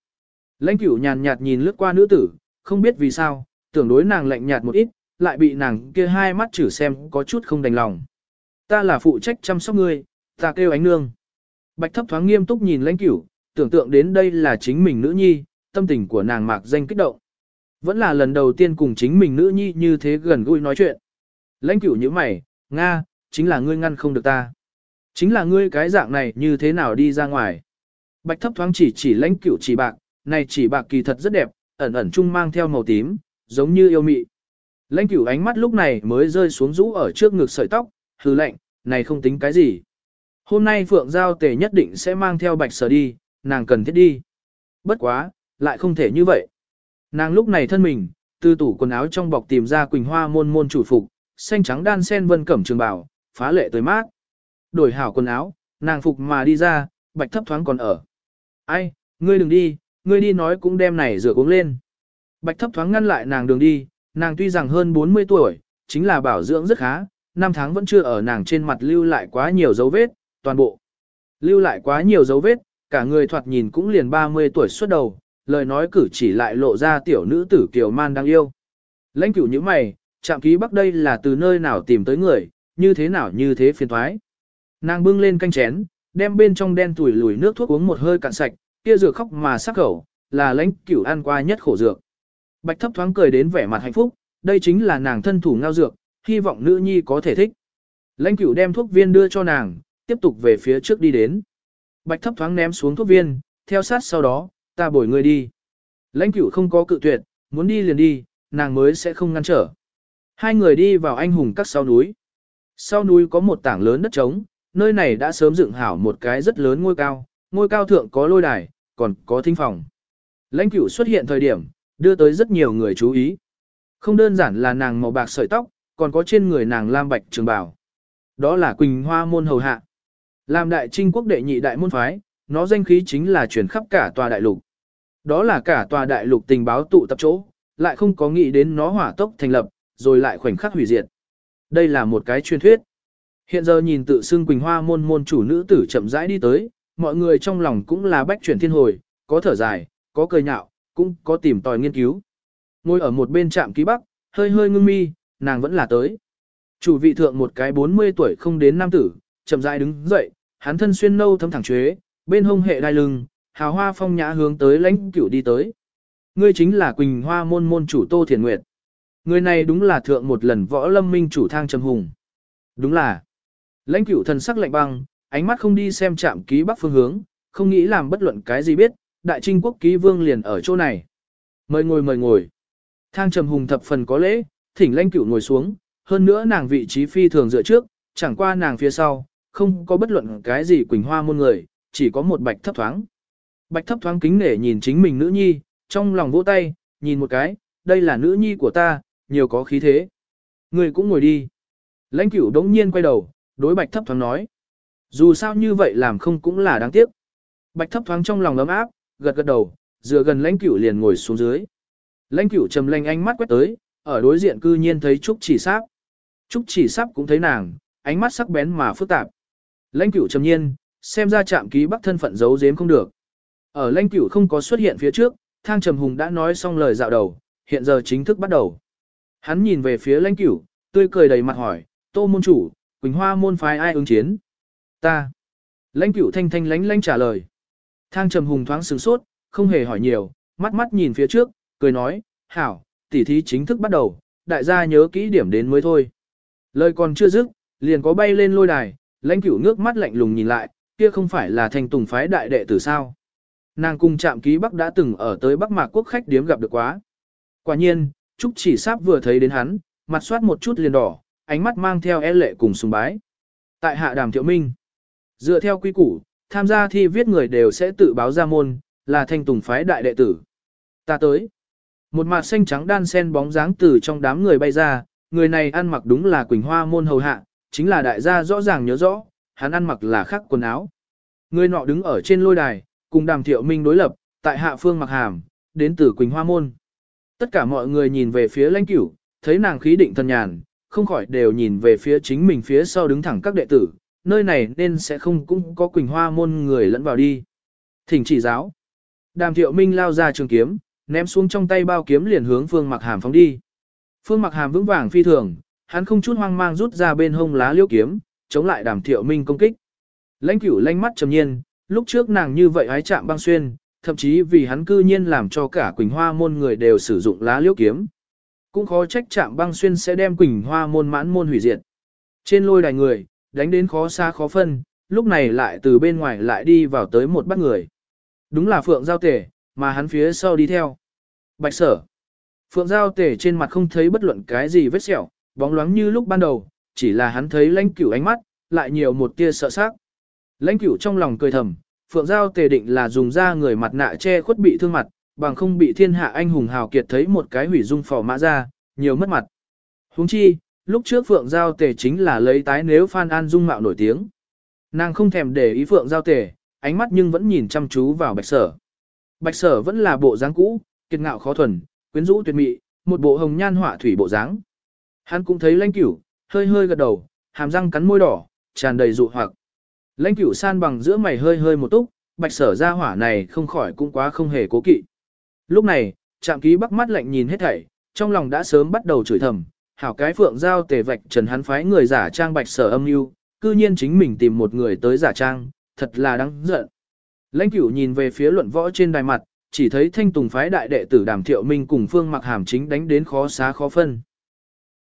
Lãnh cửu nhàn nhạt nhìn lướt qua nữ tử, không biết vì sao, tưởng đối nàng lạnh nhạt một ít, lại bị nàng kia hai mắt chử xem có chút không đành lòng. Ta là phụ trách chăm sóc ngươi, ta kêu ánh nương. Bạch thấp thoáng nghiêm túc nhìn lãnh cửu, tưởng tượng đến đây là chính mình nữ nhi, tâm tình của nàng mạc danh kích động. Vẫn là lần đầu tiên cùng chính mình nữ nhi như thế gần gũi nói chuyện. Lãnh cửu như mày, Nga, chính là ngươi ngăn không được ta. Chính là ngươi cái dạng này như thế nào đi ra ngoài. Bạch thấp thoáng chỉ chỉ lãnh cửu chỉ bạc, này chỉ bạc kỳ thật rất đẹp, ẩn ẩn chung mang theo màu tím, giống như yêu mị. Lãnh cửu ánh mắt lúc này mới rơi xuống rũ ở trước ngực sợi tóc, hừ lạnh, này không tính cái gì. Hôm nay Phượng Giao Tề nhất định sẽ mang theo bạch sở đi, nàng cần thiết đi. Bất quá, lại không thể như vậy. Nàng lúc này thân mình, từ tủ quần áo trong bọc tìm ra Quỳnh Hoa môn môn chủ phục, xanh trắng đan sen vân cẩm trường bảo, phá lệ tới mát. Đổi hảo quần áo, nàng phục mà đi ra, bạch thấp thoáng còn ở. Ai, ngươi đừng đi, ngươi đi nói cũng đem này rửa uống lên. Bạch thấp thoáng ngăn lại nàng đường đi, nàng tuy rằng hơn 40 tuổi, chính là bảo dưỡng rất khá, năm tháng vẫn chưa ở nàng trên mặt lưu lại quá nhiều dấu vết, toàn bộ. Lưu lại quá nhiều dấu vết, cả người thoạt nhìn cũng liền 30 tuổi xuất đầu, lời nói cử chỉ lại lộ ra tiểu nữ tử kiều man đang yêu. Lãnh cửu như mày, chạm ký bắc đây là từ nơi nào tìm tới người, như thế nào như thế phiền thoái. Nàng bưng lên canh chén, đem bên trong đen tuổi lùi nước thuốc uống một hơi cạn sạch, kia dược khóc mà sắc khẩu, là lãnh cửu ăn qua nhất khổ dược. Bạch thấp thoáng cười đến vẻ mặt hạnh phúc, đây chính là nàng thân thủ ngao dược, hy vọng nữ nhi có thể thích. Lãnh cửu đem thuốc viên đưa cho nàng, tiếp tục về phía trước đi đến. Bạch thấp thoáng ném xuống thuốc viên, theo sát sau đó, ta bồi ngươi đi. Lãnh cửu không có cự tuyệt, muốn đi liền đi, nàng mới sẽ không ngăn trở. Hai người đi vào anh hùng các sau núi. Sau núi có một tảng lớn đất trống, nơi này đã sớm dựng hảo một cái rất lớn ngôi cao, ngôi cao thượng có lôi đài, còn có thính phòng. Lãnh cửu xuất hiện thời điểm, đưa tới rất nhiều người chú ý. Không đơn giản là nàng màu bạc sợi tóc, còn có trên người nàng lam bạch trường bào. Đó là Quỳnh Hoa môn hầu hạ. Làm đại trinh quốc đệ nhị đại môn phái, nó danh khí chính là truyền khắp cả tòa đại lục. Đó là cả tòa đại lục tình báo tụ tập chỗ, lại không có nghĩ đến nó hỏa tốc thành lập, rồi lại khoảnh khắc hủy diệt. Đây là một cái truyền thuyết. Hiện giờ nhìn tự xưng Quỳnh Hoa môn môn chủ nữ tử chậm rãi đi tới, mọi người trong lòng cũng là bách chuyển thiên hồi, có thở dài, có cười nhạo, cũng có tìm tòi nghiên cứu. Ngồi ở một bên trạm ký bắc, hơi hơi ngưng mi, nàng vẫn là tới. Chủ vị thượng một cái 40 tuổi không đến nam tử, chậm rãi đứng dậy, hắn thân xuyên nâu thấm thẳng chuế, bên hông hệ đai lưng, hào hoa phong nhã hướng tới lãnh cửu đi tới. Ngươi chính là Quỳnh Hoa môn môn chủ Tô Thiền Nguyệt. Người này đúng là thượng một lần võ lâm minh chủ thang trầm hùng. Đúng là. Lãnh cửu thần sắc lạnh băng, ánh mắt không đi xem chạm ký bắc phương hướng, không nghĩ làm bất luận cái gì biết, đại trinh quốc ký vương liền ở chỗ này. Mời ngồi mời ngồi. Thang trầm hùng thập phần có lễ, thỉnh lãnh cửu ngồi xuống, hơn nữa nàng vị trí phi thường dựa trước, chẳng qua nàng phía sau, không có bất luận cái gì quỳnh hoa môn người, chỉ có một bạch thấp thoáng. Bạch thấp thoáng kính nể nhìn chính mình nữ nhi, trong lòng vỗ tay, nhìn một cái, đây là nữ nhi của ta, nhiều có khí thế. Người cũng ngồi đi. Lãnh cửu đống nhiên quay đầu, đối bạch thấp thoáng nói. Dù sao như vậy làm không cũng là đáng tiếc. Bạch thấp thoáng trong lòng ấm áp, gật gật đầu, dựa gần lãnh cửu liền ngồi xuống dưới. Lãnh cửu trầm lanh ánh mắt quét tới, ở đối diện cư nhiên thấy Trúc chỉ sáp. Trúc chỉ sáp cũng thấy nàng, ánh mắt sắc bén mà phức tạp. Lãnh cửu trầm nhiên, xem ra chạm ký bắc thân phận giấu giếm không được. Ở lãnh cửu không có xuất hiện phía trước, thang trầm hùng đã nói xong lời dạo đầu, hiện giờ chính thức bắt đầu. Hắn nhìn về phía lãnh cửu, tươi cười đầy mặt hỏi, tô môn chủ, Quỳnh Hoa môn phái ai ứng chiến? Ta. Lãnh cửu thanh thanh lánh lánh trả lời. Thang trầm hùng thoáng sửng sốt, không hề hỏi nhiều, mắt mắt nhìn phía trước, cười nói, hảo, tỉ thí chính thức bắt đầu, đại gia nhớ kỹ điểm đến mới thôi. Lời còn chưa dứt, liền có bay lên lôi đài, lãnh cửu nước mắt lạnh lùng nhìn lại, kia không phải là thành tùng phái đại đệ tử sao. Nàng cùng chạm ký Bắc đã từng ở tới Bắc Mạc Quốc khách điếm gặp được quá. Quả nhiên, Trúc chỉ sáp vừa thấy đến hắn, mặt soát một chút liền đỏ, ánh mắt mang theo e lệ cùng sùng bái. Tại hạ đàm thiệu minh, dựa theo quy củ, tham gia thi viết người đều sẽ tự báo ra môn, là thanh tùng phái đại đệ tử. Ta tới. Một mặt xanh trắng đan sen bóng dáng từ trong đám người bay ra, người này ăn mặc đúng là Quỳnh Hoa môn hầu hạ, chính là đại gia rõ ràng nhớ rõ, hắn ăn mặc là khác quần áo. Người nọ đứng ở trên lôi đài, cùng đàm thiệu minh đối lập, tại hạ phương mặc hàm, đến từ Quỳnh Hoa môn. Tất cả mọi người nhìn về phía lãnh cửu, thấy nàng khí định thần nhàn, không khỏi đều nhìn về phía chính mình phía sau đứng thẳng các đệ tử, nơi này nên sẽ không cũng có Quỳnh Hoa môn người lẫn vào đi. Thỉnh chỉ giáo. Đàm thiệu minh lao ra trường kiếm, ném xuống trong tay bao kiếm liền hướng Phương Mặc Hàm phóng đi. Phương Mặc Hàm vững vàng phi thường, hắn không chút hoang mang rút ra bên hông lá liễu kiếm, chống lại Đàm Thiệu Minh công kích. Lãnh Cửu lanh mắt trầm nhiên, lúc trước nàng như vậy hái chạm băng xuyên, thậm chí vì hắn cư nhiên làm cho cả Quỳnh Hoa môn người đều sử dụng lá liễu kiếm. Cũng khó trách chạm băng xuyên sẽ đem Quỳnh Hoa môn mãn môn hủy diệt. Trên lôi đài người, đánh đến khó xa khó phân, lúc này lại từ bên ngoài lại đi vào tới một bác người. Đúng là Phượng Giao Tể, mà hắn phía sau đi theo. Bạch sở. Phượng Giao Tể trên mặt không thấy bất luận cái gì vết sẹo, bóng loáng như lúc ban đầu, chỉ là hắn thấy lãnh cửu ánh mắt, lại nhiều một tia sợ sắc. Lãnh cửu trong lòng cười thầm, Phượng Giao Tề định là dùng ra người mặt nạ che khuất bị thương mặt, bằng không bị thiên hạ anh hùng hào kiệt thấy một cái hủy dung phò mã ra, nhiều mất mặt. Huống chi, lúc trước Phượng Giao Tề chính là lấy tái nếu Phan An dung mạo nổi tiếng. Nàng không thèm để ý Phượng Giao Tề, ánh mắt nhưng vẫn nhìn chăm chú vào bạch sở. Bạch sở vẫn là bộ dáng cũ, kiệt ngạo khó thuần, quyến rũ tuyệt mị, một bộ hồng nhan họa thủy bộ dáng. Hắn cũng thấy lãnh cửu, hơi hơi gật đầu, hàm răng cắn môi đỏ, tràn đầy dụ hoặc. Lãnh cửu san bằng giữa mày hơi hơi một túc, bạch sở ra hỏa này không khỏi cũng quá không hề cố kỵ. Lúc này, trạm ký bắc mắt lạnh nhìn hết thảy, trong lòng đã sớm bắt đầu chửi thầm, hảo cái phượng giao tề vạch trần hắn phái người giả trang bạch sở âm mưu, cư nhiên chính mình tìm một người tới giả trang, thật là đáng giận. Lãnh cửu nhìn về phía luận võ trên đài mặt, chỉ thấy thanh tùng phái đại đệ tử đàm thiệu minh cùng phương mặc hàm chính đánh đến khó xá khó phân.